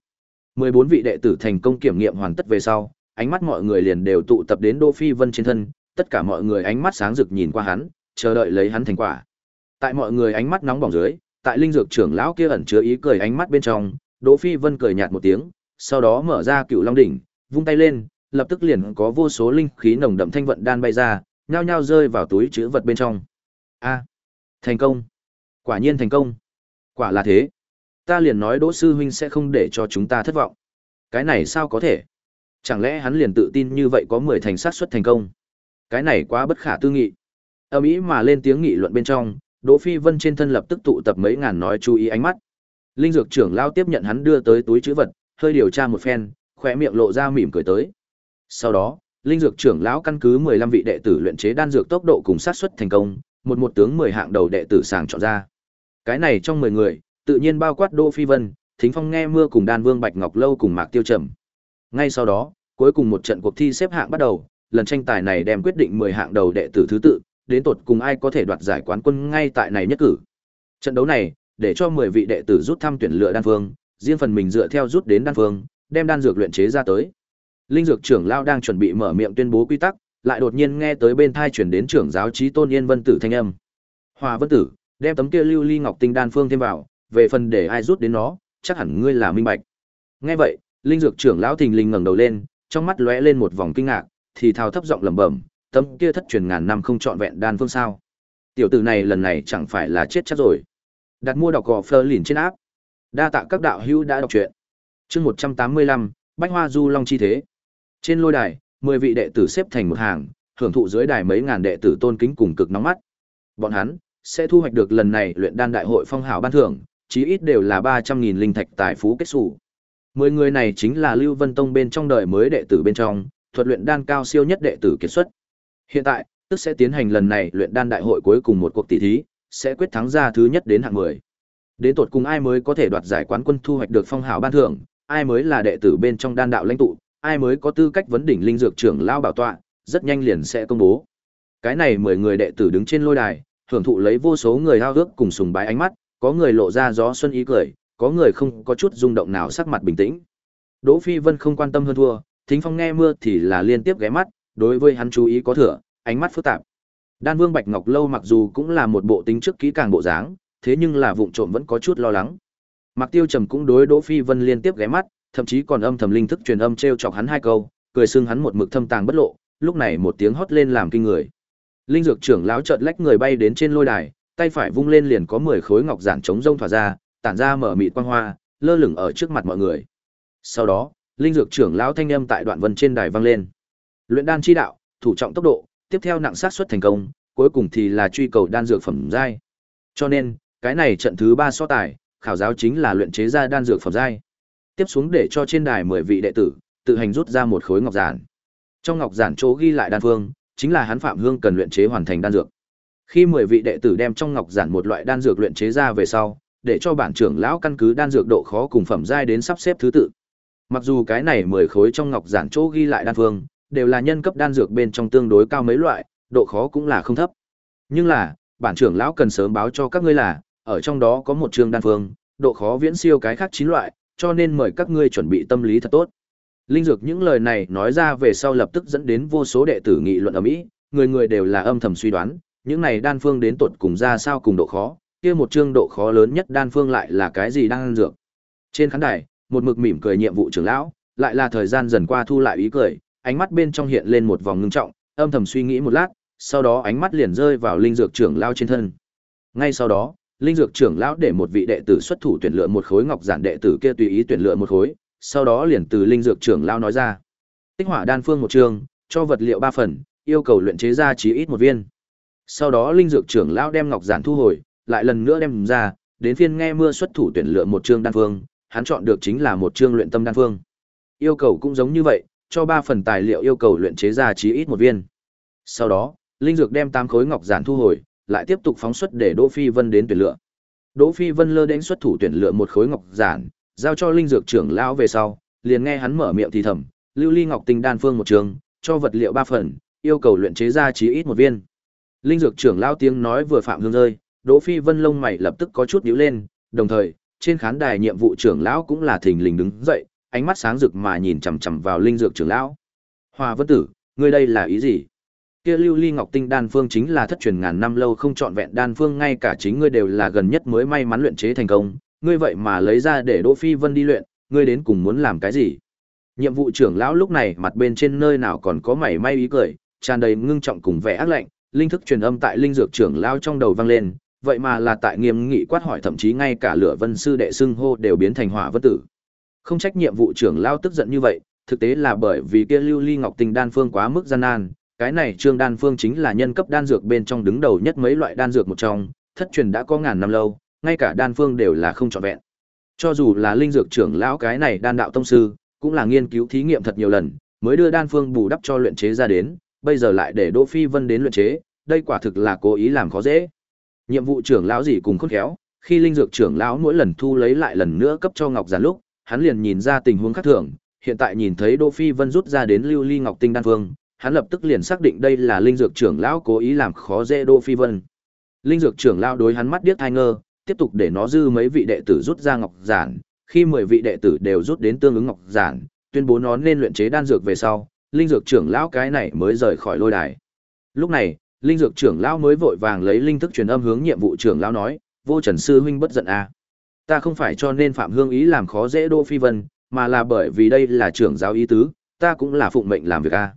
14 vị đệ tử thành công kiểm nghiệm hoàn tất về sau, ánh mắt mọi người liền đều tụ tập đến Đỗ Phi Vân trên thân, tất cả mọi người ánh mắt sáng rực nhìn qua hắn, chờ đợi lấy hắn thành quả. Tại mọi người ánh mắt nóng bỏng dưới, tại linh dược trưởng lão kia ẩn chứa ý cười ánh mắt bên trong, Đỗ Phi Vân cười nhạt một tiếng, sau đó mở ra Cựu Long đỉnh, vung tay lên, lập tức liền có vô số linh khí nồng đậm thanh vận đan bay ra, nhao nhao rơi vào túi chứa vật bên trong. A, thành công. Quả nhiên thành công. Quả là thế. Ta liền nói Đỗ sư huynh sẽ không để cho chúng ta thất vọng. Cái này sao có thể? Chẳng lẽ hắn liền tự tin như vậy có 10 thành sát suất thành công? Cái này quá bất khả tư nghị. Âm ý mà lên tiếng nghị luận bên trong, Đỗ Phi Vân trên thân lập tức tụ tập mấy ngàn nói chú ý ánh mắt. Linh dược trưởng lao tiếp nhận hắn đưa tới túi trữ vật, hơi điều tra một phen, khỏe miệng lộ ra mỉm cười tới. Sau đó, linh dược trưởng lão căn cứ 15 vị đệ tử luyện chế đan dược tốc độ cùng sát suất thành công, một một tướng 10 hạng đầu đệ tử sàng chọn ra. Cái này trong 10 người, tự nhiên bao quát Đỗ Phi Vân, Thính Phong nghe mưa cùng Đan Vương Bạch Ngọc Lâu cùng Mạc Tiêu Trầm. Ngay sau đó, cuối cùng một trận cuộc thi xếp hạng bắt đầu, lần tranh tài này đem quyết định 10 hạng đầu đệ tử thứ tự, đến tột cùng ai có thể đoạt giải quán quân ngay tại này nhất cử. Trận đấu này, để cho 10 vị đệ tử rút thăm tuyển lựa đan phương, riêng phần mình dựa theo rút đến đan phương, đem đan dược luyện chế ra tới. Linh dược trưởng lão đang chuẩn bị mở miệng tuyên bố quy tắc, lại đột nhiên nghe tới bên tai chuyển đến trưởng giáo chí Tôn Yên Vân Tử thanh âm. Hòa Vân Tử, đem tấm kia lưu ly ngọc tinh đan phương thêm vào, về phần để ai rút đến nó, chắc hẳn ngươi là minh bạch. Nghe vậy, linh dược trưởng lão thình lình ngẩng đầu lên, trong mắt lóe lên một vòng kinh ngạc, thì thào thấp giọng lẩm bẩm, tấm kia thất truyền ngàn năm không chọn vẹn đan phương sao? Tiểu tử này lần này chẳng phải là chết chắc rồi. Đặt mua đọc gò phơ lìn trên áp. Đa tạ các đạo hữu đã đọc truyện. Chương 185, Bách Hoa Du Long chi thế. Trên lôi đài, 10 vị đệ tử xếp thành một hàng, hưởng thụ dưới đài mấy ngàn đệ tử tôn kính cùng cực nóng mắt. Bọn hắn sẽ thu hoạch được lần này luyện đan đại hội phong hào ban thưởng, chí ít đều là 300.000 linh thạch tài phú kết sủ. Mười người này chính là Lưu Vân Tông bên trong đời mới đệ tử bên trong, thuật luyện đan cao siêu nhất đệ tử kiệt xuất. Hiện tại, tức sẽ tiến hành lần này luyện đan đại hội cuối cùng một cuộc tỷ thí, sẽ quyết thắng ra thứ nhất đến hạng 10. Đến tột cùng ai mới có thể đoạt giải quán quân thu hoạch được phong hào ban thưởng, ai mới là đệ tử bên trong đan đạo lãnh tụ, ai mới có tư cách vấn đỉnh linh dược trưởng lao bảo tọa, rất nhanh liền sẽ công bố. Cái này 10 người đệ tử đứng trên lôi đài, hưởng thụ lấy vô số người hao ước cùng sùng bái ánh mắt, có người lộ ra gió xuân ý cười, có người không có chút rung động nào sắc mặt bình tĩnh. Đỗ Phi Vân không quan tâm hơn thua, Thính Phong nghe mưa thì là liên tiếp ghé mắt, đối với hắn chú ý có thừa, ánh mắt phức tạp. Đan Vương Bạch Ngọc Lâu mặc dù cũng là một bộ tính trước kỹ càng bộ dáng, thế nhưng là vụng trộm vẫn có chút lo lắng. Mạc Tiêu Trầm cũng đối Đỗ Phi Vân liên tiếp ghé mắt, thậm chí còn âm thầm linh thức truyền âm trêu chọc hắn hai câu, cười xưng hắn một mực thâm tàng bất lộ, lúc này một tiếng hót lên làm kinh người. Linh dược trưởng lão chợt lách người bay đến trên lôi đài, tay phải vung lên liền có 10 khối ngọc giản chống rông thỏa ra, tản ra mở mịt quang hoa, lơ lửng ở trước mặt mọi người. Sau đó, linh dược trưởng lão thanh âm tại đoạn vân trên đài vang lên. Luyện đan chi đạo, thủ trọng tốc độ, tiếp theo nặng sát suất thành công, cuối cùng thì là truy cầu đan dược phẩm giai. Cho nên, cái này trận thứ 3 so tài, khảo giáo chính là luyện chế ra đan dược phẩm giai. Tiếp xuống để cho trên đài 10 vị đệ tử tự hành rút ra một khối ngọc giản. Trong ngọc giản chỗ ghi lại đan phương, chính là hắn Phạm Hương cần luyện chế hoàn thành đan dược. Khi 10 vị đệ tử đem trong ngọc giản một loại đan dược luyện chế ra về sau, để cho bản trưởng lão căn cứ đan dược độ khó cùng phẩm giai đến sắp xếp thứ tự. Mặc dù cái này 10 khối trong ngọc giản chỗ ghi lại đan phương, đều là nhân cấp đan dược bên trong tương đối cao mấy loại, độ khó cũng là không thấp. Nhưng là, bản trưởng lão cần sớm báo cho các ngươi là, ở trong đó có một chương đan phương, độ khó viễn siêu cái khác chín loại, cho nên mời các ngươi chuẩn bị tâm lý thật tốt. Linh dược những lời này nói ra về sau lập tức dẫn đến vô số đệ tử nghị luận ở Mỹ, người người đều là âm thầm suy đoán, những này đan phương đến tột cùng ra sao cùng độ khó, kia một chương độ khó lớn nhất đan phương lại là cái gì đan dược. Trên khán đài, một mực mỉm cười nhiệm vụ trưởng lão, lại là thời gian dần qua thu lại ý cười, ánh mắt bên trong hiện lên một vòng ngưng trọng, âm thầm suy nghĩ một lát, sau đó ánh mắt liền rơi vào linh dược trưởng lão trên thân. Ngay sau đó, linh dược trưởng lão để một vị đệ tử xuất thủ tuyển lựa một khối ngọc giản đệ tử kia tùy ý tuyển lựa một khối, sau đó liền từ linh dược trưởng lão nói ra. Tích hỏa đan phương một trường, cho vật liệu ba phần, yêu cầu luyện chế ra chí ít một viên. Sau đó linh dược trưởng lão đem ngọc giản thu hồi, lại lần nữa đem ra, đến phiên nghe mưa xuất thủ tuyển lựa một chương đan phương, hắn chọn được chính là một chương luyện tâm đan phương. Yêu cầu cũng giống như vậy, cho ba phần tài liệu yêu cầu luyện chế ra chí ít một viên. Sau đó, linh dược đem tám khối ngọc giản thu hồi, lại tiếp tục phóng xuất để Đỗ Phi Vân đến tuyển lựa. Đỗ Phi Vân lơ đến xuất thủ tuyển lựa một khối ngọc giản, giao cho linh dược trưởng lão về sau, liền nghe hắn mở miệng thì thầm, Lưu Ly Ngọc Tinh đan phương một trường, cho vật liệu ba phần, yêu cầu luyện chế ra chí ít một viên. Linh dược trưởng lão tiếng nói vừa phạm hương rơi, Đỗ Phi Vân lông mày lập tức có chút nhíu lên, đồng thời, trên khán đài nhiệm vụ trưởng lão cũng là thình lình đứng dậy, ánh mắt sáng rực mà nhìn chằm chằm vào linh dược trưởng lão. Hoa Vân Tử, ngươi đây là ý gì? Kia Lưu Ly Ngọc Tinh đan phương chính là thất truyền ngàn năm lâu không chọn vẹn đan phương ngay cả chính ngươi đều là gần nhất mới may mắn luyện chế thành công, ngươi vậy mà lấy ra để Đỗ Phi Vân đi luyện, ngươi đến cùng muốn làm cái gì? Nhiệm vụ trưởng lão lúc này mặt bên trên nơi nào còn có mảy may ý cười, tràn đầy ngưng trọng cùng vẻ ác lạnh, linh thức truyền âm tại linh dược trưởng lão trong đầu vang lên, vậy mà là tại nghiêm nghị quát hỏi thậm chí ngay cả lửa vân sư đệ xưng hô đều biến thành hỏa vân tử. Không trách nhiệm vụ trưởng lão tức giận như vậy, thực tế là bởi vì kia lưu ly ngọc tinh đan phương quá mức gian nan, cái này trương đan phương chính là nhân cấp đan dược bên trong đứng đầu nhất mấy loại đan dược một trong, thất truyền đã có ngàn năm lâu, ngay cả đan phương đều là không trọn vẹn. Cho dù là linh dược trưởng lão cái này đan đạo tông sư, cũng là nghiên cứu thí nghiệm thật nhiều lần, mới đưa đan phương bù đắp cho luyện chế ra đến, bây giờ lại để Đỗ Phi Vân đến luyện chế, đây quả thực là cố ý làm khó dễ. Nhiệm vụ trưởng lão gì cùng khôn khéo, khi linh dược trưởng lão mỗi lần thu lấy lại lần nữa cấp cho Ngọc Giản lúc, hắn liền nhìn ra tình huống khác thường, hiện tại nhìn thấy Đỗ Phi Vân rút ra đến Lưu Ly Ngọc Tinh đan Vương, hắn lập tức liền xác định đây là linh dược trưởng lão cố ý làm khó dễ Đỗ Phi Vân. Linh dược trưởng lão đối hắn mắt điếc hai ngơ, tiếp tục để nó dư mấy vị đệ tử rút ra ngọc giản, khi 10 vị đệ tử đều rút đến tương ứng ngọc giản, tuyên bố nó nên luyện chế đan dược về sau, linh dược trưởng lão cái này mới rời khỏi lôi đài. Lúc này, linh dược trưởng lão mới vội vàng lấy linh thức truyền âm hướng nhiệm vụ trưởng lão nói, "Vô Trần sư huynh bất giận a. À. Ta không phải cho nên Phạm Hương ý làm khó dễ Đỗ Phi Vân, mà là bởi vì đây là trưởng giáo ý tứ, ta cũng là phụng mệnh làm việc a.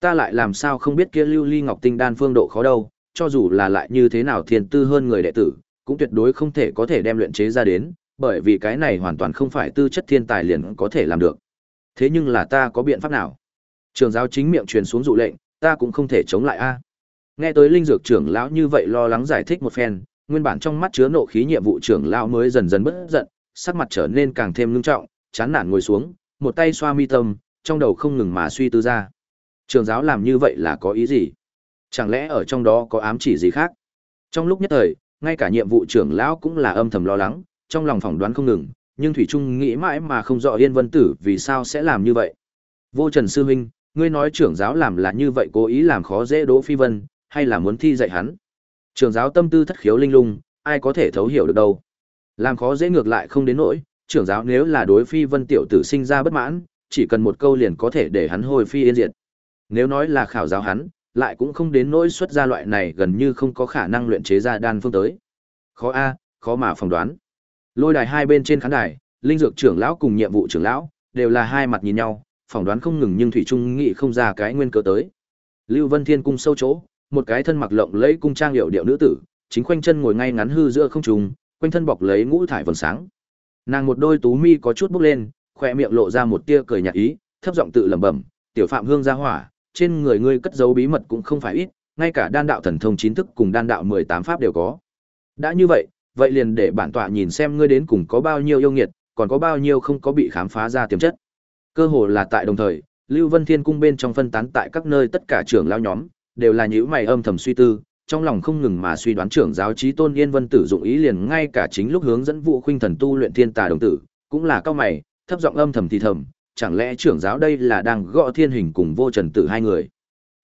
Ta lại làm sao không biết kia Lưu Ly Ngọc Tinh đan phương độ khó đâu, cho dù là lại như thế nào thiên tư hơn người đệ tử, cũng tuyệt đối không thể có thể đem luyện chế ra đến, bởi vì cái này hoàn toàn không phải tư chất thiên tài liền có thể làm được. Thế nhưng là ta có biện pháp nào? Trường giáo chính miệng truyền xuống dụ lệnh, ta cũng không thể chống lại a. Nghe tới linh dược trưởng lão như vậy lo lắng giải thích một phen, nguyên bản trong mắt chứa nộ khí nhiệm vụ trưởng lão mới dần dần bất giận, sắc mặt trở nên càng thêm nghiêm trọng, chán nản ngồi xuống, một tay xoa mi tâm, trong đầu không ngừng mà suy tư ra. Trường giáo làm như vậy là có ý gì? Chẳng lẽ ở trong đó có ám chỉ gì khác? Trong lúc nhất thời, ngay cả nhiệm vụ trưởng lão cũng là âm thầm lo lắng, trong lòng phỏng đoán không ngừng, nhưng thủy trung nghĩ mãi mà không rõ Yên Vân Tử vì sao sẽ làm như vậy. Vô Trần sư huynh, ngươi nói trưởng giáo làm là như vậy cố ý làm khó dễ Đỗ Phi Vân, hay là muốn thi dạy hắn? Trường giáo tâm tư thất khiếu linh lung, ai có thể thấu hiểu được đâu. Làm khó dễ ngược lại không đến nỗi, trưởng giáo nếu là đối Phi Vân tiểu tử sinh ra bất mãn, chỉ cần một câu liền có thể để hắn hồi phi yên diệt. Nếu nói là khảo giáo hắn, lại cũng không đến nỗi xuất ra loại này gần như không có khả năng luyện chế ra đan phương tới. Khó a, khó mà phỏng đoán. Lôi đài hai bên trên khán đài, linh dược trưởng lão cùng nhiệm vụ trưởng lão đều là hai mặt nhìn nhau, phỏng đoán không ngừng nhưng thủy trung nghĩ không ra cái nguyên cớ tới. Lưu Vân Thiên cung sâu chỗ, một cái thân mặc lộng lẫy cung trang hiệu điệu nữ tử, chính khoanh chân ngồi ngay ngắn hư giữa không trung, quanh thân bọc lấy ngũ thải vầng sáng. Nàng một đôi tú mi có chút bốc lên, khoe miệng lộ ra một tia cười nhạt ý, thấp giọng tự lẩm bẩm, "Tiểu Phạm Hương gia hỏa, trên người ngươi cất giấu bí mật cũng không phải ít, ngay cả đan đạo thần thông chính thức cùng đan đạo 18 pháp đều có." Đã như vậy, vậy liền để bản tọa nhìn xem ngươi đến cùng có bao nhiêu yêu nghiệt, còn có bao nhiêu không có bị khám phá ra tiềm chất. Cơ hồ là tại đồng thời, Lưu Vân Thiên cung bên trong phân tán tại các nơi tất cả trưởng lão nhóm, đều là những mày âm thầm suy tư, trong lòng không ngừng mà suy đoán trưởng giáo chí tôn Yên Vân Tử dụng ý liền ngay cả chính lúc hướng dẫn vũ khuynh thần tu luyện thiên tà đồng tử, cũng là cao mày, thấp giọng âm thầm thì thầm, chẳng lẽ trưởng giáo đây là đang gõ thiên hình cùng vô trần tử hai người.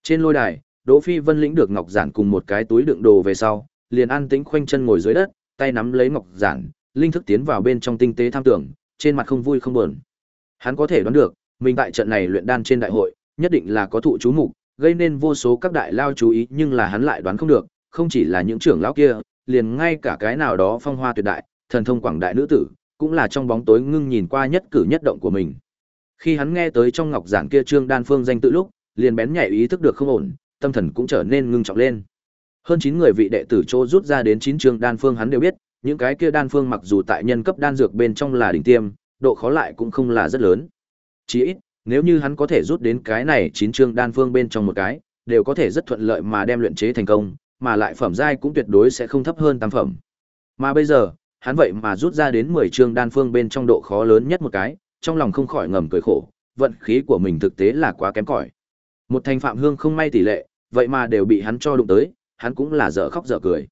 Trên lôi đài, Đỗ Phi Vân lĩnh được ngọc giản cùng một cái túi đựng đồ về sau, liền an tĩnh khoanh chân ngồi dưới đất, tay nắm lấy ngọc giản, linh thức tiến vào bên trong tinh tế tham tưởng, trên mặt không vui không buồn. Hắn có thể đoán được, mình tại trận này luyện đan trên đại hội, nhất định là có thụ chú mục, gây nên vô số các đại lao chú ý, nhưng là hắn lại đoán không được, không chỉ là những trưởng lão kia, liền ngay cả cái nào đó phong hoa tuyệt đại, thần thông quảng đại nữ tử, cũng là trong bóng tối ngưng nhìn qua nhất cử nhất động của mình. Khi hắn nghe tới trong ngọc giản kia trương đan phương danh tự lúc, liền bén nhạy ý thức được không ổn, tâm thần cũng trở nên ngưng trọng lên. Hơn 9 người vị đệ tử chỗ rút ra đến 9 trương đan phương hắn đều biết, những cái kia đan phương mặc dù tại nhân cấp đan dược bên trong là đỉnh tiêm, độ khó lại cũng không là rất lớn. Chỉ ít, nếu như hắn có thể rút đến cái này chín trương đan phương bên trong một cái, đều có thể rất thuận lợi mà đem luyện chế thành công, mà lại phẩm giai cũng tuyệt đối sẽ không thấp hơn tam phẩm. Mà bây giờ, hắn vậy mà rút ra đến 10 chương đan phương bên trong độ khó lớn nhất một cái, trong lòng không khỏi ngầm cười khổ, vận khí của mình thực tế là quá kém cỏi. Một thành phạm hương không may tỷ lệ, vậy mà đều bị hắn cho đụng tới, hắn cũng là dở khóc dở cười.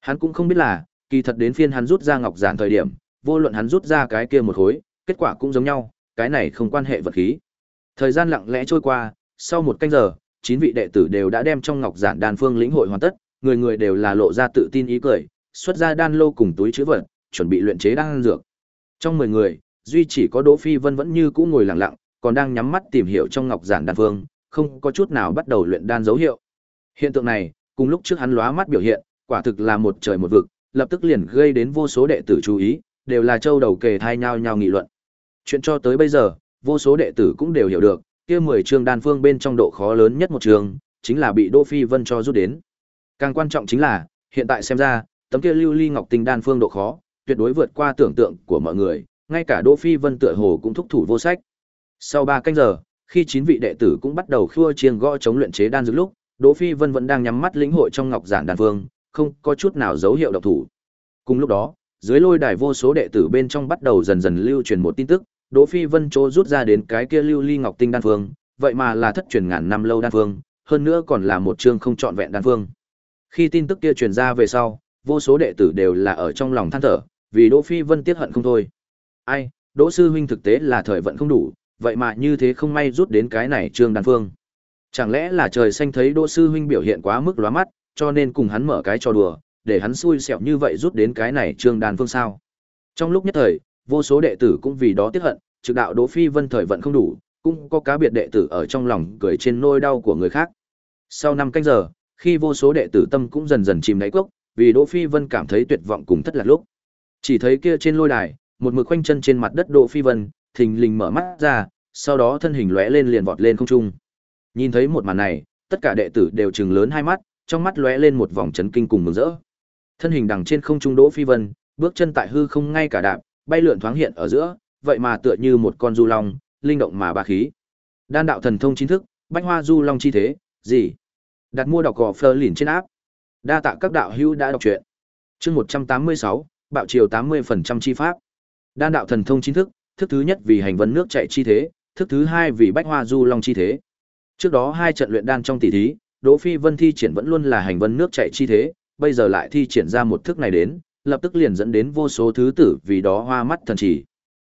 Hắn cũng không biết là, kỳ thật đến phiên hắn rút ra ngọc giản thời điểm, vô luận hắn rút ra cái kia một khối, kết quả cũng giống nhau, cái này không quan hệ vật khí. Thời gian lặng lẽ trôi qua, sau một canh giờ, chín vị đệ tử đều đã đem trong ngọc giản đan phương lĩnh hội hoàn tất, người người đều là lộ ra tự tin ý cười, xuất ra đan lô cùng túi chứa vật, chuẩn bị luyện chế đan dược. Trong 10 người, duy chỉ có Đỗ Phi Vân vẫn như cũ ngồi lặng lặng, còn đang nhắm mắt tìm hiểu trong ngọc giản đan phương, không có chút nào bắt đầu luyện đan dấu hiệu. Hiện tượng này, cùng lúc trước hắn lóa mắt biểu hiện, quả thực là một trời một vực, lập tức liền gây đến vô số đệ tử chú ý, đều là châu đầu kề thai nhau nhau nghị luận. Chuyện cho tới bây giờ, vô số đệ tử cũng đều hiểu được, kia 10 chương đan phương bên trong độ khó lớn nhất một trường, chính là bị Đỗ Phi Vân cho rút đến. Càng quan trọng chính là, hiện tại xem ra, tấm kia lưu ly ngọc tinh đan phương độ khó, tuyệt đối vượt qua tưởng tượng của mọi người, ngay cả Đỗ Phi Vân tựa hồ cũng thúc thủ vô sách. Sau 3 canh giờ, khi chín vị đệ tử cũng bắt đầu khua chiêng gõ chống luyện chế đan dược lúc, Đỗ Phi Vân vẫn đang nhắm mắt lĩnh hội trong ngọc giản đan phương, không có chút nào dấu hiệu độc thủ. Cùng lúc đó, dưới lôi đài vô số đệ tử bên trong bắt đầu dần dần lưu truyền một tin tức, Đỗ Phi Vân chỗ rút ra đến cái kia lưu ly ngọc tinh đan phương, vậy mà là thất truyền ngàn năm lâu đan phương, hơn nữa còn là một chương không trọn vẹn đan phương. Khi tin tức kia truyền ra về sau, vô số đệ tử đều là ở trong lòng than thở, vì Đỗ Phi Vân tiếc hận không thôi. Ai, Đỗ sư huynh thực tế là thời vận không đủ, vậy mà như thế không may rút đến cái này trương đan phương. Chẳng lẽ là trời xanh thấy Đỗ sư huynh biểu hiện quá mức lóa mắt, cho nên cùng hắn mở cái trò đùa, để hắn xui xẻo như vậy rút đến cái này trương đan phương sao? Trong lúc nhất thời, vô số đệ tử cũng vì đó tiếc hận, trực đạo Đỗ Phi Vân thời vận không đủ, cũng có cá biệt đệ tử ở trong lòng cười trên nỗi đau của người khác. Sau năm canh giờ, khi vô số đệ tử tâm cũng dần dần chìm đáy cốc, vì Đỗ Phi Vân cảm thấy tuyệt vọng cùng thất lạc lúc. Chỉ thấy kia trên lôi đài, một mực quanh chân trên mặt đất Đỗ Phi Vân, thình lình mở mắt ra, sau đó thân hình lóe lên liền vọt lên không trung. Nhìn thấy một màn này, tất cả đệ tử đều trừng lớn hai mắt, trong mắt lóe lên một vòng chấn kinh cùng mừng rỡ. Thân hình đằng trên không trung Đỗ Phi Vân, bước chân tại hư không ngay cả đạp, bay lượn thoáng hiện ở giữa, vậy mà tựa như một con du long, linh động mà bá khí. Đan đạo thần thông chính thức, bách hoa du long chi thế, gì? Đặt mua đọc gò phơ lìn trên áp. Đa tạ các đạo hữu đã đọc truyện. Chương 186, bạo chiều 80% chi pháp. Đan đạo thần thông chính thức, thức thứ nhất vì hành vân nước chạy chi thế, thức thứ hai vì bách hoa du long chi thế. Trước đó hai trận luyện đan trong tỷ thí, Đỗ Phi Vân thi triển vẫn luôn là hành vân nước chảy chi thế, bây giờ lại thi triển ra một thức này đến, lập tức liền dẫn đến vô số thứ tử vì đó hoa mắt thần chỉ.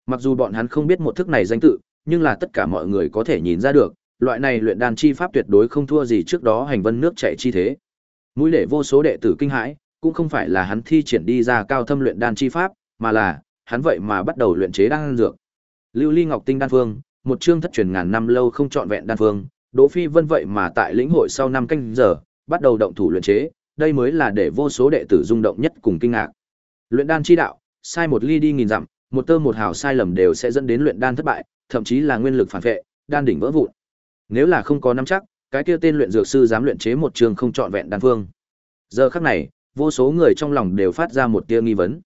Mặc dù bọn hắn không biết một thức này danh tự, nhưng là tất cả mọi người có thể nhìn ra được, loại này luyện đan chi pháp tuyệt đối không thua gì trước đó hành vân nước chảy chi thế. Mũi lệ vô số đệ tử kinh hãi, cũng không phải là hắn thi triển đi ra cao thâm luyện đan chi pháp, mà là hắn vậy mà bắt đầu luyện chế đan dược. Lưu Ly Ngọc Tinh đan phương, một chương thất truyền ngàn năm lâu không trọn vẹn đan phương, Đỗ Phi Vân vậy mà tại lĩnh hội sau năm canh giờ, bắt đầu động thủ luyện chế, đây mới là để vô số đệ tử rung động nhất cùng kinh ngạc. Luyện đan chi đạo, sai một ly đi nghìn dặm, một tơ một hào sai lầm đều sẽ dẫn đến luyện đan thất bại, thậm chí là nguyên lực phản vệ, đan đỉnh vỡ vụn. Nếu là không có nắm chắc, cái kia tên luyện dược sư dám luyện chế một trường không trọn vẹn đan phương. Giờ khắc này, vô số người trong lòng đều phát ra một tia nghi vấn.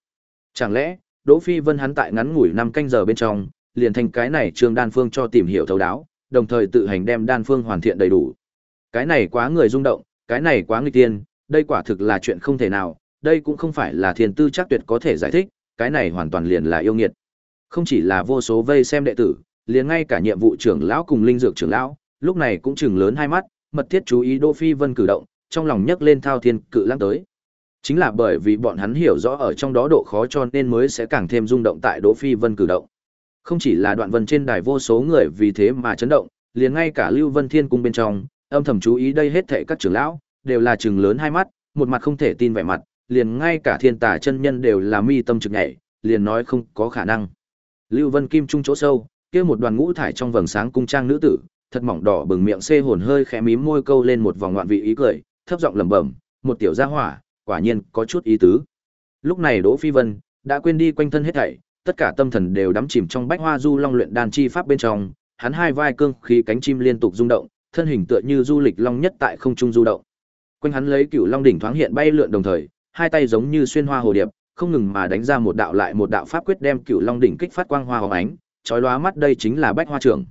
Chẳng lẽ, Đỗ Phi Vân hắn tại ngắn ngủi năm canh giờ bên trong, liền thành cái này trường đan phương cho tìm hiểu thấu đáo, đồng thời tự hành đem đan phương hoàn thiện đầy đủ. Cái này quá người rung động, cái này quá nguy tiên, đây quả thực là chuyện không thể nào, đây cũng không phải là thiên tư chắc tuyệt có thể giải thích, cái này hoàn toàn liền là yêu nghiệt. Không chỉ là vô số vây xem đệ tử, liền ngay cả nhiệm vụ trưởng lão cùng linh dược trưởng lão, lúc này cũng chừng lớn hai mắt, mật thiết chú ý Đỗ Phi Vân cử động, trong lòng nhấc lên thao thiên cự lãng tới. Chính là bởi vì bọn hắn hiểu rõ ở trong đó độ khó cho nên mới sẽ càng thêm rung động tại Đỗ Phi Vân cử động. Không chỉ là đoạn vân trên đài vô số người vì thế mà chấn động, liền ngay cả Lưu Vân Thiên cung bên trong, âm thầm chú ý đây hết thảy các trưởng lão, đều là chừng lớn hai mắt, một mặt không thể tin vẻ mặt, liền ngay cả thiên tà chân nhân đều là mi tâm trực nhảy, liền nói không có khả năng. Lưu Vân Kim trung chỗ sâu, kia một đoàn ngũ thải trong vầng sáng cung trang nữ tử, thật mỏng đỏ bừng miệng xê hồn hơi khẽ mím môi câu lên một vòng ngoạn vị ý cười, thấp giọng lẩm bẩm, một tiểu gia hỏa, quả nhiên có chút ý tứ. Lúc này Đỗ Phi Vân đã quên đi quanh thân hết thảy, tất cả tâm thần đều đắm chìm trong bách hoa du long luyện đan chi pháp bên trong, hắn hai vai cương khí cánh chim liên tục rung động, thân hình tựa như du lịch long nhất tại không trung du động. Quanh hắn lấy cửu long đỉnh thoáng hiện bay lượn đồng thời, hai tay giống như xuyên hoa hồ điệp, không ngừng mà đánh ra một đạo lại một đạo pháp quyết đem cửu long đỉnh kích phát quang hoa hồng ánh, chói lóa mắt đây chính là bách hoa trưởng.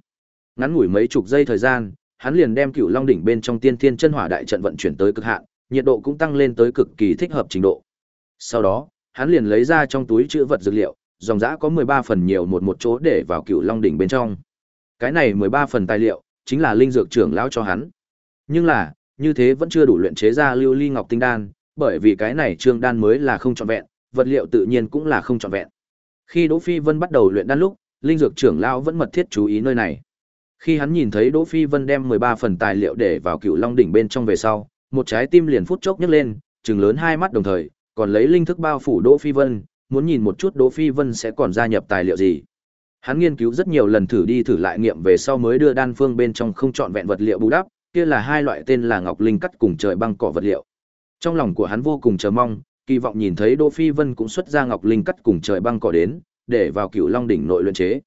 Ngắn ngủi mấy chục giây thời gian, hắn liền đem cửu long đỉnh bên trong tiên thiên chân hỏa đại trận vận chuyển tới cực hạn, nhiệt độ cũng tăng lên tới cực kỳ thích hợp trình độ. Sau đó, hắn liền lấy ra trong túi chứa vật dược liệu, dòng dã có 13 phần nhiều một một chỗ để vào cửu long đỉnh bên trong. Cái này 13 phần tài liệu, chính là linh dược trưởng lão cho hắn. Nhưng là, như thế vẫn chưa đủ luyện chế ra lưu ly ngọc tinh đan, bởi vì cái này trương đan mới là không trọn vẹn, vật liệu tự nhiên cũng là không trọn vẹn. Khi Đỗ Phi Vân bắt đầu luyện đan lúc, linh dược trưởng lão vẫn mật thiết chú ý nơi này. Khi hắn nhìn thấy Đỗ Phi Vân đem 13 phần tài liệu để vào cựu long đỉnh bên trong về sau, một trái tim liền phút chốc nhấc lên, trừng lớn hai mắt đồng thời, còn lấy linh thức bao phủ Đỗ Phi Vân, muốn nhìn một chút Đỗ Phi Vân sẽ còn gia nhập tài liệu gì. Hắn nghiên cứu rất nhiều lần thử đi thử lại nghiệm về sau mới đưa đan phương bên trong không chọn vẹn vật liệu bù đắp, kia là hai loại tên là ngọc linh cắt cùng trời băng cỏ vật liệu. Trong lòng của hắn vô cùng chờ mong, kỳ vọng nhìn thấy Đỗ Phi Vân cũng xuất ra ngọc linh cắt cùng trời băng cỏ đến, để vào Cửu Long đỉnh nội luyện chế.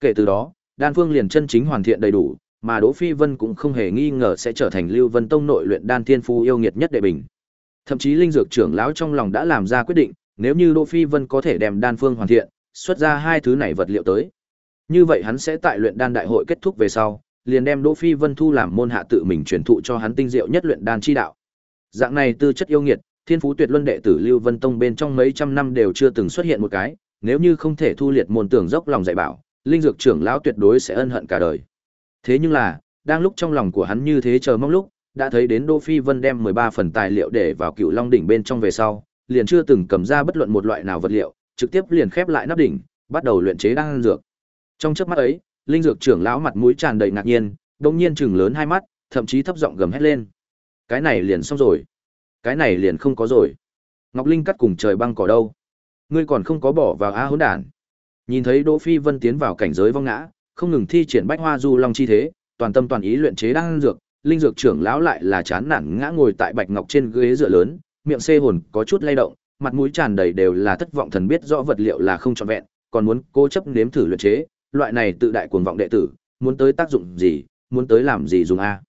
Kể từ đó, đan phương liền chân chính hoàn thiện đầy đủ, mà Đỗ Phi Vân cũng không hề nghi ngờ sẽ trở thành Lưu Vân Tông nội luyện đan thiên phu yêu nghiệt nhất đệ bình. Thậm chí linh dược trưởng lão trong lòng đã làm ra quyết định, nếu như Đỗ Phi Vân có thể đem đan phương hoàn thiện, xuất ra hai thứ này vật liệu tới. Như vậy hắn sẽ tại luyện đan đại hội kết thúc về sau, liền đem Đỗ Phi Vân thu làm môn hạ tự mình truyền thụ cho hắn tinh diệu nhất luyện đan chi đạo. Dạng này tư chất yêu nghiệt, thiên phú tuyệt luân đệ tử Lưu Vân Tông bên trong mấy trăm năm đều chưa từng xuất hiện một cái, nếu như không thể thu liệt môn tưởng dốc lòng dạy bảo, linh dược trưởng lão tuyệt đối sẽ ân hận cả đời. Thế nhưng là, đang lúc trong lòng của hắn như thế chờ mong lúc, đã thấy đến Đỗ Phi Vân đem 13 phần tài liệu để vào Cựu Long đỉnh bên trong về sau, liền chưa từng cầm ra bất luận một loại nào vật liệu, trực tiếp liền khép lại nắp đỉnh, bắt đầu luyện chế đan dược. Trong chớp mắt ấy, linh dược trưởng lão mặt mũi tràn đầy ngạc nhiên, đột nhiên trừng lớn hai mắt, thậm chí thấp giọng gầm hét lên. Cái này liền xong rồi. Cái này liền không có rồi. Ngọc Linh cắt cùng trời băng cỏ đâu? Ngươi còn không có bỏ vào a hỗn đản. Nhìn thấy Đỗ Phi Vân tiến vào cảnh giới vong ngã, không ngừng thi triển bách hoa du long chi thế, toàn tâm toàn ý luyện chế đan dược, linh dược trưởng lão lại là chán nản ngã ngồi tại bạch ngọc trên ghế dựa lớn, miệng xê hồn có chút lay động, mặt mũi tràn đầy đều là thất vọng thần biết rõ vật liệu là không trọn vẹn, còn muốn cố chấp nếm thử luyện chế, loại này tự đại cuồng vọng đệ tử, muốn tới tác dụng gì, muốn tới làm gì dùng a.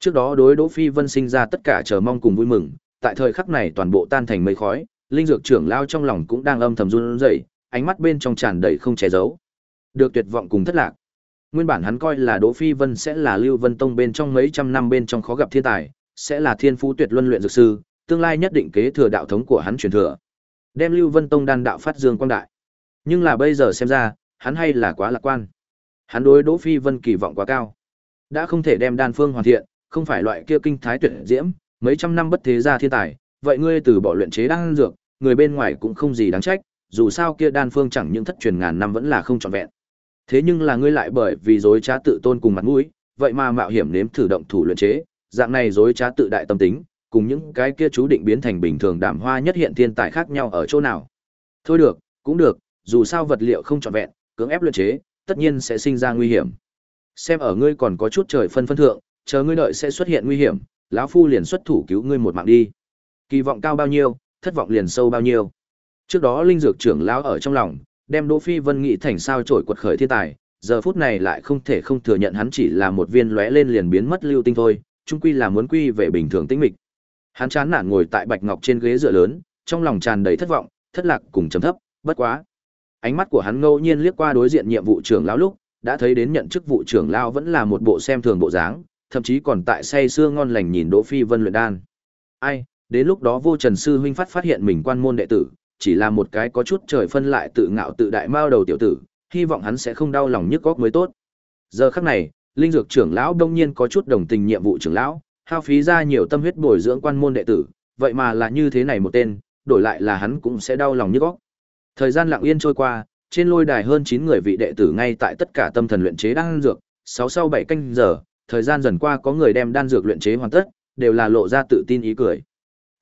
Trước đó đối Đỗ Phi Vân sinh ra tất cả chờ mong cùng vui mừng, tại thời khắc này toàn bộ tan thành mây khói, linh dược trưởng lao trong lòng cũng đang âm thầm run rẩy, ánh mắt bên trong tràn đầy không che giấu. Được tuyệt vọng cùng thất lạc. Nguyên bản hắn coi là Đỗ Phi Vân sẽ là Lưu Vân Tông bên trong mấy trăm năm bên trong khó gặp thiên tài, sẽ là thiên phú tuyệt luân luyện dược sư, tương lai nhất định kế thừa đạo thống của hắn truyền thừa. Đem Lưu Vân Tông đan đạo phát dương quang đại. Nhưng là bây giờ xem ra, hắn hay là quá lạc quan. Hắn đối Đỗ Phi Vân kỳ vọng quá cao. Đã không thể đem đan phương hoàn thiện, không phải loại kia kinh thái tuyệt diễm, mấy trăm năm bất thế gia thiên tài, vậy ngươi từ bỏ luyện chế đan dược, người bên ngoài cũng không gì đáng trách, dù sao kia đan phương chẳng những thất truyền ngàn năm vẫn là không trọn vẹn. Thế nhưng là ngươi lại bởi vì dối trá tự tôn cùng mặt mũi, vậy mà mạo hiểm nếm thử động thủ luyện chế, dạng này dối trá tự đại tâm tính, cùng những cái kia chú định biến thành bình thường đạm hoa nhất hiện thiên tài khác nhau ở chỗ nào. Thôi được, cũng được, dù sao vật liệu không trọn vẹn, cưỡng ép luyện chế, tất nhiên sẽ sinh ra nguy hiểm. Xem ở ngươi còn có chút trời phân phân thượng, chờ ngươi đợi sẽ xuất hiện nguy hiểm, lão phu liền xuất thủ cứu ngươi một mạng đi. Kỳ vọng cao bao nhiêu, thất vọng liền sâu bao nhiêu. Trước đó linh dược trưởng lão ở trong lòng, đem Đỗ Phi Vân nghị thành sao trổi quật khởi thiên tài, giờ phút này lại không thể không thừa nhận hắn chỉ là một viên lóe lên liền biến mất lưu tinh thôi, trung quy là muốn quy về bình thường tĩnh mịch. Hắn chán nản ngồi tại bạch ngọc trên ghế dựa lớn, trong lòng tràn đầy thất vọng, thất lạc cùng trầm thấp, bất quá. Ánh mắt của hắn ngẫu nhiên liếc qua đối diện nhiệm vụ trưởng lão lúc, đã thấy đến nhận chức vụ trưởng lão vẫn là một bộ xem thường bộ dáng, thậm chí còn tại say sưa ngon lành nhìn Đỗ Phi Vân luyện đan. Ai, đến lúc đó Vô Trần sư huynh phát phát hiện mình quan môn đệ tử, chỉ là một cái có chút trời phân lại tự ngạo tự đại mao đầu tiểu tử, hy vọng hắn sẽ không đau lòng nhức góc mới tốt. Giờ khắc này, linh dược trưởng lão đông nhiên có chút đồng tình nhiệm vụ trưởng lão, hao phí ra nhiều tâm huyết bồi dưỡng quan môn đệ tử, vậy mà là như thế này một tên, đổi lại là hắn cũng sẽ đau lòng nhức góc. Thời gian lặng yên trôi qua, trên lôi đài hơn 9 người vị đệ tử ngay tại tất cả tâm thần luyện chế đang dược, 6 sau 7 canh giờ, thời gian dần qua có người đem đan dược luyện chế hoàn tất, đều là lộ ra tự tin ý cười.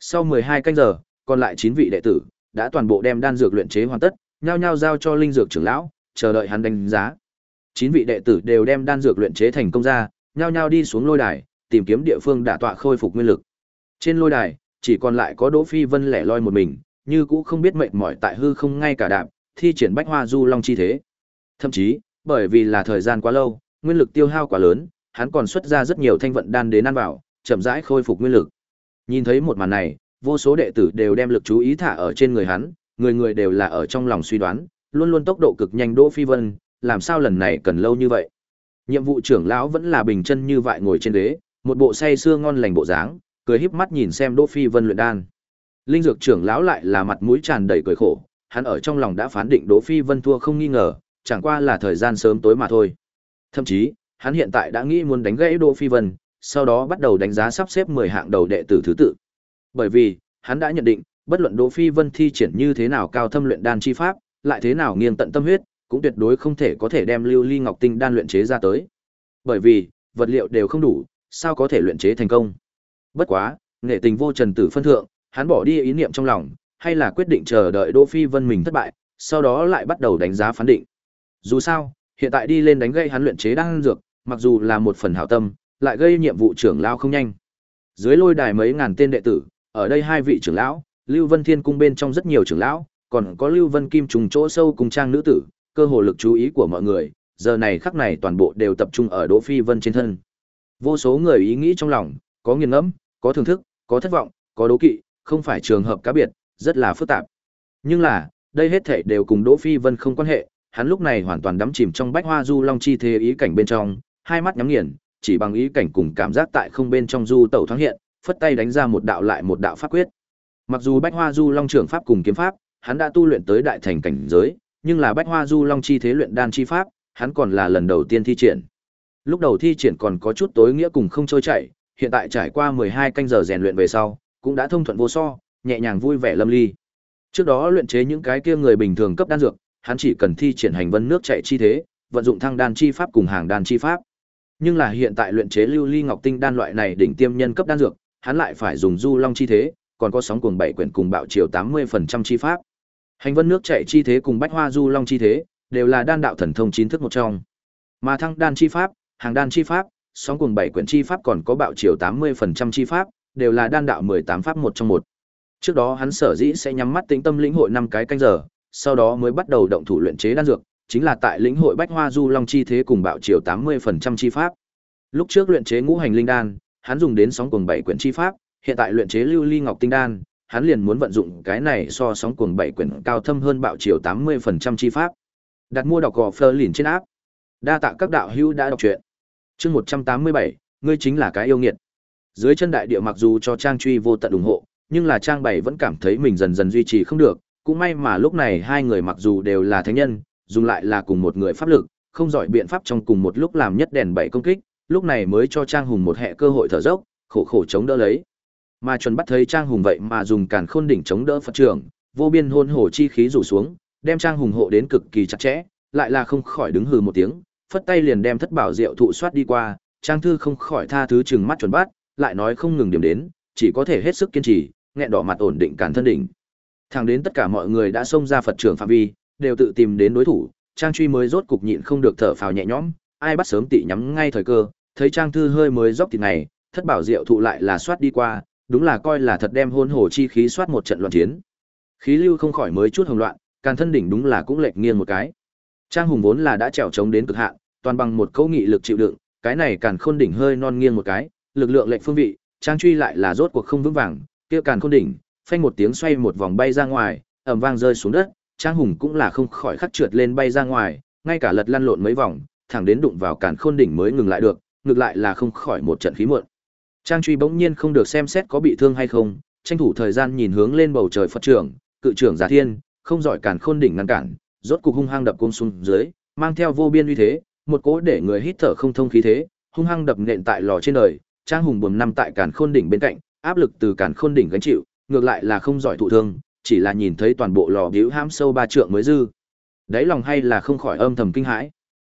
Sau 12 canh giờ, còn lại 9 vị đệ tử đã toàn bộ đem đan dược luyện chế hoàn tất, nhao nhao giao cho linh dược trưởng lão, chờ đợi hắn đánh giá. 9 vị đệ tử đều đem đan dược luyện chế thành công ra, nhao nhao đi xuống lôi đài, tìm kiếm địa phương đả tọa khôi phục nguyên lực. Trên lôi đài, chỉ còn lại có Đỗ Phi Vân lẻ loi một mình, như cũ không biết mệt mỏi tại hư không ngay cả đạp, thi triển bách hoa du long chi thế. Thậm chí, bởi vì là thời gian quá lâu, nguyên lực tiêu hao quá lớn, hắn còn xuất ra rất nhiều thanh vận đan đến ăn vào, chậm rãi khôi phục nguyên lực. Nhìn thấy một màn này, vô số đệ tử đều đem lực chú ý thả ở trên người hắn, người người đều là ở trong lòng suy đoán, luôn luôn tốc độ cực nhanh Đỗ Phi Vân, làm sao lần này cần lâu như vậy? Nhiệm vụ trưởng lão vẫn là bình chân như vậy ngồi trên đế, một bộ say sưa ngon lành bộ dáng, cười híp mắt nhìn xem Đỗ Phi Vân luyện đan. Linh dược trưởng lão lại là mặt mũi tràn đầy cười khổ, hắn ở trong lòng đã phán định Đỗ Phi Vân thua không nghi ngờ, chẳng qua là thời gian sớm tối mà thôi. Thậm chí, hắn hiện tại đã nghĩ muốn đánh gãy Đỗ Phi Vân, sau đó bắt đầu đánh giá sắp xếp 10 hạng đầu đệ tử thứ tự. Bởi vì, hắn đã nhận định, bất luận Đỗ Phi Vân thi triển như thế nào cao thâm luyện đan chi pháp, lại thế nào nghiêng tận tâm huyết, cũng tuyệt đối không thể có thể đem Lưu Ly Ngọc Tinh đan luyện chế ra tới. Bởi vì, vật liệu đều không đủ, sao có thể luyện chế thành công. Bất quá, nghệ tình vô trần tử phân thượng, hắn bỏ đi ý niệm trong lòng, hay là quyết định chờ đợi Đỗ Phi Vân mình thất bại, sau đó lại bắt đầu đánh giá phán định. Dù sao, hiện tại đi lên đánh gây hắn luyện chế đan dược, mặc dù là một phần hảo tâm, lại gây nhiệm vụ trưởng lão không nhanh. Dưới lôi đài mấy ngàn tên đệ tử, ở đây hai vị trưởng lão, Lưu Vân Thiên cung bên trong rất nhiều trưởng lão, còn có Lưu Vân Kim trùng chỗ sâu cùng trang nữ tử, cơ hồ lực chú ý của mọi người, giờ này khắc này toàn bộ đều tập trung ở Đỗ Phi Vân trên thân. Vô số người ý nghĩ trong lòng, có nghiền ngẫm, có thưởng thức, có thất vọng, có đố kỵ, không phải trường hợp cá biệt, rất là phức tạp. Nhưng là, đây hết thảy đều cùng Đỗ Phi Vân không quan hệ, hắn lúc này hoàn toàn đắm chìm trong bách hoa du long chi thế ý cảnh bên trong, hai mắt nhắm nghiền, chỉ bằng ý cảnh cùng cảm giác tại không bên trong du tẩu thoáng hiện, phất tay đánh ra một đạo lại một đạo pháp quyết. Mặc dù bách hoa du long trưởng pháp cùng kiếm pháp, hắn đã tu luyện tới đại thành cảnh giới, nhưng là bách hoa du long chi thế luyện đan chi pháp, hắn còn là lần đầu tiên thi triển. Lúc đầu thi triển còn có chút tối nghĩa cùng không trôi chảy, hiện tại trải qua 12 canh giờ rèn luyện về sau, cũng đã thông thuận vô so, nhẹ nhàng vui vẻ lâm ly. Trước đó luyện chế những cái kia người bình thường cấp đan dược, hắn chỉ cần thi triển hành vân nước chảy chi thế, vận dụng thăng đan chi pháp cùng hàng đan chi pháp. Nhưng là hiện tại luyện chế lưu ly ngọc tinh đan loại này đỉnh tiêm nhân cấp đan dược, hắn lại phải dùng du long chi thế, còn có sóng cuồng bảy quyển cùng bạo chiều 80% chi pháp. Hành vân nước chảy chi thế cùng bách hoa du long chi thế, đều là đan đạo thần thông chín thức một trong. Mà thăng đan chi pháp, hàng đan chi pháp, sóng cuồng bảy quyển chi pháp còn có bạo chiều 80% chi pháp, đều là đan đạo 18 pháp một trong một. Trước đó hắn sở dĩ sẽ nhắm mắt tĩnh tâm lĩnh hội năm cái canh giờ, sau đó mới bắt đầu động thủ luyện chế đan dược, chính là tại lĩnh hội Bách Hoa Du Long chi thế cùng bạo chiều 80% chi pháp. Lúc trước luyện chế ngũ hành linh đan, hắn dùng đến sóng cuồng bảy quyển chi pháp, hiện tại luyện chế lưu ly ngọc tinh đan, hắn liền muốn vận dụng cái này so sóng cuồng bảy quyển cao thâm hơn bạo chiều 80% chi pháp. Đặt mua đọc gò Fleur lìn trên áp. Đa tạ các đạo hữu đã đọc truyện. Chương 187, ngươi chính là cái yêu nghiệt. Dưới chân đại địa mặc dù cho Trang Truy vô tận ủng hộ, nhưng là Trang Bảy vẫn cảm thấy mình dần dần duy trì không được, cũng may mà lúc này hai người mặc dù đều là thánh nhân, dùng lại là cùng một người pháp lực, không giỏi biện pháp trong cùng một lúc làm nhất đèn bảy công kích, lúc này mới cho Trang Hùng một hệ cơ hội thở dốc, khổ khổ chống đỡ lấy. Mà chuẩn bắt thấy Trang Hùng vậy mà dùng càn khôn đỉnh chống đỡ Phật trưởng, vô biên hôn hổ chi khí rủ xuống, đem Trang Hùng hộ đến cực kỳ chặt chẽ, lại là không khỏi đứng hừ một tiếng, phất tay liền đem thất bảo diệu thụ soát đi qua, Trang Thư không khỏi tha thứ chừng mắt chuẩn bắt, lại nói không ngừng điểm đến, chỉ có thể hết sức kiên trì, nghẹn đỏ mặt ổn định càn thân đỉnh. Thẳng đến tất cả mọi người đã xông ra Phật trưởng phạm vi, đều tự tìm đến đối thủ, Trang Truy mới rốt cục nhịn không được thở phào nhẹ nhõm, ai bắt sớm tị nhắm ngay thời cơ, thấy Trang Thư hơi mới dốc thì này, thất bảo diệu thụ lại là soát đi qua, đúng là coi là thật đem hôn hồ chi khí soát một trận loạn chiến. Khí lưu không khỏi mới chút hồng loạn, càn thân đỉnh đúng là cũng lệch nghiêng một cái. Trang Hùng vốn là đã trèo chống đến cực hạn, toàn bằng một câu nghị lực chịu đựng, cái này càn khôn đỉnh hơi non nghiêng một cái, lực lượng lệnh phương vị, Trang Truy lại là rốt cuộc không vững vàng, kia càn khôn đỉnh, phanh một tiếng xoay một vòng bay ra ngoài, ầm vang rơi xuống đất, Trang Hùng cũng là không khỏi khắc trượt lên bay ra ngoài, ngay cả lật lăn lộn mấy vòng, thẳng đến đụng vào cản khôn đỉnh mới ngừng lại được, ngược lại là không khỏi một trận khí muộn. Trang Truy bỗng nhiên không được xem xét có bị thương hay không, tranh thủ thời gian nhìn hướng lên bầu trời Phật trưởng, cự trưởng Giả Thiên, không giỏi cản khôn đỉnh ngăn cản, rốt cục hung hăng đập cung xuống dưới, mang theo vô biên uy thế, một cỗ để người hít thở không thông khí thế, hung hăng đập nện tại lò trên đời, Trang Hùng buồn năm tại cản khôn đỉnh bên cạnh, áp lực từ cản khôn đỉnh gánh chịu, ngược lại là không giỏi thụ thương, chỉ là nhìn thấy toàn bộ lò biểu hãm sâu ba trượng mới dư. Đấy lòng hay là không khỏi âm thầm kinh hãi.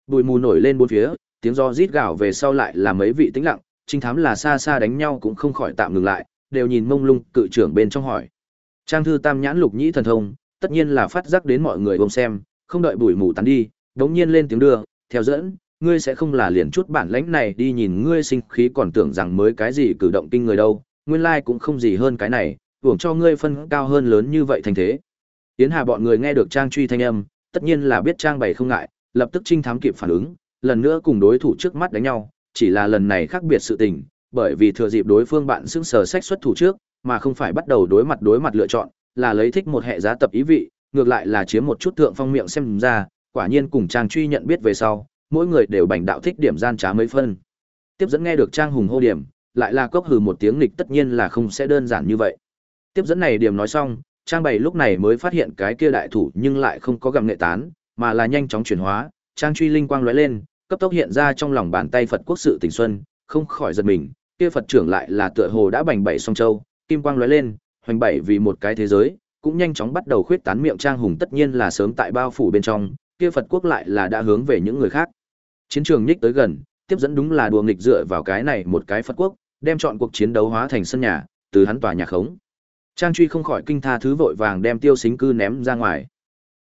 Bụi mù nổi lên bốn phía, tiếng do rít gào về sau lại là mấy vị tĩnh lặng, trinh thám là xa xa đánh nhau cũng không khỏi tạm ngừng lại, đều nhìn mông lung cự trưởng bên trong hỏi. Trang thư tam nhãn lục nhĩ thần thông, tất nhiên là phát giác đến mọi người ôm xem, không đợi bụi mù tán đi, đống nhiên lên tiếng đưa, theo dẫn, ngươi sẽ không là liền chút bản lãnh này đi nhìn ngươi sinh khí còn tưởng rằng mới cái gì cử động kinh người đâu, nguyên lai cũng không gì hơn cái này, uổng cho ngươi phân cao hơn lớn như vậy thành thế. Yến Hà bọn người nghe được Trang truy thanh âm, tất nhiên là biết Trang bày không ngại, lập tức trinh thám kịp phản ứng, lần nữa cùng đối thủ trước mắt đánh nhau, chỉ là lần này khác biệt sự tình, bởi vì thừa dịp đối phương bạn sững sờ sách xuất thủ trước, mà không phải bắt đầu đối mặt đối mặt lựa chọn, là lấy thích một hệ giá tập ý vị, ngược lại là chiếm một chút thượng phong miệng xem ra, quả nhiên cùng Trang truy nhận biết về sau, mỗi người đều bành đạo thích điểm gian trá mấy phân. Tiếp dẫn nghe được Trang hùng hô điểm, lại là cốc hừ một tiếng nghịch tất nhiên là không sẽ đơn giản như vậy. Tiếp dẫn này điểm nói xong, Trang bày lúc này mới phát hiện cái kia đại thủ nhưng lại không có gặm nghệ tán, mà là nhanh chóng chuyển hóa, Trang truy linh quang lóe lên, cấp tốc hiện ra trong lòng bàn tay Phật quốc sự tình xuân, không khỏi giật mình, kia Phật trưởng lại là tựa hồ đã bành bảy song châu, kim quang lóe lên, hoành bảy vì một cái thế giới, cũng nhanh chóng bắt đầu khuyết tán miệng Trang hùng tất nhiên là sớm tại bao phủ bên trong, kia Phật quốc lại là đã hướng về những người khác. Chiến trường nhích tới gần, tiếp dẫn đúng là đùa nghịch dựa vào cái này một cái Phật quốc, đem chọn cuộc chiến đấu hóa thành sân nhà, từ hắn tòa nhà khống. Trang truy không khỏi kinh tha thứ vội vàng đem tiêu xính cư ném ra ngoài.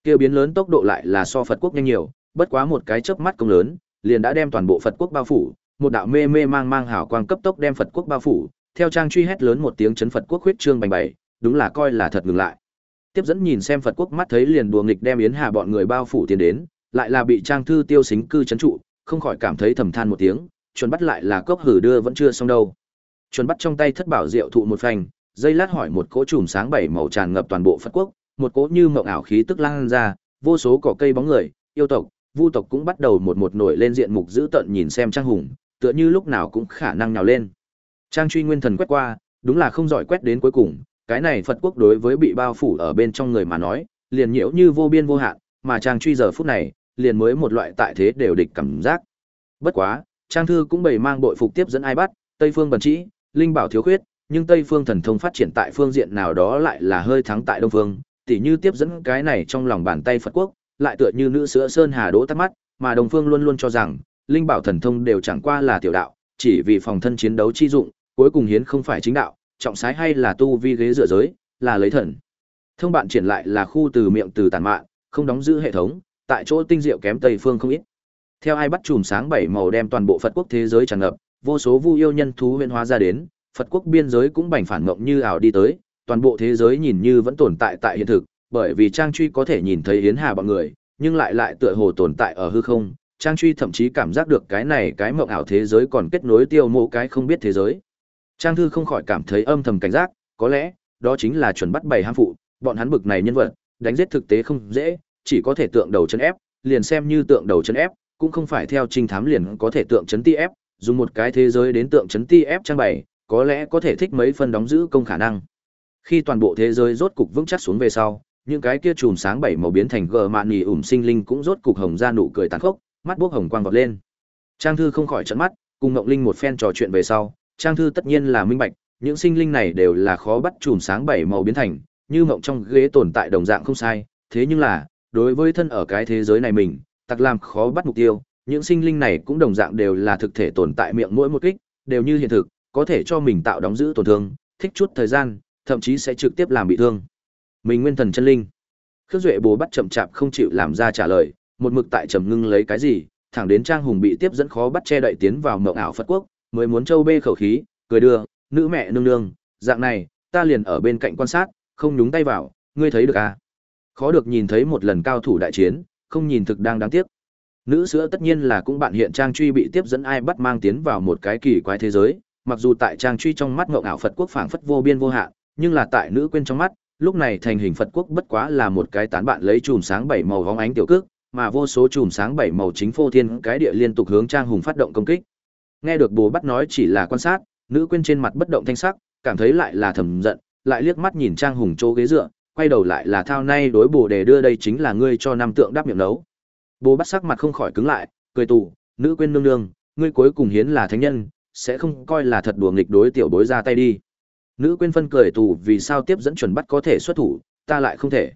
Kia biến lớn tốc độ lại là so Phật quốc nhanh nhiều, bất quá một cái chớp mắt công lớn, liền đã đem toàn bộ Phật quốc bao phủ, một đạo mê mê mang mang hào quang cấp tốc đem Phật quốc bao phủ, theo Trang truy hét lớn một tiếng chấn Phật quốc huyết trương bành bày, đúng là coi là thật ngừng lại. Tiếp dẫn nhìn xem Phật quốc mắt thấy liền đùa nghịch đem Yến Hà bọn người bao phủ tiến đến, lại là bị Trang thư tiêu xính cư chấn trụ, không khỏi cảm thấy thầm than một tiếng, chuẩn bắt lại là cốc hử đưa vẫn chưa xong đâu. Chuẩn bắt trong tay thất bảo diệu thụ một phành dây lát hỏi một cỗ chùm sáng bảy màu tràn ngập toàn bộ Phật quốc, một cỗ như mộng ảo khí tức lan ra, vô số cỏ cây bóng người, yêu tộc, vu tộc cũng bắt đầu một một nổi lên diện mục dữ tợn nhìn xem Trang Hùng, tựa như lúc nào cũng khả năng nhào lên. Trang truy nguyên thần quét qua, đúng là không giỏi quét đến cuối cùng, cái này Phật quốc đối với bị bao phủ ở bên trong người mà nói, liền nhiễu như vô biên vô hạn, mà Trang truy giờ phút này, liền mới một loại tại thế đều địch cảm giác. Bất quá, Trang thư cũng bày mang bội phục tiếp dẫn ai bắt, Tây phương bẩn trĩ, linh bảo thiếu khuyết, nhưng Tây phương thần thông phát triển tại phương diện nào đó lại là hơi thắng tại Đông phương, tỉ như tiếp dẫn cái này trong lòng bàn tay Phật quốc, lại tựa như nữ sữa sơn hà đỗ tắt mắt, mà Đông phương luôn luôn cho rằng, linh bảo thần thông đều chẳng qua là tiểu đạo, chỉ vì phòng thân chiến đấu chi dụng, cuối cùng hiến không phải chính đạo, trọng sái hay là tu vi ghế dựa giới, là lấy thần. Thông bạn triển lại là khu từ miệng từ tàn mạn, không đóng giữ hệ thống, tại chỗ tinh diệu kém Tây phương không ít. Theo ai bắt chùm sáng bảy màu đem toàn bộ Phật quốc thế giới tràn ngập, vô số vu yêu nhân thú huyễn hóa ra đến, Phật quốc biên giới cũng bành phản mộng như ảo đi tới, toàn bộ thế giới nhìn như vẫn tồn tại tại hiện thực, bởi vì Trang Truy có thể nhìn thấy Yến Hà bọn người, nhưng lại lại tựa hồ tồn tại ở hư không. Trang Truy thậm chí cảm giác được cái này cái mộng ảo thế giới còn kết nối tiêu mộ cái không biết thế giới. Trang Thư không khỏi cảm thấy âm thầm cảnh giác, có lẽ, đó chính là chuẩn bắt bày ham phụ, bọn hắn bực này nhân vật, đánh giết thực tế không dễ, chỉ có thể tượng đầu chân ép, liền xem như tượng đầu chân ép, cũng không phải theo trinh thám liền có thể tượng chấn ti ép, dùng một cái thế giới đến tượng chấn ti ép trang bày, có lẽ có thể thích mấy phần đóng giữ công khả năng. Khi toàn bộ thế giới rốt cục vững chắc xuống về sau, những cái kia chùm sáng bảy màu biến thành gờ mạn nhì ủm sinh linh cũng rốt cục hồng ra nụ cười tàn khốc, mắt buốc hồng quang vọt lên. Trang thư không khỏi trợn mắt, cùng Ngộng Linh một phen trò chuyện về sau, Trang Thư tất nhiên là minh bạch, những sinh linh này đều là khó bắt chùm sáng bảy màu biến thành, như mộng trong ghế tồn tại đồng dạng không sai, thế nhưng là, đối với thân ở cái thế giới này mình, tặc làm khó bắt mục tiêu, những sinh linh này cũng đồng dạng đều là thực thể tồn tại miệng mỗi một kích, đều như hiện thực, có thể cho mình tạo đóng giữ tổn thương, thích chút thời gian, thậm chí sẽ trực tiếp làm bị thương. Mình nguyên thần chân linh. Khương Duệ bố bắt chậm chạp không chịu làm ra trả lời, một mực tại trầm ngưng lấy cái gì, thẳng đến Trang Hùng bị tiếp dẫn khó bắt che đậy tiến vào mộng ảo Phật quốc, mới muốn châu bê khẩu khí, cười đưa, nữ mẹ nương nương, dạng này, ta liền ở bên cạnh quan sát, không nhúng tay vào, ngươi thấy được à? Khó được nhìn thấy một lần cao thủ đại chiến, không nhìn thực đang đáng tiếc. Nữ sữa tất nhiên là cũng bạn hiện trang truy bị tiếp dẫn ai bắt mang tiến vào một cái kỳ quái thế giới, mặc dù tại trang truy trong mắt ngộng ảo Phật quốc phảng phất vô biên vô hạn, nhưng là tại nữ quên trong mắt, lúc này thành hình Phật quốc bất quá là một cái tán bạn lấy chùm sáng bảy màu hóng ánh tiểu cước, mà vô số chùm sáng bảy màu chính phô thiên cái địa liên tục hướng trang hùng phát động công kích. Nghe được bồ bắt nói chỉ là quan sát, nữ quên trên mặt bất động thanh sắc, cảm thấy lại là thầm giận, lại liếc mắt nhìn trang hùng chỗ ghế dựa, quay đầu lại là thao nay đối bồ đề đưa đây chính là ngươi cho năm tượng đáp miệng nấu. bồ bắt sắc mặt không khỏi cứng lại, cười tù, nữ quên nương nương, ngươi cuối cùng hiến là thánh nhân, sẽ không coi là thật đùa nghịch đối tiểu bối ra tay đi. Nữ quên phân cười tù vì sao tiếp dẫn chuẩn bắt có thể xuất thủ, ta lại không thể.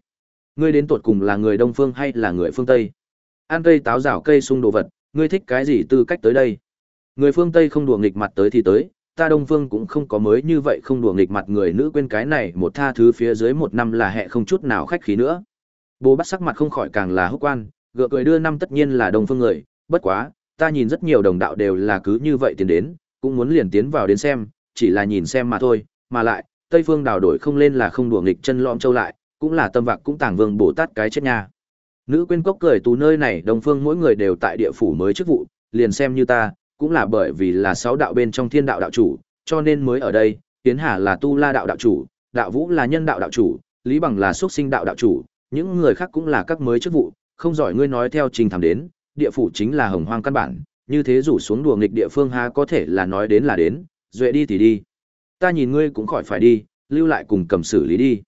Ngươi đến tuột cùng là người đông phương hay là người phương tây? Ăn cây táo rào cây sung đồ vật, ngươi thích cái gì tư cách tới đây? Người phương tây không đùa nghịch mặt tới thì tới, ta đông phương cũng không có mới như vậy không đùa nghịch mặt người nữ quên cái này một tha thứ phía dưới một năm là hẹ không chút nào khách khí nữa. Bố bắt sắc mặt không khỏi càng là húc quan, gượng cười đưa năm tất nhiên là Đông phương người, bất quá, ta nhìn rất nhiều đồng đạo đều là cứ như vậy tiến đến, cũng muốn liền tiến vào đến xem, chỉ là nhìn xem mà thôi, mà lại, Tây Phương đào đổi không lên là không đùa nghịch chân lõm châu lại, cũng là tâm vạc cũng tàng vương bổ tát cái chết nha. Nữ quên cốc cười tù nơi này đồng phương mỗi người đều tại địa phủ mới chức vụ, liền xem như ta, cũng là bởi vì là sáu đạo bên trong thiên đạo đạo chủ, cho nên mới ở đây, Tiến Hà là tu la đạo đạo chủ, đạo vũ là nhân đạo đạo chủ, Lý Bằng là xuất sinh đạo đạo chủ, những người khác cũng là các mới chức vụ, không giỏi ngươi nói theo trình thảm đến, địa phủ chính là hồng hoang căn bản, như thế rủ xuống đùa nghịch địa phương há có thể là nói đến là đến, duệ đi thì đi. Ta nhìn ngươi cũng khỏi phải đi, lưu lại cùng cầm xử lý đi.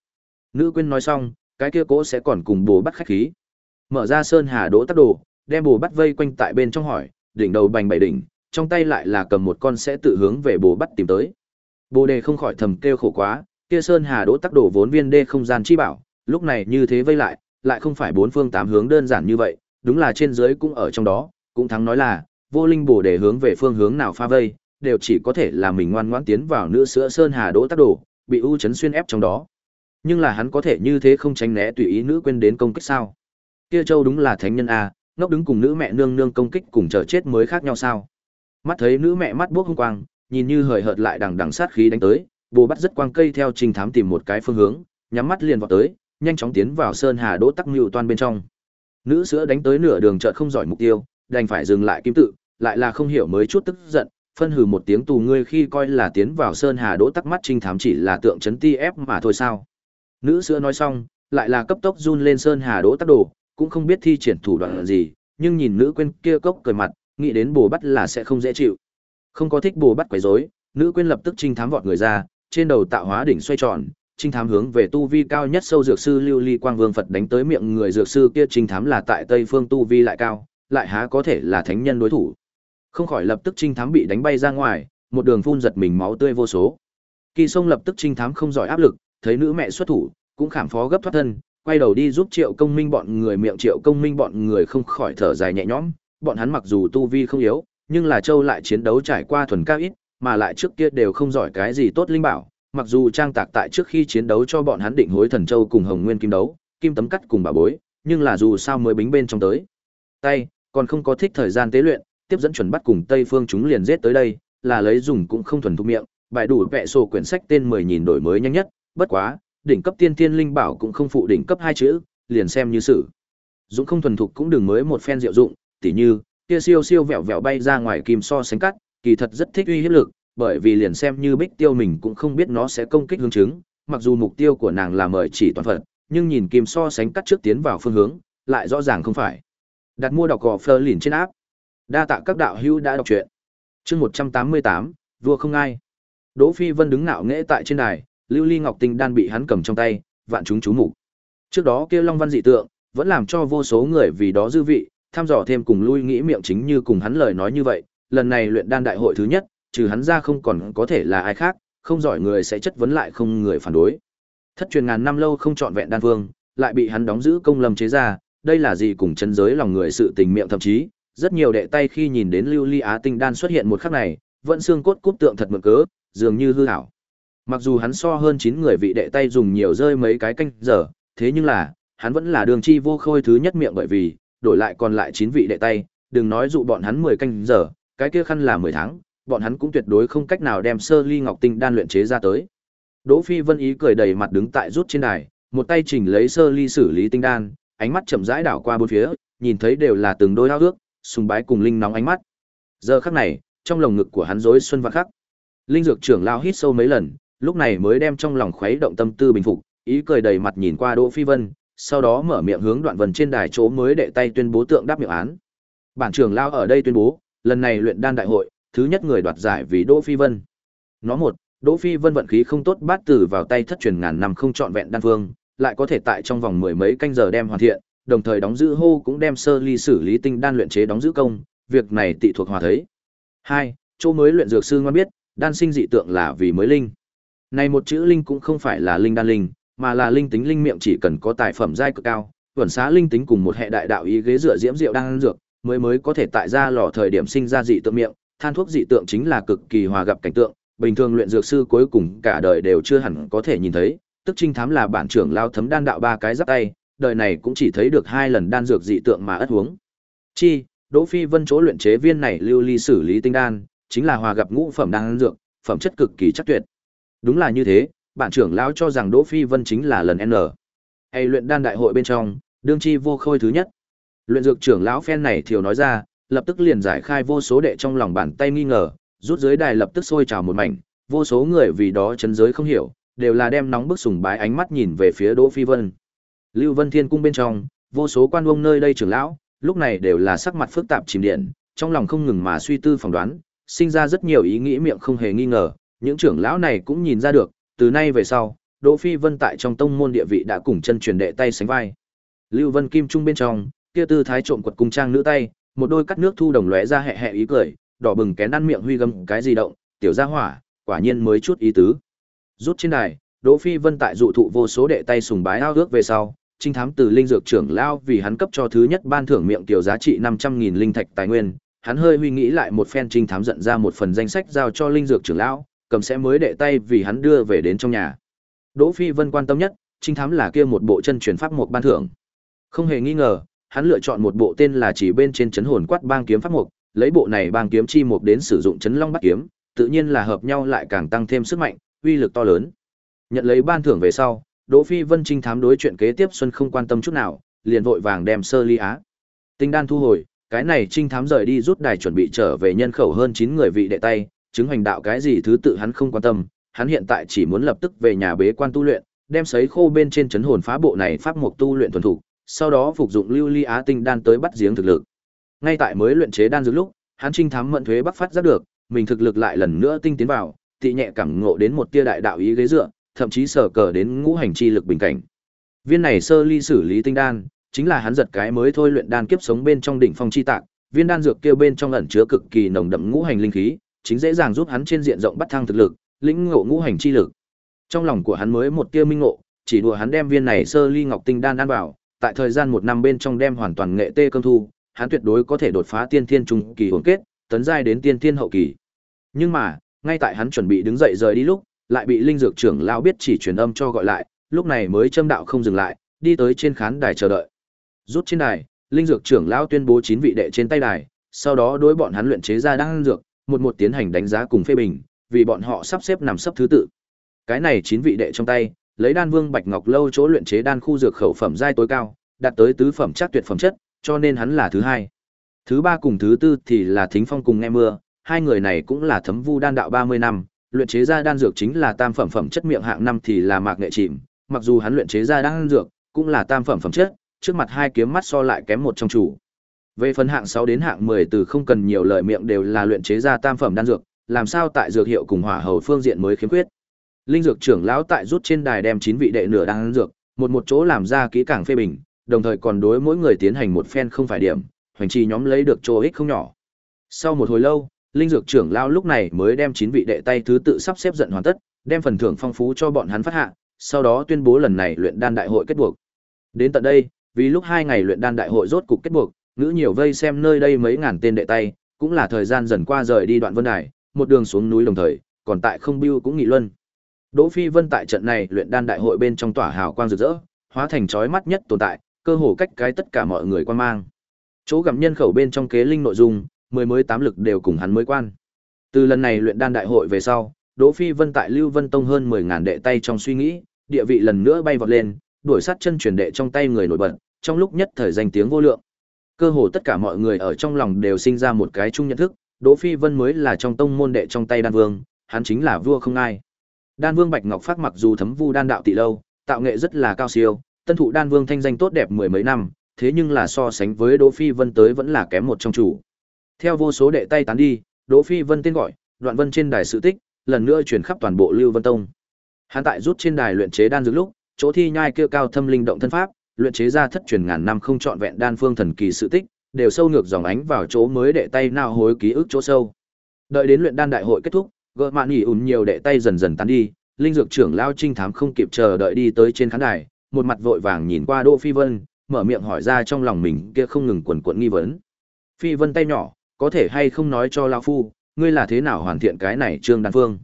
Nữ quyên nói xong, cái kia cố sẽ còn cùng bồ bắt khách khí. Mở ra sơn hà đỗ tắc đồ, đem bồ bắt vây quanh tại bên trong hỏi, đỉnh đầu bành bảy đỉnh, trong tay lại là cầm một con sẽ tự hướng về bồ bắt tìm tới. Bồ đề không khỏi thầm kêu khổ quá, kia sơn hà đỗ tắc đồ vốn viên đê không gian chi bảo, lúc này như thế vây lại, lại không phải bốn phương tám hướng đơn giản như vậy, đúng là trên dưới cũng ở trong đó, cũng thắng nói là, vô linh bổ để hướng về phương hướng nào pha vây, đều chỉ có thể là mình ngoan ngoãn tiến vào nữ sữa sơn hà đỗ tác đổ, bị u chấn xuyên ép trong đó. Nhưng là hắn có thể như thế không tránh né tùy ý nữ quên đến công kích sao? Kia châu đúng là thánh nhân a, ngốc đứng cùng nữ mẹ nương nương công kích cùng chờ chết mới khác nhau sao? Mắt thấy nữ mẹ mắt buốc hung quang, nhìn như hời hợt lại đằng đằng sát khí đánh tới, bồ bắt rất quang cây theo trình thám tìm một cái phương hướng, nhắm mắt liền vọt tới, nhanh chóng tiến vào sơn hà đỗ tắc mưu toan bên trong nữ sữa đánh tới nửa đường chợt không giỏi mục tiêu đành phải dừng lại kim tự lại là không hiểu mới chút tức giận, phân hừ một tiếng tù ngươi khi coi là tiến vào sơn hà đỗ tắc mắt trinh thám chỉ là tượng chấn ti ép mà thôi sao? Nữ sữa nói xong, lại là cấp tốc run lên sơn hà đỗ tắc đồ, cũng không biết thi triển thủ đoạn gì, nhưng nhìn nữ quên kia cốc cười mặt, nghĩ đến bồ bắt là sẽ không dễ chịu. Không có thích bồ bắt quấy rối, nữ quên lập tức trinh thám vọt người ra, trên đầu tạo hóa đỉnh xoay tròn, trinh thám hướng về tu vi cao nhất sâu dược sư lưu ly quang vương phật đánh tới miệng người dược sư kia trinh thám là tại tây phương tu vi lại cao, lại há có thể là thánh nhân đối thủ không khỏi lập tức trinh thám bị đánh bay ra ngoài, một đường phun giật mình máu tươi vô số. Kỳ sông lập tức trinh thám không giỏi áp lực, thấy nữ mẹ xuất thủ, cũng khảm phó gấp thoát thân, quay đầu đi giúp triệu công minh bọn người miệng triệu công minh bọn người không khỏi thở dài nhẹ nhõm, bọn hắn mặc dù tu vi không yếu, nhưng là châu lại chiến đấu trải qua thuần cao ít, mà lại trước kia đều không giỏi cái gì tốt linh bảo, mặc dù trang tạc tại trước khi chiến đấu cho bọn hắn định hối thần châu cùng hồng nguyên kim đấu, kim tấm cắt cùng bà bối, nhưng là dù sao mới bính bên trong tới. Tay, còn không có thích thời gian tế luyện tiếp dẫn chuẩn bắt cùng tây phương chúng liền giết tới đây là lấy dùng cũng không thuần thục miệng bài đủ vẽ sổ quyển sách tên mười nghìn đổi mới nhanh nhất bất quá đỉnh cấp tiên tiên linh bảo cũng không phụ đỉnh cấp hai chữ liền xem như sử dũng không thuần thục cũng đừng mới một phen diệu dụng tỉ như kia siêu siêu vẹo vẹo bay ra ngoài kim so sánh cắt kỳ thật rất thích uy hiếp lực bởi vì liền xem như bích tiêu mình cũng không biết nó sẽ công kích hướng chứng, mặc dù mục tiêu của nàng là mời chỉ toàn phận, nhưng nhìn kim so sánh cắt trước tiến vào phương hướng, lại rõ ràng không phải. Đặt mua đọc gò phơ lìn trên áp. Đa tạ các đạo hữu đã đọc truyện. Chương 188, vua không ai. Đỗ Phi Vân đứng ngạo nghễ tại trên đài, Lưu Ly Ngọc Tinh đan bị hắn cầm trong tay, vạn chúng chú mục. Trước đó kia Long Văn dị tượng, vẫn làm cho vô số người vì đó dư vị, tham dò thêm cùng lui nghĩ miệng chính như cùng hắn lời nói như vậy, lần này luyện đan đại hội thứ nhất, trừ hắn ra không còn có thể là ai khác, không giỏi người sẽ chất vấn lại không người phản đối. Thất truyền ngàn năm lâu không chọn vẹn đan vương, lại bị hắn đóng giữ công lâm chế ra, đây là gì cùng chân giới lòng người sự tình miệng thậm chí, rất nhiều đệ tay khi nhìn đến lưu ly á tinh đan xuất hiện một khắc này, vẫn xương cốt cúp tượng thật mượn cớ, dường như hư ảo. Mặc dù hắn so hơn chín người vị đệ tay dùng nhiều rơi mấy cái canh giờ, thế nhưng là, hắn vẫn là đường chi vô khôi thứ nhất miệng bởi vì, đổi lại còn lại chín vị đệ tay, đừng nói dụ bọn hắn 10 canh giờ, cái kia khăn là 10 tháng, bọn hắn cũng tuyệt đối không cách nào đem sơ ly ngọc tinh đan luyện chế ra tới. Đỗ Phi Vân ý cười đầy mặt đứng tại rút trên đài, một tay chỉnh lấy sơ ly xử lý tinh đan, ánh mắt chậm rãi đảo qua bốn phía, nhìn thấy đều là từng đôi ao ước, sùng bái cùng linh nóng ánh mắt. Giờ khắc này, trong lồng ngực của hắn rối xuân vạn khắc. Linh dược trưởng lao hít sâu mấy lần, lúc này mới đem trong lòng khuấy động tâm tư bình phục, ý cười đầy mặt nhìn qua Đỗ Phi Vân, sau đó mở miệng hướng Đoạn Vân trên đài chỗ mới đệ tay tuyên bố tượng đáp miệng án. Bản trưởng lao ở đây tuyên bố, lần này luyện đan đại hội, thứ nhất người đoạt giải vì Đỗ Phi Vân. Nó một, Đỗ Phi Vân vận khí không tốt bát tử vào tay thất truyền ngàn năm không chọn vẹn đan phương, lại có thể tại trong vòng mười mấy canh giờ đem hoàn thiện, đồng thời đóng giữ hô cũng đem sơ ly xử lý tinh đan luyện chế đóng giữ công, việc này tị thuộc hòa thấy. Hai, chỗ mới luyện dược sư ngoan biết, đan sinh dị tượng là vì mới linh. Này một chữ linh cũng không phải là linh đan linh, mà là linh tính linh miệng chỉ cần có tài phẩm giai cực cao, tuần xá linh tính cùng một hệ đại đạo ý ghế dựa diễm diệu đang dược, mới mới có thể tại ra lò thời điểm sinh ra dị tượng miệng, than thuốc dị tượng chính là cực kỳ hòa gặp cảnh tượng, bình thường luyện dược sư cuối cùng cả đời đều chưa hẳn có thể nhìn thấy, tức trinh thám là bản trưởng lao thấm đan đạo ba cái giáp tay, đời này cũng chỉ thấy được hai lần đan dược dị tượng mà ất huống. Chi, Đỗ Phi Vân chỗ luyện chế viên này lưu ly xử lý tinh đan, chính là hòa gặp ngũ phẩm đan dược, phẩm chất cực kỳ chắc tuyệt. Đúng là như thế, bản trưởng lão cho rằng Đỗ Phi Vân chính là lần N. Hay luyện đan đại hội bên trong, đương chi vô khôi thứ nhất. Luyện dược trưởng lão phen này thiều nói ra, lập tức liền giải khai vô số đệ trong lòng bàn tay nghi ngờ, rút dưới đài lập tức sôi trào một mảnh, vô số người vì đó chấn giới không hiểu, đều là đem nóng bức sùng bái ánh mắt nhìn về phía Đỗ Phi Vân. Lưu Vân Thiên cung bên trong, vô số quan ông nơi đây trưởng lão, lúc này đều là sắc mặt phức tạp chìm điện, trong lòng không ngừng mà suy tư phỏng đoán, sinh ra rất nhiều ý nghĩ miệng không hề nghi ngờ, những trưởng lão này cũng nhìn ra được, từ nay về sau, Đỗ Phi Vân tại trong tông môn địa vị đã cùng chân truyền đệ tay sánh vai. Lưu Vân Kim Trung bên trong, kia tư thái trộm quật cung trang nữ tay, một đôi cắt nước thu đồng lóe ra hẹ hẹ ý cười, đỏ bừng kén ăn miệng huy gầm cái gì động, tiểu gia hỏa, quả nhiên mới chút ý tứ. Rút trên đài, Đỗ Phi Vân tại dụ thụ vô số đệ tay sùng bái ao ước về sau, trinh thám từ linh dược trưởng lão vì hắn cấp cho thứ nhất ban thưởng miệng tiểu giá trị 500.000 linh thạch tài nguyên, hắn hơi huy nghĩ lại một phen trinh thám giận ra một phần danh sách giao cho linh dược trưởng lão, cầm sẽ mới đệ tay vì hắn đưa về đến trong nhà. Đỗ Phi Vân quan tâm nhất, trinh thám là kia một bộ chân truyền pháp một ban thưởng. Không hề nghi ngờ, hắn lựa chọn một bộ tên là chỉ bên trên chấn hồn quát bang kiếm pháp mục, lấy bộ này bang kiếm chi mục đến sử dụng chấn long bắt kiếm, tự nhiên là hợp nhau lại càng tăng thêm sức mạnh, uy lực to lớn. Nhận lấy ban thưởng về sau, Đỗ Phi Vân trinh thám đối chuyện kế tiếp xuân không quan tâm chút nào, liền vội vàng đem sơ ly á. Tinh đan thu hồi, cái này trinh thám rời đi rút đài chuẩn bị trở về nhân khẩu hơn 9 người vị đệ tay, chứng hành đạo cái gì thứ tự hắn không quan tâm, hắn hiện tại chỉ muốn lập tức về nhà bế quan tu luyện, đem sấy khô bên trên chấn hồn phá bộ này pháp mục tu luyện thuần thủ, sau đó phục dụng lưu ly á tinh đan tới bắt giếng thực lực. Ngay tại mới luyện chế đan dược lúc, hắn trinh thám mượn thuế bắc phát ra được, mình thực lực lại lần nữa tinh tiến vào, tị nhẹ cảm ngộ đến một tia đại đạo ý ghế dựa, thậm chí sở cờ đến ngũ hành chi lực bình cảnh. Viên này sơ ly xử lý tinh đan, chính là hắn giật cái mới thôi luyện đan kiếp sống bên trong đỉnh phong chi tạng, viên đan dược kia bên trong ẩn chứa cực kỳ nồng đậm ngũ hành linh khí, chính dễ dàng giúp hắn trên diện rộng bắt thăng thực lực, lĩnh ngộ ngũ hành chi lực. Trong lòng của hắn mới một tia minh ngộ, chỉ đùa hắn đem viên này sơ ly ngọc tinh đan ăn vào, tại thời gian một năm bên trong đem hoàn toàn nghệ tê cơm thu, hắn tuyệt đối có thể đột phá tiên thiên trung kỳ hồn kết, tấn giai đến tiên thiên hậu kỳ. Nhưng mà, ngay tại hắn chuẩn bị đứng dậy rời đi lúc, lại bị linh dược trưởng lão biết chỉ truyền âm cho gọi lại, lúc này mới châm đạo không dừng lại, đi tới trên khán đài chờ đợi. Rút trên đài, linh dược trưởng lão tuyên bố chín vị đệ trên tay đài, sau đó đối bọn hắn luyện chế ra đan dược, một một tiến hành đánh giá cùng phê bình, vì bọn họ sắp xếp nằm sắp thứ tự. Cái này chín vị đệ trong tay, lấy đan vương bạch ngọc lâu chỗ luyện chế đan khu dược khẩu phẩm giai tối cao, đạt tới tứ phẩm chắc tuyệt phẩm chất, cho nên hắn là thứ hai. Thứ ba cùng thứ tư thì là Thính Phong cùng Nghe Mưa, hai người này cũng là thấm vu đan đạo 30 năm, luyện chế ra đan dược chính là tam phẩm phẩm chất miệng hạng năm thì là mạc nghệ chìm, mặc dù hắn luyện chế ra đan dược cũng là tam phẩm phẩm chất, trước mặt hai kiếm mắt so lại kém một trong chủ. Về phần hạng 6 đến hạng 10 từ không cần nhiều lời miệng đều là luyện chế ra tam phẩm đan dược, làm sao tại dược hiệu cùng hỏa hầu phương diện mới khiếm khuyết. Linh dược trưởng lão tại rút trên đài đem 9 vị đệ nửa đan dược, một một chỗ làm ra kỹ càng phê bình, đồng thời còn đối mỗi người tiến hành một phen không phải điểm, hoành trì nhóm lấy được chỗ ích không nhỏ. Sau một hồi lâu, linh dược trưởng lao lúc này mới đem chín vị đệ tay thứ tự sắp xếp giận hoàn tất, đem phần thưởng phong phú cho bọn hắn phát hạ, sau đó tuyên bố lần này luyện đan đại hội kết buộc. Đến tận đây, vì lúc hai ngày luyện đan đại hội rốt cục kết buộc, ngữ nhiều vây xem nơi đây mấy ngàn tên đệ tay, cũng là thời gian dần qua rời đi đoạn vân đài, một đường xuống núi đồng thời, còn tại không biêu cũng nghị luân. Đỗ Phi Vân tại trận này luyện đan đại hội bên trong tỏa hào quang rực rỡ, hóa thành chói mắt nhất tồn tại, cơ hồ cách cái tất cả mọi người quan mang. Chỗ gặm nhân khẩu bên trong kế linh nội dung, mười mới tám lực đều cùng hắn mới quan. Từ lần này luyện đan đại hội về sau, Đỗ Phi Vân tại Lưu Vân Tông hơn 10000 đệ tay trong suy nghĩ, địa vị lần nữa bay vọt lên, đuổi sát chân truyền đệ trong tay người nổi bật, trong lúc nhất thời danh tiếng vô lượng. Cơ hồ tất cả mọi người ở trong lòng đều sinh ra một cái chung nhận thức, Đỗ Phi Vân mới là trong tông môn đệ trong tay đan vương, hắn chính là vua không ai. Đan Vương Bạch Ngọc Phát mặc dù thấm vu đan đạo tỷ lâu, tạo nghệ rất là cao siêu, tân thụ đan vương thanh danh tốt đẹp mười mấy năm, thế nhưng là so sánh với Đỗ Phi Vân tới vẫn là kém một trong chủ. Theo vô số đệ tay tán đi, Đỗ Phi Vân tên gọi, đoạn vân trên đài sự tích, lần nữa truyền khắp toàn bộ Lưu Vân Tông. Hắn tại rút trên đài luyện chế đan dược lúc, chỗ thi nhai kia cao thâm linh động thân pháp, luyện chế ra thất truyền ngàn năm không chọn vẹn đan phương thần kỳ sự tích, đều sâu ngược dòng ánh vào chỗ mới đệ tay nào hối ký ức chỗ sâu. Đợi đến luyện đan đại hội kết thúc, gỡ mạn nghỉ ùn nhiều đệ tay dần dần tán đi, linh dược trưởng lao trinh thám không kịp chờ đợi đi tới trên khán đài, một mặt vội vàng nhìn qua Đỗ Phi Vân, mở miệng hỏi ra trong lòng mình kia không ngừng quần quật nghi vấn. Phi Vân tay nhỏ, có thể hay không nói cho lão phu, ngươi là thế nào hoàn thiện cái này trương đan phương?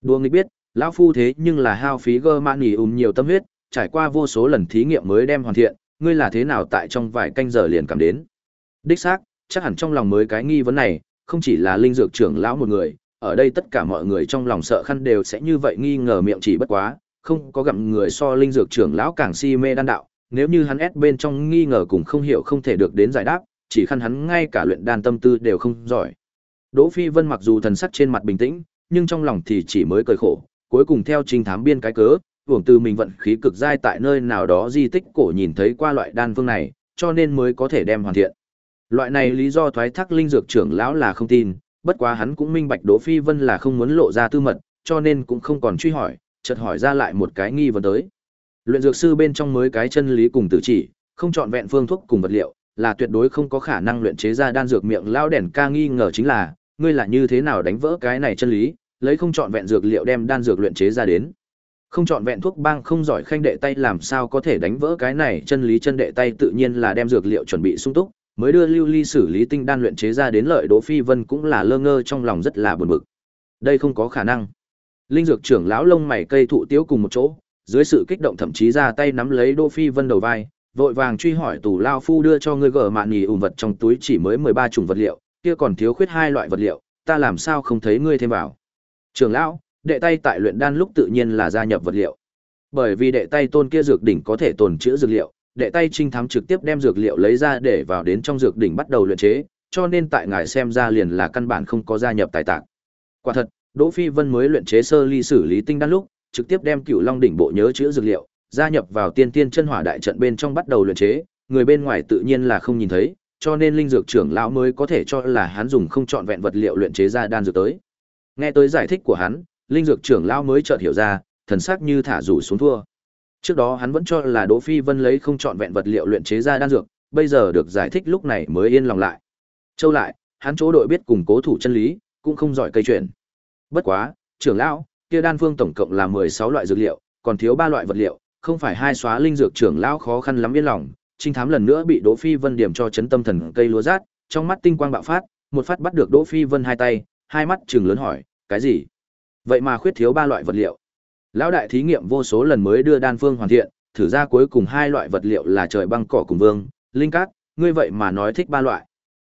đua nghịch biết, lão phu thế nhưng là hao phí gơ man nghỉ ùm nhiều tâm huyết, trải qua vô số lần thí nghiệm mới đem hoàn thiện, ngươi là thế nào tại trong vài canh giờ liền cảm đến? Đích xác, chắc hẳn trong lòng mới cái nghi vấn này, không chỉ là linh dược trưởng lão một người, ở đây tất cả mọi người trong lòng sợ khăn đều sẽ như vậy nghi ngờ miệng chỉ bất quá, không có gặm người so linh dược trưởng lão càng si mê đan đạo, nếu như hắn ép bên trong nghi ngờ cùng không hiểu không thể được đến giải đáp, chỉ khăn hắn ngay cả luyện đan tâm tư đều không giỏi. Đỗ Phi Vân mặc dù thần sắc trên mặt bình tĩnh, nhưng trong lòng thì chỉ mới cười khổ, cuối cùng theo trinh thám biên cái cớ, hưởng từ mình vận khí cực dai tại nơi nào đó di tích cổ nhìn thấy qua loại đan phương này, cho nên mới có thể đem hoàn thiện. Loại này lý do thoái thác linh dược trưởng lão là không tin, bất quá hắn cũng minh bạch Đỗ Phi Vân là không muốn lộ ra tư mật, cho nên cũng không còn truy hỏi, chợt hỏi ra lại một cái nghi vấn tới. Luyện dược sư bên trong mới cái chân lý cùng tử chỉ, không chọn vẹn phương thuốc cùng vật liệu, là tuyệt đối không có khả năng luyện chế ra đan dược miệng lao đèn ca nghi ngờ chính là, ngươi là như thế nào đánh vỡ cái này chân lý, lấy không chọn vẹn dược liệu đem đan dược luyện chế ra đến. Không chọn vẹn thuốc băng không giỏi khanh đệ tay làm sao có thể đánh vỡ cái này chân lý chân đệ tay tự nhiên là đem dược liệu chuẩn bị sung túc, mới đưa lưu ly xử lý tinh đan luyện chế ra đến lợi Đỗ Phi Vân cũng là lơ ngơ trong lòng rất là buồn bực. Đây không có khả năng. Linh dược trưởng lão lông mày cây thụ tiếu cùng một chỗ, dưới sự kích động thậm chí ra tay nắm lấy Đỗ Phi Vân đầu vai, vội vàng truy hỏi tù lao phu đưa cho ngươi gở mạn nhì ùn vật trong túi chỉ mới 13 chủng vật liệu, kia còn thiếu khuyết hai loại vật liệu, ta làm sao không thấy ngươi thêm vào. Trưởng lão, đệ tay tại luyện đan lúc tự nhiên là gia nhập vật liệu. Bởi vì đệ tay tôn kia dược đỉnh có thể tồn trữ dược liệu, đệ tay trinh thám trực tiếp đem dược liệu lấy ra để vào đến trong dược đỉnh bắt đầu luyện chế, cho nên tại ngài xem ra liền là căn bản không có gia nhập tài tạng. Quả thật, Đỗ Phi Vân mới luyện chế sơ ly xử lý tinh đan lúc, trực tiếp đem Cửu Long đỉnh bộ nhớ chữa dược liệu, gia nhập vào tiên tiên chân hỏa đại trận bên trong bắt đầu luyện chế, người bên ngoài tự nhiên là không nhìn thấy, cho nên linh dược trưởng lão mới có thể cho là hắn dùng không chọn vẹn vật liệu luyện chế ra đan dược tới. Nghe tới giải thích của hắn, linh dược trưởng lão mới chợt hiểu ra, thần sắc như thả rủ xuống thua. Trước đó hắn vẫn cho là Đỗ Phi Vân lấy không chọn vẹn vật liệu luyện chế ra đan dược, bây giờ được giải thích lúc này mới yên lòng lại. Châu lại, hắn chỗ đội biết cùng cố thủ chân lý, cũng không giỏi cây chuyện. Bất quá, trưởng lão, kia đan phương tổng cộng là 16 loại dược liệu, còn thiếu 3 loại vật liệu, không phải hai xóa linh dược trưởng lão khó khăn lắm yên lòng, trinh thám lần nữa bị Đỗ Phi Vân điểm cho chấn tâm thần cây lúa rát, trong mắt tinh quang bạo phát, một phát bắt được Đỗ Phi Vân hai tay, hai mắt trừng lớn hỏi, cái gì? Vậy mà khuyết thiếu ba loại vật liệu. Lão đại thí nghiệm vô số lần mới đưa đan phương hoàn thiện, thử ra cuối cùng hai loại vật liệu là trời băng cỏ cùng vương, linh cát, ngươi vậy mà nói thích ba loại.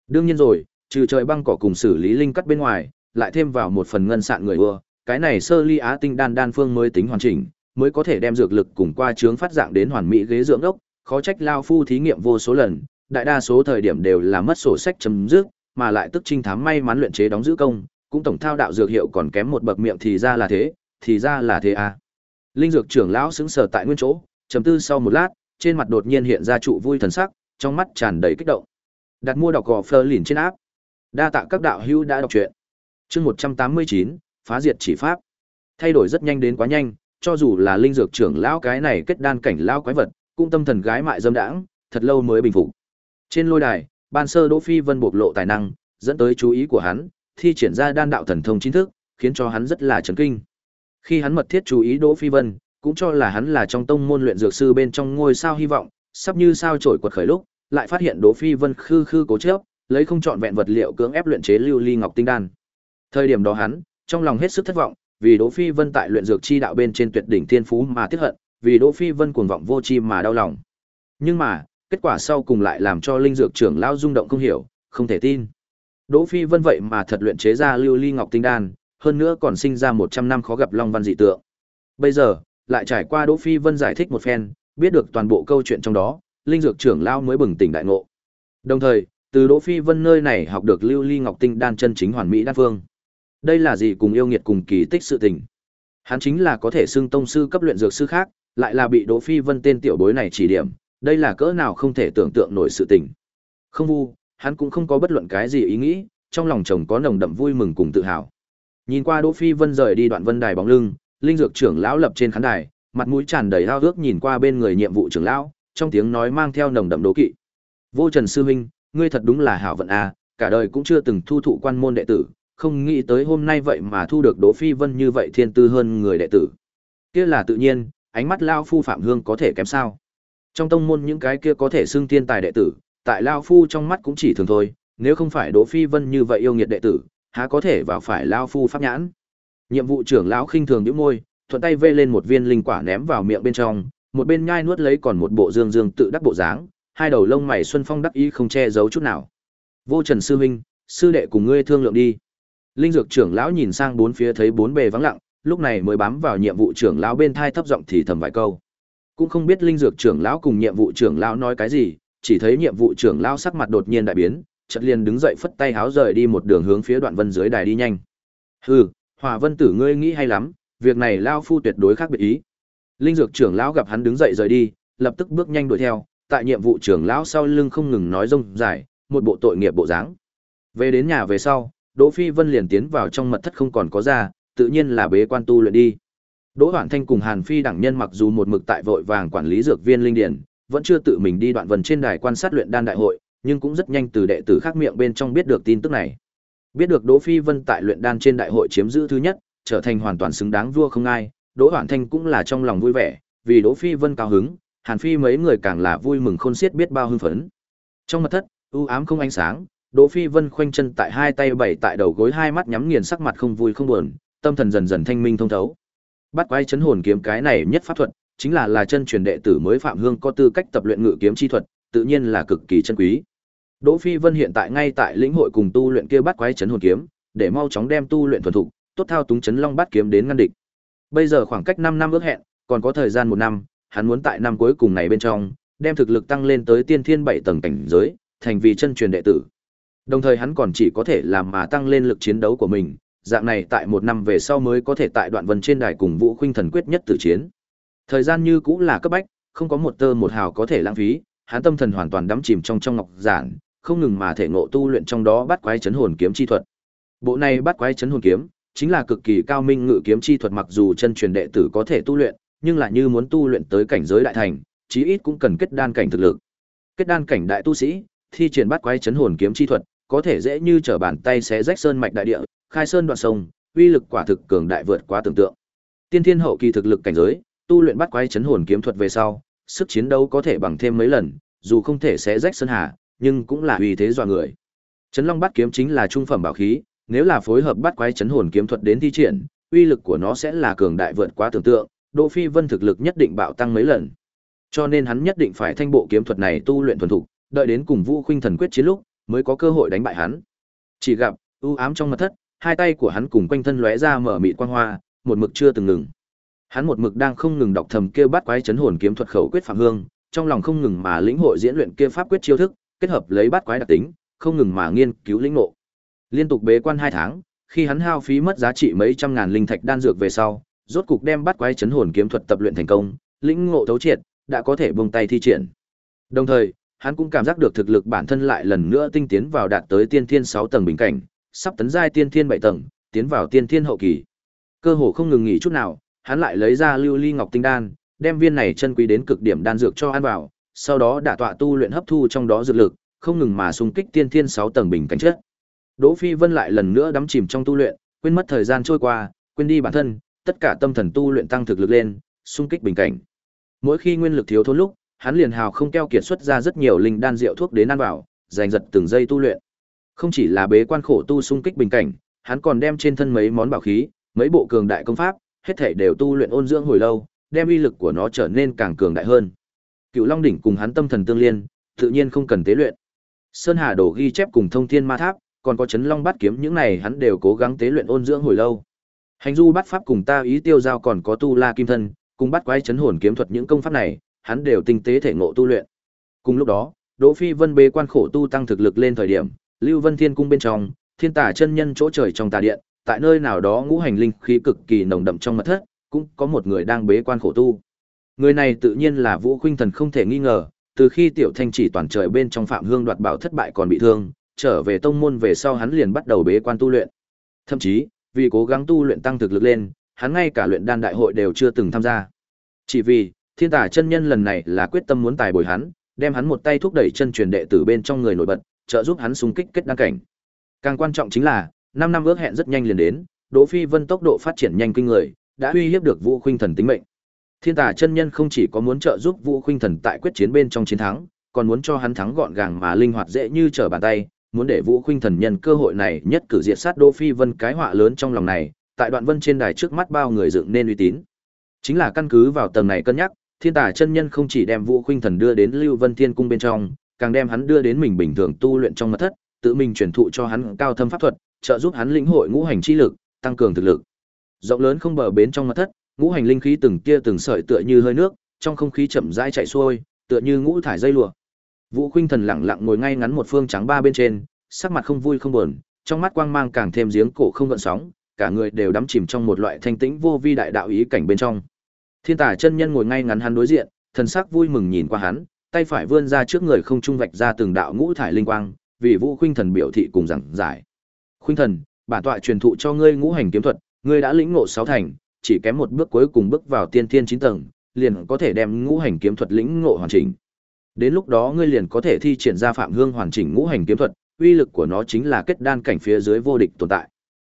Đương nhiên rồi, trừ trời băng cỏ cùng xử lý linh cát bên ngoài, lại thêm vào một phần ngân sạn người ưa, cái này sơ ly á tinh đan đan phương mới tính hoàn chỉnh, mới có thể đem dược lực cùng qua chướng phát dạng đến hoàn mỹ ghế dưỡng đốc, khó trách lao phu thí nghiệm vô số lần, đại đa số thời điểm đều là mất sổ sách chấm dứt, mà lại tức trinh thám may mắn luyện chế đóng giữ công, cũng tổng thao đạo dược hiệu còn kém một bậc miệng thì ra là thế, thì ra là thế à. Linh dược trưởng lão sững sờ tại nguyên chỗ, trầm tư sau một lát, trên mặt đột nhiên hiện ra trụ vui thần sắc, trong mắt tràn đầy kích động. Đặt mua đọc gò phơ lìn trên áp. Đa tạ các đạo hữu đã đọc truyện. Chương 189, phá diệt chỉ pháp. Thay đổi rất nhanh đến quá nhanh, cho dù là linh dược trưởng lão cái này kết đan cảnh lão quái vật, cũng tâm thần gái mại dâm đãng, thật lâu mới bình phục. Trên lôi đài, ban sơ Đỗ Phi Vân bộc lộ tài năng, dẫn tới chú ý của hắn, thi triển ra đan đạo thần thông chính thức, khiến cho hắn rất là chấn kinh. Khi hắn mật thiết chú ý Đỗ Phi Vân, cũng cho là hắn là trong tông môn luyện dược sư bên trong ngôi sao hy vọng, sắp như sao trổi quật khởi lúc, lại phát hiện Đỗ Phi Vân khư khư cố chấp, lấy không chọn vẹn vật liệu cưỡng ép luyện chế lưu ly ngọc tinh đan. Thời điểm đó hắn, trong lòng hết sức thất vọng, vì Đỗ Phi Vân tại luyện dược chi đạo bên trên tuyệt đỉnh thiên phú mà tiếc hận, vì Đỗ Phi Vân cuồng vọng vô chi mà đau lòng. Nhưng mà, kết quả sau cùng lại làm cho linh dược trưởng lão rung động không hiểu, không thể tin. Đỗ Phi Vân vậy mà thật luyện chế ra lưu ly ngọc tinh đan, hơn nữa còn sinh ra 100 năm khó gặp long văn dị tượng. Bây giờ, lại trải qua Đỗ Phi Vân giải thích một phen, biết được toàn bộ câu chuyện trong đó, linh dược trưởng lão mới bừng tỉnh đại ngộ. Đồng thời, từ Đỗ Phi Vân nơi này học được lưu ly ngọc tinh đan chân chính hoàn mỹ đan phương. Đây là gì cùng yêu nghiệt cùng kỳ tích sự tình. Hắn chính là có thể xưng tông sư cấp luyện dược sư khác, lại là bị Đỗ Phi Vân tên tiểu bối này chỉ điểm, đây là cỡ nào không thể tưởng tượng nổi sự tình. Không vu, hắn cũng không có bất luận cái gì ý nghĩ, trong lòng chồng có nồng đậm vui mừng cùng tự hào. Nhìn qua Đỗ Phi Vân rời đi đoạn vân đài bóng lưng, linh dược trưởng lão lập trên khán đài, mặt mũi tràn đầy hao ước nhìn qua bên người nhiệm vụ trưởng lão, trong tiếng nói mang theo nồng đậm đố kỵ. Vô Trần sư huynh, ngươi thật đúng là hảo vận a, cả đời cũng chưa từng thu thụ quan môn đệ tử, không nghĩ tới hôm nay vậy mà thu được Đỗ Phi Vân như vậy thiên tư hơn người đệ tử. Kia là tự nhiên, ánh mắt lão phu Phạm Hương có thể kém sao? Trong tông môn những cái kia có thể xưng tiên tài đệ tử, tại lão phu trong mắt cũng chỉ thường thôi, nếu không phải Đỗ Phi Vân như vậy yêu nghiệt đệ tử, há có thể vào phải lão phu pháp nhãn. Nhiệm vụ trưởng lão khinh thường nhíu môi, thuận tay vê lên một viên linh quả ném vào miệng bên trong, một bên nhai nuốt lấy còn một bộ dương dương tự đắc bộ dáng, hai đầu lông mày xuân phong đắc ý không che giấu chút nào. Vô Trần sư huynh, sư đệ cùng ngươi thương lượng đi. Linh dược trưởng lão nhìn sang bốn phía thấy bốn bề vắng lặng, lúc này mới bám vào nhiệm vụ trưởng lão bên thai thấp giọng thì thầm vài câu. Cũng không biết linh dược trưởng lão cùng nhiệm vụ trưởng lão nói cái gì, chỉ thấy nhiệm vụ trưởng lão sắc mặt đột nhiên đại biến, chợt liền đứng dậy phất tay háo rời đi một đường hướng phía đoạn vân dưới đài đi nhanh. Hừ, Hòa Vân tử ngươi nghĩ hay lắm, việc này lão phu tuyệt đối khác biệt ý. Linh dược trưởng lão gặp hắn đứng dậy rời đi, lập tức bước nhanh đuổi theo, tại nhiệm vụ trưởng lão sau lưng không ngừng nói rông dài, một bộ tội nghiệp bộ dáng. Về đến nhà về sau, Đỗ Phi Vân liền tiến vào trong mật thất không còn có ra, tự nhiên là bế quan tu luyện đi. Đỗ Hoản Thanh cùng Hàn Phi đẳng nhân mặc dù một mực tại vội vàng quản lý dược viên linh điển, vẫn chưa tự mình đi đoạn vần trên đài quan sát luyện đan đại hội, nhưng cũng rất nhanh từ đệ tử khác miệng bên trong biết được tin tức này. Biết được Đỗ Phi Vân tại luyện đan trên đại hội chiếm giữ thứ nhất, trở thành hoàn toàn xứng đáng vua không ai, Đỗ Hoản Thanh cũng là trong lòng vui vẻ, vì Đỗ Phi Vân cao hứng, Hàn Phi mấy người càng là vui mừng khôn xiết biết bao hưng phấn. Trong mật thất, u ám không ánh sáng, Đỗ Phi Vân khoanh chân tại hai tay bảy tại đầu gối hai mắt nhắm nghiền sắc mặt không vui không buồn, tâm thần dần dần thanh minh thông thấu. Bắt quái chấn hồn kiếm cái này nhất pháp thuật, chính là là chân truyền đệ tử mới Phạm Hương có tư cách tập luyện ngự kiếm chi thuật, tự nhiên là cực kỳ chân quý. Đỗ Phi Vân hiện tại ngay tại lĩnh hội cùng tu luyện kia bắt quái chấn hồn kiếm, để mau chóng đem tu luyện thuần thục, tốt thao túng chấn long bắt kiếm đến ngăn địch. Bây giờ khoảng cách 5 năm ước hẹn, còn có thời gian 1 năm, hắn muốn tại năm cuối cùng này bên trong, đem thực lực tăng lên tới tiên thiên 7 tầng cảnh giới, thành vì chân truyền đệ tử. Đồng thời hắn còn chỉ có thể làm mà tăng lên lực chiến đấu của mình, dạng này tại một năm về sau mới có thể tại đoạn vân trên đài cùng Vũ Khuynh Thần quyết nhất tử chiến. Thời gian như cũng là cấp bách, không có một tơ một hào có thể lãng phí, hắn tâm thần hoàn toàn đắm chìm trong trong ngọc giản, không ngừng mà thể ngộ tu luyện trong đó bắt quái chấn hồn kiếm chi thuật. Bộ này bắt quái chấn hồn kiếm chính là cực kỳ cao minh ngự kiếm chi thuật mặc dù chân truyền đệ tử có thể tu luyện, nhưng là như muốn tu luyện tới cảnh giới đại thành, chí ít cũng cần kết đan cảnh thực lực. Kết đan cảnh đại tu sĩ, thi triển bắt quái chấn hồn kiếm chi thuật, có thể dễ như trở bàn tay xé rách sơn mạch đại địa, khai sơn đoạn sông, uy lực quả thực cường đại vượt quá tưởng tượng. Tiên thiên hậu kỳ thực lực cảnh giới, tu luyện bắt quái chấn hồn kiếm thuật về sau, sức chiến đấu có thể bằng thêm mấy lần, dù không thể xé rách sơn hà, nhưng cũng là uy thế dọa người. Chấn Long bát kiếm chính là trung phẩm bảo khí, nếu là phối hợp bắt quái chấn hồn kiếm thuật đến thi triển, uy lực của nó sẽ là cường đại vượt quá tưởng tượng, Đỗ Phi Vân thực lực nhất định bạo tăng mấy lần. Cho nên hắn nhất định phải thanh bộ kiếm thuật này tu luyện thuần thục, đợi đến cùng Vũ Khuynh Thần quyết chiến lúc, mới có cơ hội đánh bại hắn. Chỉ gặp, u ám trong mật thất, hai tay của hắn cùng quanh thân lóe ra mở mịt quang hoa, một mực chưa từng ngừng. Hắn một mực đang không ngừng đọc thầm kia bắt quái chấn hồn kiếm thuật khẩu quyết phạm hương, trong lòng không ngừng mà lĩnh hội diễn luyện kia pháp quyết chiêu thức, kết hợp lấy bắt quái đặc tính, không ngừng mà nghiên cứu lĩnh ngộ. Liên tục bế quan hai tháng, khi hắn hao phí mất giá trị mấy trăm ngàn linh thạch đan dược về sau, rốt cục đem bắt quái chấn hồn kiếm thuật tập luyện thành công, lĩnh ngộ thấu triệt, đã có thể buông tay thi triển. Đồng thời, hắn cũng cảm giác được thực lực bản thân lại lần nữa tinh tiến vào đạt tới tiên thiên 6 tầng bình cảnh, sắp tấn giai tiên thiên 7 tầng, tiến vào tiên thiên hậu kỳ. Cơ hồ không ngừng nghỉ chút nào, hắn lại lấy ra lưu ly ngọc tinh đan, đem viên này chân quý đến cực điểm đan dược cho ăn vào, sau đó đả tọa tu luyện hấp thu trong đó dược lực, không ngừng mà xung kích tiên thiên 6 tầng bình cảnh chất. Đỗ Phi Vân lại lần nữa đắm chìm trong tu luyện, quên mất thời gian trôi qua, quên đi bản thân, tất cả tâm thần tu luyện tăng thực lực lên, xung kích bình cảnh. Mỗi khi nguyên lực thiếu thốn lúc, hắn liền hào không keo kiệt xuất ra rất nhiều linh đan rượu thuốc đến ăn vào, giành giật từng giây tu luyện. Không chỉ là bế quan khổ tu xung kích bình cảnh, hắn còn đem trên thân mấy món bảo khí, mấy bộ cường đại công pháp, hết thảy đều tu luyện ôn dưỡng hồi lâu, đem uy lực của nó trở nên càng cường đại hơn. Cựu Long đỉnh cùng hắn tâm thần tương liên, tự nhiên không cần tế luyện. Sơn Hà đổ ghi chép cùng Thông Thiên Ma Tháp, còn có Chấn Long Bát kiếm những này hắn đều cố gắng tế luyện ôn dưỡng hồi lâu. Hành du bắt pháp cùng ta ý tiêu giao còn có tu la kim thân, cùng bắt quái chấn hồn kiếm thuật những công pháp này, hắn đều tinh tế thể ngộ tu luyện. Cùng lúc đó, Đỗ Phi Vân bế quan khổ tu tăng thực lực lên thời điểm, Lưu Vân Thiên cung bên trong, Thiên Tả chân nhân chỗ trời trong tà điện, tại nơi nào đó ngũ hành linh khí cực kỳ nồng đậm trong mật thất, cũng có một người đang bế quan khổ tu. Người này tự nhiên là Vũ Khuynh Thần không thể nghi ngờ, từ khi Tiểu Thanh chỉ toàn trời bên trong Phạm Hương đoạt bảo thất bại còn bị thương, trở về tông môn về sau hắn liền bắt đầu bế quan tu luyện. Thậm chí, vì cố gắng tu luyện tăng thực lực lên, hắn ngay cả luyện đan đại hội đều chưa từng tham gia. Chỉ vì, Thiên Tả chân nhân lần này là quyết tâm muốn tài bồi hắn, đem hắn một tay thúc đẩy chân truyền đệ tử bên trong người nổi bật, trợ giúp hắn xung kích kết đăng cảnh. Càng quan trọng chính là, năm năm ước hẹn rất nhanh liền đến, Đỗ Phi Vân tốc độ phát triển nhanh kinh người, đã uy hiếp được Vũ Khuynh Thần tính mệnh. Thiên Tả chân nhân không chỉ có muốn trợ giúp Vũ Khuynh Thần tại quyết chiến bên trong chiến thắng, còn muốn cho hắn thắng gọn gàng mà linh hoạt dễ như trở bàn tay, muốn để Vũ Khuynh Thần nhân cơ hội này nhất cử diệt sát Đỗ Phi Vân cái họa lớn trong lòng này, tại đoạn vân trên đài trước mắt bao người dựng nên uy tín. Chính là căn cứ vào tầng này cân nhắc, Thiên Tả chân nhân không chỉ đem Vũ Khuynh Thần đưa đến Lưu Vân Thiên cung bên trong, càng đem hắn đưa đến mình bình thường tu luyện trong mật thất, tự mình truyền thụ cho hắn cao thâm pháp thuật, trợ giúp hắn lĩnh hội ngũ hành chi lực, tăng cường thực lực. Rộng lớn không bờ bến trong mật thất, ngũ hành linh khí từng kia từng sợi tựa như hơi nước, trong không khí chậm rãi chạy xuôi, tựa như ngũ thải dây lụa. Vũ Khuynh Thần lặng lặng ngồi ngay ngắn một phương trắng ba bên trên, sắc mặt không vui không buồn, trong mắt quang mang càng thêm giếng cổ không gợn sóng, cả người đều đắm chìm trong một loại thanh tĩnh vô vi đại đạo ý cảnh bên trong. Thiên Tả chân nhân ngồi ngay ngắn hắn đối diện, thần sắc vui mừng nhìn qua hắn, tay phải vươn ra trước người không trung vạch ra từng đạo ngũ thải linh quang, vì Vũ Khuynh Thần biểu thị cùng giảng giải. Khuynh Thần, bản tọa truyền thụ cho ngươi ngũ hành kiếm thuật, ngươi đã lĩnh ngộ sáu thành, chỉ kém một bước cuối cùng bước vào tiên thiên chín tầng, liền có thể đem ngũ hành kiếm thuật lĩnh ngộ hoàn chỉnh. Đến lúc đó ngươi liền có thể thi triển ra Phạm Hương hoàn chỉnh ngũ hành kiếm thuật, uy lực của nó chính là kết đan cảnh phía dưới vô địch tồn tại.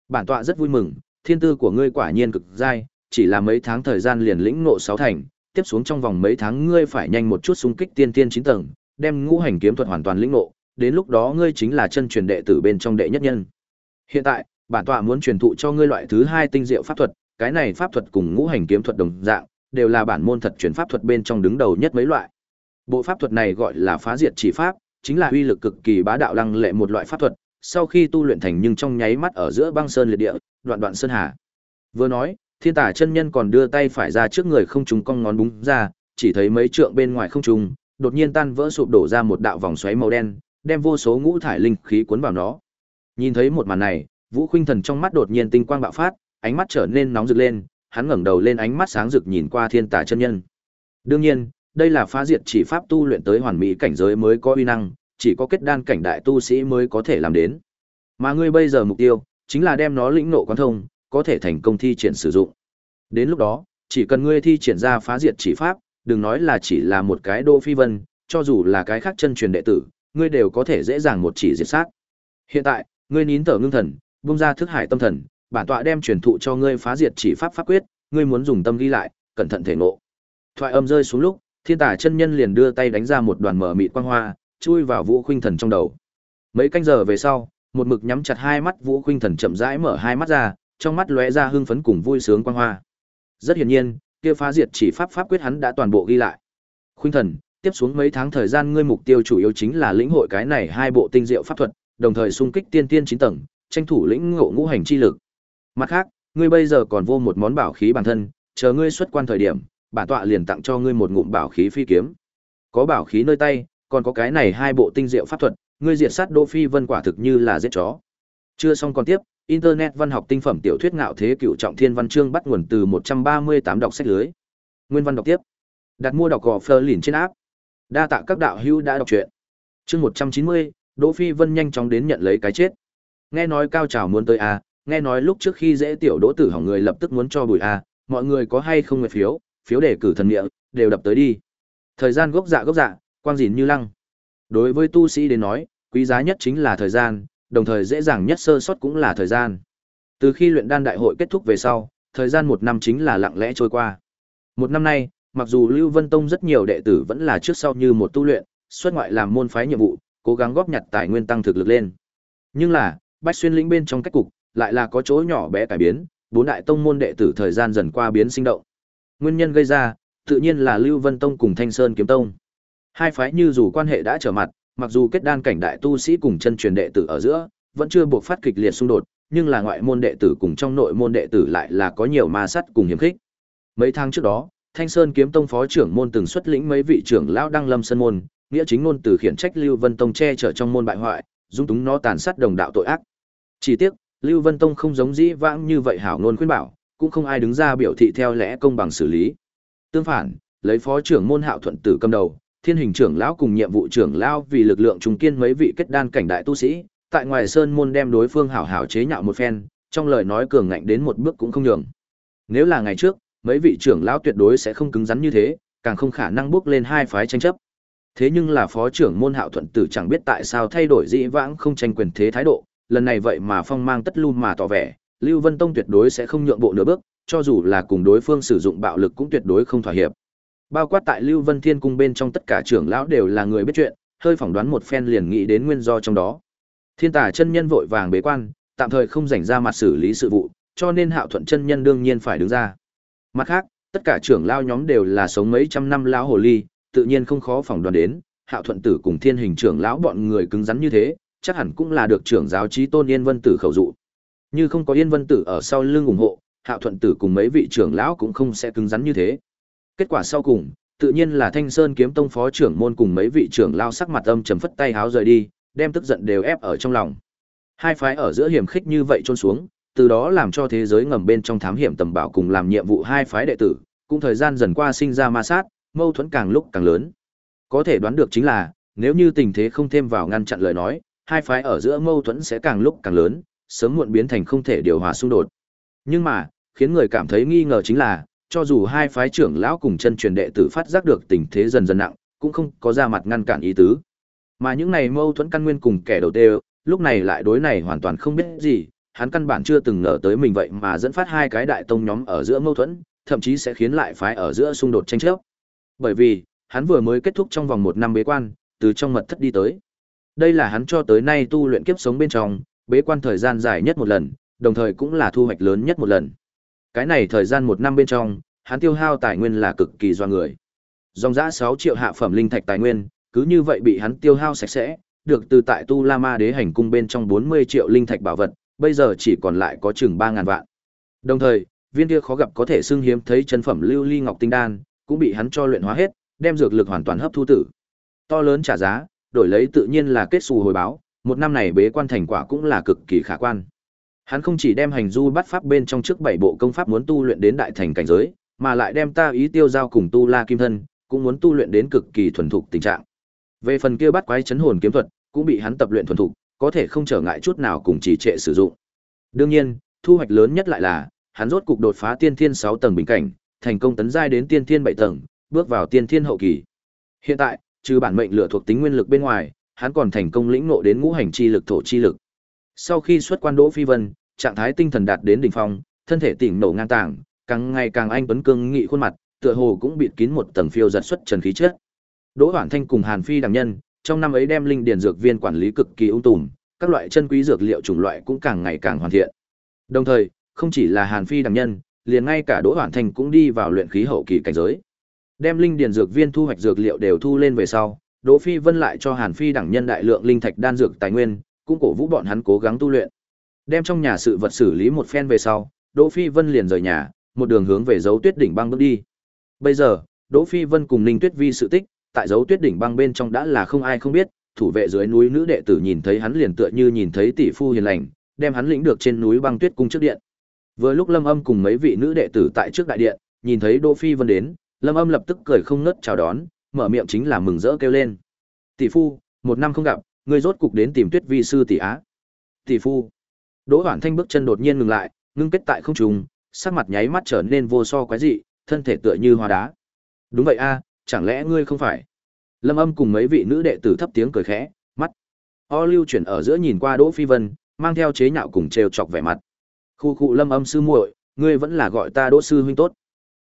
Bản tọa rất vui mừng, thiên tư của ngươi quả nhiên cực dai, chỉ là mấy tháng thời gian liền lĩnh ngộ sáu thành, tiếp xuống trong vòng mấy tháng ngươi phải nhanh một chút xung kích tiên tiên chín tầng, đem ngũ hành kiếm thuật hoàn toàn lĩnh ngộ, đến lúc đó ngươi chính là chân truyền đệ tử bên trong đệ nhất nhân. Hiện tại, bản tọa muốn truyền thụ cho ngươi loại thứ hai tinh diệu pháp thuật, cái này pháp thuật cùng ngũ hành kiếm thuật đồng dạng, đều là bản môn thật truyền pháp thuật bên trong đứng đầu nhất mấy loại. Bộ pháp thuật này gọi là phá diệt chỉ pháp, chính là uy lực cực kỳ bá đạo lăng lệ một loại pháp thuật, sau khi tu luyện thành nhưng trong nháy mắt ở giữa băng sơn liệt địa, đoạn đoạn sơn hà. Vừa nói, thiên tả chân nhân còn đưa tay phải ra trước người không trùng cong ngón búng ra, chỉ thấy mấy trượng bên ngoài không trùng, đột nhiên tan vỡ sụp đổ ra một đạo vòng xoáy màu đen, đem vô số ngũ thải linh khí cuốn vào nó. Nhìn thấy một màn này, Vũ Khuynh Thần trong mắt đột nhiên tinh quang bạo phát, ánh mắt trở nên nóng rực lên, hắn ngẩng đầu lên ánh mắt sáng rực nhìn qua Thiên Tả chân nhân. Đương nhiên, đây là phá diệt chỉ pháp tu luyện tới hoàn mỹ cảnh giới mới có uy năng, chỉ có kết đan cảnh đại tu sĩ mới có thể làm đến. Mà ngươi bây giờ mục tiêu chính là đem nó lĩnh nộ quán thông, có thể thành công thi triển sử dụng. Đến lúc đó, chỉ cần ngươi thi triển ra phá diệt chỉ pháp, đừng nói là chỉ là một cái đô phi vân, cho dù là cái khác chân truyền đệ tử, ngươi đều có thể dễ dàng một chỉ diệt sát. Hiện tại, ngươi nín thở ngưng thần, bung ra thức hải tâm thần, bản tọa đem truyền thụ cho ngươi phá diệt chỉ pháp pháp quyết, ngươi muốn dùng tâm ghi lại, cẩn thận thể ngộ. Thoại âm rơi xuống lúc, Thiên Tả chân nhân liền đưa tay đánh ra một đoàn mở mịt quang hoa, chui vào Vũ Khuynh Thần trong đầu. Mấy canh giờ về sau, một mực nhắm chặt hai mắt Vũ Khuynh Thần chậm rãi mở hai mắt ra, trong mắt lóe ra hưng phấn cùng vui sướng quang hoa. Rất hiển nhiên, kia phá diệt chỉ pháp pháp quyết hắn đã toàn bộ ghi lại. Khuynh Thần, tiếp xuống mấy tháng thời gian ngươi mục tiêu chủ yếu chính là lĩnh hội cái này hai bộ tinh diệu pháp thuật, đồng thời xung kích tiên tiên chín tầng, tranh thủ lĩnh ngộ ngũ hành chi lực. Mặt khác, ngươi bây giờ còn vô một món bảo khí bản thân, chờ ngươi xuất quan thời điểm, bản tọa liền tặng cho ngươi một ngụm bảo khí phi kiếm. Có bảo khí nơi tay, còn có cái này hai bộ tinh diệu pháp thuật, ngươi diệt sát Đỗ Phi Vân quả thực như là giết chó. Chưa xong còn tiếp, Internet văn học tinh phẩm tiểu thuyết ngạo thế cựu trọng thiên văn chương bắt nguồn từ 138 đọc sách lưới. Nguyên văn đọc tiếp. Đặt mua đọc gò Fleur lìn trên áp. Đa tạ các đạo hữu đã đọc truyện. Chương 190, Đỗ Phi Vân nhanh chóng đến nhận lấy cái chết. Nghe nói cao trào muốn tới a, nghe nói lúc trước khi dễ tiểu Đỗ Tử hỏng người lập tức muốn cho bùi a, à, mọi người có hay không nguyện phiếu, phiếu đề cử thần nghĩa, đều đập tới đi. Thời gian gốc dạ gốc dạ, quang dìn như lăng. Đối với tu sĩ đến nói, quý giá nhất chính là thời gian, đồng thời dễ dàng nhất sơ sót cũng là thời gian. Từ khi luyện đan đại hội kết thúc về sau, thời gian một năm chính là lặng lẽ trôi qua. Một năm nay, mặc dù Lưu Vân Tông rất nhiều đệ tử vẫn là trước sau như một tu luyện, xuất ngoại làm môn phái nhiệm vụ, cố gắng góp nhặt tài nguyên tăng thực lực lên. Nhưng là, Bách Xuyên lĩnh bên trong cách cục, lại là có chỗ nhỏ bé cải biến, bốn đại tông môn đệ tử thời gian dần qua biến sinh động. Nguyên nhân gây ra, tự nhiên là Lưu Vân Tông cùng Thanh Sơn Kiếm Tông. Hai phái như dù quan hệ đã trở mặt, mặc dù kết đan cảnh đại tu sĩ cùng chân truyền đệ tử ở giữa, vẫn chưa buộc phát kịch liệt xung đột, nhưng là ngoại môn đệ tử cùng trong nội môn đệ tử lại là có nhiều ma sát cùng hiểm khích. Mấy tháng trước đó, Thanh Sơn Kiếm Tông phó trưởng môn từng xuất lĩnh mấy vị trưởng lão đăng lâm sân môn, nghĩa chính ngôn từ khiển trách Lưu Vân Tông che chở trong môn bại hoại, dung túng nó tàn sát đồng đạo tội ác. Chỉ tiếc, Lưu Vân Tông không giống dĩ vãng như vậy hảo ngôn khuyên bảo, cũng không ai đứng ra biểu thị theo lẽ công bằng xử lý. Tương phản, lấy phó trưởng môn Hạo Thuận Tử cầm đầu, Thiên Hình trưởng lão cùng nhiệm vụ trưởng lão vì lực lượng trung kiên mấy vị kết đan cảnh đại tu sĩ, tại ngoài sơn môn đem đối phương hảo hảo chế nhạo một phen, trong lời nói cường ngạnh đến một bước cũng không nhường. Nếu là ngày trước, mấy vị trưởng lão tuyệt đối sẽ không cứng rắn như thế, càng không khả năng bước lên hai phái tranh chấp. Thế nhưng là phó trưởng môn Hạo Thuận Tử chẳng biết tại sao thay đổi dĩ vãng không tranh quyền thế thái độ, lần này vậy mà phong mang tất luôn mà tỏ vẻ, Lưu Vân Tông tuyệt đối sẽ không nhượng bộ nửa bước, cho dù là cùng đối phương sử dụng bạo lực cũng tuyệt đối không thỏa hiệp. Bao quát tại Lưu Vân Thiên cung bên trong tất cả trưởng lão đều là người biết chuyện, hơi phỏng đoán một phen liền nghĩ đến nguyên do trong đó. Thiên tả chân nhân vội vàng bế quan, tạm thời không dành ra mặt xử lý sự vụ, cho nên Hạo Thuận chân nhân đương nhiên phải đứng ra. Mặt khác, tất cả trưởng lão nhóm đều là sống mấy trăm năm lão hồ ly, tự nhiên không khó phỏng đoán đến, Hạo Thuận tử cùng Thiên Hình trưởng lão bọn người cứng rắn như thế, chắc hẳn cũng là được trưởng giáo trí tôn Yên Vân tử khẩu dụ. Như không có Yên Vân tử ở sau lưng ủng hộ, Hạo Thuận tử cùng mấy vị trưởng lão cũng không sẽ cứng rắn như thế. Kết quả sau cùng, tự nhiên là Thanh Sơn kiếm tông phó trưởng môn cùng mấy vị trưởng lao sắc mặt âm trầm phất tay háo rời đi, đem tức giận đều ép ở trong lòng. Hai phái ở giữa hiểm khích như vậy trôn xuống, từ đó làm cho thế giới ngầm bên trong thám hiểm tầm bảo cùng làm nhiệm vụ hai phái đệ tử, cũng thời gian dần qua sinh ra ma sát, mâu thuẫn càng lúc càng lớn. Có thể đoán được chính là, nếu như tình thế không thêm vào ngăn chặn lời nói, hai phái ở giữa mâu thuẫn sẽ càng lúc càng lớn, sớm muộn biến thành không thể điều hòa xung đột. Nhưng mà, khiến người cảm thấy nghi ngờ chính là, cho dù hai phái trưởng lão cùng chân truyền đệ tử phát giác được tình thế dần dần nặng, cũng không có ra mặt ngăn cản ý tứ. Mà những này mâu thuẫn căn nguyên cùng kẻ đầu tê, lúc này lại đối này hoàn toàn không biết gì, hắn căn bản chưa từng ngờ tới mình vậy mà dẫn phát hai cái đại tông nhóm ở giữa mâu thuẫn, thậm chí sẽ khiến lại phái ở giữa xung đột tranh chấp. Bởi vì, hắn vừa mới kết thúc trong vòng một năm bế quan, từ trong mật thất đi tới. Đây là hắn cho tới nay tu luyện kiếp sống bên trong, bế quan thời gian dài nhất một lần, đồng thời cũng là thu hoạch lớn nhất một lần. Cái này thời gian một năm bên trong, hắn tiêu hao tài nguyên là cực kỳ do người. Dòng giã 6 triệu hạ phẩm linh thạch tài nguyên, cứ như vậy bị hắn tiêu hao sạch sẽ, được từ tại Tu La Ma Đế hành cung bên trong 40 triệu linh thạch bảo vật, bây giờ chỉ còn lại có chừng 3000 vạn. Đồng thời, viên kia khó gặp có thể xưng hiếm thấy chân phẩm lưu ly ngọc tinh đan, cũng bị hắn cho luyện hóa hết, đem dược lực hoàn toàn hấp thu tử. To lớn trả giá, đổi lấy tự nhiên là kết xù hồi báo, một năm này bế quan thành quả cũng là cực kỳ khả quan. Hắn không chỉ đem hành du bắt pháp bên trong trước bảy bộ công pháp muốn tu luyện đến đại thành cảnh giới, mà lại đem ta ý tiêu giao cùng tu la kim thân, cũng muốn tu luyện đến cực kỳ thuần thục tình trạng. Về phần kia bắt quái chấn hồn kiếm thuật, cũng bị hắn tập luyện thuần thục, có thể không trở ngại chút nào cùng trì trệ sử dụng. Đương nhiên, thu hoạch lớn nhất lại là, hắn rốt cục đột phá tiên thiên 6 tầng bình cảnh, thành công tấn giai đến tiên thiên 7 tầng, bước vào tiên thiên hậu kỳ. Hiện tại, trừ bản mệnh lựa thuộc tính nguyên lực bên ngoài, hắn còn thành công lĩnh ngộ đến ngũ hành chi lực thổ chi lực. Sau khi xuất quan Đỗ Phi Vân, trạng thái tinh thần đạt đến đỉnh phong, thân thể tỉnh nổ ngang tàng, càng ngày càng anh tuấn cương nghị khuôn mặt, tựa hồ cũng bịt kín một tầng phiêu giật xuất trần khí chất. Đỗ Hoản Thanh cùng Hàn Phi đẳng nhân, trong năm ấy đem linh điển dược viên quản lý cực kỳ ung tùm, các loại chân quý dược liệu chủng loại cũng càng ngày càng hoàn thiện. Đồng thời, không chỉ là Hàn Phi đẳng nhân, liền ngay cả Đỗ Hoản Thanh cũng đi vào luyện khí hậu kỳ cảnh giới. Đem linh điển dược viên thu hoạch dược liệu đều thu lên về sau, Đỗ Phi Vân lại cho Hàn Phi đẳng nhân đại lượng linh thạch đan dược tài nguyên, cũng cổ vũ bọn hắn cố gắng tu luyện. Đem trong nhà sự vật xử lý một phen về sau, Đỗ Phi Vân liền rời nhà, một đường hướng về dấu tuyết đỉnh băng bước đi. Bây giờ, Đỗ Phi Vân cùng Ninh Tuyết Vi sự tích, tại dấu tuyết đỉnh băng bên trong đã là không ai không biết, thủ vệ dưới núi nữ đệ tử nhìn thấy hắn liền tựa như nhìn thấy tỷ phu hiền lành, đem hắn lĩnh được trên núi băng tuyết cung trước điện. Vừa lúc Lâm Âm cùng mấy vị nữ đệ tử tại trước đại điện, nhìn thấy Đỗ Phi Vân đến, Lâm Âm lập tức cười không ngớt chào đón, mở miệng chính là mừng rỡ kêu lên. "Tỷ phu, một năm không gặp, ngươi rốt cục đến tìm Tuyết Vi sư tỷ á." "Tỷ phu." Đỗ Hoản Thanh bước chân đột nhiên ngừng lại, ngưng kết tại không trung, sắc mặt nháy mắt trở nên vô so quái dị, thân thể tựa như hóa đá. "Đúng vậy a, chẳng lẽ ngươi không phải?" Lâm Âm cùng mấy vị nữ đệ tử thấp tiếng cười khẽ, mắt O lưu chuyển ở giữa nhìn qua Đỗ Phi Vân, mang theo chế nhạo cùng trêu chọc vẻ mặt. Khu khu lâm âm sư muội, ngươi vẫn là gọi ta Đỗ sư huynh tốt.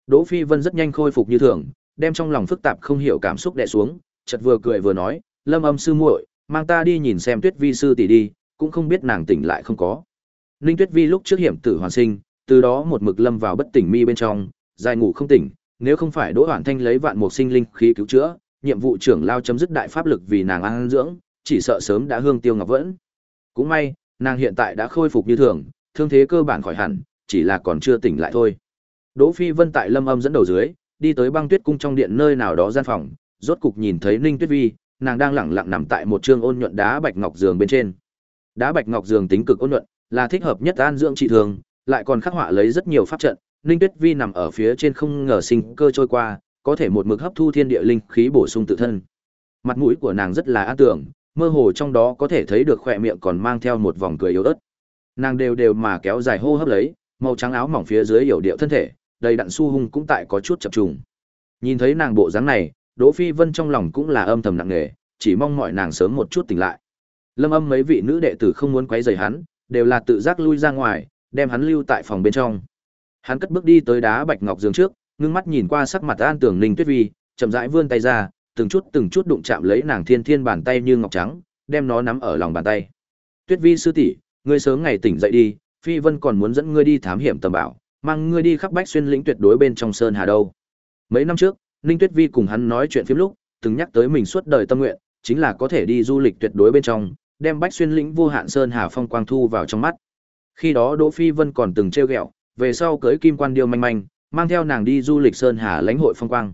Đỗ Phi Vân rất nhanh khôi phục như thường, đem trong lòng phức tạp không hiểu cảm xúc đè xuống, chợt vừa cười vừa nói, lâm âm sư muội, mang ta đi nhìn xem Tuyết Vi sư tỷ đi, cũng không biết nàng tỉnh lại không có. Ninh Tuyết Vi lúc trước hiểm tử hoàn sinh, từ đó một mực lâm vào bất tỉnh mi bên trong, dài ngủ không tỉnh, nếu không phải Đỗ Hoản Thanh lấy vạn mục sinh linh khí cứu chữa, nhiệm vụ trưởng lao chấm dứt đại pháp lực vì nàng ăn dưỡng, chỉ sợ sớm đã hương tiêu ngọc vẫn. Cũng may, nàng hiện tại đã khôi phục như thường, thương thế cơ bản khỏi hẳn, chỉ là còn chưa tỉnh lại thôi. Đỗ Phi Vân tại Lâm Âm dẫn đầu dưới, đi tới băng tuyết cung trong điện nơi nào đó gian phòng, rốt cục nhìn thấy Ninh Tuyết Vi, nàng đang lẳng lặng nằm tại một trương ôn nhuận đá bạch ngọc giường bên trên. Đá bạch ngọc giường tính cực ôn nhuận, là thích hợp nhất an dưỡng trị thường, lại còn khắc họa lấy rất nhiều pháp trận, Ninh Tuyết Vi nằm ở phía trên không ngờ sinh cơ trôi qua, có thể một mực hấp thu thiên địa linh khí bổ sung tự thân. Mặt mũi của nàng rất là an tưởng, mơ hồ trong đó có thể thấy được khỏe miệng còn mang theo một vòng cười yếu ớt. Nàng đều đều mà kéo dài hô hấp lấy, màu trắng áo mỏng phía dưới hiểu điệu thân thể, đầy đặn su hung cũng tại có chút chập trùng. Nhìn thấy nàng bộ dáng này, Đỗ Phi Vân trong lòng cũng là âm thầm nặng nề, chỉ mong mọi nàng sớm một chút tỉnh lại. Lâm Âm mấy vị nữ đệ tử không muốn quấy rầy hắn, đều là tự giác lui ra ngoài, đem hắn lưu tại phòng bên trong. Hắn cất bước đi tới đá bạch ngọc giường trước, ngưng mắt nhìn qua sắc mặt An Tưởng Ninh Tuyết Vi, chậm rãi vươn tay ra, từng chút từng chút đụng chạm lấy nàng thiên thiên bàn tay như ngọc trắng, đem nó nắm ở lòng bàn tay. Tuyết Vi sư tỷ, ngươi sớm ngày tỉnh dậy đi, Phi Vân còn muốn dẫn ngươi đi thám hiểm tầm bảo, mang ngươi đi khắp bách xuyên lĩnh tuyệt đối bên trong sơn hà đâu. Mấy năm trước, Ninh Tuyết Vi cùng hắn nói chuyện phiếm lúc, từng nhắc tới mình suốt đời tâm nguyện, chính là có thể đi du lịch tuyệt đối bên trong, đem bách xuyên lĩnh vô hạn sơn hà phong quang thu vào trong mắt. Khi đó Đỗ Phi Vân còn từng trêu ghẹo, về sau cưới kim quan điêu manh manh, mang theo nàng đi du lịch sơn hà lãnh hội phong quang.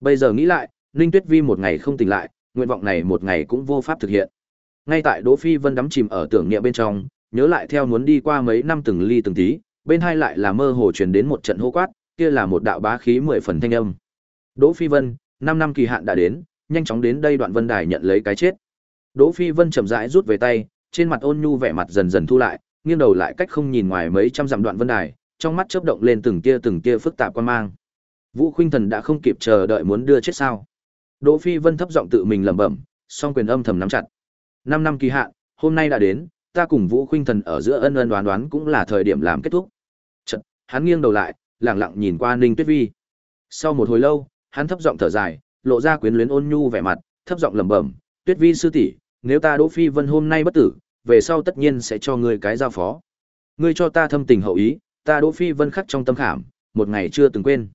Bây giờ nghĩ lại, Ninh Tuyết Vi một ngày không tỉnh lại, nguyện vọng này một ngày cũng vô pháp thực hiện. Ngay tại Đỗ Phi Vân đắm chìm ở tưởng niệm bên trong, nhớ lại theo muốn đi qua mấy năm từng ly từng tí, bên hai lại là mơ hồ truyền đến một trận hô quát, kia là một đạo bá khí mười phần thanh âm. Đỗ Phi Vân, 5 năm kỳ hạn đã đến, nhanh chóng đến đây đoạn Vân Đài nhận lấy cái chết. Đỗ Phi Vân chậm rãi rút về tay, trên mặt ôn nhu vẻ mặt dần dần thu lại, nghiêng đầu lại cách không nhìn ngoài mấy trăm dặm đoạn Vân Đài, trong mắt chớp động lên từng tia từng tia phức tạp quan mang. Vũ Khuynh Thần đã không kịp chờ đợi muốn đưa chết sao? Đỗ Phi Vân thấp giọng tự mình lẩm bẩm, song quyền âm thầm nắm chặt. 5 năm kỳ hạn, hôm nay đã đến, ta cùng Vũ Khuynh Thần ở giữa ân ân đoán đoán cũng là thời điểm làm kết thúc. Chợt, hắn nghiêng đầu lại, lặng lặng nhìn qua Ninh Tuyết Vi. Sau một hồi lâu, hắn thấp giọng thở dài, lộ ra quyến luyến ôn nhu vẻ mặt, thấp giọng lẩm bẩm, "Tuyết Vi sư tỷ, nếu ta Đỗ Phi Vân hôm nay bất tử, về sau tất nhiên sẽ cho ngươi cái giao phó. Ngươi cho ta thâm tình hậu ý, ta Đỗ Phi Vân khắc trong tâm khảm, một ngày chưa từng quên.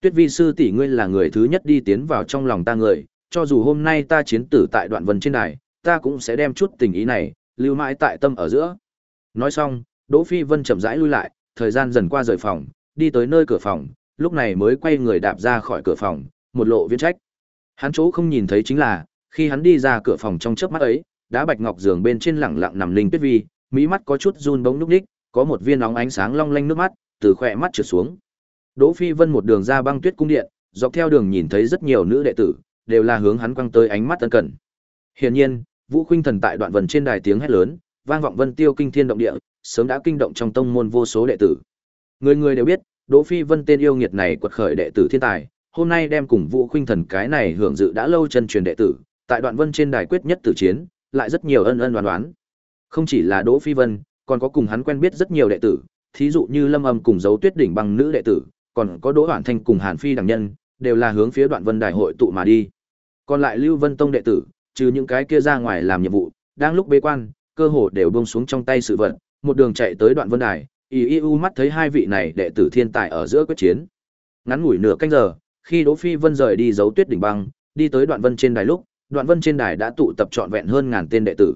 Tuyết Vi sư tỷ ngươi là người thứ nhất đi tiến vào trong lòng ta người, cho dù hôm nay ta chiến tử tại đoạn vân trên đài, ta cũng sẽ đem chút tình ý này lưu mãi tại tâm ở giữa." Nói xong, Đỗ Phi Vân chậm rãi lui lại, thời gian dần qua rời phòng, đi tới nơi cửa phòng, lúc này mới quay người đạp ra khỏi cửa phòng, một lộ viễn trách. Hắn chỗ không nhìn thấy chính là, khi hắn đi ra cửa phòng trong chớp mắt ấy, đá bạch ngọc giường bên trên lẳng lặng nằm linh tuyết vi, mỹ mắt có chút run bóng lúc đích, có một viên nóng ánh sáng long lanh nước mắt từ khỏe mắt trượt xuống. Đỗ Phi Vân một đường ra băng tuyết cung điện, dọc theo đường nhìn thấy rất nhiều nữ đệ tử, đều là hướng hắn quăng tới ánh mắt ân cần. Hiển nhiên, Vũ Khuynh Thần tại đoạn vần trên đài tiếng hét lớn, vang vọng vân tiêu kinh thiên động địa, sớm đã kinh động trong tông môn vô số đệ tử. Người người đều biết, Đỗ Phi Vân tên yêu nghiệt này quật khởi đệ tử thiên tài, hôm nay đem cùng Vũ Khuynh Thần cái này hưởng dự đã lâu chân truyền đệ tử, tại đoạn vân trên đài quyết nhất tử chiến, lại rất nhiều ân ân đoán đoán. Không chỉ là Đỗ Phi Vân, còn có cùng hắn quen biết rất nhiều đệ tử, thí dụ như Lâm Âm cùng Dấu Tuyết đỉnh bằng nữ đệ tử, còn có Đỗ Hoản Thanh cùng Hàn Phi đẳng nhân, đều là hướng phía đoạn vân đài hội tụ mà đi. Còn lại Lưu Vân Tông đệ tử, trừ những cái kia ra ngoài làm nhiệm vụ, đang lúc bế quan, cơ hồ đều buông xuống trong tay sự vật, một đường chạy tới đoạn vân đài, y y u mắt thấy hai vị này đệ tử thiên tài ở giữa quyết chiến. Ngắn ngủi nửa canh giờ, khi Đỗ Phi Vân rời đi giấu tuyết đỉnh băng, đi tới đoạn vân trên đài lúc, đoạn vân trên đài đã tụ tập trọn vẹn hơn ngàn tên đệ tử.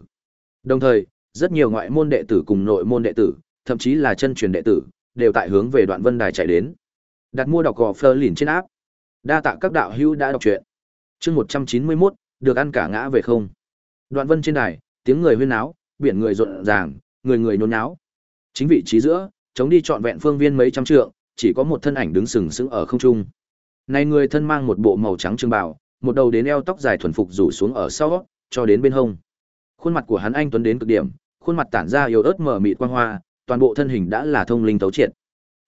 Đồng thời, rất nhiều ngoại môn đệ tử cùng nội môn đệ tử, thậm chí là chân truyền đệ tử, đều tại hướng về đoạn vân đài chạy đến. Đặt mua đọc gò phơ lìn trên áp. Đa tạ các đạo hữu đã đọc truyện. Chương 191, được ăn cả ngã về không. Đoạn vân trên đài, tiếng người huyên náo, biển người rộn ràng, người người nhốn náo. Chính vị trí giữa, chống đi trọn vẹn phương viên mấy trăm trượng, chỉ có một thân ảnh đứng sừng sững ở không trung. Này người thân mang một bộ màu trắng trường bào, một đầu đến eo tóc dài thuần phục rủ xuống ở sau, cho đến bên hông. Khuôn mặt của hắn anh tuấn đến cực điểm, khuôn mặt tản ra yếu ớt mở mịt quang hoa, toàn bộ thân hình đã là thông linh tấu triệt.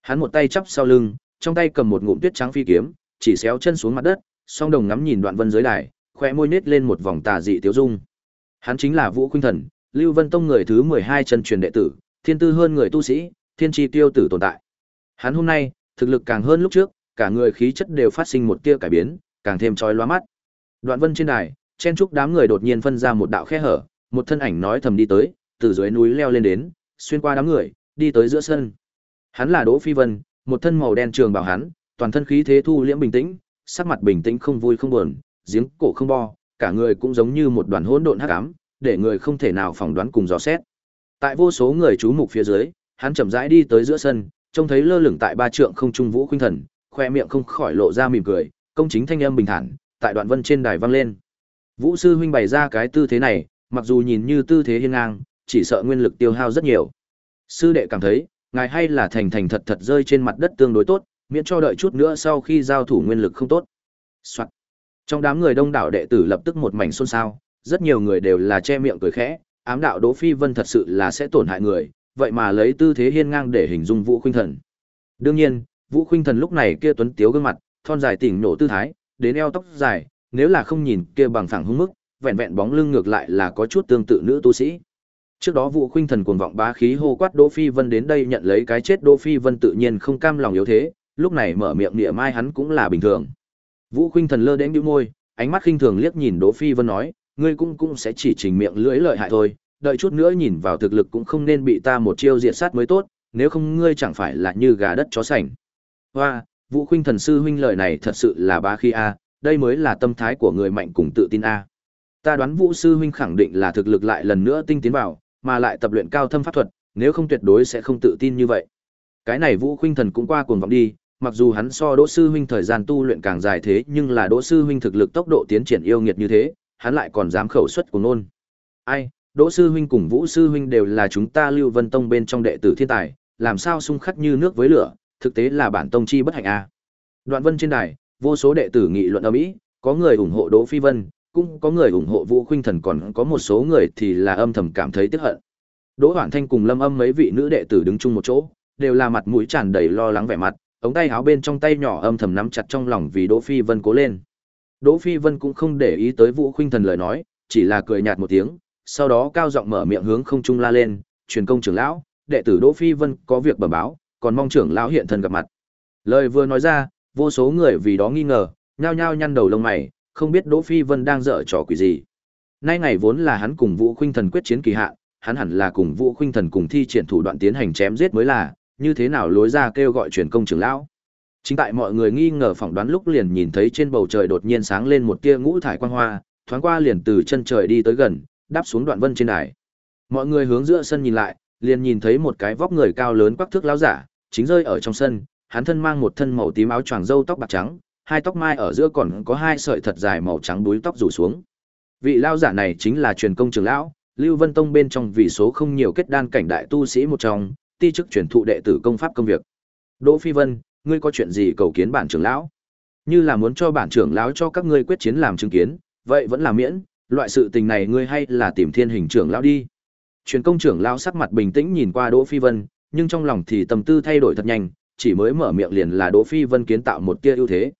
Hắn một tay chắp sau lưng, trong tay cầm một ngụm tuyết trắng phi kiếm, chỉ xéo chân xuống mặt đất, song đồng ngắm nhìn Đoạn Vân dưới đài, khóe môi nết lên một vòng tà dị tiêu dung. Hắn chính là Vũ Khuynh Thần, Lưu Vân Tông người thứ 12 chân truyền đệ tử, thiên tư hơn người tu sĩ, thiên chi tiêu tử tồn tại. Hắn hôm nay, thực lực càng hơn lúc trước, cả người khí chất đều phát sinh một tia cải biến, càng thêm chói lóa mắt. Đoạn Vân trên đài, chen chúc đám người đột nhiên phân ra một đạo khe hở, một thân ảnh nói thầm đi tới, từ dưới núi leo lên đến, xuyên qua đám người, đi tới giữa sân. Hắn là Đỗ Phi Vân, một thân màu đen trường bảo hắn, toàn thân khí thế thu liễm bình tĩnh, sắc mặt bình tĩnh không vui không buồn, giếng cổ không bo, cả người cũng giống như một đoàn hỗn độn hắc ám, để người không thể nào phỏng đoán cùng dò xét. Tại vô số người chú mục phía dưới, hắn chậm rãi đi tới giữa sân, trông thấy lơ lửng tại ba trượng không trung vũ khuynh thần, khoe miệng không khỏi lộ ra mỉm cười, công chính thanh âm bình thản, tại đoạn vân trên đài vang lên. Vũ sư huynh bày ra cái tư thế này, mặc dù nhìn như tư thế hiên ngang, chỉ sợ nguyên lực tiêu hao rất nhiều. Sư đệ cảm thấy, ngài hay là thành thành thật thật rơi trên mặt đất tương đối tốt, miễn cho đợi chút nữa sau khi giao thủ nguyên lực không tốt、Soạn. Trong đám người đông đảo đệ tử lập tức một mảnh xôn xao, rất nhiều người đều là che miệng cười khẽ, ám đạo Đỗ Phi Vân thật sự là sẽ tổn hại người, vậy mà lấy tư thế hiên ngang để hình dung Vũ Khuynh Thần. Đương nhiên, Vũ Khuynh Thần lúc này kia tuấn tiếu gương mặt, thon dài tỉnh nổ tư thái, đến eo tóc dài, nếu là không nhìn kia bằng phẳng hung mức, vẹn vẹn bóng lưng ngược lại là có chút tương tự nữ tu sĩ. Trước đó Vũ Khuynh Thần cuồng vọng bá khí hô quát Đỗ Phi Vân đến đây nhận lấy cái chết Đỗ Phi Vân tự nhiên không cam lòng yếu thế, lúc này mở miệng niệm mai hắn cũng là bình thường. Vũ Khuynh Thần lơ đến nhíu môi, ánh mắt khinh thường liếc nhìn Đỗ Phi Vân nói, ngươi cũng cũng sẽ chỉ trình miệng lưỡi lợi hại thôi, đợi chút nữa nhìn vào thực lực cũng không nên bị ta một chiêu diệt sát mới tốt, nếu không ngươi chẳng phải là như gà đất chó sành. Hoa, Vũ Khuynh thần sư huynh lời này thật sự là bá khí a, đây mới là tâm thái của người mạnh cùng tự tin a. Ta đoán Vũ sư huynh khẳng định là thực lực lại lần nữa tinh tiến vào, mà lại tập luyện cao thâm pháp thuật, nếu không tuyệt đối sẽ không tự tin như vậy. Cái này Vũ Khuynh thần cũng qua cuồng vọng đi, mặc dù hắn so Đỗ sư huynh thời gian tu luyện càng dài thế, nhưng là Đỗ sư huynh thực lực tốc độ tiến triển yêu nghiệt như thế, hắn lại còn dám khẩu xuất của nôn. Ai, Đỗ sư huynh cùng Vũ sư huynh đều là chúng ta Lưu Vân Tông bên trong đệ tử thiên tài, làm sao xung khắc như nước với lửa, thực tế là bản tông chi bất hạnh a. Đoạn Vân trên đài, vô số đệ tử nghị luận ầm ĩ, có người ủng hộ Đỗ Phi Vân, cũng có người ủng hộ Vũ Khuynh Thần còn có một số người thì là âm thầm cảm thấy tiếc hận. Đỗ Hoản Thanh cùng Lâm Âm mấy vị nữ đệ tử đứng chung một chỗ, đều là mặt mũi tràn đầy lo lắng vẻ mặt, ống tay áo bên trong tay nhỏ âm thầm nắm chặt trong lòng vì Đỗ Phi Vân cố lên. Đỗ Phi Vân cũng không để ý tới Vũ Khuynh Thần lời nói, chỉ là cười nhạt một tiếng, sau đó cao giọng mở miệng hướng không trung la lên, "Truyền công trưởng lão, đệ tử Đỗ Phi Vân có việc bẩm báo, còn mong trưởng lão hiện thân gặp mặt." Lời vừa nói ra, vô số người vì đó nghi ngờ, nhao nhao nhăn đầu lông mày, không biết Đỗ Phi Vân đang dở trò quỷ gì. Nay ngày vốn là hắn cùng Vũ Khuynh Thần quyết chiến kỳ hạn, hắn hẳn là cùng Vũ Khuynh Thần cùng thi triển thủ đoạn tiến hành chém giết mới là, như thế nào lối ra kêu gọi truyền công trưởng lão. Chính tại mọi người nghi ngờ phỏng đoán lúc liền nhìn thấy trên bầu trời đột nhiên sáng lên một tia ngũ thải quang hoa, thoáng qua liền từ chân trời đi tới gần, đáp xuống đoạn vân trên đài. Mọi người hướng giữa sân nhìn lại, liền nhìn thấy một cái vóc người cao lớn quắc thước lão giả, chính rơi ở trong sân, hắn thân mang một thân màu tím áo choàng râu tóc bạc trắng, hai tóc mai ở giữa còn có hai sợi thật dài màu trắng đuôi tóc rủ xuống. Vị lão giả này chính là truyền công trưởng lão, Lưu Vân Tông bên trong vị số không nhiều kết đan cảnh đại tu sĩ một trong, ti chức truyền thụ đệ tử công pháp công việc. Đỗ Phi Vân, ngươi có chuyện gì cầu kiến bản trưởng lão? Như là muốn cho bản trưởng lão cho các ngươi quyết chiến làm chứng kiến, vậy vẫn là miễn, loại sự tình này ngươi hay là tìm thiên hình trưởng lão đi. Truyền công trưởng lão sắc mặt bình tĩnh nhìn qua Đỗ Phi Vân, nhưng trong lòng thì tâm tư thay đổi thật nhanh, chỉ mới mở miệng liền là Đỗ Phi Vân kiến tạo một tia ưu thế.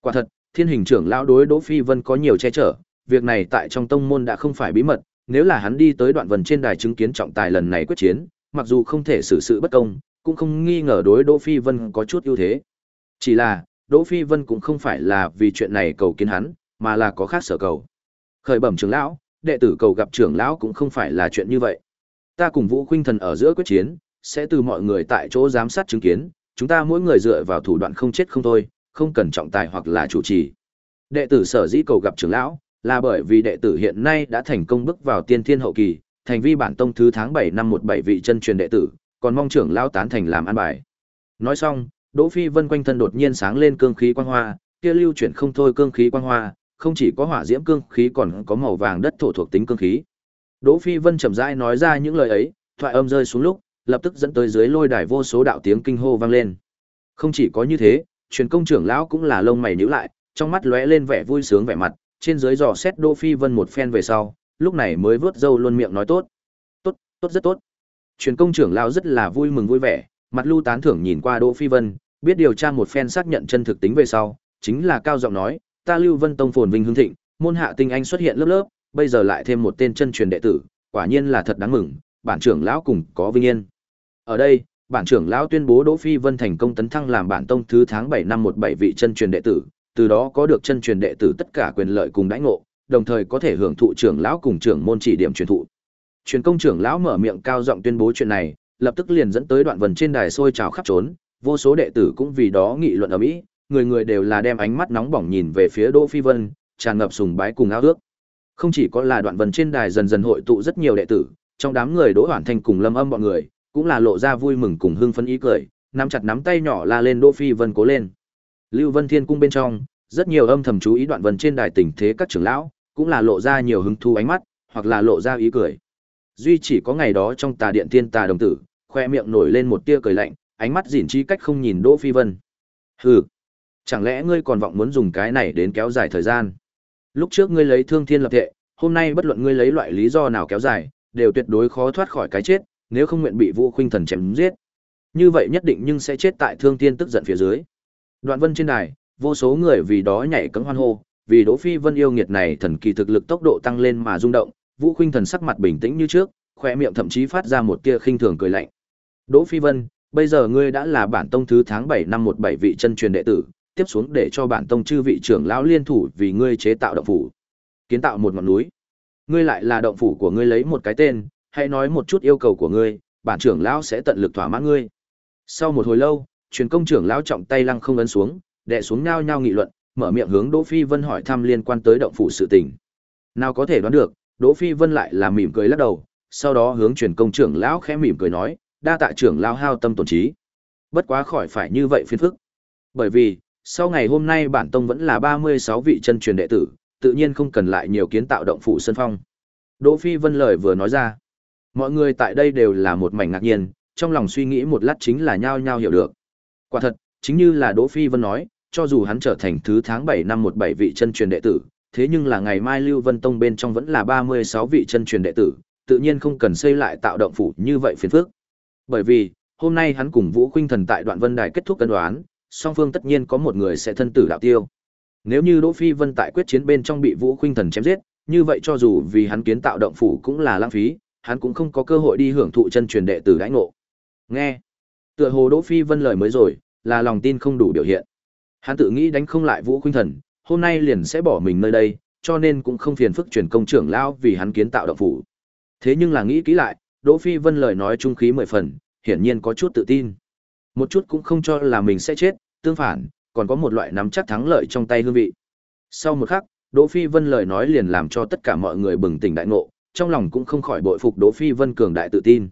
Quả thật, thiên hình trưởng lão đối Đỗ Phi Vân có nhiều che chở, việc này tại trong tông môn đã không phải bí mật, nếu là hắn đi tới đoạn vần trên đài chứng kiến trọng tài lần này quyết chiến, mặc dù không thể xử sự bất công, cũng không nghi ngờ đối Đỗ Phi Vân có chút ưu thế. Chỉ là, Đỗ Phi Vân cũng không phải là vì chuyện này cầu kiến hắn, mà là có khác sở cầu. Khởi bẩm trưởng lão, đệ tử cầu gặp trưởng lão cũng không phải là chuyện như vậy. Ta cùng Vũ Khuynh Thần ở giữa quyết chiến, sẽ từ mọi người tại chỗ giám sát chứng kiến, chúng ta mỗi người dựa vào thủ đoạn không chết không thôi, không cần trọng tài hoặc là chủ trì. Đệ tử sở dĩ cầu gặp trưởng lão, là bởi vì đệ tử hiện nay đã thành công bước vào tiên thiên hậu kỳ, thành vi bản tông thứ tháng 7 năm 17 vị chân truyền đệ tử, còn mong trưởng lão tán thành làm an bài. Nói xong, Đỗ Phi Vân quanh thân đột nhiên sáng lên cương khí quang hoa, kia lưu chuyển không thôi cương khí quang hoa, không chỉ có hỏa diễm cương khí còn có màu vàng đất thổ thuộc tính cương khí. Đỗ Phi Vân chậm rãi nói ra những lời ấy, thoại âm rơi xuống lúc, lập tức dẫn tới dưới lôi đài vô số đạo tiếng kinh hô vang lên. Không chỉ có như thế, truyền công trưởng lão cũng là lông mày nhíu lại, trong mắt lóe lên vẻ vui sướng vẻ mặt, trên dưới dò xét Đỗ Phi Vân một phen về sau, lúc này mới vớt dâu luôn miệng nói tốt. Tốt, tốt rất tốt. Truyền công trưởng lão rất là vui mừng vui vẻ, mặt lưu tán thưởng nhìn qua Đỗ Phi Vân, biết điều tra một phen xác nhận chân thực tính về sau, chính là cao giọng nói, ta Lưu Vân Tông phồn vinh hưng thịnh, môn hạ tinh anh xuất hiện lớp lớp, bây giờ lại thêm một tên chân truyền đệ tử, quả nhiên là thật đáng mừng, bản trưởng lão cùng có vinh yên. Ở đây, bản trưởng lão tuyên bố Đỗ Phi Vân thành công tấn thăng làm bản tông thứ tháng 7 năm 17 vị chân truyền đệ tử, từ đó có được chân truyền đệ tử tất cả quyền lợi cùng đãi ngộ, đồng thời có thể hưởng thụ trưởng lão cùng trưởng môn chỉ điểm truyền thụ. Truyền công trưởng lão mở miệng cao giọng tuyên bố chuyện này, lập tức liền dẫn tới đoạn vần trên đài sôi trào khắp trốn, vô số đệ tử cũng vì đó nghị luận ầm ĩ người người đều là đem ánh mắt nóng bỏng nhìn về phía Đỗ Phi Vân, tràn ngập sùng bái cùng ao ước. Không chỉ có là đoạn vần trên đài dần dần hội tụ rất nhiều đệ tử, trong đám người Đỗ Hoản Thanh cùng Lâm Âm bọn người, cũng là lộ ra vui mừng cùng hưng phấn ý cười, nắm chặt nắm tay nhỏ la lên Đỗ Phi Vân cố lên. Lưu Vân Thiên cung bên trong, rất nhiều âm thầm chú ý đoạn vân trên đài tình thế các trưởng lão, cũng là lộ ra nhiều hứng thú ánh mắt, hoặc là lộ ra ý cười. Duy chỉ có ngày đó trong tà điện tiên tà đồng tử, khoe miệng nổi lên một tia cười lạnh, ánh mắt dỉn chi cách không nhìn Đỗ Phi Vân. Hừ, chẳng lẽ ngươi còn vọng muốn dùng cái này đến kéo dài thời gian? Lúc trước ngươi lấy Thương Thiên lập thệ, hôm nay bất luận ngươi lấy loại lý do nào kéo dài, đều tuyệt đối khó thoát khỏi cái chết, nếu không nguyện bị Vũ Khuynh Thần chém giết. Như vậy nhất định nhưng sẽ chết tại Thương Thiên tức giận phía dưới. Đoạn Vân trên đài, vô số người vì đó nhảy cẫng hoan hô, vì Đỗ Phi Vân yêu nghiệt này thần kỳ thực lực tốc độ tăng lên mà rung động, Vũ Khuynh Thần sắc mặt bình tĩnh như trước, khóe miệng thậm chí phát ra một tia khinh thường cười lạnh. Đỗ Phi Vân, bây giờ ngươi đã là bản tông thứ tháng 7 năm 17 vị chân truyền đệ tử, tiếp xuống để cho bản tông chư vị trưởng lão liên thủ vì ngươi chế tạo động phủ. Kiến tạo một ngọn núi. Ngươi lại là động phủ của ngươi lấy một cái tên, hãy nói một chút yêu cầu của ngươi, bản trưởng lão sẽ tận lực thỏa mãn ngươi. Sau một hồi lâu, truyền công trưởng lão trọng tay lăng không ấn xuống, đè xuống nhao nhao nghị luận, mở miệng hướng Đỗ Phi Vân hỏi thăm liên quan tới động phủ sự tình. Nào có thể đoán được, Đỗ Phi Vân lại là mỉm cười lắc đầu, sau đó hướng truyền công trưởng lão khẽ mỉm cười nói, đa tạ trưởng lão hao tâm tổn trí. Bất quá khỏi phải như vậy phiền phức. Bởi vì, sau ngày hôm nay bản tông vẫn là 36 vị chân truyền đệ tử, tự nhiên không cần lại nhiều kiến tạo động phủ sân phong. Đỗ Phi Vân lời vừa nói ra. Mọi người tại đây đều là một mảnh ngạc nhiên, trong lòng suy nghĩ một lát chính là nhao nhao hiểu được. Quả thật, chính như là Đỗ Phi Vân nói, cho dù hắn trở thành thứ tháng 7 năm 17 vị chân truyền đệ tử, thế nhưng là ngày mai Lưu Vân Tông bên trong vẫn là 36 vị chân truyền đệ tử, tự nhiên không cần xây lại tạo động phủ như vậy phiền phức. Bởi vì, hôm nay hắn cùng Vũ Khuynh Thần tại Đoạn Vân Đài kết thúc cân đoán, song phương tất nhiên có một người sẽ thân tử đạo tiêu. Nếu như Đỗ Phi Vân tại quyết chiến bên trong bị Vũ Khuynh Thần chém giết, như vậy cho dù vì hắn kiến tạo động phủ cũng là lãng phí, hắn cũng không có cơ hội đi hưởng thụ chân truyền đệ tử đãi ngộ. Nghe, tựa hồ Đỗ Phi Vân lời mới rồi, là lòng tin không đủ biểu hiện. Hắn tự nghĩ đánh không lại Vũ Khuynh Thần, hôm nay liền sẽ bỏ mình nơi đây, cho nên cũng không phiền phức truyền công trưởng lão vì hắn kiến tạo động phủ. Thế nhưng là nghĩ kỹ lại, Đỗ Phi Vân lời nói trung khí mười phần, hiển nhiên có chút tự tin. Một chút cũng không cho là mình sẽ chết, tương phản, còn có một loại nắm chắc thắng lợi trong tay hương vị. Sau một khắc, Đỗ Phi Vân lời nói liền làm cho tất cả mọi người bừng tỉnh đại ngộ, trong lòng cũng không khỏi bội phục Đỗ Phi Vân cường đại tự tin.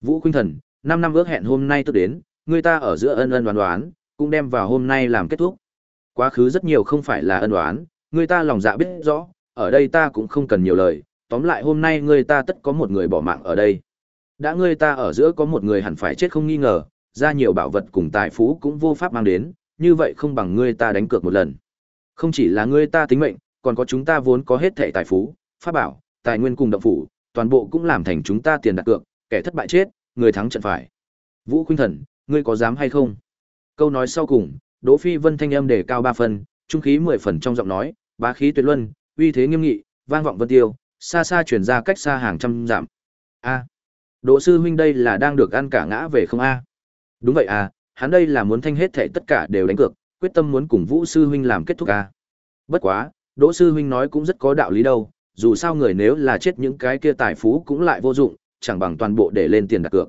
Vũ Khuynh Thần, 5 năm ước hẹn hôm nay tôi đến, người ta ở giữa ân ân đoán đoán, cũng đem vào hôm nay làm kết thúc. Quá khứ rất nhiều không phải là ân đoán, người ta lòng dạ biết rõ, ở đây ta cũng không cần nhiều lời, tóm lại hôm nay người ta tất có một người bỏ mạng ở đây. Đã người ta ở giữa có một người hẳn phải chết không nghi ngờ, ra nhiều bảo vật cùng tài phú cũng vô pháp mang đến, như vậy không bằng ngươi ta đánh cược một lần. Không chỉ là ngươi ta tính mệnh, còn có chúng ta vốn có hết thảy tài phú, pháp bảo, tài nguyên cùng động phủ, toàn bộ cũng làm thành chúng ta tiền đặt cược, kẻ thất bại chết, người thắng trận phải. Vũ Khuynh Thần, ngươi có dám hay không? Câu nói sau cùng, Đỗ Phi Vân thanh âm đề cao ba phần, trung khí mười phần trong giọng nói, bá khí tuyệt luân, uy thế nghiêm nghị, vang vọng vân tiêu, xa xa truyền ra cách xa hàng trăm dặm. A. Đỗ sư huynh đây là đang được ăn cả ngã về không a? Đúng vậy à, hắn đây là muốn thanh hết thệ tất cả đều đánh cược, quyết tâm muốn cùng Vũ sư huynh làm kết thúc a. Bất quá, Đỗ sư huynh nói cũng rất có đạo lý đâu, dù sao người nếu là chết những cái kia tài phú cũng lại vô dụng, chẳng bằng toàn bộ để lên tiền đặt cược.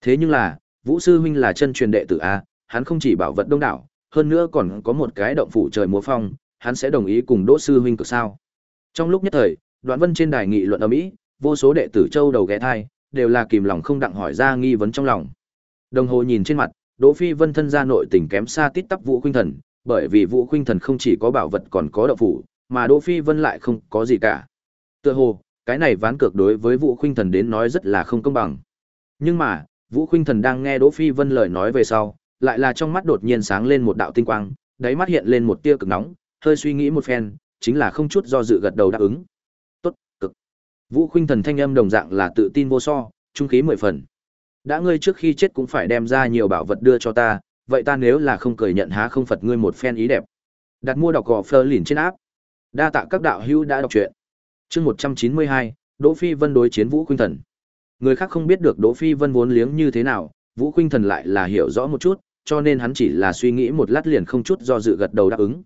Thế nhưng là, Vũ sư huynh là chân truyền đệ tử a, hắn không chỉ bảo vật đông đảo, hơn nữa còn có một cái động phủ trời múa phong, hắn sẽ đồng ý cùng Đỗ sư huynh cực sao? Trong lúc nhất thời, Đoạn Vân trên đài nghị luận ầm ĩ, vô số đệ tử châu đầu ghé thai, đều là kìm lòng không đặng hỏi ra nghi vấn trong lòng. Đồng hồ nhìn trên mặt, Đỗ Phi Vân thân ra nội tình kém xa tít tắp Vũ Khuynh Thần, bởi vì Vũ Khuynh Thần không chỉ có bảo vật còn có đạo phủ, mà Đỗ Phi Vân lại không có gì cả. Tựa hồ, cái này ván cược đối với Vũ Khuynh Thần đến nói rất là không công bằng. Nhưng mà, Vũ Khuynh Thần đang nghe Đỗ Phi Vân lời nói về sau, lại là trong mắt đột nhiên sáng lên một đạo tinh quang, đáy mắt hiện lên một tia cực nóng, hơi suy nghĩ một phen, chính là không chút do dự gật đầu đáp ứng. Tốt, cực. Vũ Khuynh Thần thanh âm đồng dạng là tự tin vô so, trung khí mười phần. Đã ngươi trước khi chết cũng phải đem ra nhiều bảo vật đưa cho ta, vậy ta nếu là không cười nhận há không phật ngươi một phen ý đẹp. Đặt mua đọc gò phơ lìn trên áp. Đa tạ các đạo hữu đã đọc truyện. chương một trăm chín mươi hai Đỗ Phi Vân đối chiến Vũ Khuynh Thần. Người khác không biết được Đỗ Phi Vân vốn liếng như thế nào, Vũ Khuynh Thần lại là hiểu rõ một chút, cho nên hắn chỉ là suy nghĩ một lát liền không chút do dự gật đầu đáp ứng.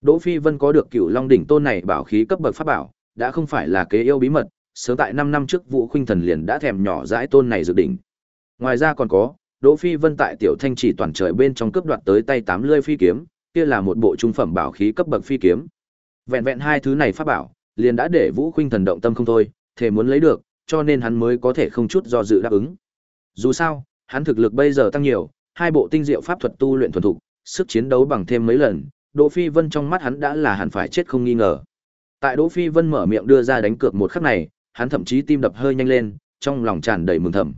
Đỗ Phi Vân có được Cửu Long đỉnh tôn này bảo khí cấp bậc pháp bảo, đã không phải là kế yêu bí mật, sớm tại năm năm trước Vũ Khuynh Thần liền đã thèm nhỏ dãi tôn này dự đỉnh. Ngoài ra còn có, Đỗ Phi Vân tại tiểu thanh chỉ toàn trời bên trong cướp đoạt tới tay tám lưỡi phi kiếm, kia là một bộ trung phẩm bảo khí cấp bậc phi kiếm. Vẹn vẹn hai thứ này pháp bảo, liền đã để Vũ Khuynh Thần động tâm không thôi, thể muốn lấy được, cho nên hắn mới có thể không chút do dự đáp ứng. Dù sao, hắn thực lực bây giờ tăng nhiều, hai bộ tinh diệu pháp thuật tu luyện thuần thục, sức chiến đấu bằng thêm mấy lần, Đỗ Phi Vân trong mắt hắn đã là hẳn phải chết không nghi ngờ. Tại Đỗ Phi Vân mở miệng đưa ra đánh cược một khắc này, hắn thậm chí tim đập hơi nhanh lên, trong lòng tràn đầy mừng thầm.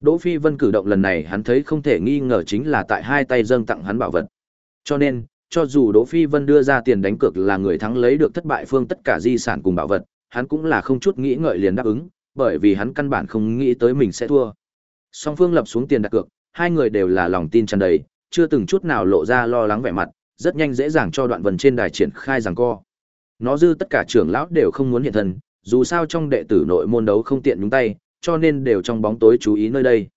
Đỗ Phi Vân cử động lần này hắn thấy không thể nghi ngờ chính là tại hai tay dâng tặng hắn bảo vật. Cho nên, cho dù Đỗ Phi Vân đưa ra tiền đánh cược là người thắng lấy được thất bại phương tất cả di sản cùng bảo vật, hắn cũng là không chút nghĩ ngợi liền đáp ứng, bởi vì hắn căn bản không nghĩ tới mình sẽ thua. Song phương lập xuống tiền đặt cược, hai người đều là lòng tin tràn đầy, chưa từng chút nào lộ ra lo lắng vẻ mặt, rất nhanh dễ dàng cho đoạn vần trên đài triển khai giằng co. Nó dư tất cả trưởng lão đều không muốn hiện thân, dù sao trong đệ tử nội môn đấu không tiện nhúng tay, cho nên đều trong bóng tối chú ý nơi đây.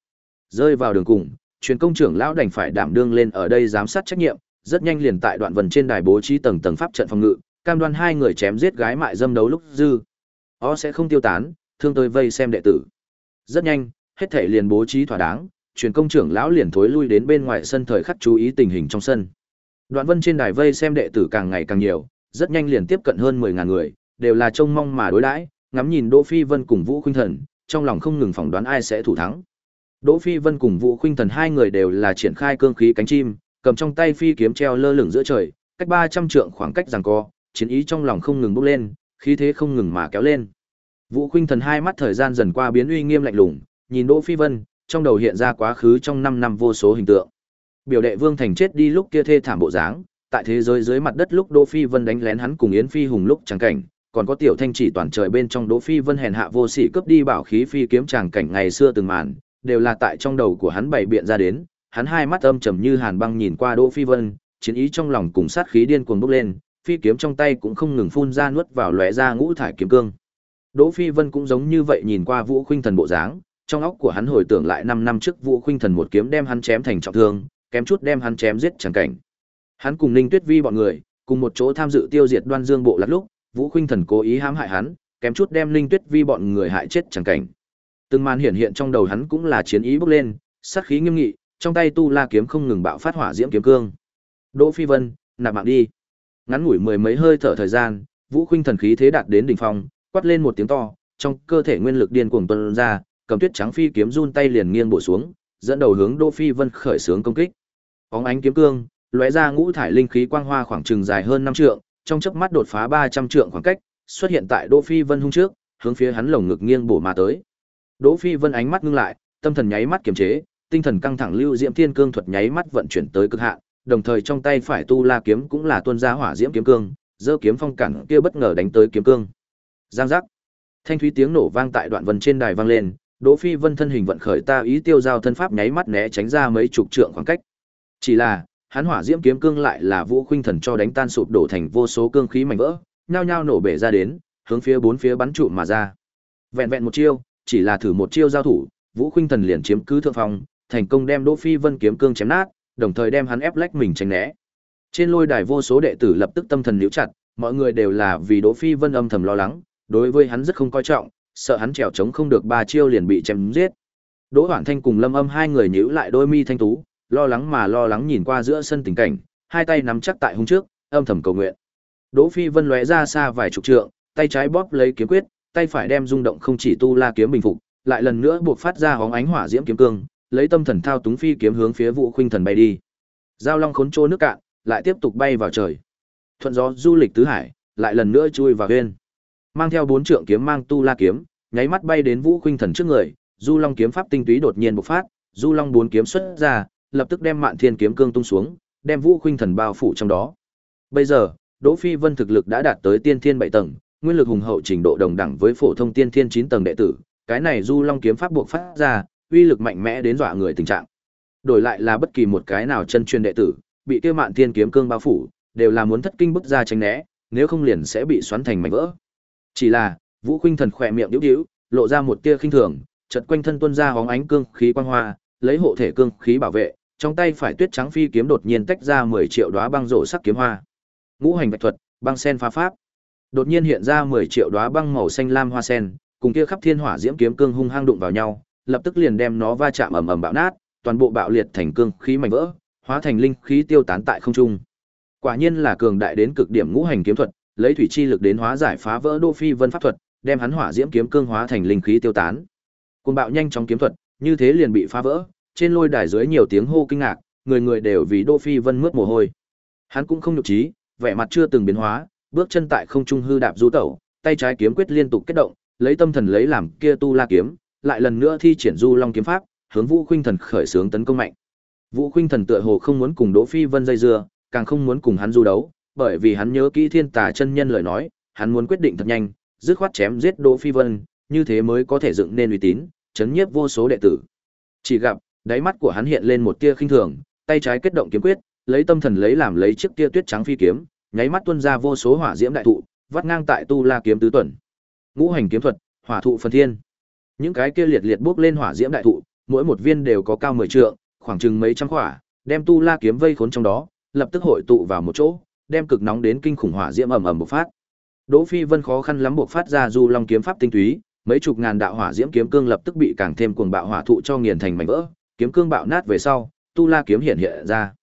Rơi vào đường cùng, truyền công trưởng lão đành phải đảm đương lên ở đây giám sát trách nhiệm, rất nhanh liền tại đoạn vần trên đài bố trí tầng tầng pháp trận phòng ngự, cam đoan hai người chém giết gái mại dâm đấu lúc dư. Ó sẽ không tiêu tán, thương tôi vây xem đệ tử. Rất nhanh, hết thể liền bố trí thỏa đáng, truyền công trưởng lão liền thối lui đến bên ngoài sân thời khắc chú ý tình hình trong sân. Đoạn Vân trên đài vây xem đệ tử càng ngày càng nhiều, rất nhanh liền tiếp cận hơn 10000 người, đều là trông mong mà đối đãi, ngắm nhìn Đỗ Phi Vân cùng Vũ Khuynh Thần, trong lòng không ngừng phỏng đoán ai sẽ thủ thắng. Đỗ Phi Vân cùng Vũ Khuynh Thần hai người đều là triển khai cương khí cánh chim, cầm trong tay phi kiếm treo lơ lửng giữa trời, cách 300 trượng khoảng cách giằng co, chiến ý trong lòng không ngừng bốc lên, khí thế không ngừng mà kéo lên. Vũ Khuynh Thần hai mắt thời gian dần qua biến uy nghiêm lạnh lùng, nhìn Đỗ Phi Vân, trong đầu hiện ra quá khứ trong 5 năm vô số hình tượng. Biểu đệ Vương Thành chết đi lúc kia thê thảm bộ dáng, tại thế giới dưới mặt đất lúc Đỗ Phi Vân đánh lén hắn cùng Yến Phi Hùng lúc chẳng cảnh, còn có tiểu thanh chỉ toàn trời bên trong Đỗ Phi Vân hèn hạ vô sỉ cướp đi bảo khí phi kiếm tràng cảnh ngày xưa từng màn, đều là tại trong đầu của hắn bày biện ra đến, hắn hai mắt âm trầm như hàn băng nhìn qua Đỗ Phi Vân, chiến ý trong lòng cùng sát khí điên cuồng bốc lên, phi kiếm trong tay cũng không ngừng phun ra nuốt vào lóe ra ngũ thải kiếm cương. Đỗ Phi Vân cũng giống như vậy nhìn qua Vũ Khuynh Thần bộ dáng, trong óc của hắn hồi tưởng lại 5 năm trước Vũ Khuynh Thần một kiếm đem hắn chém thành trọng thương, kém chút đem hắn chém giết chẳng cảnh. Hắn cùng Ninh Tuyết Vi bọn người, cùng một chỗ tham dự tiêu diệt Đoan Dương bộ lạc lúc, Vũ Khuynh Thần cố ý hãm hại hắn, kém chút đem Linh Tuyết Vi bọn người hại chết chẳng cảnh. Từng màn hiện hiện trong đầu hắn cũng là chiến ý bốc lên, sát khí nghiêm nghị, trong tay tu la kiếm không ngừng bạo phát hỏa diễm kiếm cương. Đỗ Phi Vân, nạp mạng đi. Ngắn ngủi mười mấy hơi thở thời gian, Vũ Khuynh thần khí thế đạt đến đỉnh phong, quát lên một tiếng to, trong cơ thể nguyên lực điên cuồng tuôn ra, cầm tuyết trắng phi kiếm run tay liền nghiêng bổ xuống, dẫn đầu hướng Đỗ Phi Vân khởi xướng công kích. Bóng ánh kiếm cương, lóe ra ngũ thải linh khí quang hoa khoảng chừng dài hơn năm trượng, trong chớp mắt đột phá 300 trượng khoảng cách, xuất hiện tại Đỗ Phi Vân hung trước, hướng phía hắn lồng ngực nghiêng bổ mà tới. Đỗ Phi Vân ánh mắt ngưng lại, tâm thần nháy mắt kiềm chế, tinh thần căng thẳng lưu diễm thiên cương thuật nháy mắt vận chuyển tới cực hạn, đồng thời trong tay phải tu la kiếm cũng là tuôn ra hỏa diễm kiếm cương, giơ kiếm phong cản kia bất ngờ đánh tới kiếm cương. Giang giác. Thanh thúy tiếng nổ vang tại đoạn vân trên đài vang lên, Đỗ Phi Vân thân hình vận khởi ta ý tiêu giao thân pháp nháy mắt né tránh ra mấy chục trượng khoảng cách. Chỉ là, hắn hỏa diễm kiếm cương lại là vũ khuynh thần cho đánh tan sụp đổ thành vô số cương khí mảnh vỡ, nhao nhao nổ bể ra đến, hướng phía bốn phía bắn trụ mà ra. Vẹn vẹn một chiêu, chỉ là thử một chiêu giao thủ, Vũ Khuynh Thần liền chiếm cứ thượng phong, thành công đem Đỗ Phi Vân kiếm cương chém nát, đồng thời đem hắn ép lách mình tránh né. Trên lôi đài vô số đệ tử lập tức tâm thần liễu chặt, mọi người đều là vì Đỗ Phi Vân âm thầm lo lắng, đối với hắn rất không coi trọng, sợ hắn trèo chống không được ba chiêu liền bị chém giết. Đỗ Hoản Thanh cùng Lâm Âm hai người nhíu lại đôi mi thanh tú, lo lắng mà lo lắng nhìn qua giữa sân tình cảnh, hai tay nắm chắc tại hung trước, âm thầm cầu nguyện. Đỗ Phi Vân lóe ra xa vài chục trượng, tay trái bóp lấy kiếm quyết, tay phải đem rung động không chỉ tu la kiếm bình phục, lại lần nữa buộc phát ra hóng ánh hỏa diễm kiếm cương, lấy tâm thần thao túng phi kiếm hướng phía Vũ Khuynh Thần bay đi. Giao long khốn trô nước cạn, lại tiếp tục bay vào trời. Thuận gió du lịch tứ hải, lại lần nữa chui vào huyên. Mang theo bốn trượng kiếm mang tu la kiếm, nháy mắt bay đến Vũ Khuynh Thần trước người, Du Long kiếm pháp tinh túy đột nhiên bộc phát, Du Long bốn kiếm xuất ra, lập tức đem Mạn Thiên kiếm cương tung xuống, đem Vũ Khuynh Thần bao phủ trong đó. Bây giờ, Đỗ Phi Vân thực lực đã đạt tới tiên thiên bảy tầng, nguyên lực hùng hậu trình độ đồng đẳng với phổ thông tiên thiên chín tầng đệ tử, cái này Du Long kiếm pháp buộc phát ra, uy lực mạnh mẽ đến dọa người tình trạng. Đổi lại là bất kỳ một cái nào chân truyền đệ tử, bị kia Mạn Thiên kiếm cương bao phủ, đều là muốn thất kinh bức ra tránh né, nếu không liền sẽ bị xoắn thành mảnh vỡ. Chỉ là, Vũ Khuynh Thần khỏe miệng nhíu nhíu, lộ ra một tia khinh thường, chợt quanh thân tuôn ra hóng ánh cương khí quang hoa, lấy hộ thể cương khí bảo vệ, trong tay phải tuyết trắng phi kiếm đột nhiên tách ra 10 triệu đóa băng rổ sắc kiếm hoa. Ngũ hành bạch thuật, băng sen phá pháp. Đột nhiên hiện ra 10 triệu đóa băng màu xanh lam hoa sen, cùng kia khắp thiên hỏa diễm kiếm cương hung hăng đụng vào nhau, lập tức liền đem nó va chạm ầm ầm bạo nát, toàn bộ bạo liệt thành cương khí mảnh vỡ, hóa thành linh khí tiêu tán tại không trung. Quả nhiên là cường đại đến cực điểm ngũ hành kiếm thuật, lấy thủy chi lực đến hóa giải phá vỡ Đô Phi Vân pháp thuật, đem hắn hỏa diễm kiếm cương hóa thành linh khí tiêu tán. Cuồng bạo nhanh chóng kiếm thuật, như thế liền bị phá vỡ, trên lôi đài dưới nhiều tiếng hô kinh ngạc, người người đều vì Đỗ Phi Vân mướt mồ hôi. Hắn cũng không nhục trí, vẻ mặt chưa từng biến hóa, bước chân tại không trung hư đạp du tẩu, tay trái kiếm quyết liên tục kết động, lấy tâm thần lấy làm kia tu la kiếm, lại lần nữa thi triển du long kiếm pháp, hướng Vũ Khuynh Thần khởi xướng tấn công mạnh. Vũ Khuynh Thần tựa hồ không muốn cùng Đỗ Phi Vân dây dưa, càng không muốn cùng hắn du đấu, bởi vì hắn nhớ kỹ Thiên Tà chân nhân lời nói, hắn muốn quyết định thật nhanh, dứt khoát chém giết Đỗ Phi Vân, như thế mới có thể dựng nên uy tín, chấn nhiếp vô số đệ tử. Chỉ gặp, đáy mắt của hắn hiện lên một tia khinh thường, tay trái kết động kiếm quyết, lấy tâm thần lấy làm lấy chiếc kia tuyết trắng phi kiếm, nháy mắt tuôn ra vô số hỏa diễm đại thụ, vắt ngang tại tu la kiếm tứ tuần. Ngũ hành kiếm thuật, hỏa thụ phần thiên. Những cái kia liệt liệt bốc lên hỏa diễm đại thụ, mỗi một viên đều có cao 10 trượng, khoảng chừng mấy trăm quả, đem tu la kiếm vây khốn trong đó, lập tức hội tụ vào một chỗ, đem cực nóng đến kinh khủng hỏa diễm ầm ầm bộc phát. Đỗ Phi Vân khó khăn lắm bộc phát ra du long kiếm pháp tinh túy, mấy chục ngàn đạo hỏa diễm kiếm cương lập tức bị càng thêm cuồng bạo hỏa thụ cho nghiền thành mảnh vỡ, kiếm cương bạo nát về sau, tu la kiếm hiện hiện ra.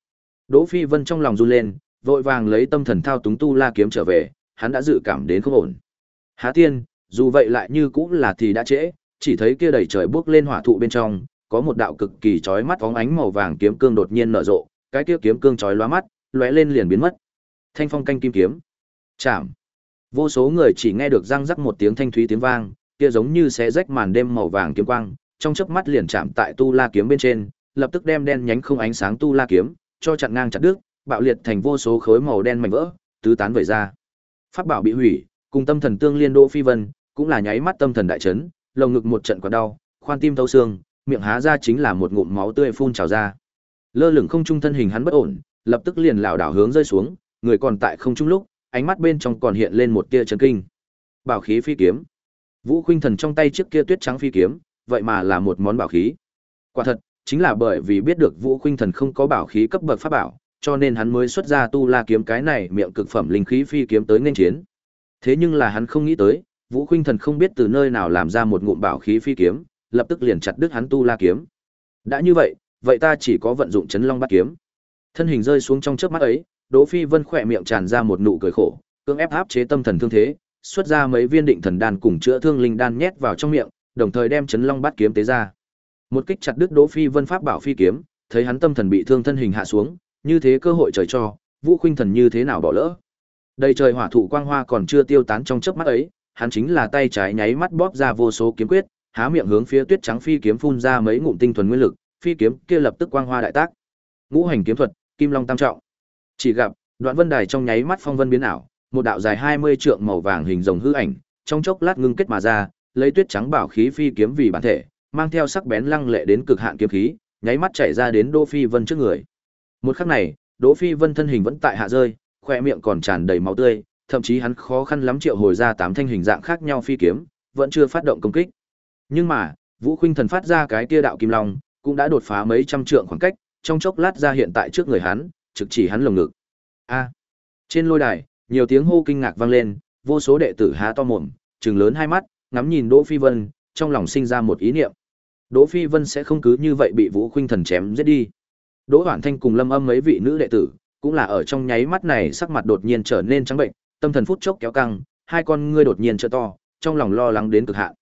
Đỗ Phi Vân trong lòng run lên, vội vàng lấy tâm thần thao túng tu la kiếm trở về, hắn đã dự cảm đến không ổn. Há tiên, dù vậy lại như cũng là thì đã trễ, chỉ thấy kia đầy trời bước lên hỏa thụ bên trong, có một đạo cực kỳ chói mắt phóng ánh màu vàng kiếm cương đột nhiên nở rộ, cái kia kiếm cương chói lóa mắt, lóe lên liền biến mất. Thanh phong canh kim kiếm. Chạm. Vô số người chỉ nghe được răng rắc một tiếng thanh thúy tiếng vang, kia giống như xé rách màn đêm màu vàng kiếm quang, trong chớp mắt liền chạm tại tu la kiếm bên trên, lập tức đem đen nhánh không ánh sáng tu la kiếm cho chặn ngang chặt đứt, bạo liệt thành vô số khối màu đen mảnh vỡ, tứ tán vẩy ra. Pháp bảo bị hủy, cùng tâm thần tương liên Đỗ Phi Vân, cũng là nháy mắt tâm thần đại chấn, lồng ngực một trận quặn đau, khoan tim thấu xương, miệng há ra chính là một ngụm máu tươi phun trào ra. Lơ lửng không trung thân hình hắn bất ổn, lập tức liền lảo đảo hướng rơi xuống, người còn tại không trung lúc, ánh mắt bên trong còn hiện lên một tia chấn kinh. Bảo khí phi kiếm. Vũ Khuynh Thần trong tay chiếc kia tuyết trắng phi kiếm, vậy mà là một món bảo khí. Quả thật, chính là bởi vì biết được Vũ Khuynh Thần không có bảo khí cấp bậc pháp bảo, cho nên hắn mới xuất ra tu la kiếm cái này miệng cực phẩm linh khí phi kiếm tới nên chiến. Thế nhưng là hắn không nghĩ tới, Vũ Khuynh Thần không biết từ nơi nào làm ra một ngụm bảo khí phi kiếm, lập tức liền chặt đứt hắn tu la kiếm. Đã như vậy, vậy ta chỉ có vận dụng chấn long bát kiếm. Thân hình rơi xuống trong chớp mắt ấy, Đỗ Phi Vân khỏe miệng tràn ra một nụ cười khổ, cưỡng ép áp chế tâm thần thương thế, xuất ra mấy viên định thần đan cùng chữa thương linh đan nhét vào trong miệng, đồng thời đem chấn long bát kiếm tế ra. Một kích chặt đứt Đỗ Phi Vân pháp bảo phi kiếm, thấy hắn tâm thần bị thương thân hình hạ xuống, như thế cơ hội trời cho, Vũ Khuynh Thần như thế nào bỏ lỡ. Đây trời hỏa thụ quang hoa còn chưa tiêu tán trong chớp mắt ấy, hắn chính là tay trái nháy mắt bóp ra vô số kiếm quyết, há miệng hướng phía tuyết trắng phi kiếm phun ra mấy ngụm tinh thuần nguyên lực, phi kiếm kia lập tức quang hoa đại tác. Ngũ hành kiếm thuật, Kim Long tam trọng. Chỉ gặp, Đoạn Vân Đài trong nháy mắt phong vân biến ảo, một đạo dài 20 trượng màu vàng hình rồng hư ảnh, trong chốc lát ngưng kết mà ra, lấy tuyết trắng bảo khí phi kiếm vì bản thể, mang theo sắc bén lăng lệ đến cực hạn kiếm khí, nháy mắt chạy ra đến Đỗ Phi Vân trước người. Một khắc này, Đỗ Phi Vân thân hình vẫn tại hạ rơi, khóe miệng còn tràn đầy máu tươi, thậm chí hắn khó khăn lắm triệu hồi ra tám thanh hình dạng khác nhau phi kiếm, vẫn chưa phát động công kích. Nhưng mà, Vũ Khuynh Thần phát ra cái kia đạo kim long, cũng đã đột phá mấy trăm trượng khoảng cách, trong chốc lát ra hiện tại trước người hắn, trực chỉ hắn lồng ngực. A! À, trên lôi đài, nhiều tiếng hô kinh ngạc vang lên, vô số đệ tử há to mồm, trừng lớn hai mắt, ngắm nhìn Đỗ Phi Vân, trong lòng sinh ra một ý niệm. Đỗ Phi Vân sẽ không cứ như vậy bị Vũ Khuynh Thần chém giết đi. Đỗ Hoản Thanh cùng Lâm Âm mấy vị nữ đệ tử, cũng là ở trong nháy mắt này sắc mặt đột nhiên trở nên trắng bệnh, tâm thần phút chốc kéo căng, hai con ngươi đột nhiên trợ to, trong lòng lo lắng đến cực hạn.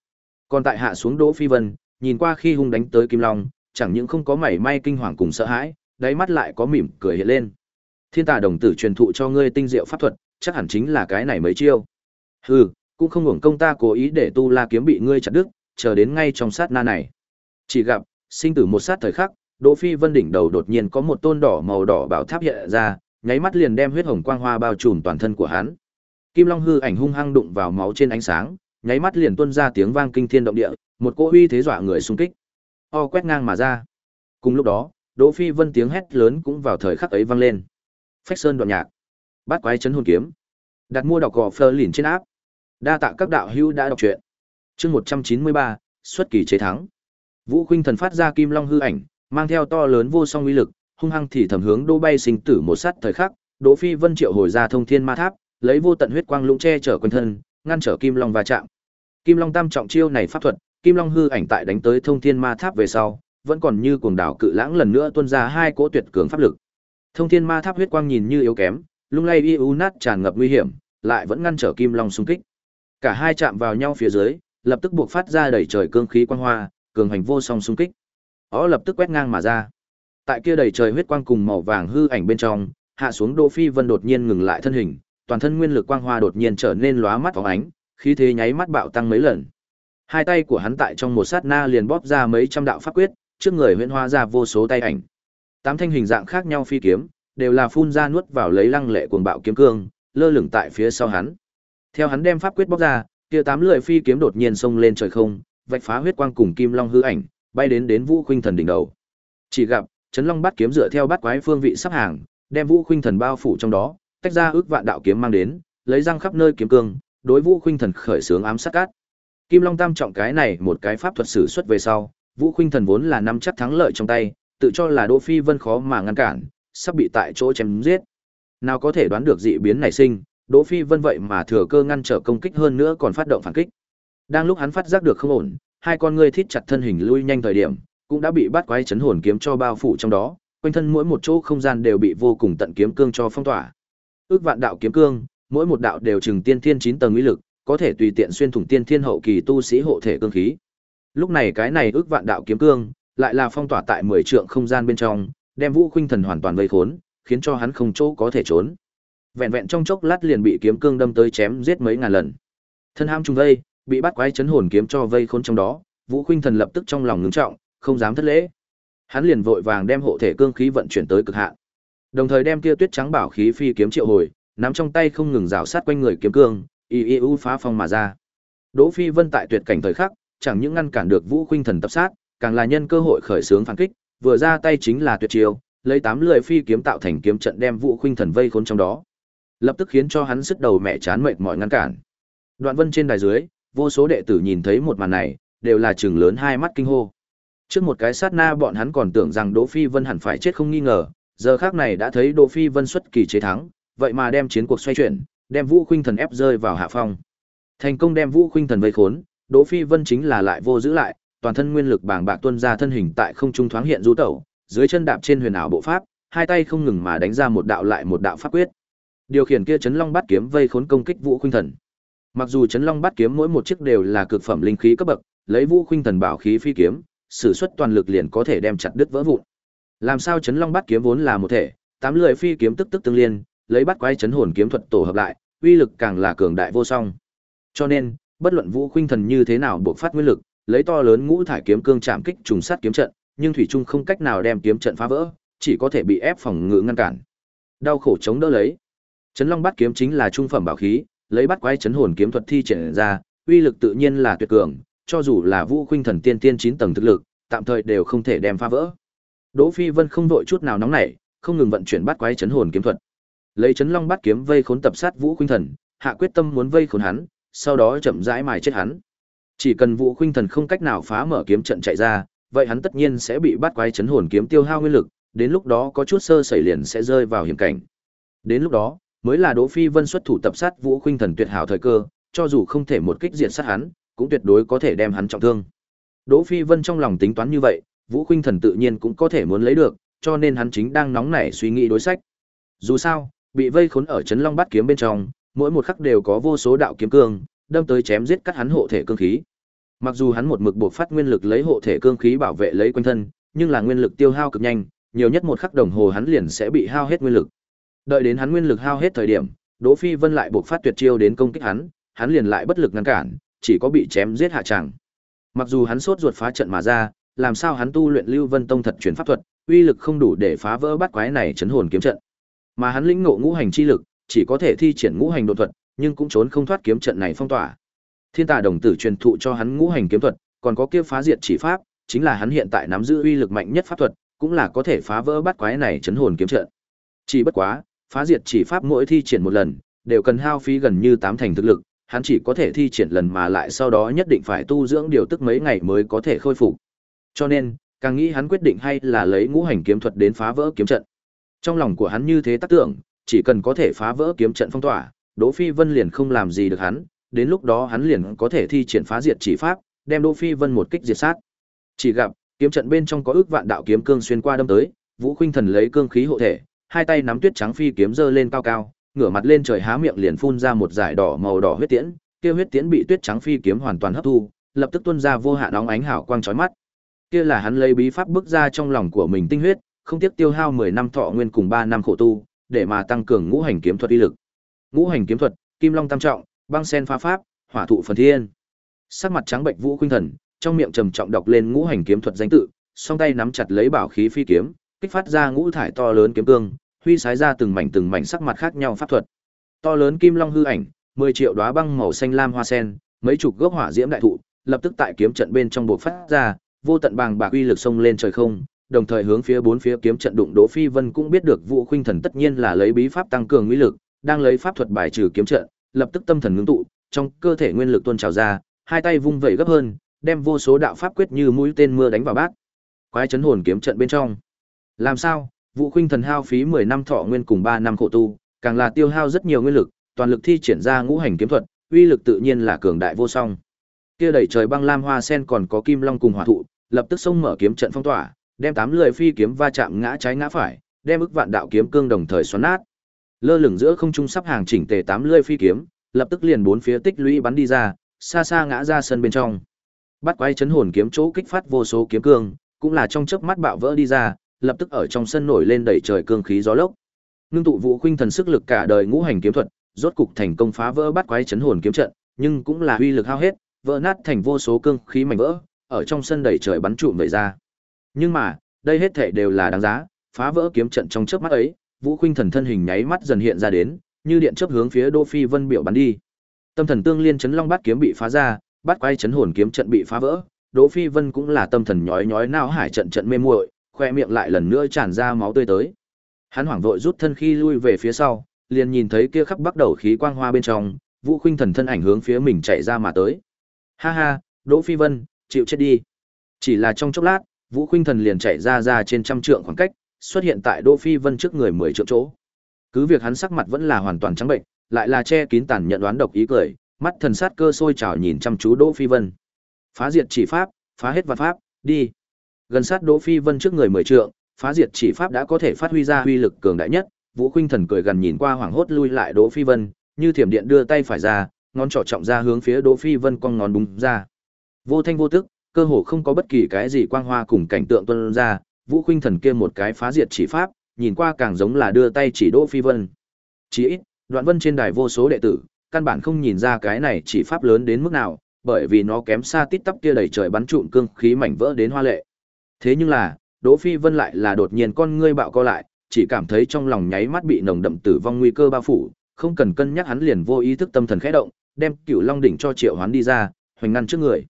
Còn tại hạ xuống Đỗ Phi Vân, nhìn qua khi hung đánh tới Kim Long, chẳng những không có mảy may kinh hoàng cùng sợ hãi, đáy mắt lại có mỉm cười hiện lên. Thiên Tà đồng tử truyền thụ cho ngươi tinh diệu pháp thuật, chắc hẳn chính là cái này mấy chiêu. Hừ, cũng không hưởng công ta cố ý để tu la kiếm bị ngươi chặt đứt, chờ đến ngay trong sát na này. Chỉ gặp, sinh tử một sát thời khắc, Đỗ Phi Vân đỉnh đầu đột nhiên có một tôn đỏ màu đỏ bảo tháp hiện ra, nháy mắt liền đem huyết hồng quang hoa bao trùm toàn thân của hắn. Kim Long hư ảnh hung hăng đụng vào máu trên ánh sáng, nháy mắt liền tuôn ra tiếng vang kinh thiên động địa, một cỗ uy thế dọa người xung kích. O quét ngang mà ra. Cùng lúc đó, Đỗ Phi Vân tiếng hét lớn cũng vào thời khắc ấy vang lên. Phách Sơn đoạn nhạc, Bát quái chấn hồn kiếm. Đặt mua đọc gò Fleur lìn trên áp. Đa tạ các đạo hữu đã đọc truyện. Chương 193, xuất kỳ chế thắng. Vũ Khuynh Thần phát ra kim long hư ảnh, mang theo to lớn vô song uy lực, hung hăng thì thầm hướng Đỗ Bay sinh tử một sát thời khắc, Đỗ Phi Vân triệu hồi ra Thông Thiên Ma Tháp, lấy vô tận huyết quang lũng che chở quần thân, ngăn trở kim long va chạm. Kim long tam trọng chiêu này pháp thuật, kim long hư ảnh tại đánh tới Thông Thiên Ma Tháp về sau, vẫn còn như cuồng đảo cự lãng lần nữa tuôn ra hai cỗ tuyệt cường pháp lực. Thông Thiên Ma Tháp huyết quang nhìn như yếu kém, lung lay y u nát tràn ngập nguy hiểm, lại vẫn ngăn trở kim long xung kích. Cả hai chạm vào nhau phía dưới, lập tức buộc phát ra đầy trời cương khí quang hoa, cường hành vô song xung kích. Ó lập tức quét ngang mà ra. Tại kia đầy trời huyết quang cùng màu vàng hư ảnh bên trong, hạ xuống Đỗ Phi Vân đột nhiên ngừng lại thân hình, toàn thân nguyên lực quang hoa đột nhiên trở nên lóa mắt phóng ánh, khí thế nháy mắt bạo tăng mấy lần. Hai tay của hắn tại trong một sát na liền bóp ra mấy trăm đạo pháp quyết, trước người huyễn hoa ra vô số tay ảnh. Tám thanh hình dạng khác nhau phi kiếm, đều là phun ra nuốt vào lấy lăng lệ cuồng bạo kiếm cương, lơ lửng tại phía sau hắn. Theo hắn đem pháp quyết bóc ra, kia tám lưỡi phi kiếm đột nhiên xông lên trời không, vạch phá huyết quang cùng kim long hư ảnh, bay đến đến Vũ Khuynh Thần đỉnh đầu. Chỉ gặp, Chấn Long bắt kiếm dựa theo bắt quái phương vị sắp hàng, đem Vũ Khuynh Thần bao phủ trong đó, tách ra ước vạn đạo kiếm mang đến, lấy răng khắp nơi kiếm cương, đối Vũ Khuynh Thần khởi sướng ám sát cát. Kim Long Tam trọng cái này một cái pháp thuật sử xuất về sau, Vũ Khuynh Thần vốn là nắm chắc thắng lợi trong tay, tự cho là Đỗ Phi Vân khó mà ngăn cản, sắp bị tại chỗ chém giết. Nào có thể đoán được dị biến nảy sinh, Đỗ Phi Vân vậy mà thừa cơ ngăn trở công kích hơn nữa còn phát động phản kích. Đang lúc hắn phát giác được không ổn, hai con ngươi thít chặt thân hình lui nhanh thời điểm, cũng đã bị bắt quái chấn hồn kiếm cho bao phủ trong đó, quanh thân mỗi một chỗ không gian đều bị vô cùng tận kiếm cương cho phong tỏa. Ước vạn đạo kiếm cương, mỗi một đạo đều chừng tiên thiên 9 tầng uy lực, có thể tùy tiện xuyên thủng tiên thiên hậu kỳ tu sĩ hộ thể cương khí. Lúc này cái này ước vạn đạo kiếm cương, lại là phong tỏa tại 10 trượng không gian bên trong, đem Vũ Khuynh Thần hoàn toàn vây khốn, khiến cho hắn không chỗ có thể trốn. Vẹn vẹn trong chốc lát liền bị kiếm cương đâm tới chém giết mấy ngàn lần. Thân ham trùng vây, bị bắt quái chấn hồn kiếm cho vây khốn trong đó, Vũ Khuynh Thần lập tức trong lòng ngưng trọng, không dám thất lễ. Hắn liền vội vàng đem hộ thể cương khí vận chuyển tới cực hạn. Đồng thời đem kia tuyết trắng bảo khí phi kiếm triệu hồi, nắm trong tay không ngừng rào sát quanh người kiếm cương, y y u phá phong mà ra. Đỗ Phi Vân tại tuyệt cảnh thời khắc, chẳng những ngăn cản được Vũ Khuynh Thần tập sát, càng là nhân cơ hội khởi xướng phản kích, vừa ra tay chính là tuyệt chiêu, lấy tám lưỡi phi kiếm tạo thành kiếm trận đem Vũ Khuynh Thần vây khốn trong đó. Lập tức khiến cho hắn sức đầu mẹ chán mệt mỏi ngăn cản. Đoạn Vân trên đài dưới, vô số đệ tử nhìn thấy một màn này, đều là trừng lớn hai mắt kinh hô. Trước một cái sát na bọn hắn còn tưởng rằng Đỗ Phi Vân hẳn phải chết không nghi ngờ, giờ khác này đã thấy Đỗ Phi Vân xuất kỳ chế thắng, vậy mà đem chiến cuộc xoay chuyển, đem Vũ Khuynh Thần ép rơi vào hạ phong. Thành công đem Vũ Khuynh Thần vây khốn, Đỗ Phi Vân chính là lại vô giữ lại, toàn thân nguyên lực bàng bạc tuôn ra thân hình tại không trung thoáng hiện du tẩu, dưới chân đạp trên huyền ảo bộ pháp, hai tay không ngừng mà đánh ra một đạo lại một đạo pháp quyết. Điều khiển kia chấn long bát kiếm vây khốn công kích Vũ Khuynh Thần. Mặc dù chấn long bát kiếm mỗi một chiếc đều là cực phẩm linh khí cấp bậc, lấy Vũ Khuynh Thần bảo khí phi kiếm, sử xuất toàn lực liền có thể đem chặt đứt vỡ vụn. Làm sao chấn long bát kiếm vốn là một thể, tám lưỡi phi kiếm tức tức tương liên, lấy bắt quái chấn hồn kiếm thuật tổ hợp lại, uy lực càng là cường đại vô song. Cho nên, bất luận Vũ Khuynh Thần như thế nào buộc phát nguyên lực, lấy to lớn ngũ thải kiếm cương chạm kích trùng sát kiếm trận, nhưng thủy trung không cách nào đem kiếm trận phá vỡ, chỉ có thể bị ép phòng ngự ngăn cản. Đau khổ chống đỡ lấy. Chấn Long Bát kiếm chính là trung phẩm bảo khí, lấy bắt quái chấn hồn kiếm thuật thi triển ra, uy lực tự nhiên là tuyệt cường, cho dù là Vũ Khuynh Thần tiên tiên 9 tầng thực lực, tạm thời đều không thể đem phá vỡ. Đỗ Phi Vân không vội chút nào nóng nảy, không ngừng vận chuyển bắt quái chấn hồn kiếm thuật. Lấy chấn long bắt kiếm vây khốn tập sát Vũ Khuynh Thần, hạ quyết tâm muốn vây khốn hắn, sau đó chậm rãi mài chết hắn. Chỉ cần Vũ Khuynh Thần không cách nào phá mở kiếm trận chạy ra, vậy hắn tất nhiên sẽ bị bắt quái chấn hồn kiếm tiêu hao nguyên lực, đến lúc đó có chút sơ sẩy liền sẽ rơi vào hiểm cảnh. Đến lúc đó, mới là Đỗ Phi Vân xuất thủ tập sát Vũ Khuynh Thần tuyệt hảo thời cơ, cho dù không thể một kích diệt sát hắn, cũng tuyệt đối có thể đem hắn trọng thương. Đỗ Phi Vân trong lòng tính toán như vậy, Vũ Khuynh Thần tự nhiên cũng có thể muốn lấy được, cho nên hắn chính đang nóng nảy suy nghĩ đối sách. Dù sao, bị vây khốn ở chấn long bát kiếm bên trong, mỗi một khắc đều có vô số đạo kiếm cương, đâm tới chém giết cắt hắn hộ thể cương khí. Mặc dù hắn một mực buộc phát nguyên lực lấy hộ thể cương khí bảo vệ lấy quanh thân, nhưng là nguyên lực tiêu hao cực nhanh, nhiều nhất một khắc đồng hồ hắn liền sẽ bị hao hết nguyên lực. Đợi đến hắn nguyên lực hao hết thời điểm, Đỗ Phi Vân lại buộc phát tuyệt chiêu đến công kích hắn, hắn liền lại bất lực ngăn cản, chỉ có bị chém giết hạ chẳng. Mặc dù hắn sốt ruột phá trận mà ra, làm sao hắn tu luyện Lưu Vân Tông thật truyền pháp thuật, uy lực không đủ để phá vỡ bát quái này chấn hồn kiếm trận. Mà hắn lĩnh ngộ ngũ hành chi lực, chỉ có thể thi triển ngũ hành độ thuật, nhưng cũng trốn không thoát kiếm trận này phong tỏa. Thiên Tà đồng tử truyền thụ cho hắn ngũ hành kiếm thuật, còn có kia phá diệt chỉ pháp, chính là hắn hiện tại nắm giữ uy lực mạnh nhất pháp thuật, cũng là có thể phá vỡ bát quái này chấn hồn kiếm trận. Chỉ bất quá, phá diệt chỉ pháp mỗi thi triển một lần, đều cần hao phí gần như tám thành thực lực, hắn chỉ có thể thi triển lần mà lại sau đó nhất định phải tu dưỡng điều tức mấy ngày mới có thể khôi phục. Cho nên, càng nghĩ hắn quyết định hay là lấy ngũ hành kiếm thuật đến phá vỡ kiếm trận. Trong lòng của hắn như thế tác tưởng, chỉ cần có thể phá vỡ kiếm trận phong tỏa, Đỗ Phi Vân liền không làm gì được hắn, đến lúc đó hắn liền có thể thi triển phá diệt chỉ pháp, đem Đỗ Phi Vân một kích diệt sát. Chỉ gặp, kiếm trận bên trong có ước vạn đạo kiếm cương xuyên qua đâm tới, Vũ Khuynh Thần lấy cương khí hộ thể, hai tay nắm tuyết trắng phi kiếm giơ lên cao cao, ngửa mặt lên trời há miệng liền phun ra một dải đỏ màu đỏ huyết tiễn, kia huyết tiễn bị tuyết trắng phi kiếm hoàn toàn hấp thu, lập tức tuôn ra vô hạn nóng ánh hào quang chói mắt. Kia là hắn lấy bí pháp bức ra trong lòng của mình tinh huyết, không tiếc tiêu hao 10 năm thọ nguyên cùng 3 năm khổ tu, để mà tăng cường ngũ hành kiếm thuật uy lực. Ngũ hành kiếm thuật, Kim Long tam trọng, băng sen phá pháp, hỏa thụ phần thiên. Sắc mặt trắng bệnh Vũ Khuynh Thần, trong miệng trầm trọng đọc lên ngũ hành kiếm thuật danh tự, song tay nắm chặt lấy bảo khí phi kiếm, kích phát ra ngũ thải to lớn kiếm cương, huy sái ra từng mảnh từng mảnh sắc mặt khác nhau pháp thuật. To lớn kim long hư ảnh, 10 triệu đóa băng màu xanh lam hoa sen, mấy chục gốc hỏa diễm đại thụ, lập tức tại kiếm trận bên trong bộc phát ra, vô tận bàng bạc uy lực xông lên trời không, đồng thời hướng phía bốn phía kiếm trận đụng Đỗ Phi Vân cũng biết được Vũ Khuynh Thần tất nhiên là lấy bí pháp tăng cường uy lực, đang lấy pháp thuật bài trừ kiếm trận, lập tức tâm thần ngưng tụ, trong cơ thể nguyên lực tuôn trào ra, hai tay vung vẩy gấp hơn, đem vô số đạo pháp quyết như mũi tên mưa đánh vào bát. Quái chấn hồn kiếm trận bên trong. Làm sao? Vũ Khuynh Thần hao phí 10 năm thọ nguyên cùng 3 năm khổ tu, càng là tiêu hao rất nhiều nguyên lực, toàn lực thi triển ra ngũ hành kiếm thuật, uy lực tự nhiên là cường đại vô song. Kia đẩy trời băng lam hoa sen còn có kim long cùng hỏa thụ, lập tức xông mở kiếm trận phong tỏa, đem tám lưỡi phi kiếm va chạm ngã trái ngã phải, đem ức vạn đạo kiếm cương đồng thời xoắn nát. Lơ lửng giữa không trung sắp hàng chỉnh tề tám lưỡi phi kiếm, lập tức liền bốn phía tích lũy bắn đi ra, xa xa ngã ra sân bên trong. Bắt quái chấn hồn kiếm chỗ kích phát vô số kiếm cương, cũng là trong chớp mắt bạo vỡ đi ra, lập tức ở trong sân nổi lên đẩy trời cương khí gió lốc. Nương tụ vũ khuynh thần sức lực cả đời ngũ hành kiếm thuật, rốt cục thành công phá vỡ bắt quái chấn hồn kiếm trận, nhưng cũng là uy lực hao hết, vỡ nát thành vô số cương khí mảnh vỡ, ở trong sân đầy trời bắn trụm vậy ra. Nhưng mà, đây hết thảy đều là đáng giá, phá vỡ kiếm trận trong chớp mắt ấy, Vũ Khuynh Thần thân hình nháy mắt dần hiện ra đến, như điện chớp hướng phía Đỗ Phi Vân biểu bắn đi. Tâm thần tương liên chấn long bát kiếm bị phá ra, bát quái chấn hồn kiếm trận bị phá vỡ, Đỗ Phi Vân cũng là tâm thần nhói nhói não hải trận trận mê muội, khoe miệng lại lần nữa tràn ra máu tươi tới. Hắn hoảng vội rút thân khi lui về phía sau, liền nhìn thấy kia khắp bắt đầu khí quang hoa bên trong, Vũ Khuynh Thần thân ảnh hướng phía mình chạy ra mà tới. Ha ha, Đỗ Phi Vân, chịu chết đi. Chỉ là trong chốc lát, Vũ Khuynh Thần liền chạy ra ra trên trăm trượng khoảng cách, xuất hiện tại Đỗ Phi Vân trước người mười trượng chỗ. Cứ việc hắn sắc mặt vẫn là hoàn toàn trắng bệnh, lại là che kín tàn nhận đoán độc ý cười, mắt thần sát cơ sôi trào nhìn chăm chú Đỗ Phi Vân. Phá diệt chỉ pháp, phá hết vạn pháp, đi. Gần sát Đỗ Phi Vân trước người mười trượng, phá diệt chỉ pháp đã có thể phát huy ra uy lực cường đại nhất, Vũ Khuynh Thần cười gần nhìn qua hoảng hốt lui lại Đỗ Phi Vân, như thiểm điện đưa tay phải ra, ngón trỏ trọng ra hướng phía Đỗ Phi Vân cong ngón búng ra. Vô thanh vô tức, cơ hồ không có bất kỳ cái gì quang hoa cùng cảnh tượng tuôn ra, Vũ Khuynh Thần kia một cái phá diệt chỉ pháp, nhìn qua càng giống là đưa tay chỉ Đỗ Phi Vân. Chỉ ít, Đoạn Vân trên đài vô số đệ tử, căn bản không nhìn ra cái này chỉ pháp lớn đến mức nào, bởi vì nó kém xa tít tắp kia đầy trời bắn trụm cương khí mảnh vỡ đến hoa lệ. Thế nhưng là, Đỗ Phi Vân lại là đột nhiên con ngươi bạo co lại, chỉ cảm thấy trong lòng nháy mắt bị nồng đậm tử vong nguy cơ bao phủ, không cần cân nhắc hắn liền vô ý thức tâm thần khẽ động, đem Cửu Long đỉnh cho Triệu Hoán đi ra, hoành ngăn trước người.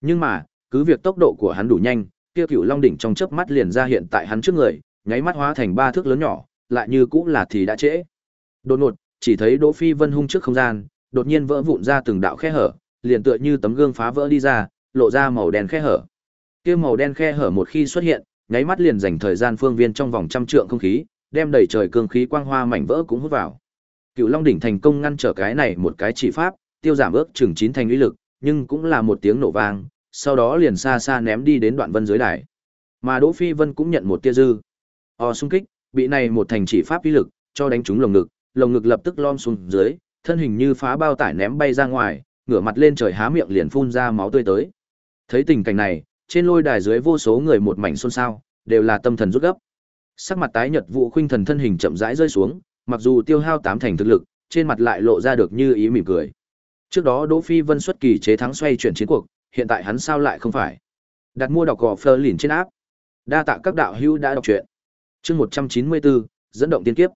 Nhưng mà, cứ việc tốc độ của hắn đủ nhanh, kia Cửu Long đỉnh trong chớp mắt liền ra hiện tại hắn trước người, nháy mắt hóa thành ba thước lớn nhỏ, lại như cũng là thì đã trễ. Đột ngột, chỉ thấy Đỗ Phi Vân hung trước không gian, đột nhiên vỡ vụn ra từng đạo khe hở, liền tựa như tấm gương phá vỡ đi ra, lộ ra màu đen khe hở. Kia màu đen khe hở một khi xuất hiện, nháy mắt liền dành thời gian phương viên trong vòng trăm trượng không khí, đem đầy trời cương khí quang hoa mảnh vỡ cũng hút vào. Cựu Long đỉnh thành công ngăn trở cái này một cái chỉ pháp, tiêu giảm ước chừng chín thành uy lực, nhưng cũng là một tiếng nổ vang, sau đó liền xa xa ném đi đến đoạn vân dưới đài. Mà Đỗ Phi Vân cũng nhận một tia dư. O xung kích, bị này một thành chỉ pháp uy lực cho đánh trúng lồng ngực, lồng ngực lập tức lom xuống dưới, thân hình như phá bao tải ném bay ra ngoài, ngửa mặt lên trời há miệng liền phun ra máu tươi tới. Thấy tình cảnh này, trên lôi đài dưới vô số người một mảnh xôn xao, đều là tâm thần rút gấp. Sắc mặt tái nhợt vụ khuynh thần thân hình chậm rãi rơi xuống, mặc dù tiêu hao tám thành thực lực, trên mặt lại lộ ra được như ý mỉm cười. Trước đó Đỗ Phi Vân xuất kỳ chế thắng xoay chuyển chiến cuộc, hiện tại hắn sao lại không phải? Đặt mua đọc gò Fleur liền trên áp. Đa tạ các đạo hữu đã đọc truyện. Chương 194, dẫn động tiên kiếp.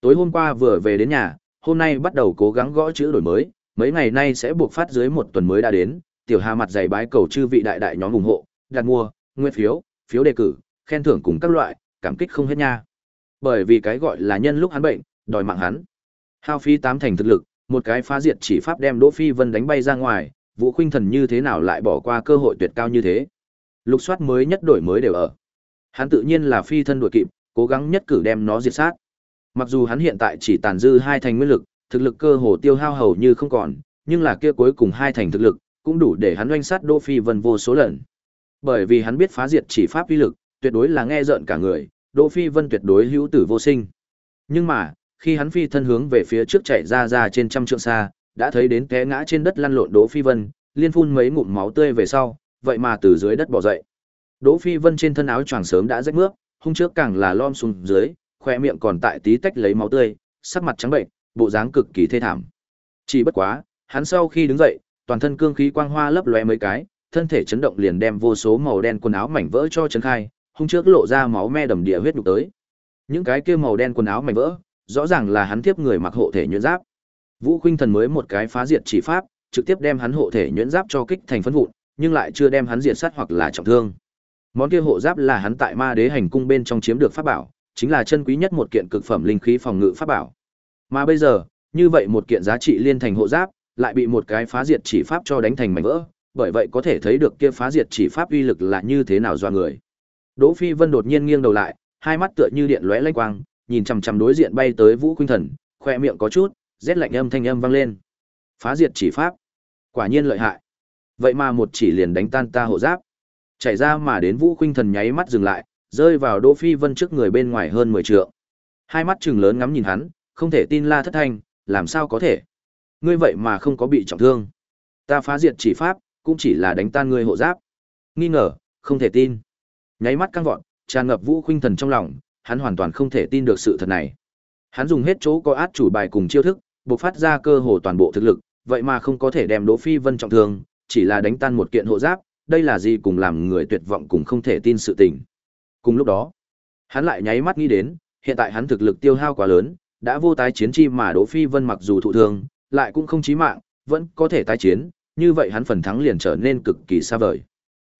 Tối hôm qua vừa về đến nhà, hôm nay bắt đầu cố gắng gõ chữ đổi mới, mấy ngày nay sẽ buộc phát dưới một tuần mới đã đến, tiểu Hà mặt dày bái cầu chư vị đại đại nhóm ủng hộ, đặt mua, nguyên phiếu, phiếu đề cử, khen thưởng cùng các loại, cảm kích không hết nha. Bởi vì cái gọi là nhân lúc hắn bệnh, đòi mạng hắn. Hao phí tám thành thực lực, một cái phá diệt chỉ pháp đem Đỗ Phi Vân đánh bay ra ngoài, Vũ Khuynh Thần như thế nào lại bỏ qua cơ hội tuyệt cao như thế. Lục soát mới nhất đổi mới đều ở. Hắn tự nhiên là phi thân đuổi kịp, cố gắng nhất cử đem nó diệt sát. Mặc dù hắn hiện tại chỉ tàn dư hai thành nguyên lực, thực lực cơ hồ tiêu hao hầu như không còn, nhưng là kia cuối cùng hai thành thực lực, cũng đủ để hắn oanh sát Đỗ Phi Vân vô số lần. Bởi vì hắn biết phá diệt chỉ pháp uy lực, tuyệt đối là nghe rợn cả người, Đỗ Phi Vân tuyệt đối hữu tử vô sinh. Nhưng mà, khi hắn phi thân hướng về phía trước chạy ra ra trên trăm trượng xa, đã thấy đến té ngã trên đất lăn lộn Đỗ Phi Vân, liên phun mấy ngụm máu tươi về sau, vậy mà từ dưới đất bò dậy. Đỗ Phi Vân trên thân áo choàng sớm đã rách mướp, hung trước càng là lom xuống dưới, khoe miệng còn tại tí tách lấy máu tươi, sắc mặt trắng bệnh, bộ dáng cực kỳ thê thảm. Chỉ bất quá, hắn sau khi đứng dậy, toàn thân cương khí quang hoa lấp lóe mấy cái, thân thể chấn động liền đem vô số màu đen quần áo mảnh vỡ cho chấn khai, hung trước lộ ra máu me đầm địa huyết nhục tới. Những cái kia màu đen quần áo mảnh vỡ, rõ ràng là hắn tiếp người mặc hộ thể nhuyễn giáp. Vũ Khuynh Thần mới một cái phá diệt chỉ pháp, trực tiếp đem hắn hộ thể nhuyễn giáp cho kích thành phân vụn, nhưng lại chưa đem hắn diệt sát hoặc là trọng thương. Món kia hộ giáp là hắn tại Ma Đế hành cung bên trong chiếm được pháp bảo, chính là chân quý nhất một kiện cực phẩm linh khí phòng ngự pháp bảo. Mà bây giờ, như vậy một kiện giá trị liên thành hộ giáp, lại bị một cái phá diệt chỉ pháp cho đánh thành mảnh vỡ, bởi vậy có thể thấy được kia phá diệt chỉ pháp uy lực là như thế nào do người. Đỗ Phi Vân đột nhiên nghiêng đầu lại, hai mắt tựa như điện lóe lanh quang, nhìn chằm chằm đối diện bay tới Vũ Khuynh Thần, khoe miệng có chút, rét lạnh âm thanh âm vang lên. Phá diệt chỉ pháp, quả nhiên lợi hại. Vậy mà một chỉ liền đánh tan ta hộ giáp. Chạy ra mà đến Vũ Khuynh Thần nháy mắt dừng lại, rơi vào Đỗ Phi Vân trước người bên ngoài hơn 10 trượng. Hai mắt trừng lớn ngắm nhìn hắn, không thể tin la thất thanh, làm sao có thể? Ngươi vậy mà không có bị trọng thương. Ta phá diệt chỉ pháp, cũng chỉ là đánh tan ngươi hộ giáp. Nghi ngờ, không thể tin. Nháy mắt căng vọt, tràn ngập Vũ Khuynh Thần trong lòng, hắn hoàn toàn không thể tin được sự thật này. Hắn dùng hết chỗ có át chủ bài cùng chiêu thức, bộc phát ra cơ hồ toàn bộ thực lực, vậy mà không có thể đem Đỗ Phi Vân trọng thương, chỉ là đánh tan một kiện hộ giáp, đây là gì cùng làm người tuyệt vọng cùng không thể tin sự tình. Cùng lúc đó, hắn lại nháy mắt nghĩ đến, hiện tại hắn thực lực tiêu hao quá lớn, đã vô tái chiến chi mà Đỗ Phi Vân mặc dù thụ thương, lại cũng không chí mạng, vẫn có thể tái chiến, như vậy hắn phần thắng liền trở nên cực kỳ xa vời.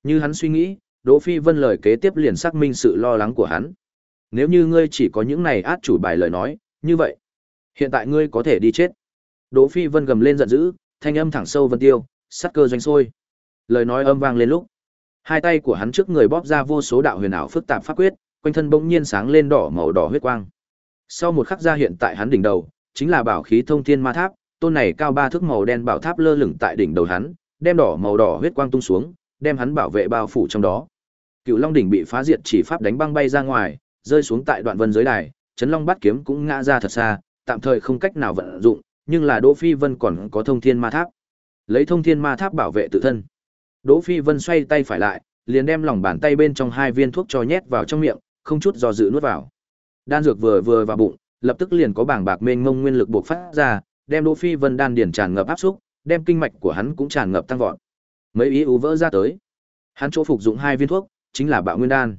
Như hắn suy nghĩ, Đỗ Phi Vân lời kế tiếp liền xác minh sự lo lắng của hắn. Nếu như ngươi chỉ có những này át chủ bài lời nói, như vậy, hiện tại ngươi có thể đi chết. Đỗ Phi Vân gầm lên giận dữ, thanh âm thẳng sâu vân tiêu, sát cơ doanh sôi. Lời nói âm vang lên lúc, hai tay của hắn trước người bóp ra vô số đạo huyền ảo phức tạp pháp quyết, quanh thân bỗng nhiên sáng lên đỏ màu đỏ huyết quang. Sau một khắc ra hiện tại hắn đỉnh đầu, chính là bảo khí thông thiên ma tháp, tôn này cao ba thước màu đen bảo tháp lơ lửng tại đỉnh đầu hắn, đem đỏ màu đỏ huyết quang tung xuống, đem hắn bảo vệ bao phủ trong đó. Cựu Long đỉnh bị phá diệt chỉ pháp đánh băng bay ra ngoài, rơi xuống tại đoạn vân dưới đài, Trấn Long bắt kiếm cũng ngã ra thật xa, tạm thời không cách nào vận dụng, nhưng là Đỗ Phi Vân còn có thông thiên ma tháp. Lấy thông thiên ma tháp bảo vệ tự thân. Đỗ Phi Vân xoay tay phải lại, liền đem lòng bàn tay bên trong hai viên thuốc cho nhét vào trong miệng, không chút do dự nuốt vào. Đan dược vừa vừa vào bụng, lập tức liền có bảng bạc mênh mông nguyên lực bộc phát ra, đem Đỗ Phi Vân đan điển tràn ngập áp xúc, đem kinh mạch của hắn cũng tràn ngập tăng vọt. Mấy ý u vỡ ra tới. Hắn chỗ phục dụng hai viên thuốc, chính là Bạo Nguyên đan.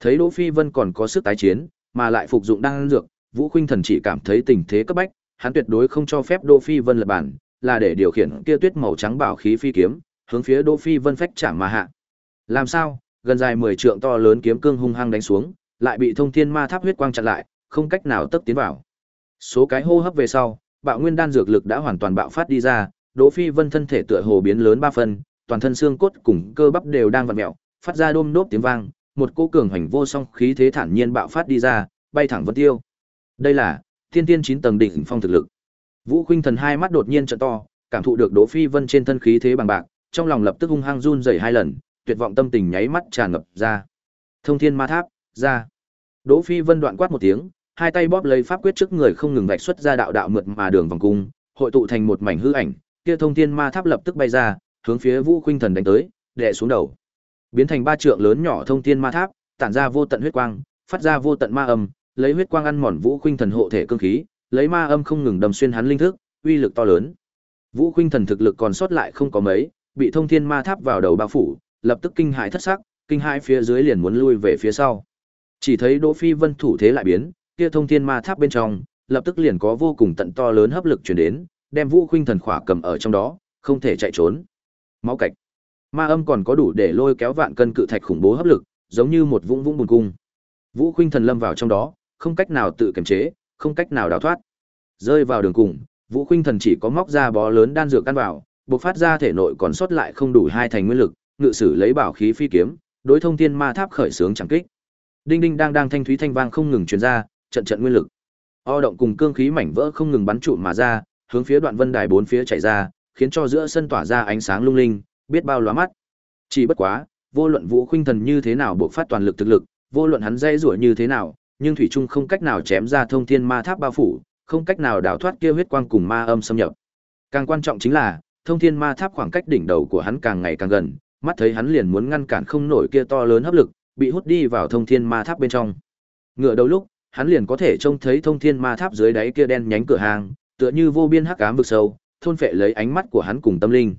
Thấy Đỗ Phi Vân còn có sức tái chiến, mà lại phục dụng đan dược, Vũ Khuynh Thần chỉ cảm thấy tình thế cấp bách, hắn tuyệt đối không cho phép Đỗ Phi Vân lật bản, là để điều khiển kia tuyết màu trắng bảo khí phi kiếm, hướng phía Đỗ Phi Vân phách chạm mà hạ. Làm sao? Gần dài 10 trượng to lớn kiếm cương hung hăng đánh xuống, lại bị Thông Thiên Ma Tháp huyết quang chặn lại, không cách nào tấp tiến vào. Số cái hô hấp về sau, bạo nguyên đan dược lực đã hoàn toàn bạo phát đi ra, Đỗ Phi Vân thân thể tựa hồ biến lớn ba phần, toàn thân xương cốt cùng cơ bắp đều đang vặn mèo, phát ra đôm đốp tiếng vang, một cô cường hành vô song khí thế thản nhiên bạo phát đi ra, bay thẳng vân tiêu. Đây là thiên tiên chín tầng đỉnh phong thực lực. Vũ Khuynh Thần hai mắt đột nhiên trợ to, cảm thụ được Đỗ Phi Vân trên thân khí thế bằng bạc, trong lòng lập tức hung hăng run rẩy hai lần, tuyệt vọng tâm tình nháy mắt tràn ngập ra. Thông Thiên Ma Tháp, ra. Đỗ Phi Vân đoạn quát một tiếng, hai tay bóp lấy pháp quyết trước người không ngừng vạch xuất ra đạo đạo mượt mà đường vòng cung, hội tụ thành một mảnh hư ảnh, kia Thông Thiên Ma Tháp lập tức bay ra, hướng phía Vũ Khuynh Thần đánh tới, đè xuống đầu. Biến thành ba trượng lớn nhỏ Thông Thiên Ma Tháp, tản ra vô tận huyết quang, phát ra vô tận ma âm, lấy huyết quang ăn mòn Vũ Khuynh Thần hộ thể cương khí, lấy ma âm không ngừng đâm xuyên hắn linh thức, uy lực to lớn. Vũ Khuynh Thần thực lực còn sót lại không có mấy, bị Thông Thiên Ma Tháp vào đầu bao phủ, lập tức kinh hãi thất sắc, kinh hãi phía dưới liền muốn lui về phía sau. Chỉ thấy Đỗ Phi Vân thủ thế lại biến, kia Thông Thiên Ma Tháp bên trong, lập tức liền có vô cùng tận to lớn hấp lực truyền đến, đem Vũ Khuynh Thần khỏa cầm ở trong đó, không thể chạy trốn. Máu cạch. Ma âm còn có đủ để lôi kéo vạn cân cự thạch khủng bố hấp lực, giống như một vũng vũng buồn cung. Vũ Khuynh Thần lâm vào trong đó, không cách nào tự kiềm chế, không cách nào đào thoát. Rơi vào đường cùng, Vũ Khuynh Thần chỉ có móc ra bó lớn đan dược căn vào, bộc phát ra thể nội còn sót lại không đủ hai thành nguyên lực, ngự sử lấy bảo khí phi kiếm, đối thông thiên ma tháp khởi sướng chẳng kích. Đinh đinh đang đang thanh thúy thanh vang không ngừng truyền ra, trận trận nguyên lực. O động cùng cương khí mảnh vỡ không ngừng bắn trụ mà ra, hướng phía đoạn vân đài bốn phía chảy ra, khiến cho giữa sân tỏa ra ánh sáng lung linh, biết bao lóa mắt. Chỉ bất quá, vô luận Vũ Khuynh Thần như thế nào bộc phát toàn lực thực lực, vô luận hắn dây rủa như thế nào, nhưng thủy trung không cách nào chém ra thông thiên ma tháp bao phủ, không cách nào đào thoát kia huyết quang cùng ma âm xâm nhập. Càng quan trọng chính là, thông thiên ma tháp khoảng cách đỉnh đầu của hắn càng ngày càng gần, mắt thấy hắn liền muốn ngăn cản không nổi kia to lớn hấp lực, bị hút đi vào thông thiên ma tháp bên trong. Ngựa đầu lúc, hắn liền có thể trông thấy thông thiên ma tháp dưới đáy kia đen nhánh cửa hàng, tựa như vô biên hắc ám vực sâu, thôn phệ lấy ánh mắt của hắn cùng tâm linh.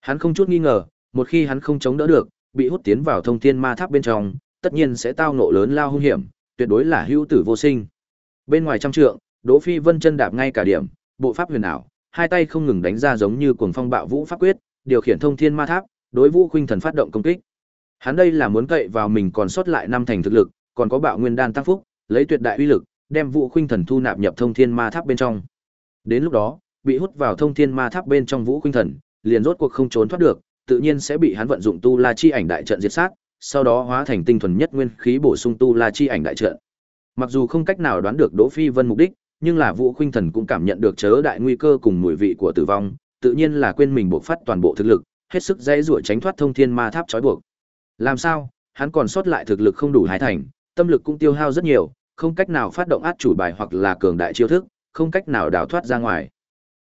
Hắn không chút nghi ngờ, một khi hắn không chống đỡ được, bị hút tiến vào thông thiên ma tháp bên trong, tất nhiên sẽ tao ngộ lớn lao hung hiểm, tuyệt đối là hữu tử vô sinh. Bên ngoài trăm trượng, Đỗ Phi Vân chân đạp ngay cả điểm, bộ pháp huyền ảo, hai tay không ngừng đánh ra giống như cuồng phong bạo vũ pháp quyết, điều khiển thông thiên ma tháp, đối Vũ Khuynh Thần phát động công kích. Hắn đây là muốn cậy vào mình còn sót lại năm thành thực lực, còn có bạo nguyên đan tăng phúc, lấy tuyệt đại uy lực, đem Vũ Khuynh Thần thu nạp nhập thông thiên ma tháp bên trong. Đến lúc đó, bị hút vào thông thiên ma tháp bên trong Vũ Khuynh Thần, liền rốt cuộc không trốn thoát được, tự nhiên sẽ bị hắn vận dụng tu la chi ảnh đại trận diệt sát, sau đó hóa thành tinh thuần nhất nguyên khí bổ sung tu la chi ảnh đại trận. Mặc dù không cách nào đoán được Đỗ Phi Vân mục đích, nhưng là Vũ Khuynh Thần cũng cảm nhận được chớ đại nguy cơ cùng mùi vị của tử vong, tự nhiên là quên mình buộc phát toàn bộ thực lực, hết sức dễ dụa tránh thoát thông thiên ma tháp trói buộc. Làm sao? Hắn còn sót lại thực lực không đủ hai thành, tâm lực cũng tiêu hao rất nhiều, không cách nào phát động át chủ bài hoặc là cường đại chiêu thức, không cách nào đào thoát ra ngoài.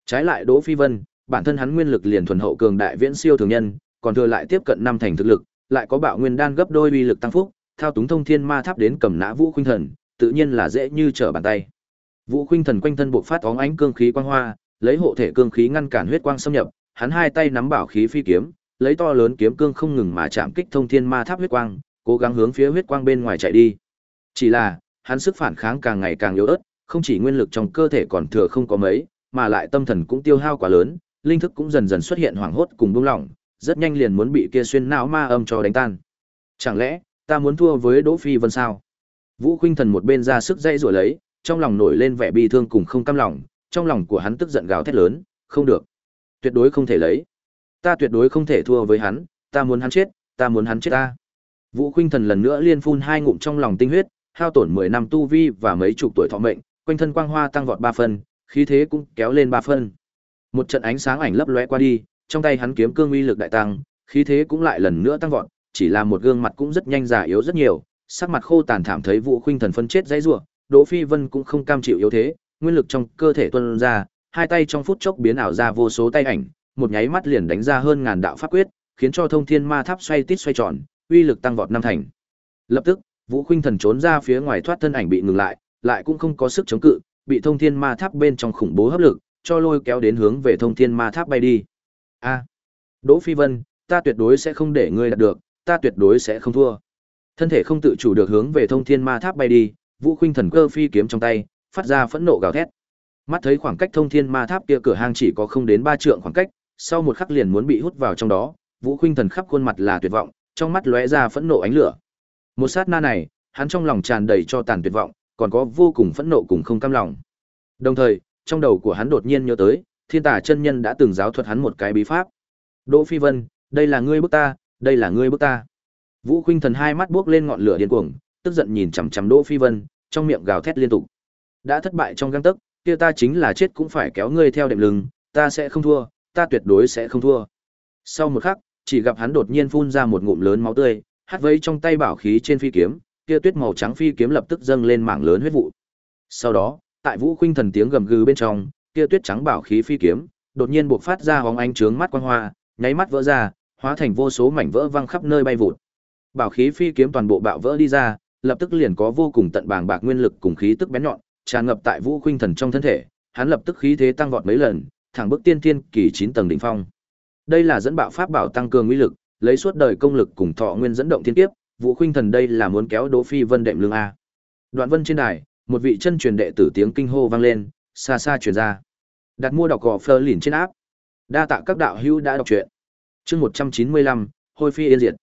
Trái lại Đỗ Phi Vân, bản thân hắn nguyên lực liền thuần hậu cường đại viễn siêu thường nhân, còn thừa lại tiếp cận năm thành thực lực, lại có bạo nguyên đan gấp đôi uy lực tăng phúc, thao túng thông thiên ma tháp đến cầm nã Vũ Khuynh Thần, tự nhiên là dễ như trở bàn tay. Vũ Khuynh Thần quanh thân bộc phát óng ánh cương khí quang hoa, lấy hộ thể cương khí ngăn cản huyết quang xâm nhập, hắn hai tay nắm bảo khí phi kiếm, lấy to lớn kiếm cương không ngừng mà chạm kích thông thiên ma tháp huyết quang, cố gắng hướng phía huyết quang bên ngoài chạy đi. Chỉ là, hắn sức phản kháng càng ngày càng yếu ớt, không chỉ nguyên lực trong cơ thể còn thừa không có mấy, mà lại tâm thần cũng tiêu hao quá lớn, linh thức cũng dần dần xuất hiện hoảng hốt cùng buông lỏng, rất nhanh liền muốn bị kia xuyên não ma âm cho đánh tan. Chẳng lẽ, ta muốn thua với Đỗ Phi Vân sao? Vũ Khuynh Thần một bên ra sức dây rủa lấy, trong lòng nổi lên vẻ bi thương cùng không cam lòng, trong lòng của hắn tức giận gào thét lớn, không được, tuyệt đối không thể lấy. Ta tuyệt đối không thể thua với hắn, ta muốn hắn chết, ta muốn hắn chết ta. Vũ Khuynh Thần lần nữa liên phun hai ngụm trong lòng tinh huyết, hao tổn 10 năm tu vi và mấy chục tuổi thọ mệnh, quanh thân quang hoa tăng vọt 3 phân, khí thế cũng kéo lên 3 phân. Một trận ánh sáng ảnh lấp lóe qua đi, trong tay hắn kiếm cương uy lực đại tăng, khí thế cũng lại lần nữa tăng vọt, chỉ là một gương mặt cũng rất nhanh già yếu rất nhiều, sắc mặt khô tàn thảm thấy Vũ Khuynh Thần phân chết dãy rủa, Đỗ Phi Vân cũng không cam chịu yếu thế, nguyên lực trong cơ thể tuôn ra, hai tay trong phút chốc biến ảo ra vô số tay ảnh, một nháy mắt liền đánh ra hơn ngàn đạo pháp quyết, khiến cho Thông Thiên Ma Tháp xoay tít xoay tròn, uy lực tăng vọt năm thành. Lập tức, Vũ Khuynh Thần trốn ra phía ngoài thoát thân ảnh bị ngừng lại, lại cũng không có sức chống cự, bị Thông Thiên Ma Tháp bên trong khủng bố hấp lực, cho lôi kéo đến hướng về Thông Thiên Ma Tháp bay đi. A, Đỗ Phi Vân, ta tuyệt đối sẽ không để ngươi đạt được, ta tuyệt đối sẽ không thua. Thân thể không tự chủ được hướng về Thông Thiên Ma Tháp bay đi, Vũ Khuynh Thần cơ phi kiếm trong tay, phát ra phẫn nộ gào thét. Mắt thấy khoảng cách Thông Thiên Ma Tháp kia cửa hang chỉ có không đến ba trượng khoảng cách, sau một khắc liền muốn bị hút vào trong đó, Vũ Khuynh Thần khắp khuôn mặt là tuyệt vọng, trong mắt lóe ra phẫn nộ ánh lửa. Một sát na này, hắn trong lòng tràn đầy cho tàn tuyệt vọng, còn có vô cùng phẫn nộ cùng không cam lòng. Đồng thời, trong đầu của hắn đột nhiên nhớ tới, Thiên tả chân nhân đã từng giáo thuật hắn một cái bí pháp. Đỗ Phi Vân, đây là ngươi bức ta, đây là ngươi bức ta. Vũ Khuynh Thần hai mắt buốc lên ngọn lửa điên cuồng, tức giận nhìn chằm chằm Đỗ Phi Vân, trong miệng gào thét liên tục. Đã thất bại trong gang tấc, kia ta chính là chết cũng phải kéo ngươi theo đệm lưng, ta sẽ không thua, ta tuyệt đối sẽ không thua. Sau một khắc, chỉ gặp hắn đột nhiên phun ra một ngụm lớn máu tươi, hát vây trong tay bảo khí trên phi kiếm, kia tuyết màu trắng phi kiếm lập tức dâng lên mảng lớn huyết vụ. Sau đó, tại Vũ Khuynh Thần tiếng gầm gừ bên trong, kia tuyết trắng bảo khí phi kiếm, đột nhiên buộc phát ra hóng ánh trướng mắt quang hoa, nháy mắt vỡ ra, hóa thành vô số mảnh vỡ văng khắp nơi bay vụt. Bảo khí phi kiếm toàn bộ bạo vỡ đi ra, lập tức liền có vô cùng tận bàng bạc nguyên lực cùng khí tức bén nhọn, tràn ngập tại Vũ Khuynh Thần trong thân thể, hắn lập tức khí thế tăng vọt mấy lần, thẳng bước tiên thiên kỳ chín tầng đỉnh phong. Đây là dẫn bạo pháp bảo tăng cường uy lực, lấy suốt đời công lực cùng thọ nguyên dẫn động thiên kiếp, Vũ Khuynh Thần đây là muốn kéo Đỗ Phi Vân đệm lưng a. Đoạn Vân trên đài, một vị chân truyền đệ tử tiếng kinh hô vang lên, xa xa truyền ra. Đặt mua đọc gò Fleur lìn trên áp. Đa tạ các đạo hữu đã đọc truyện. Chương 195, Hôi Phi yên diệt.